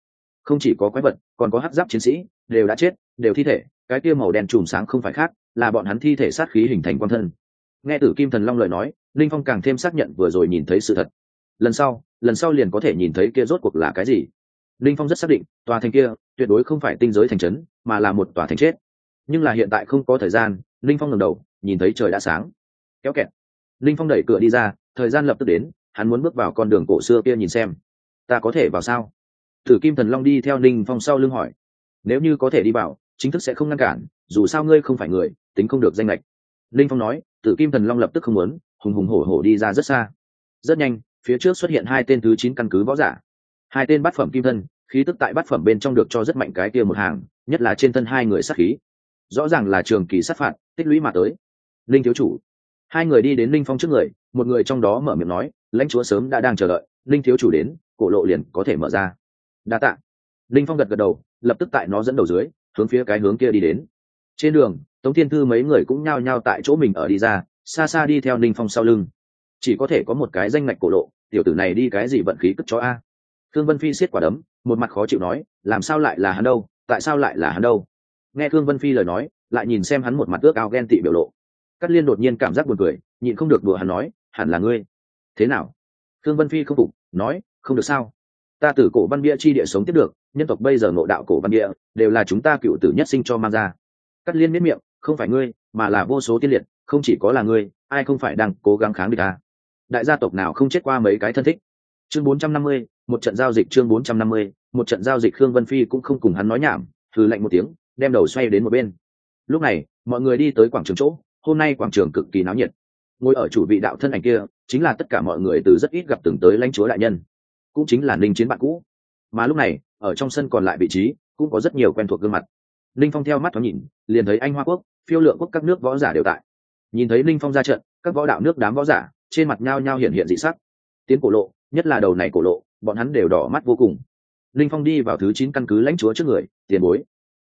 Không chỉ có quái vật, còn có hát giáp chiến sĩ, đều đã chết, đều thi thể, cái kia màu đen chùm sáng không phải khác, là bọn hắn thi thể sát khí hình thành quan thân. Nghe tử kim thần long lời nói, linh phong càng thêm xác nhận vừa rồi nhìn thấy sự thật. Lần sau lần sau liền có thể nhìn thấy kia rốt cuộc là cái gì. Linh phong rất xác định, tòa thành kia tuyệt đối không phải tinh giới thành trấn, mà là một tòa thành chết. Nhưng là hiện tại không có thời gian, linh phong ngầm đầu nhìn thấy trời đã sáng. Kéo kẹt. Linh phong đẩy cửa đi ra, thời gian lập tức đến, hắn muốn bước vào con đường cổ xưa kia nhìn xem. Ta có thể vào sao? Thử kim thần long đi theo linh phong sau lưng hỏi. Nếu như có thể đi vào, chính thức sẽ không ngăn cản, dù sao ngươi không phải người, tính không được danh lệch. Linh phong nói tử kim thần long lập tức không muốn, hùng hùng hổ hổ đi ra rất xa. Rất nhanh, phía trước xuất hiện hai tên thứ chín căn cứ võ giả. Hai tên bát phẩm kim thân khí tức tại bát phẩm bên trong được cho rất mạnh cái kia một hàng, nhất là trên thân hai người sát khí. Rõ ràng là trường kỳ sát phạt, tích lũy mà tới linh thiếu chủ. Hai người đi đến linh phong trước người, một người trong đó mở miệng nói, lãnh chúa sớm đã đang chờ đợi, linh thiếu chủ đến, cổ lộ liền có thể mở ra. Đa tạ. Linh phong gật gật đầu, lập tức tại nó dẫn đầu dưới, hướng phía cái hướng kia đi đến. Trên đường, tống thiên thư mấy người cũng nhao nhao tại chỗ mình ở đi ra, xa xa đi theo linh phong sau lưng. Chỉ có thể có một cái danh ngạch cổ lộ, tiểu tử này đi cái gì vận khí cất chó a? Thương vân phi siết quả đấm, một mặt khó chịu nói, làm sao lại là hắn đâu? Tại sao lại là hắn đâu? Nghe thương vân phi lời nói, lại nhìn xem hắn một mặt ước ao ghen tị biểu lộ cát liên đột nhiên cảm giác buồn cười nhịn không được đùa hắn nói hẳn là ngươi. Thế nào? Thương vân phi không phục nói không được sao? Ta từ cổ văn bia chi địa sống tiếp được nhân tộc bây giờ ngộ đạo cổ văn địa đều là chúng ta cựu tử nhất sinh cho mang ra. Cát liên miết miệng không phải ngươi mà là vô số tiên liệt không chỉ có là ngươi ai không phải đang cố gắng kháng địch ta? Đại gia tộc nào không chết qua mấy cái thân thích? Chương 450, một trận giao dịch chương 450, một trận giao dịch khương vân phi cũng không cùng hắn nói nhảm thử lạnh một tiếng đem đầu xoay đến một bên. Lúc này mọi người đi tới quảng trường chỗ hôm nay quảng trường cực kỳ náo nhiệt. Ngồi ở chủ vị đạo thân ảnh kia, chính là tất cả mọi người từ rất ít gặp từng tới lãnh chúa đại nhân, cũng chính là ninh chiến bạn cũ. Mà lúc này, ở trong sân còn lại vị trí, cũng có rất nhiều quen thuộc gương mặt. Linh phong theo mắt thoáng nhìn, liền thấy anh hoa quốc, phiêu lượng quốc các nước võ giả đều tại. Nhìn thấy linh phong ra trận, các võ đạo nước đám võ giả, trên mặt nhao nhao hiện hiện dị sắc. Tiến cổ lộ, nhất là đầu này cổ lộ, bọn hắn đều đỏ mắt vô cùng. Linh phong đi vào thứ chín căn cứ lãnh chúa trước người, tiền bối.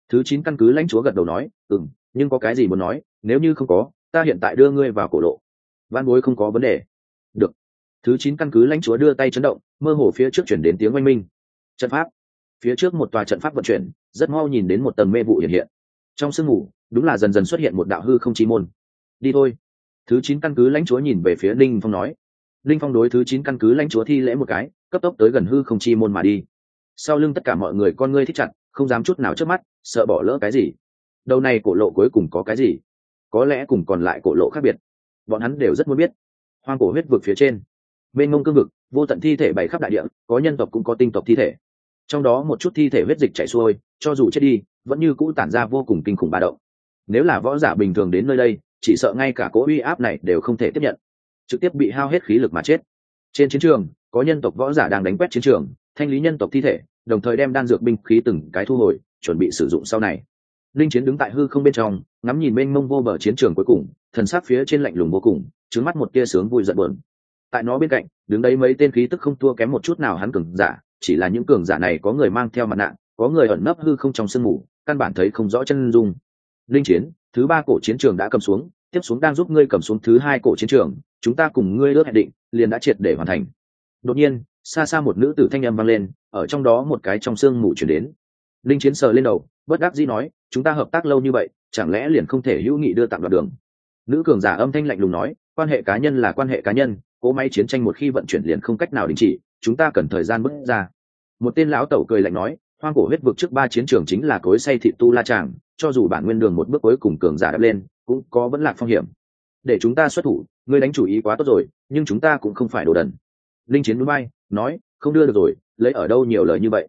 Thứ chín căn cứ lãnh chúa gật đầu nói, ừm nhưng có cái gì muốn nói, nếu như không có, ta hiện tại đưa ngươi vào cổ lộ. Văn bối không có vấn đề. Được. Thứ chín căn cứ lãnh chúa đưa tay chấn động, mơ hồ phía trước chuyển đến tiếng oanh minh. Trận pháp. Phía trước một tòa trận pháp vận chuyển, rất mau nhìn đến một tầng mê vụ hiện hiện. Trong sương mù, đúng là dần dần xuất hiện một đạo hư không chi môn. Đi thôi. Thứ chín căn cứ lãnh chúa nhìn về phía linh phong nói. Linh phong đối thứ chín căn cứ lãnh chúa thi lễ một cái, cấp tốc tới gần hư không chi môn mà đi. Sau lưng tất cả mọi người con ngươi thích chặt, không dám chút nào trước mắt, sợ bỏ lỡ cái gì đầu này cổ lộ cuối cùng có cái gì? Có lẽ cùng còn lại cổ lộ khác biệt. Bọn hắn đều rất muốn biết. Hoang cổ huyết vực phía trên. Bên ngông cương vực, vô tận thi thể bày khắp đại địa, có nhân tộc cũng có tinh tộc thi thể. Trong đó một chút thi thể huyết dịch chảy xuôi, cho dù chết đi, vẫn như cũ tản ra vô cùng kinh khủng ba động. Nếu là võ giả bình thường đến nơi đây, chỉ sợ ngay cả cỗ uy áp này đều không thể tiếp nhận. Trực tiếp bị hao hết khí lực mà chết. Trên chiến trường, có nhân tộc võ giả đang đánh quét chiến trường, thanh lý nhân tộc thi thể, đồng thời đem đan dược binh khí từng cái thu hồi, chuẩn bị sử dụng sau này linh chiến đứng tại hư không bên trong, ngắm nhìn mênh mông vô bờ chiến trường cuối cùng, thần sát phía trên lạnh lùng vô cùng trứng mắt một tia sướng vui giận bờn tại nó bên cạnh, đứng đấy mấy tên khí tức không thua kém một chút nào hắn cường giả, chỉ là những cường giả này có người mang theo mặt nạ, có người ẩn nấp hư không trong sương mù, căn bản thấy không rõ chân dung. Linh chiến, thứ ba cổ chiến trường đã cầm xuống, tiếp xuống đang giúp ngươi cầm xuống thứ hai cổ chiến trường, chúng ta cùng ngươi ước hẹn định, liền đã triệt để hoàn thành. Đột nhiên, xa xa một nữ tử thanh âm vang lên, ở trong đó một cái trong sương mù chuyển đến. Linh chiến sờ lên đầu, bất đắc dĩ nói chúng ta hợp tác lâu như vậy, chẳng lẽ liền không thể hữu nghị đưa tặng đoạn đường? Nữ cường giả âm thanh lạnh lùng nói, quan hệ cá nhân là quan hệ cá nhân, cỗ máy chiến tranh một khi vận chuyển liền không cách nào đình chỉ, chúng ta cần thời gian bước ra. Một tên lão tẩu cười lạnh nói, hoang cổ huyết vực trước ba chiến trường chính là cối say thị tu la tràng, cho dù bản nguyên đường một bước cuối cùng cường giả đập lên, cũng có vẫn lạc phong hiểm. Để chúng ta xuất thủ, ngươi đánh chủ ý quá tốt rồi, nhưng chúng ta cũng không phải đồ đần. Linh chiến núi bay, nói, không đưa được rồi, lấy ở đâu nhiều lời như vậy?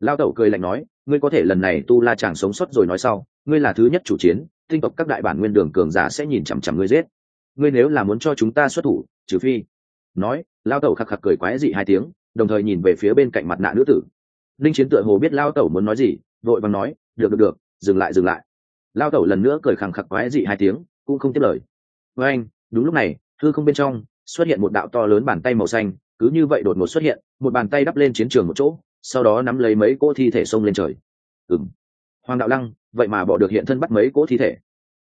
Lao tẩu cười lạnh nói ngươi có thể lần này tu la chàng sống sót rồi nói sau, ngươi là thứ nhất chủ chiến, tinh tộc các đại bản nguyên đường cường giả sẽ nhìn chằm chằm ngươi giết. Ngươi nếu là muốn cho chúng ta xuất thủ, trừ phi, nói, lao tẩu khạc khạc cười quái dị hai tiếng, đồng thời nhìn về phía bên cạnh mặt nạ nữ tử. Linh chiến tựa hồ biết lao tẩu muốn nói gì, vội vàng nói, được được được, dừng lại dừng lại. Lao tẩu lần nữa cười khẳng khặc quái dị hai tiếng, cũng không tiếp lời. Với anh, đúng lúc này thư không bên trong xuất hiện một đạo to lớn bàn tay màu xanh, cứ như vậy đột ngột xuất hiện, một bàn tay đắp lên chiến trường một chỗ sau đó nắm lấy mấy cỗ thi thể xông lên trời. Ừng hoàng đạo lăng, vậy mà bỏ được hiện thân bắt mấy cỗ thi thể.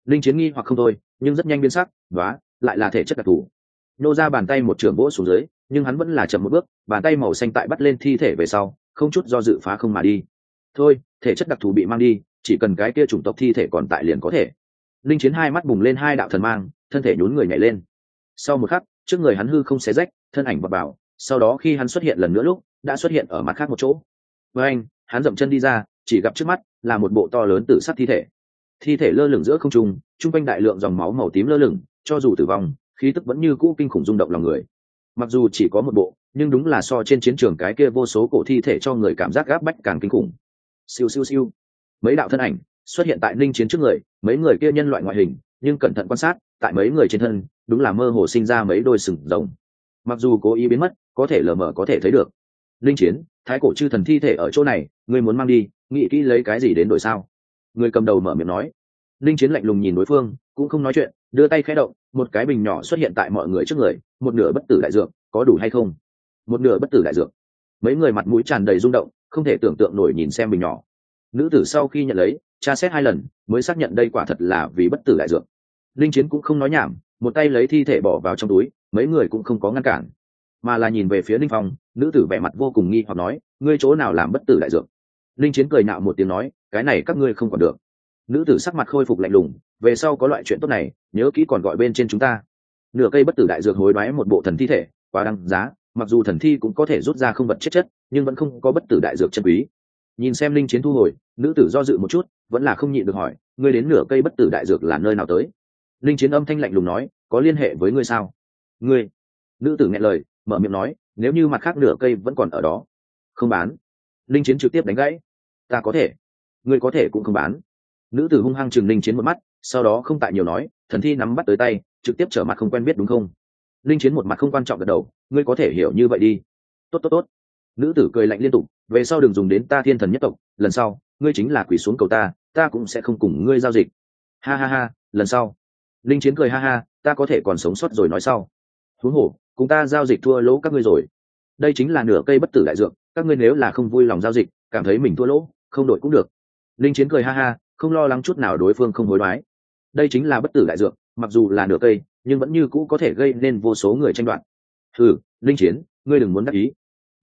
Linh chiến nghi hoặc không thôi, nhưng rất nhanh biến sắc đó lại là thể chất đặc thù. Nô ra bàn tay một trường vỗ xuống dưới, nhưng hắn vẫn là chậm một bước, bàn tay màu xanh tại bắt lên thi thể về sau, không chút do dự phá không mà đi. Thôi, thể chất đặc thù bị mang đi, chỉ cần cái kia chủng tộc thi thể còn tại liền có thể. Linh chiến hai mắt bùng lên hai đạo thần mang, thân thể nhún người nhảy lên. Sau một khắc, trước người hắn hư không xé rách, thân ảnh bập bảo sau đó khi hắn xuất hiện lần nữa lúc đã xuất hiện ở mặt khác một chỗ. Với anh, hắn dậm chân đi ra, chỉ gặp trước mắt là một bộ to lớn tự sát thi thể. Thi thể lơ lửng giữa không trung, chung quanh đại lượng dòng máu màu tím lơ lửng, cho dù tử vong, khí tức vẫn như cũ kinh khủng rung động lòng người. Mặc dù chỉ có một bộ, nhưng đúng là so trên chiến trường cái kia vô số cổ thi thể cho người cảm giác gáp bách càng kinh khủng. Siêu siêu siêu. Mấy đạo thân ảnh xuất hiện tại ninh chiến trước người, mấy người kia nhân loại ngoại hình, nhưng cẩn thận quan sát, tại mấy người trên thân, đúng là mơ hồ sinh ra mấy đôi sừng rồng. Mặc dù cố ý biến mất, có thể lờ mờ có thể thấy được linh chiến, thái cổ chư thần thi thể ở chỗ này, ngươi muốn mang đi, nghĩ kỹ lấy cái gì đến đổi sao? Người cầm đầu mở miệng nói. Linh chiến lạnh lùng nhìn đối phương, cũng không nói chuyện, đưa tay khẽ động, một cái bình nhỏ xuất hiện tại mọi người trước người, một nửa bất tử đại dược, có đủ hay không? Một nửa bất tử đại dược. Mấy người mặt mũi tràn đầy rung động, không thể tưởng tượng nổi nhìn xem bình nhỏ. Nữ tử sau khi nhận lấy, tra xét hai lần, mới xác nhận đây quả thật là vì bất tử đại dược. Linh chiến cũng không nói nhảm, một tay lấy thi thể bỏ vào trong túi, mấy người cũng không có ngăn cản, mà là nhìn về phía linh phong nữ tử vẻ mặt vô cùng nghi hoặc nói, ngươi chỗ nào làm bất tử đại dược? Linh chiến cười nạo một tiếng nói, cái này các ngươi không còn được. Nữ tử sắc mặt khôi phục lạnh lùng, về sau có loại chuyện tốt này, nhớ kỹ còn gọi bên trên chúng ta. Nửa cây bất tử đại dược hối đoái một bộ thần thi thể, quá đăng giá, mặc dù thần thi cũng có thể rút ra không vật chết chất, nhưng vẫn không có bất tử đại dược chân quý. Nhìn xem linh chiến thu hồi, nữ tử do dự một chút, vẫn là không nhịn được hỏi, ngươi đến nửa cây bất tử đại dược là nơi nào tới? Linh chiến âm thanh lạnh lùng nói, có liên hệ với ngươi sao? Ngươi? Nữ tử nghe lời, mở miệng nói nếu như mặt khác nửa cây vẫn còn ở đó, không bán. Linh chiến trực tiếp đánh gãy. Ta có thể. Ngươi có thể cũng không bán. Nữ tử hung hăng chừng linh chiến một mắt, sau đó không tại nhiều nói, thần thi nắm bắt tới tay, trực tiếp trở mặt không quen biết đúng không? Linh chiến một mặt không quan trọng gật đầu, ngươi có thể hiểu như vậy đi. Tốt tốt tốt. Nữ tử cười lạnh liên tục, về sau đừng dùng đến ta thiên thần nhất tộc, lần sau, ngươi chính là quỷ xuống cầu ta ta cũng sẽ không cùng ngươi giao dịch. Ha ha ha, lần sau. Linh chiến cười ha ha, ta có thể còn sống sót rồi nói sau huống hồ cùng ta giao dịch thua lỗ các ngươi rồi. Đây chính là nửa cây bất tử đại dược các ngươi nếu là không vui lòng giao dịch cảm thấy mình thua lỗ không đổi cũng được. Linh chiến cười ha ha không lo lắng chút nào đối phương không hối đoái. Đây chính là bất tử đại dược mặc dù là nửa cây nhưng vẫn như cũ có thể gây nên vô số người tranh đoạt. Thử linh chiến ngươi đừng muốn đắc ý.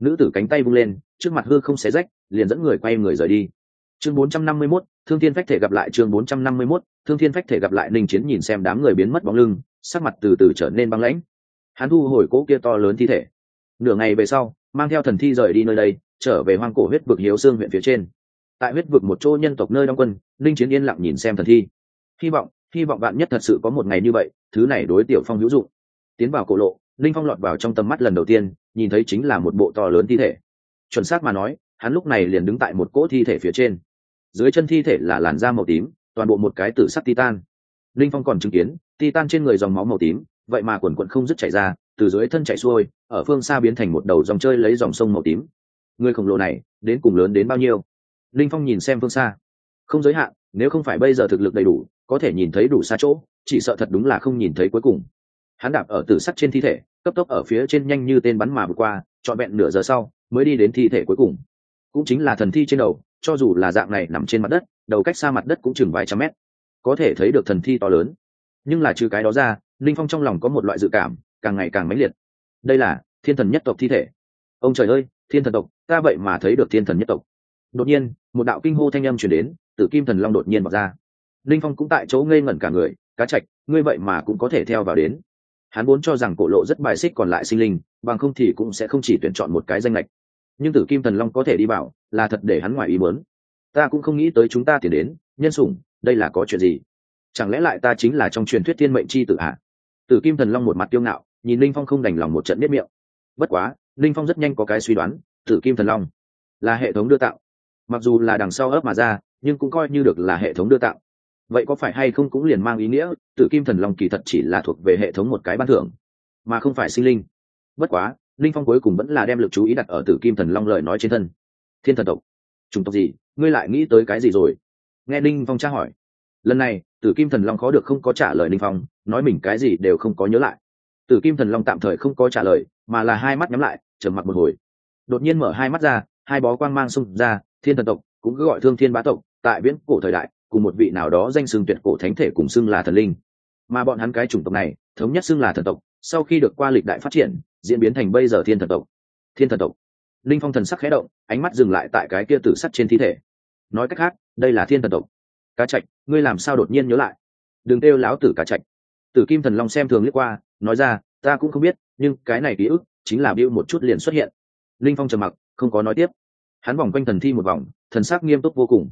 Nữ tử cánh tay vung lên trước mặt hư không xé rách liền dẫn người quay người rời đi. Chương 451, thương thiên phách thể gặp lại chương 451, thương thiên phách thể gặp lại linh chiến nhìn xem đám người biến mất bóng lưng sắc mặt từ từ trở nên băng lãnh hắn thu hồi cỗ kia to lớn thi thể. Nửa ngày về sau, mang theo thần thi rời đi nơi đây, trở về hoang cổ huyết vực hiếu xương huyện phía trên. Tại huyết vực một chỗ nhân tộc nơi đóng quân, linh chiến yên lặng nhìn xem thần thi. Hy vọng hy vọng bạn nhất thật sự có một ngày như vậy, thứ này đối tiểu phong hữu dụng. Tiến vào cổ lộ, linh phong lọt vào trong tầm mắt lần đầu tiên, nhìn thấy chính là một bộ to lớn thi thể. Chuẩn xác mà nói, hắn lúc này liền đứng tại một cỗ thi thể phía trên. Dưới chân thi thể là làn da màu tím, toàn bộ một cái tử sắc titan. Linh phong còn chứng kiến, titan trên người dòng máu màu tím vậy mà quần quần không dứt chảy ra, từ dưới thân chảy xuôi, ở phương xa biến thành một đầu dòng chơi lấy dòng sông màu tím. Người khổng lồ này, đến cùng lớn đến bao nhiêu? Linh phong nhìn xem phương xa. Không giới hạn, nếu không phải bây giờ thực lực đầy đủ, có thể nhìn thấy đủ xa chỗ, chỉ sợ thật đúng là không nhìn thấy cuối cùng. Hắn đạp ở tử sắt trên thi thể, cấp tốc ở phía trên nhanh như tên bắn mà vượt qua, trọn vẹn nửa giờ sau, mới đi đến thi thể cuối cùng. Cũng chính là thần thi trên đầu, cho dù là dạng này nằm trên mặt đất, đầu cách xa mặt đất cũng chừng vài trăm mét. Có thể thấy được thần thi to lớn. Nhưng là trừ cái đó ra linh phong trong lòng có một loại dự cảm, càng ngày càng mãnh liệt. Đây là thiên thần nhất tộc thi thể. Ông trời ơi, thiên thần tộc, ta vậy mà thấy được thiên thần nhất tộc. Đột nhiên, một đạo kinh hô thanh âm chuyển đến tử kim thần long đột nhiên vào ra. Linh phong cũng tại chỗ ngây ngẩn cả người, cá chạch ngươi vậy mà cũng có thể theo vào đến. Hắn vốn cho rằng cổ lộ rất bài xích còn lại sinh linh, bằng không thì cũng sẽ không chỉ tuyển chọn một cái danh lệch. Nhưng tử kim thần long có thể đi bảo là thật để hắn ngoài ý muốn. Ta cũng không nghĩ tới chúng ta tiền đến, nhân sủng, đây là có chuyện gì? Chẳng lẽ lại ta chính là trong truyền thuyết thiên mệnh chi tử hạ tử kim thần long một mặt tiêu ngạo, nhìn linh phong không đành lòng một trận biết miệng. Bất quá, linh phong rất nhanh có cái suy đoán, tử kim thần long là hệ thống đưa tạo. Mặc dù là đằng sau ấp mà ra, nhưng cũng coi như được là hệ thống đưa tạo. Vậy có phải hay không cũng liền mang ý nghĩa, tử kim thần long kỳ thật chỉ là thuộc về hệ thống một cái ban thưởng, mà không phải sinh linh. Bất quá, linh phong cuối cùng vẫn là đem l ự c chú ý đặt ở tử kim thần long lời nói trên thân. Thiên thần tộc, chủng tộc gì? Ngươi lại nghĩ tới cái gì rồi? Nghe linh phong tra hỏi. Lần này tử kim thần long khó được không có trả lời linh phong, nói mình cái gì đều không có nhớ lại. Tử kim thần long tạm thời không có trả lời, mà là hai mắt nhắm lại, trầm mặc một hồi. Đột nhiên mở hai mắt ra, hai bó quang mang xung ra, thiên thần tộc cũng cứ gọi thương thiên bá tộc, tại viễn cổ thời đại, cùng một vị nào đó danh xưng tuyệt cổ thánh thể cùng xưng là thần linh. Mà bọn hắn cái chủng tộc này, thống nhất xưng là thần tộc, sau khi được qua lịch đại phát triển, diễn biến thành bây giờ thiên thần tộc. Thiên thần tộc. Linh phong thần sắc khẽ động, ánh mắt dừng lại tại cái kia tử sắt trên thi thể. Nói cách khác, đây là thiên thần tộc cá trạch, ngươi làm sao đột nhiên nhớ lại? Đừng kêu láo tử cá trạch. Tử kim thần long xem thường liếc qua, nói ra, ta cũng không biết, nhưng cái này ký ức chính là biêu một chút liền xuất hiện. Linh phong trầm mặc, không có nói tiếp. Hắn vòng quanh thần thi một vòng, thần sắc nghiêm túc vô cùng.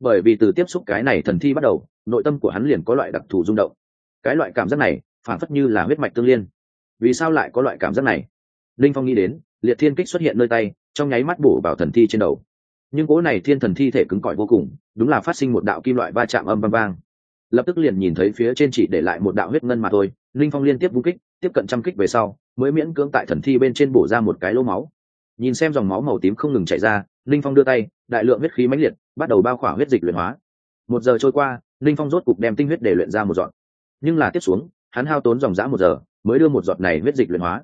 Bởi vì từ tiếp xúc cái này thần thi bắt đầu, nội tâm của hắn liền có loại đặc thù rung động. Cái loại cảm giác này, phản phất như là huyết mạch tương liên. Vì sao lại có loại cảm giác này? Linh phong nghĩ đến, liệt thiên kích xuất hiện nơi tay, trong nháy mắt bổ vào thần thi trên đầu nhưng cỗ này thiên thần thi thể cứng cỏi vô cùng, đúng là phát sinh một đạo kim loại va chạm âm vang vang. Lập tức liền nhìn thấy phía trên chỉ để lại một đạo huyết ngân mà thôi, linh phong liên tiếp vung kích, tiếp cận trăm kích về sau, mới miễn cưỡng tại thần thi bên trên bổ ra một cái lỗ máu. Nhìn xem dòng máu màu tím không ngừng chảy ra, linh phong đưa tay, đại lượng huyết khí mãnh liệt, bắt đầu bao khỏa huyết dịch luyện hóa. Một giờ trôi qua, linh phong rốt cục đem tinh huyết để luyện ra một giọt. Nhưng là tiếp xuống, hắn hao tốn dòng dã một giờ, mới đưa một giọt này huyết dịch luyện hóa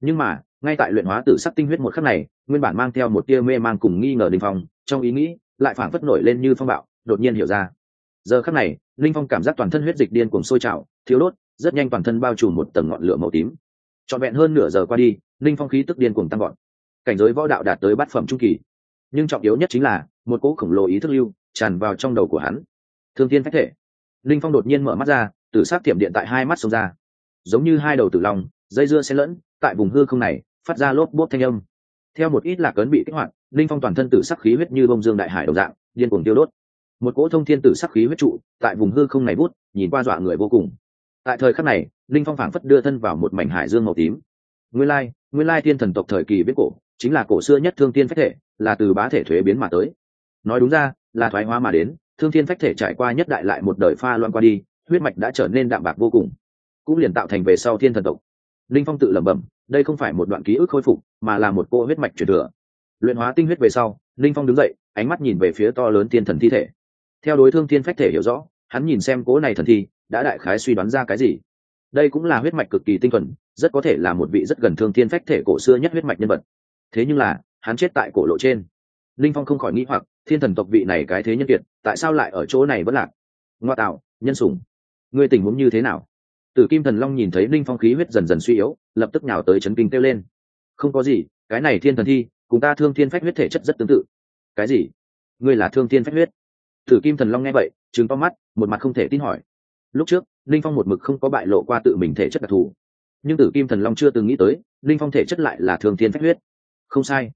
nhưng mà, ngay tại luyện hóa tử sắc tinh huyết một khắc này, nguyên bản mang theo một tia mê mang cùng nghi ngờ linh phong, trong ý nghĩ, lại phảng phất nổi lên như phong bạo, đột nhiên hiểu ra. Giờ khắc này, linh phong cảm giác toàn thân huyết dịch điên cuồng sôi trào thiếu đốt, rất nhanh toàn thân bao trùm một tầng ngọn lửa màu tím. Trọn vẹn hơn nửa giờ qua đi, linh phong khí tức điên cuồng tăng gọn cảnh giới võ đạo đạt tới bát phẩm trung kỳ. Nhưng trọng yếu nhất chính là, một cỗ khổng lồ ý thức lưu tràn vào trong đầu của hắn. Thương thiên phách thể. Linh phong đột nhiên mở mắt ra, tử s á c tiệm điện tại hai mắt xông ra. Giống như hai đầu tử long dây dưa xen lẫn, tại vùng hư không này, phát ra lốp bốt thanh âm. Theo một ít lạc ấn bị kích hoạt, linh phong toàn thân tử sắc khí huyết như bông dương đại hải đồng dạng, điên cuồng tiêu đốt. Một cỗ thông thiên tử sắc khí huyết trụ, tại vùng hư không này bút, nhìn qua dọa người vô cùng. Tại thời khắc này, linh phong phảng phất đưa thân vào một mảnh hải dương màu tím. Nguyên lai nguyên lai thiên thần tộc thời kỳ biết cổ, chính là cổ xưa nhất thương tiên phách thể, là từ bá thể thuế biến mà tới. Nói đúng ra, là thoái hóa mà đến, thương thiên phách thể trải qua nhất đại lại một đời pha loan qua đi, huyết mạch đã trở nên đạm bạc vô cùng. Cũng liền tạo thành về sau thiên thần tộc linh phong tự lẩm bẩm, đây không phải một đoạn ký ức khôi phục, mà là một cô huyết mạch truyền thừa. Luyện hóa tinh huyết về sau, linh phong đứng dậy, ánh mắt nhìn về phía to lớn thiên thần thi thể. Theo đối thương thiên phách thể hiểu rõ, hắn nhìn xem cố này thần thi, đã đại khái suy đoán ra cái gì. Đây cũng là huyết mạch cực kỳ tinh thuần, rất có thể là một vị rất gần thương thiên phách thể cổ xưa nhất huyết mạch nhân vật. Thế nhưng là, hắn chết tại cổ lộ trên. Linh phong không khỏi nghĩ hoặc, thiên thần tộc vị này cái thế nhân kiệt, tại sao lại ở chỗ này vẫn lạc? Ngoa tạo, nhân sủng. Người tình huống như thế nào? Tử kim thần long nhìn thấy linh phong khí huyết dần dần suy yếu, lập tức nhào tới chấn kinh kêu lên. Không có gì, cái này thiên thần thi, cùng ta thương thiên phách huyết thể chất rất tương tự. Cái gì? Ngươi là thương thiên phách huyết? Tử kim thần long nghe vậy chứng to mắt, một mặt không thể tin hỏi. Lúc trước linh phong một mực không có bại lộ qua tự mình thể chất đặc thù. Nhưng tử kim thần long chưa từng nghĩ tới linh phong thể chất lại là thương thiên phách huyết. Không sai.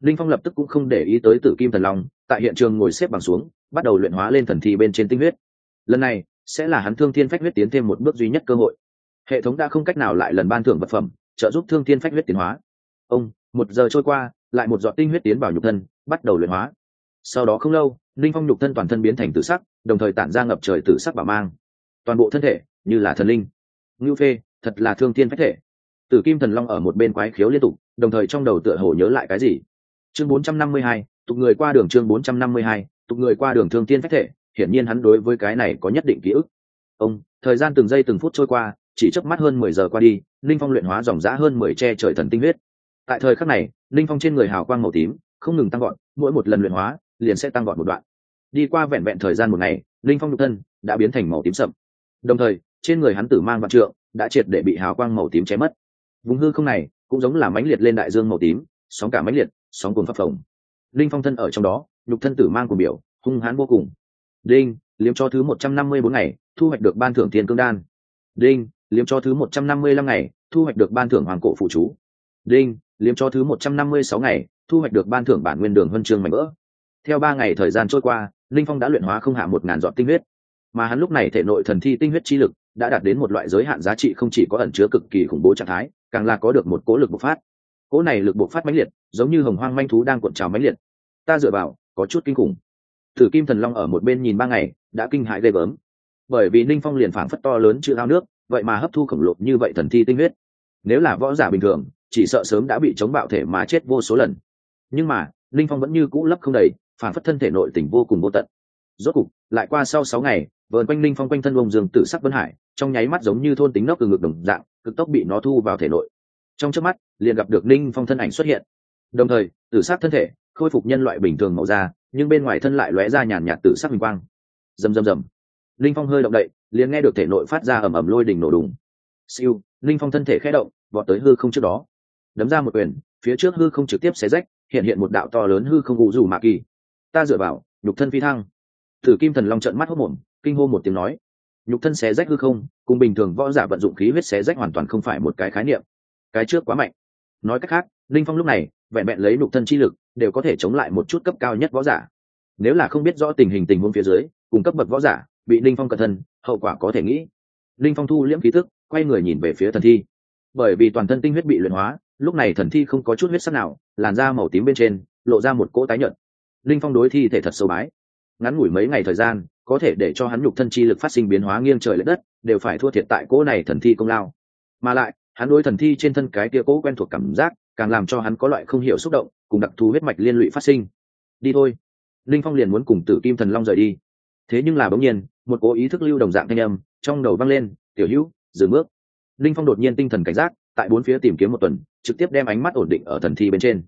Linh phong lập tức cũng không để ý tới tử kim thần long, tại hiện trường ngồi xếp bằng xuống, bắt đầu luyện hóa lên thần thi bên trên tinh huyết. Lần này sẽ là hắn thương thiên phách huyết tiến thêm một bước duy nhất cơ hội. Hệ thống đã không cách nào lại lần ban thưởng vật phẩm trợ giúp thương thiên phách huyết tiến hóa. Ông một giờ trôi qua lại một giọt tinh huyết tiến vào nhục thân bắt đầu luyện hóa. Sau đó không lâu linh phong nhục thân toàn thân biến thành tử sắc đồng thời tản ra ngập trời tử sắc bảo mang. Toàn bộ thân thể như là thần linh. Ngưu phê thật là thương thiên phách thể. Tử kim thần long ở một bên quái khiếu liên tục đồng thời trong đầu tựa hồ nhớ lại cái gì? Chương 452, tục người qua đường chương 452, tục người qua đường thương thiên phách thể hiển nhiên hắn đối với cái này có nhất định ký ức. Ông, thời gian từng giây từng phút trôi qua, chỉ chớp mắt hơn mười giờ qua đi, linh phong luyện hóa dòng giã hơn mười che trời thần tinh huyết. Tại thời khắc này, linh phong trên người hào quang màu tím, không ngừng tăng gọn mỗi một lần luyện hóa, liền sẽ tăng gọn một đoạn. Đi qua vẹn vẹn thời gian một ngày, linh phong nhục thân đã biến thành màu tím sậm. Đồng thời, trên người hắn tử mang vạn trượng đã triệt để bị hào quang màu tím chém mất. Vùng hư không này cũng giống là mãnh liệt lên đại dương màu tím, sóng cả mãnh liệt, sóng cuồng phập phồng. Linh phong thân ở trong đó, nhục thân tử mang của biểu, hung hãn vô cùng đinh, liếm cho thứ một trăm năm mươi bốn ngày, thu hoạch được ban thưởng tiền cương đan. Đinh, liếm cho thứ một trăm năm mươi lăm ngày, thu hoạch được ban thưởng hoàng cổ phụ chú. Đinh, liếm cho thứ một trăm năm mươi sáu ngày, thu hoạch được ban thưởng bản nguyên đường huân chương mạnh vỡ. Theo ba ngày thời gian trôi qua, linh phong đã luyện hóa không hạ một ngàn dọn tinh huyết. Mà hắn lúc này thể nội thần thi tinh huyết chi lực đã đạt đến một loại giới hạn giá trị không chỉ có ẩn chứa cực kỳ khủng bố trạng thái, càng là có được một cố lực bộc phát. Cố này lực bộc phát mãnh liệt, giống như hồng hoang manh thú đang cuộn trào mãnh liệt. Ta dựa vào, có chút kinh khủng thử kim thần long ở một bên nhìn ba ngày, đã kinh hại ghê gớm. Bởi vì ninh phong liền phảng phất to lớn chữ ao nước, vậy mà hấp thu khổng lồ như vậy thần thi tinh huyết. Nếu là võ giả bình thường, chỉ sợ sớm đã bị chống bạo thể mà chết vô số lần. Nhưng mà, ninh phong vẫn như cũ lấp không đầy, phảng phất thân thể nội tình vô cùng vô tận. Rốt cục, lại qua sau sáu ngày vợn quanh ninh phong quanh thân bông dương tử sắc vân hải, trong nháy mắt giống như thôn tính nóc từ ngực đồng dạng, cực tốc bị nó thu vào thể nội. Trong trước mắt, liền gặp được ninh phong thân ảnh xuất hiện. Đồng thời, tử sắc thân thể khôi phục nhân loại bình thường màu da nhưng bên ngoài thân lại lóe ra nhàn nhạt tử sắc hình quang. Rầm rầm rầm. Linh phong hơi động đậy, liền nghe được thể nội phát ra ầm ầm lôi đỉnh nổ đùng. Siêu, linh phong thân thể khẽ động, vọt tới hư không trước đó. Đấm ra một quyền, phía trước hư không trực tiếp xé rách, hiện hiện một đạo to lớn hư không gù rủ mạ kỳ. Ta dựa vào, nhục thân phi thăng. Thử kim thần long trận mắt hốc mồm, kinh hô một tiếng nói. Nhục thân xé rách hư không, cùng bình thường võ giả vận dụng khí huyết xé rách hoàn toàn không phải một cái khái niệm. Cái trước quá mạnh. Nói cách khác, linh phong lúc này vẹn vẹn lấy nhục thân chi lực, đều có thể chống lại một chút cấp cao nhất võ giả. Nếu là không biết rõ tình hình tình huống phía dưới, cùng cấp bậc võ giả, bị linh phong cẩn thân hậu quả có thể nghĩ. Linh phong thu liễm khí tức, quay người nhìn về phía thần thi. Bởi vì toàn thân tinh huyết bị luyện hóa, lúc này thần thi không có chút huyết sắc nào, làn da màu tím bên trên, lộ ra một cỗ tái nhợt. Linh phong đối thi thể thật sâu bái. Ngắn ngủi mấy ngày thời gian, có thể để cho hắn nhục thân chi lực phát sinh biến hóa nghiêng trời l ệ đất, đều phải thua thiệt tại cỗ này thần thi công lao. Mà lại, hắn đối thần thi trên thân cái kia cỗ quen thuộc cảm giác càng làm cho hắn có loại không hiểu xúc động, cùng đặc thù huyết mạch liên lụy phát sinh. Đi thôi. Linh phong liền muốn cùng tử kim thần long rời đi. Thế nhưng là bỗng nhiên, một cố ý thức lưu đồng dạng thanh âm trong đầu vang lên, tiểu hữu, dừng bước. Linh phong đột nhiên tinh thần cảnh giác, tại bốn phía tìm kiếm một tuần, trực tiếp đem ánh mắt ổn định ở thần thi bên trên.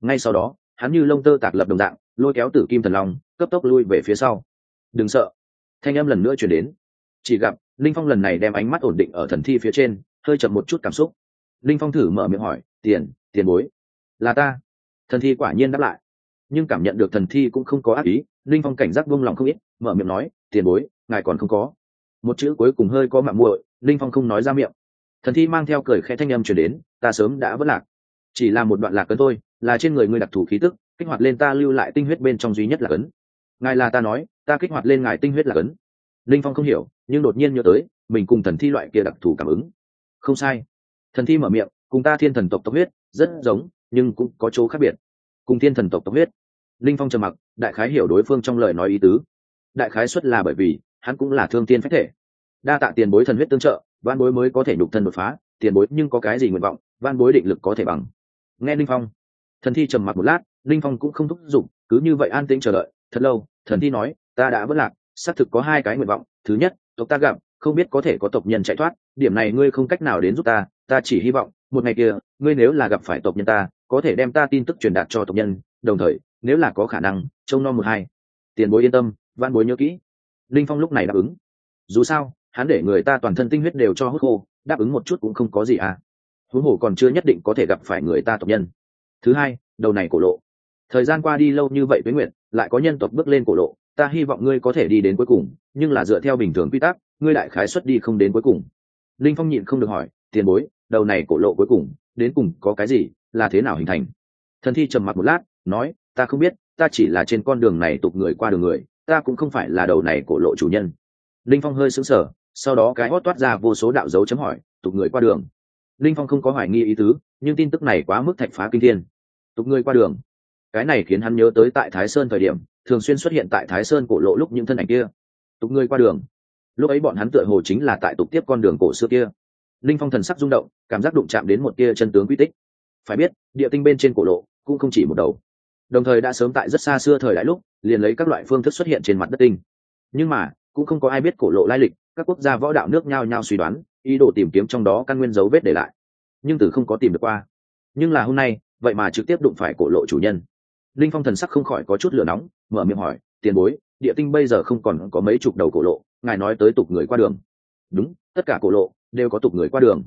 Ngay sau đó, hắn như lông tơ tạc lập đồng dạng, lôi kéo tử kim thần long, cấp tốc lui về phía sau. Đừng sợ. Thanh âm lần nữa chuyển đến. Chỉ gặp, linh phong lần này đem ánh mắt ổn định ở thần thi phía trên, hơi chậm một chút cảm xúc linh phong thử mở miệng hỏi, tiền tiền bối. Là ta. Thần thi quả nhiên đáp lại. Nhưng cảm nhận được thần thi cũng không có ác ý, linh phong cảnh giác buông lòng không ít, mở miệng nói, tiền bối, ngài còn không có. Một chữ cuối cùng hơi có mạng muội, linh phong không nói ra miệng. Thần thi mang theo cười khẽ thanh âm chuyển đến, ta sớm đã vất lạc. Chỉ là một đoạn lạc ấn thôi, là trên người ngươi đặc thù khí tức, kích hoạt lên ta lưu lại tinh huyết bên trong duy nhất là cấn ngài là ta nói, ta kích hoạt lên ngài tinh huyết là cấn linh phong không hiểu, nhưng đột nhiên nhớ tới, mình cùng thần thi loại kia đặc thù cảm ứng. Không sai thần thi mở miệng, cùng ta thiên thần tộc tộc huyết, rất giống, nhưng cũng có chỗ khác biệt. Cùng thiên thần tộc tộc huyết. Linh phong trầm mặc, đại khái hiểu đối phương trong lời nói ý tứ. Đại khái xuất là bởi vì, hắn cũng là thương tiên phách thể. Đa tạ tiền bối thần huyết tương trợ van bối mới có thể nhục thân đột phá, tiền bối nhưng có cái gì nguyện vọng van bối định lực có thể bằng. Nghe linh phong. Thần thi trầm mặc một lát, linh phong cũng không thúc giục, cứ như vậy an tĩnh chờ đợi, thật lâu, thần thi nói, ta đã vất lạc, xác thực có hai cái nguyện vọng, thứ nhất, tộc ta gặp, không biết có thể có tộc nhân chạy thoát, điểm này ngươi không cách nào đến giúp ta ta chỉ hy vọng, một ngày kia, ngươi nếu là gặp phải tộc nhân ta, có thể đem ta tin tức truyền đạt cho tộc nhân, đồng thời, nếu là có khả năng, trông nom một hai. Tiền bối yên tâm, văn bối nhớ kỹ. Linh phong lúc này đáp ứng. Dù sao, hắn để người ta toàn thân tinh huyết đều cho hút khô, đáp ứng một chút cũng không có gì à. Huống hồ còn chưa nhất định có thể gặp phải người ta tộc nhân. Thứ hai, đầu này cổ lộ. Thời gian qua đi lâu như vậy với nguyện lại có nhân tộc bước lên cổ lộ, ta hy vọng ngươi có thể đi đến cuối cùng, nhưng là dựa theo bình thường quy tắc, ngươi đại khái xuất đi không đến cuối cùng. Linh phong nhịn không được hỏi, tiền bối đầu này cổ lộ cuối cùng, đến cùng có cái gì, là thế nào hình thành? Thần thi trầm mặc một lát, nói, ta không biết, ta chỉ là trên con đường này tục người qua đường người, ta cũng không phải là đầu này cổ lộ chủ nhân. Linh phong hơi sững sờ, sau đó cái hót toát ra vô số đạo dấu chấm hỏi, tục người qua đường? Linh phong không có hoài nghi ý tứ, nhưng tin tức này quá mức thạch phá kinh thiên. Tục người qua đường? Cái này khiến hắn nhớ tới tại thái sơn thời điểm, thường xuyên xuất hiện tại thái sơn cổ lộ lúc những thân ảnh kia. Tục người qua đường? Lúc ấy bọn hắn tựa hồ chính là tại tục tiếp con đường cổ xưa kia linh phong thần sắc rung động, cảm giác đụng chạm đến một tia chân tướng quy tích. Phải biết, địa tinh bên trên cổ lộ cũng không chỉ một đầu. Đồng thời đã sớm tại rất xa xưa thời đại lúc, liền lấy các loại phương thức xuất hiện trên mặt đất tinh. Nhưng mà, cũng không có ai biết cổ lộ lai lịch, các quốc gia võ đạo nước nhao nhao suy đoán, ý đồ tìm kiếm trong đó căn nguyên dấu vết để lại. Nhưng từ không có tìm được qua. Nhưng là hôm nay, vậy mà trực tiếp đụng phải cổ lộ chủ nhân. Linh phong thần sắc không khỏi có chút lửa nóng, mở miệng hỏi, tiền bối, địa tinh bây giờ không còn có mấy chục đầu cổ lộ, ngài nói tới tục người qua đường. Đúng, tất cả cổ lộ đều có tục người qua đường.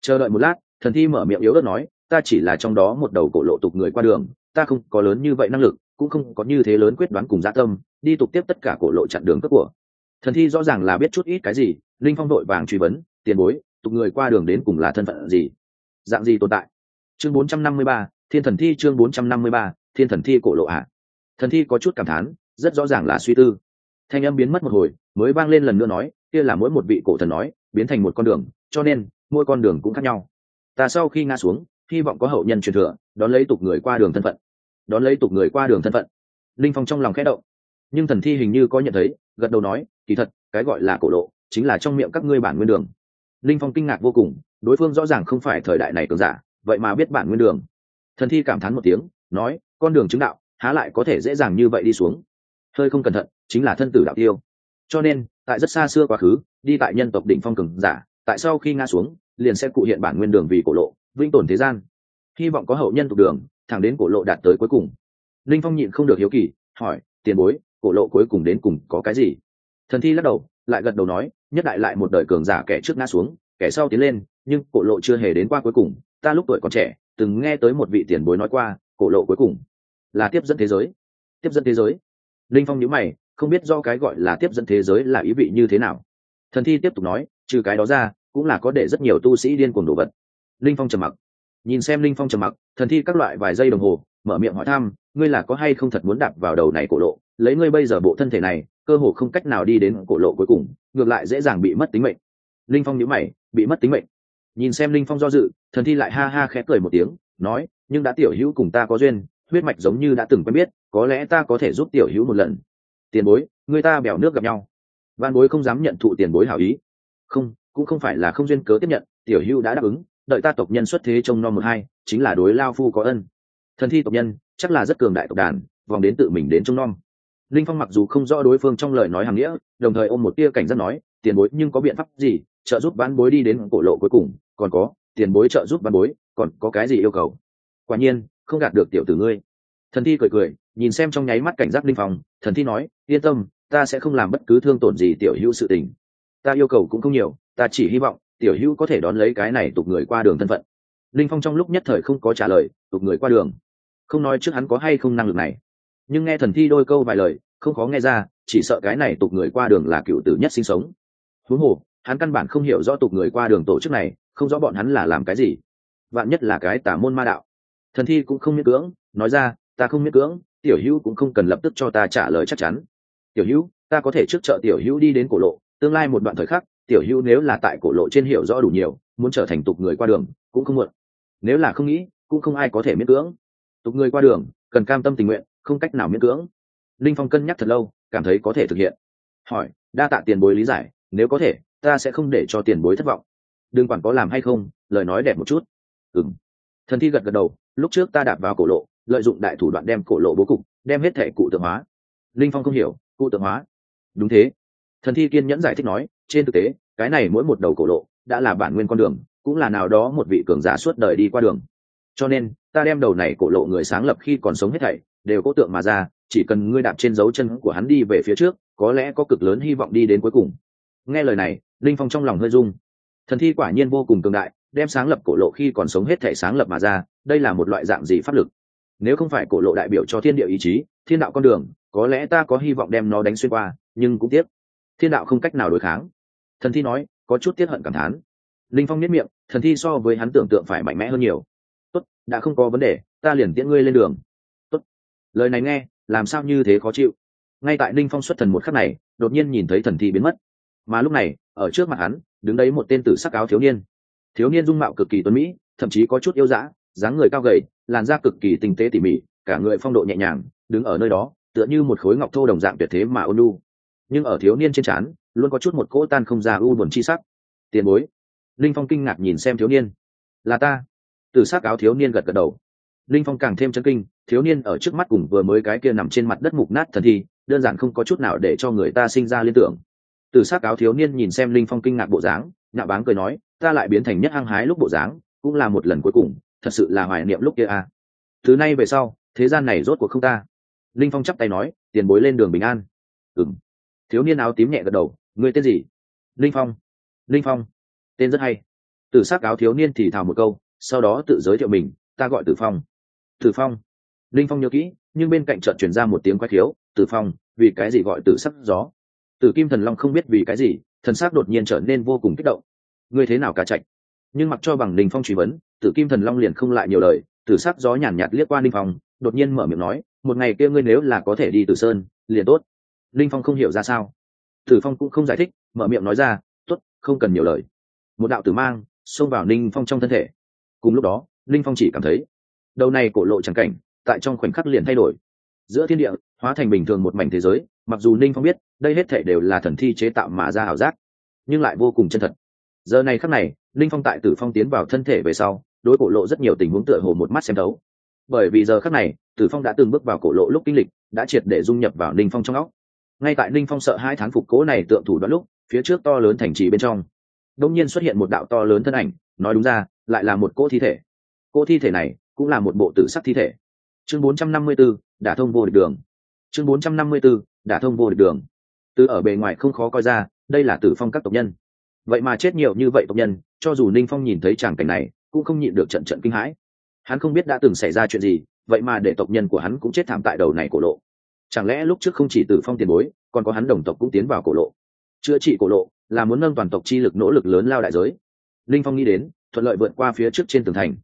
Chờ đợi một lát thần thi mở miệng yếu ớt nói ta chỉ là trong đó một đầu cổ lộ tục người qua đường ta không có lớn như vậy năng lực cũng không có như thế lớn quyết đoán cùng gia tâm đi tục tiếp tất cả cổ lộ chặn đường cấp của. Thần thi rõ ràng là biết chút ít cái gì linh phong đội vàng truy vấn tiền bối tục người qua đường đến cùng là thân phận gì? Dạng gì tồn tại? Chương 453, thiên thần thi chương 453, thiên thần thi cổ lộ ạ. À. thần thi có chút cảm thán rất rõ ràng là suy tư. Thanh âm biến mất một hồi mới vang lên lần nữa nói, kia là mỗi một vị cổ thần nói, biến thành một con đường, cho nên, mỗi con đường cũng khác nhau. Ta sau khi ngã xuống, hy vọng có hậu nhân truyền thừa, đón lấy tục người qua đường thân phận. Đón lấy tục người qua đường thân phận. Linh phong trong lòng khẽ động. Nhưng thần thi hình như có nhận thấy, gật đầu nói, kỳ thật, cái gọi là cổ lộ, chính là trong miệng các ngươi bản nguyên đường. Linh phong kinh ngạc vô cùng, đối phương rõ ràng không phải thời đại này cường giả, vậy mà biết bản nguyên đường. Thần thi cảm thán một tiếng, nói, con đường chứng đạo, há lại có thể dễ dàng như vậy đi xuống. Hơi không cẩn thận, chính là thân tử đạo tiêu cho nên, tại rất xa xưa quá khứ, đi tại nhân tộc đỉnh phong cường giả, tại sau khi nga xuống, liền sẽ cụ hiện bản nguyên đường vì cổ lộ, vĩnh tồn thế gian. Hy vọng có hậu nhân tục đường, thẳng đến cổ lộ đạt tới cuối cùng. Linh phong nhịn không được hiếu kỳ, hỏi, tiền bối, cổ lộ cuối cùng đến cùng có cái gì? Thần thi lắc đầu, lại gật đầu nói, nhất đại lại một đời cường giả kẻ trước ngã xuống, kẻ sau tiến lên, nhưng cổ lộ chưa hề đến qua cuối cùng. Ta lúc tuổi còn trẻ, từng nghe tới một vị tiền bối nói qua, cổ lộ cuối cùng là tiếp dẫn thế giới. Tiếp dẫn thế giới. Linh phong nhíu mày không biết do cái gọi là tiếp dẫn thế giới là ý vị như thế nào. Thần thi tiếp tục nói, trừ cái đó ra, cũng là có để rất nhiều tu sĩ điên cuồng đồ vật. Linh phong trầm mặc. Nhìn xem linh phong trầm mặc, thần thi các loại vài giây đồng hồ, mở miệng hỏi thăm, ngươi là có hay không thật muốn đạp vào đầu này cổ lộ? Lấy ngươi bây giờ bộ thân thể này, cơ hồ không cách nào đi đến cổ lộ cuối cùng, ngược lại dễ dàng bị mất tính mệnh. Linh phong nhíu mày, bị mất tính mệnh. Nhìn xem linh phong do dự, thần thi lại ha ha khẽ cười một tiếng, nói, nhưng đã tiểu hữu cùng ta có duyên, huyết mạch giống như đã từng quen biết, có lẽ ta có thể giúp tiểu hữu một lần tiền bối, người ta bèo nước gặp nhau. Văn bối không dám nhận thụ tiền bối hảo ý. Không, cũng không phải là không duyên cớ tiếp nhận, tiểu Hưu đã đáp ứng, đợi ta tộc nhân xuất thế trông non một hai, chính là đối lao phu có ân. Thần thi tộc nhân, chắc là rất cường đại tộc đàn, vòng đến tự mình đến trông non. linh phong mặc dù không rõ đối phương trong lời nói hàm nghĩa, đồng thời ôm một tia cảnh giác nói, tiền bối, nhưng có biện pháp gì? Trợ giúp bán bối đi đến cổ lộ cuối cùng, còn có, tiền bối trợ giúp bán bối, còn có cái gì yêu cầu? Quả nhiên, không gạt được tiểu tử ngươi thần thi cười cười, nhìn xem trong nháy mắt cảnh giác linh phong, thần thi nói, yên tâm, ta sẽ không làm bất cứ thương tổn gì tiểu hữu sự tình. Ta yêu cầu cũng không nhiều, ta chỉ hy vọng tiểu hữu có thể đón lấy cái này tục người qua đường thân phận. Linh phong trong lúc nhất thời không có trả lời, tục người qua đường. Không nói trước hắn có hay không năng lực này. Nhưng nghe thần thi đôi câu vài lời, không khó nghe ra, chỉ sợ cái này tục người qua đường là cựu tử nhất sinh sống. Huống hồ, hắn căn bản không hiểu rõ tục người qua đường tổ chức này, không rõ bọn hắn là làm cái gì. Vạn nhất là cái tả môn ma đạo. Thần thi cũng không miễn cưỡng, nói ra ta không miễn cưỡng, tiểu hữu cũng không cần lập tức cho ta trả lời chắc chắn. Tiểu hữu, ta có thể trước chợ tiểu hữu đi đến cổ lộ, tương lai một đoạn thời khắc, tiểu hữu nếu là tại cổ lộ trên hiểu rõ đủ nhiều, muốn trở thành tục người qua đường, cũng không muộn. Nếu là không nghĩ, cũng không ai có thể miễn cưỡng. Tục người qua đường, cần cam tâm tình nguyện, không cách nào miễn cưỡng. Linh phong cân nhắc thật lâu, cảm thấy có thể thực hiện. Hỏi, đa tạ tiền bối lý giải, nếu có thể, ta sẽ không để cho tiền bối thất vọng. Đừng quản có làm hay không, lời nói đẹp một chút. Ừng thần thi gật gật đầu, lúc trước ta đạp vào cổ lộ lợi dụng đại thủ đoạn đem cổ lộ bố cục, đem hết thể cụ tượng hóa. Linh phong không hiểu, cụ tượng hóa? Đúng thế. Thần thi kiên nhẫn giải thích nói, trên thực tế, cái này mỗi một đầu cổ lộ đã là bản nguyên con đường, cũng là nào đó một vị cường giả suốt đời đi qua đường. Cho nên, ta đem đầu này cổ lộ người sáng lập khi còn sống hết thảy, đều có tượng mà ra, chỉ cần ngươi đạp trên dấu chân của hắn đi về phía trước, có lẽ có cực lớn hy vọng đi đến cuối cùng. Nghe lời này, linh phong trong lòng hơi rung. Thần thi quả nhiên vô cùng cường đại, đem sáng lập cổ lộ khi còn sống hết thể sáng lập mà ra, đây là một loại dạng gì pháp lực? Nếu không phải cổ lộ đại biểu cho thiên địa ý chí, thiên đạo con đường, có lẽ ta có hy vọng đem nó đánh xuyên qua, nhưng cũng tiếc. Thiên đạo không cách nào đối kháng. Thần thi nói, có chút tiết hận cảm thán. Linh phong nhất miệng, thần thi so với hắn tưởng tượng phải mạnh mẽ hơn nhiều. Tốt, đã không có vấn đề, ta liền tiễn ngươi lên đường. Tốt. Lời này nghe, làm sao như thế khó chịu. Ngay tại linh phong xuất thần một khắc này, đột nhiên nhìn thấy thần thi biến mất. Mà lúc này, ở trước mặt hắn, đứng đấy một tên tử sắc áo thiếu niên. Thiếu niên dung mạo cực kỳ tuấn mỹ, thậm chí có chút yêu dã dáng người cao gầy, làn da cực kỳ tinh tế tỉ mỉ, cả người phong độ nhẹ nhàng, đứng ở nơi đó, tựa như một khối ngọc thô đồng dạng tuyệt thế mà ôn lu nhưng ở thiếu niên trên trán, luôn có chút một cỗ tan không ra u buồn chi sắc. Tiền bối. Linh phong kinh ngạc nhìn xem thiếu niên. Là ta. Từ s áo thiếu niên gật gật đầu. Linh phong càng thêm chân kinh, thiếu niên ở trước mắt cùng vừa mới cái kia nằm trên mặt đất mục nát thần thi, đơn giản không có chút nào để cho người ta sinh ra liên tưởng. Từ s áo thiếu niên nhìn xem linh phong kinh ngạc bộ dáng nhạ báng cười nói, ta lại biến thành nhất hăng hái lúc bộ dáng, cũng là một lần cuối cùng thật sự là hoài niệm lúc kia à. thứ này về sau, thế gian này rốt cuộc không ta. Linh phong chắp tay nói, tiền bối lên đường bình an. Ừng thiếu niên áo tím nhẹ gật đầu, người tên gì? Linh phong. Linh phong. Tên rất hay. Tử s ắ c áo thiếu niên thì thào một câu, sau đó tự giới thiệu mình, ta gọi tử phong. Tử phong. Linh phong nhớ kỹ, nhưng bên cạnh trận chuyển ra một tiếng quay thiếu, tử phong, vì cái gì gọi tử sắc gió? Tử kim thần long không biết vì cái gì, thần s ắ c đột nhiên trở nên vô cùng kích động. Ngươi thế nào cả chạch nhưng mặc cho bằng đình phong truy vấn tử kim thần long liền không lại nhiều lời tử sắc gió nhàn nhạt, liếc qua ninh phong đột nhiên mở miệng nói một ngày kia ngươi nếu là có thể đi tử sơn liền tốt. Linh phong không hiểu ra sao. Tử phong cũng không giải thích mở miệng nói ra tốt không cần nhiều lời. Một đạo tử mang xông vào ninh phong trong thân thể. Cùng lúc đó ninh phong chỉ cảm thấy đầu này cổ lộ trắng cảnh tại trong khoảnh khắc liền thay đổi. Giữa thiên địa hóa thành bình thường một mảnh thế giới mặc dù ninh phong biết đây hết thể đều là thần thi chế tạo mà ra ảo giác nhưng lại vô cùng chân thật. Giờ này khắc này ninh phong tại tử phong tiến vào thân thể về sau đối cổ lộ rất nhiều tình huống tựa hồ một mắt xem thấu. Bởi vì giờ khắc này tử phong đã từng bước vào cổ lộ lúc kinh lịch đã triệt để dung nhập vào ninh phong trong óc. Ngay tại ninh phong sợ hai tháng phục cố này tượng thủ đoạn lúc phía trước to lớn thành trì bên trong đông nhiên xuất hiện một đạo to lớn thân ảnh nói đúng ra lại là một cỗ thi thể. Cỗ thi thể này cũng là một bộ tử sắc thi thể. Chương 454, đả thông vô địch đường. Chương 454, đả thông vô địch đường. Từ ở bề ngoài không khó coi ra đây là tử phong các tộc nhân. Vậy mà chết nhiều như vậy tộc nhân cho dù ninh phong nhìn thấy tràng cảnh này cũng không nhịn được trận trận kinh hãi. Hắn không biết đã từng xảy ra chuyện gì, vậy mà để tộc nhân của hắn cũng chết thảm tại đầu này cổ lộ. Chẳng lẽ lúc trước không chỉ tử phong tiền bối, còn có hắn đồng tộc cũng tiến vào cổ lộ? Chữa trị cổ lộ là muốn nâng toàn tộc chi lực nỗ lực lớn lao đại giới. Linh phong nghĩ đến, thuận lợi vượt qua phía trước trên tường thành.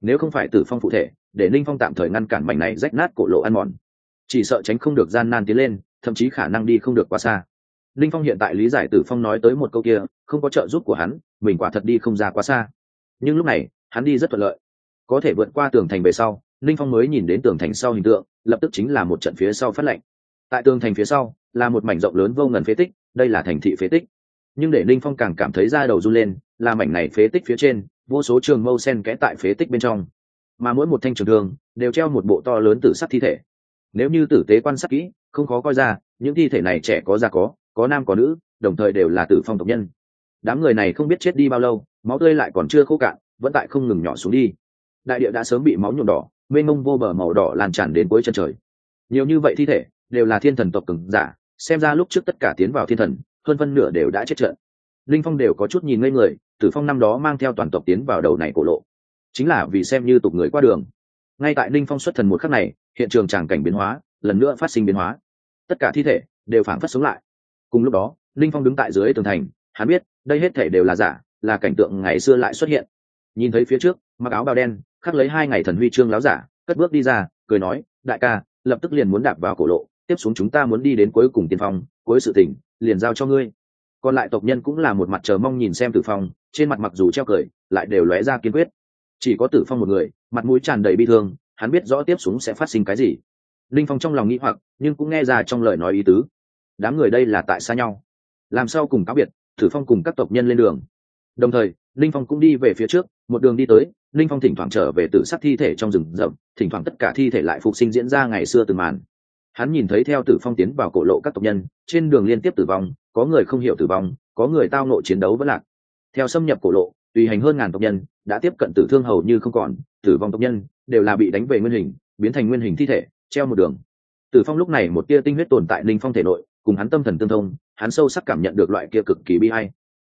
Nếu không phải tử phong phụ thể, để linh phong tạm thời ngăn cản mảnh này rách nát cổ lộ ăn mòn. Chỉ sợ tránh không được gian nan tiến lên, thậm chí khả năng đi không được quá xa. Linh phong hiện tại lý giải tử phong nói tới một câu kia, không có trợ giúp của hắn, mình quả thật đi không ra quá xa nhưng lúc này, hắn đi rất thuận lợi. Có thể vượt qua tường thành về sau linh phong mới nhìn đến tường thành sau hình tượng, lập tức chính là một trận phía sau phát lệnh. Tại tường thành phía sau, là một mảnh rộng lớn vô ngần phế tích, đây là thành thị phế tích. Nhưng để linh phong càng cảm thấy da đầu run lên, là mảnh này phế tích phía trên, vô số trường mâu sen kẽ tại phế tích bên trong. Mà mỗi một thanh trường thương, đều treo một bộ to lớn tử sắc thi thể. Nếu như tử tế quan sát kỹ, không khó coi ra, những thi thể này trẻ có già có có nam có nữ, đồng thời đều là tử phong tộc nhân. Đám người này không biết chết đi bao lâu máu tươi lại còn chưa khô cạn, vẫn tại không ngừng nhỏ xuống đi. Đại địa đã sớm bị máu nhuộm đỏ, mênh mông vô bờ màu đỏ lan tràn đến cuối chân trời. Nhiều như vậy thi thể đều là thiên thần tộc cứng giả, xem ra lúc trước tất cả tiến vào thiên thần, hơn phân nửa đều đã chết trận. Linh phong đều có chút nhìn ngây người, tử phong năm đó mang theo toàn tộc tiến vào đầu này cổ lộ. Chính là vì xem như tục người qua đường. Ngay tại linh phong xuất thần một khắc này, hiện trường tràng cảnh biến hóa, lần nữa phát sinh biến hóa. Tất cả thi thể đều phản phất sống lại. Cùng lúc đó, linh phong đứng tại dưới tường thành, hắn biết, đây hết thể đều là giả là cảnh tượng ngày xưa lại xuất hiện. Nhìn thấy phía trước, mặc áo bào đen, khắc lấy hai ngày thần huy chương láo giả, cất bước đi ra, cười nói, đại ca, lập tức liền muốn đạp vào cổ lộ, tiếp xuống chúng ta muốn đi đến cuối cùng tiên phong, cuối sự tỉnh liền giao cho ngươi. Còn lại tộc nhân cũng là một mặt chờ mong nhìn xem tử phong, trên mặt mặc dù treo cười, lại đều lóe ra kiên quyết. Chỉ có tử phong một người, mặt mũi tràn đầy bi thương, hắn biết rõ tiếp xuống sẽ phát sinh cái gì. Linh phong trong lòng nghĩ hoặc, nhưng cũng nghe ra trong lời nói ý tứ. Đám người đây là tại xa nhau. Làm sao cùng cáo biệt, tử phong cùng các tộc nhân lên đường đồng thời, linh phong cũng đi về phía trước, một đường đi tới, linh phong thỉnh thoảng trở về tử sát thi thể trong rừng rậm, thỉnh thoảng tất cả thi thể lại phục sinh diễn ra ngày xưa từng màn. Hắn nhìn thấy theo tử phong tiến vào cổ lộ các tộc nhân, trên đường liên tiếp tử vong, có người không hiểu tử vong, có người tao nộ chiến đấu vẫn lạc. Theo xâm nhập cổ lộ, tùy hành hơn ngàn tộc nhân, đã tiếp cận tử thương hầu như không còn, tử vong tộc nhân, đều là bị đánh về nguyên hình, biến thành nguyên hình thi thể, treo một đường. Tử phong lúc này một tia tinh huyết tồn tại linh phong thể nội, cùng hắn tâm thần tương thông, hắn sâu sắc cảm nhận được loại kia cực kỳ bi hay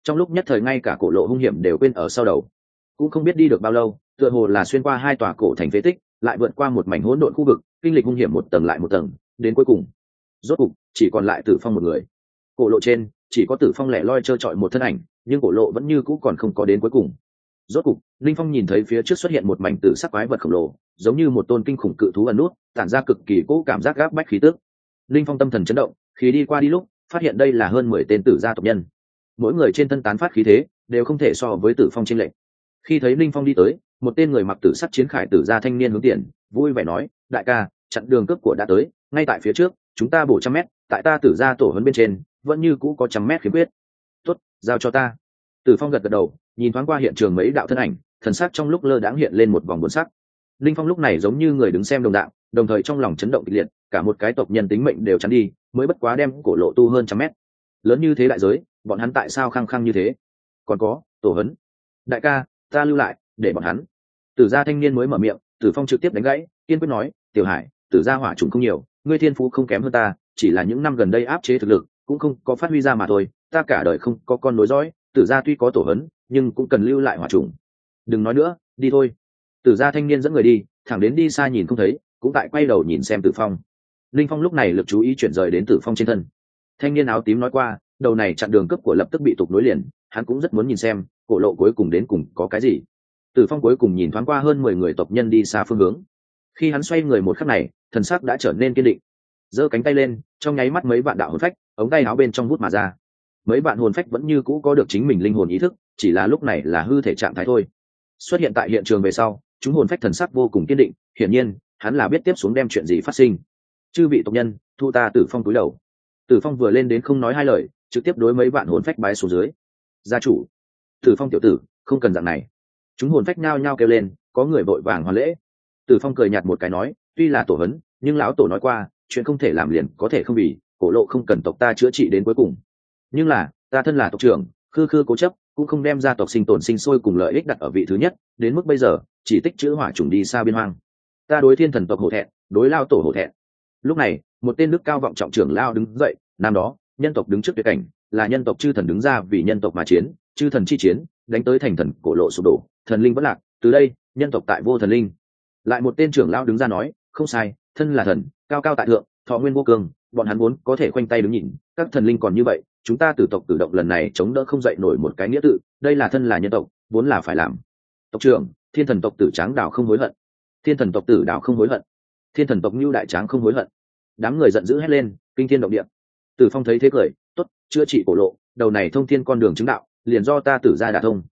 trong lúc nhất thời ngay cả cổ lộ hung hiểm đều quên ở sau đầu. Cũng không biết đi được bao lâu, tựa hồ là xuyên qua hai tòa cổ thành phế tích, lại vượt qua một mảnh hỗn độn khu vực, kinh lịch hung hiểm một tầng lại một tầng, đến cuối cùng. Rốt cục, chỉ còn lại tử phong một người. Cổ lộ trên, chỉ có tử phong lẻ loi trơ trọi một thân ảnh, nhưng cổ lộ vẫn như cũ còn không có đến cuối cùng. Rốt cục, linh phong nhìn thấy phía trước xuất hiện một mảnh tử sắc quái vật khổng lồ, giống như một tôn kinh khủng cự thú ẩn nút, tản ra cực kỳ cỗ cảm giác gác bách khí tước linh phong tâm thần chấn động, khi đi qua đi lúc, phát hiện đây là hơn mười tên tử gia tộc nhân mỗi người trên thân tán phát khí thế, đều không thể so với tử phong trên lệnh khi thấy linh phong đi tới, một tên người mặc tử sắc chiến khải tử ra thanh niên hướng tiền, vui vẻ nói, đại ca, chặn đường cướp của đã tới, ngay tại phía trước, chúng ta bổ trăm mét, tại ta tử gia tổ hấn bên trên, vẫn như cũ có trăm mét khiếm khuyết. Tuất giao cho ta. Tử phong gật gật đầu, nhìn thoáng qua hiện trường mấy đạo thân ảnh, thần sắc trong lúc lơ đãng hiện lên một vòng buồn sắc. Linh phong lúc này giống như người đứng xem đồng đạo, đồng thời trong lòng chấn động kịch liệt, cả một cái tộc nhân tính mệnh đều chắn đi, mới bất quá đem cổ lộ tu hơn trăm mét. Lớn như thế đại giới bọn hắn tại sao khăng khăng như thế? Còn có, tổ hấn. Đại ca, ta lưu lại, để bọn hắn. Tử gia thanh niên mới mở miệng, tử phong trực tiếp đánh gãy, kiên quyết nói, tiểu hải, tử gia hỏa trùng không nhiều, ngươi thiên phú không kém hơn ta, chỉ là những năm gần đây áp chế thực lực, cũng không có phát huy ra mà thôi, ta cả đời không có con nối dõi, tử gia tuy có tổ hấn, nhưng cũng cần lưu lại hỏa trùng. Đừng nói nữa, đi thôi. Tử gia thanh niên dẫn người đi, thẳng đến đi xa nhìn không thấy, cũng tại quay đầu nhìn xem tử phong. Linh phong lúc này lực chú ý chuyển rời đến tử phong trên thân. Thanh niên áo tím nói qua đầu này chặn đường cấp của lập tức bị tục nối liền, hắn cũng rất muốn nhìn xem, cổ lộ cuối cùng đến cùng có cái gì. Tử phong cuối cùng nhìn thoáng qua hơn mười người tộc nhân đi xa phương hướng. Khi hắn xoay người một khắc này, thần sắc đã trở nên kiên định. Giơ cánh tay lên, trong nháy mắt mấy bạn đạo hồn phách, ống tay áo bên trong vút mà ra. Mấy bạn hồn phách vẫn như cũ có được chính mình linh hồn ý thức, chỉ là lúc này là hư thể trạng thái thôi. Xuất hiện tại hiện trường về sau, chúng hồn phách thần sắc vô cùng kiên định, hiển nhiên, hắn là biết tiếp xuống đem chuyện gì phát sinh. Chư vị tộc nhân, thu ta tử phong túi đầu. Tử phong vừa lên đến không nói hai lời trực tiếp đối mấy vạn hồn phách bái xuống dưới. Gia chủ, tử phong tiểu tử, không cần dạng này. Chúng hồn phách nhao nhao kêu lên, có người vội vàng hoàn lễ. Tử phong cười nhạt một cái nói, tuy là tổ hấn, nhưng lão tổ nói qua, chuyện không thể làm liền có thể không vì, cổ lộ không cần tộc ta chữa trị đến cuối cùng. Nhưng là, ta thân là tộc trưởng, khư khư cố chấp, cũng không đem ra tộc sinh tồn sinh sôi cùng lợi ích đặt ở vị thứ nhất, đến mức bây giờ, chỉ tích chữ hỏa trùng đi xa biên hoang. Ta đối thiên thần tộc hổ thẹn, đối lao tổ hổ thẹn. Lúc này, một tên nước cao vọng trọng trưởng lao đứng dậy năm đó nhân tộc đứng trước tuyệt cảnh, là nhân tộc chư thần đứng ra vì nhân tộc mà chiến, chư thần chi chiến, đánh tới thành thần cổ lộ sụp đổ, thần linh vẫn lạc, từ đây, nhân tộc tại vô thần linh. Lại một tên trưởng lao đứng ra nói, không sai, thân là thần, cao cao tại thượng, thọ nguyên vô cường, bọn hắn vốn có thể khoanh tay đứng nhìn, các thần linh còn như vậy, chúng ta từ tộc tự động lần này chống đỡ không dậy nổi một cái nghĩa tự, đây là thân là nhân tộc, vốn là phải làm. Tộc trưởng, thiên thần tộc tử tráng đảo không hối hận. Thiên thần tộc tử đảo không hối hận. Thiên thần tộc như đại tráng không hối hận. Đám người giận dữ hét lên, kinh thiên động địa tử phong thấy thế cười t ố t chữa trị cổ lộ, đầu này thông thiên con đường chứng đạo, liền do ta tử ra đả thông.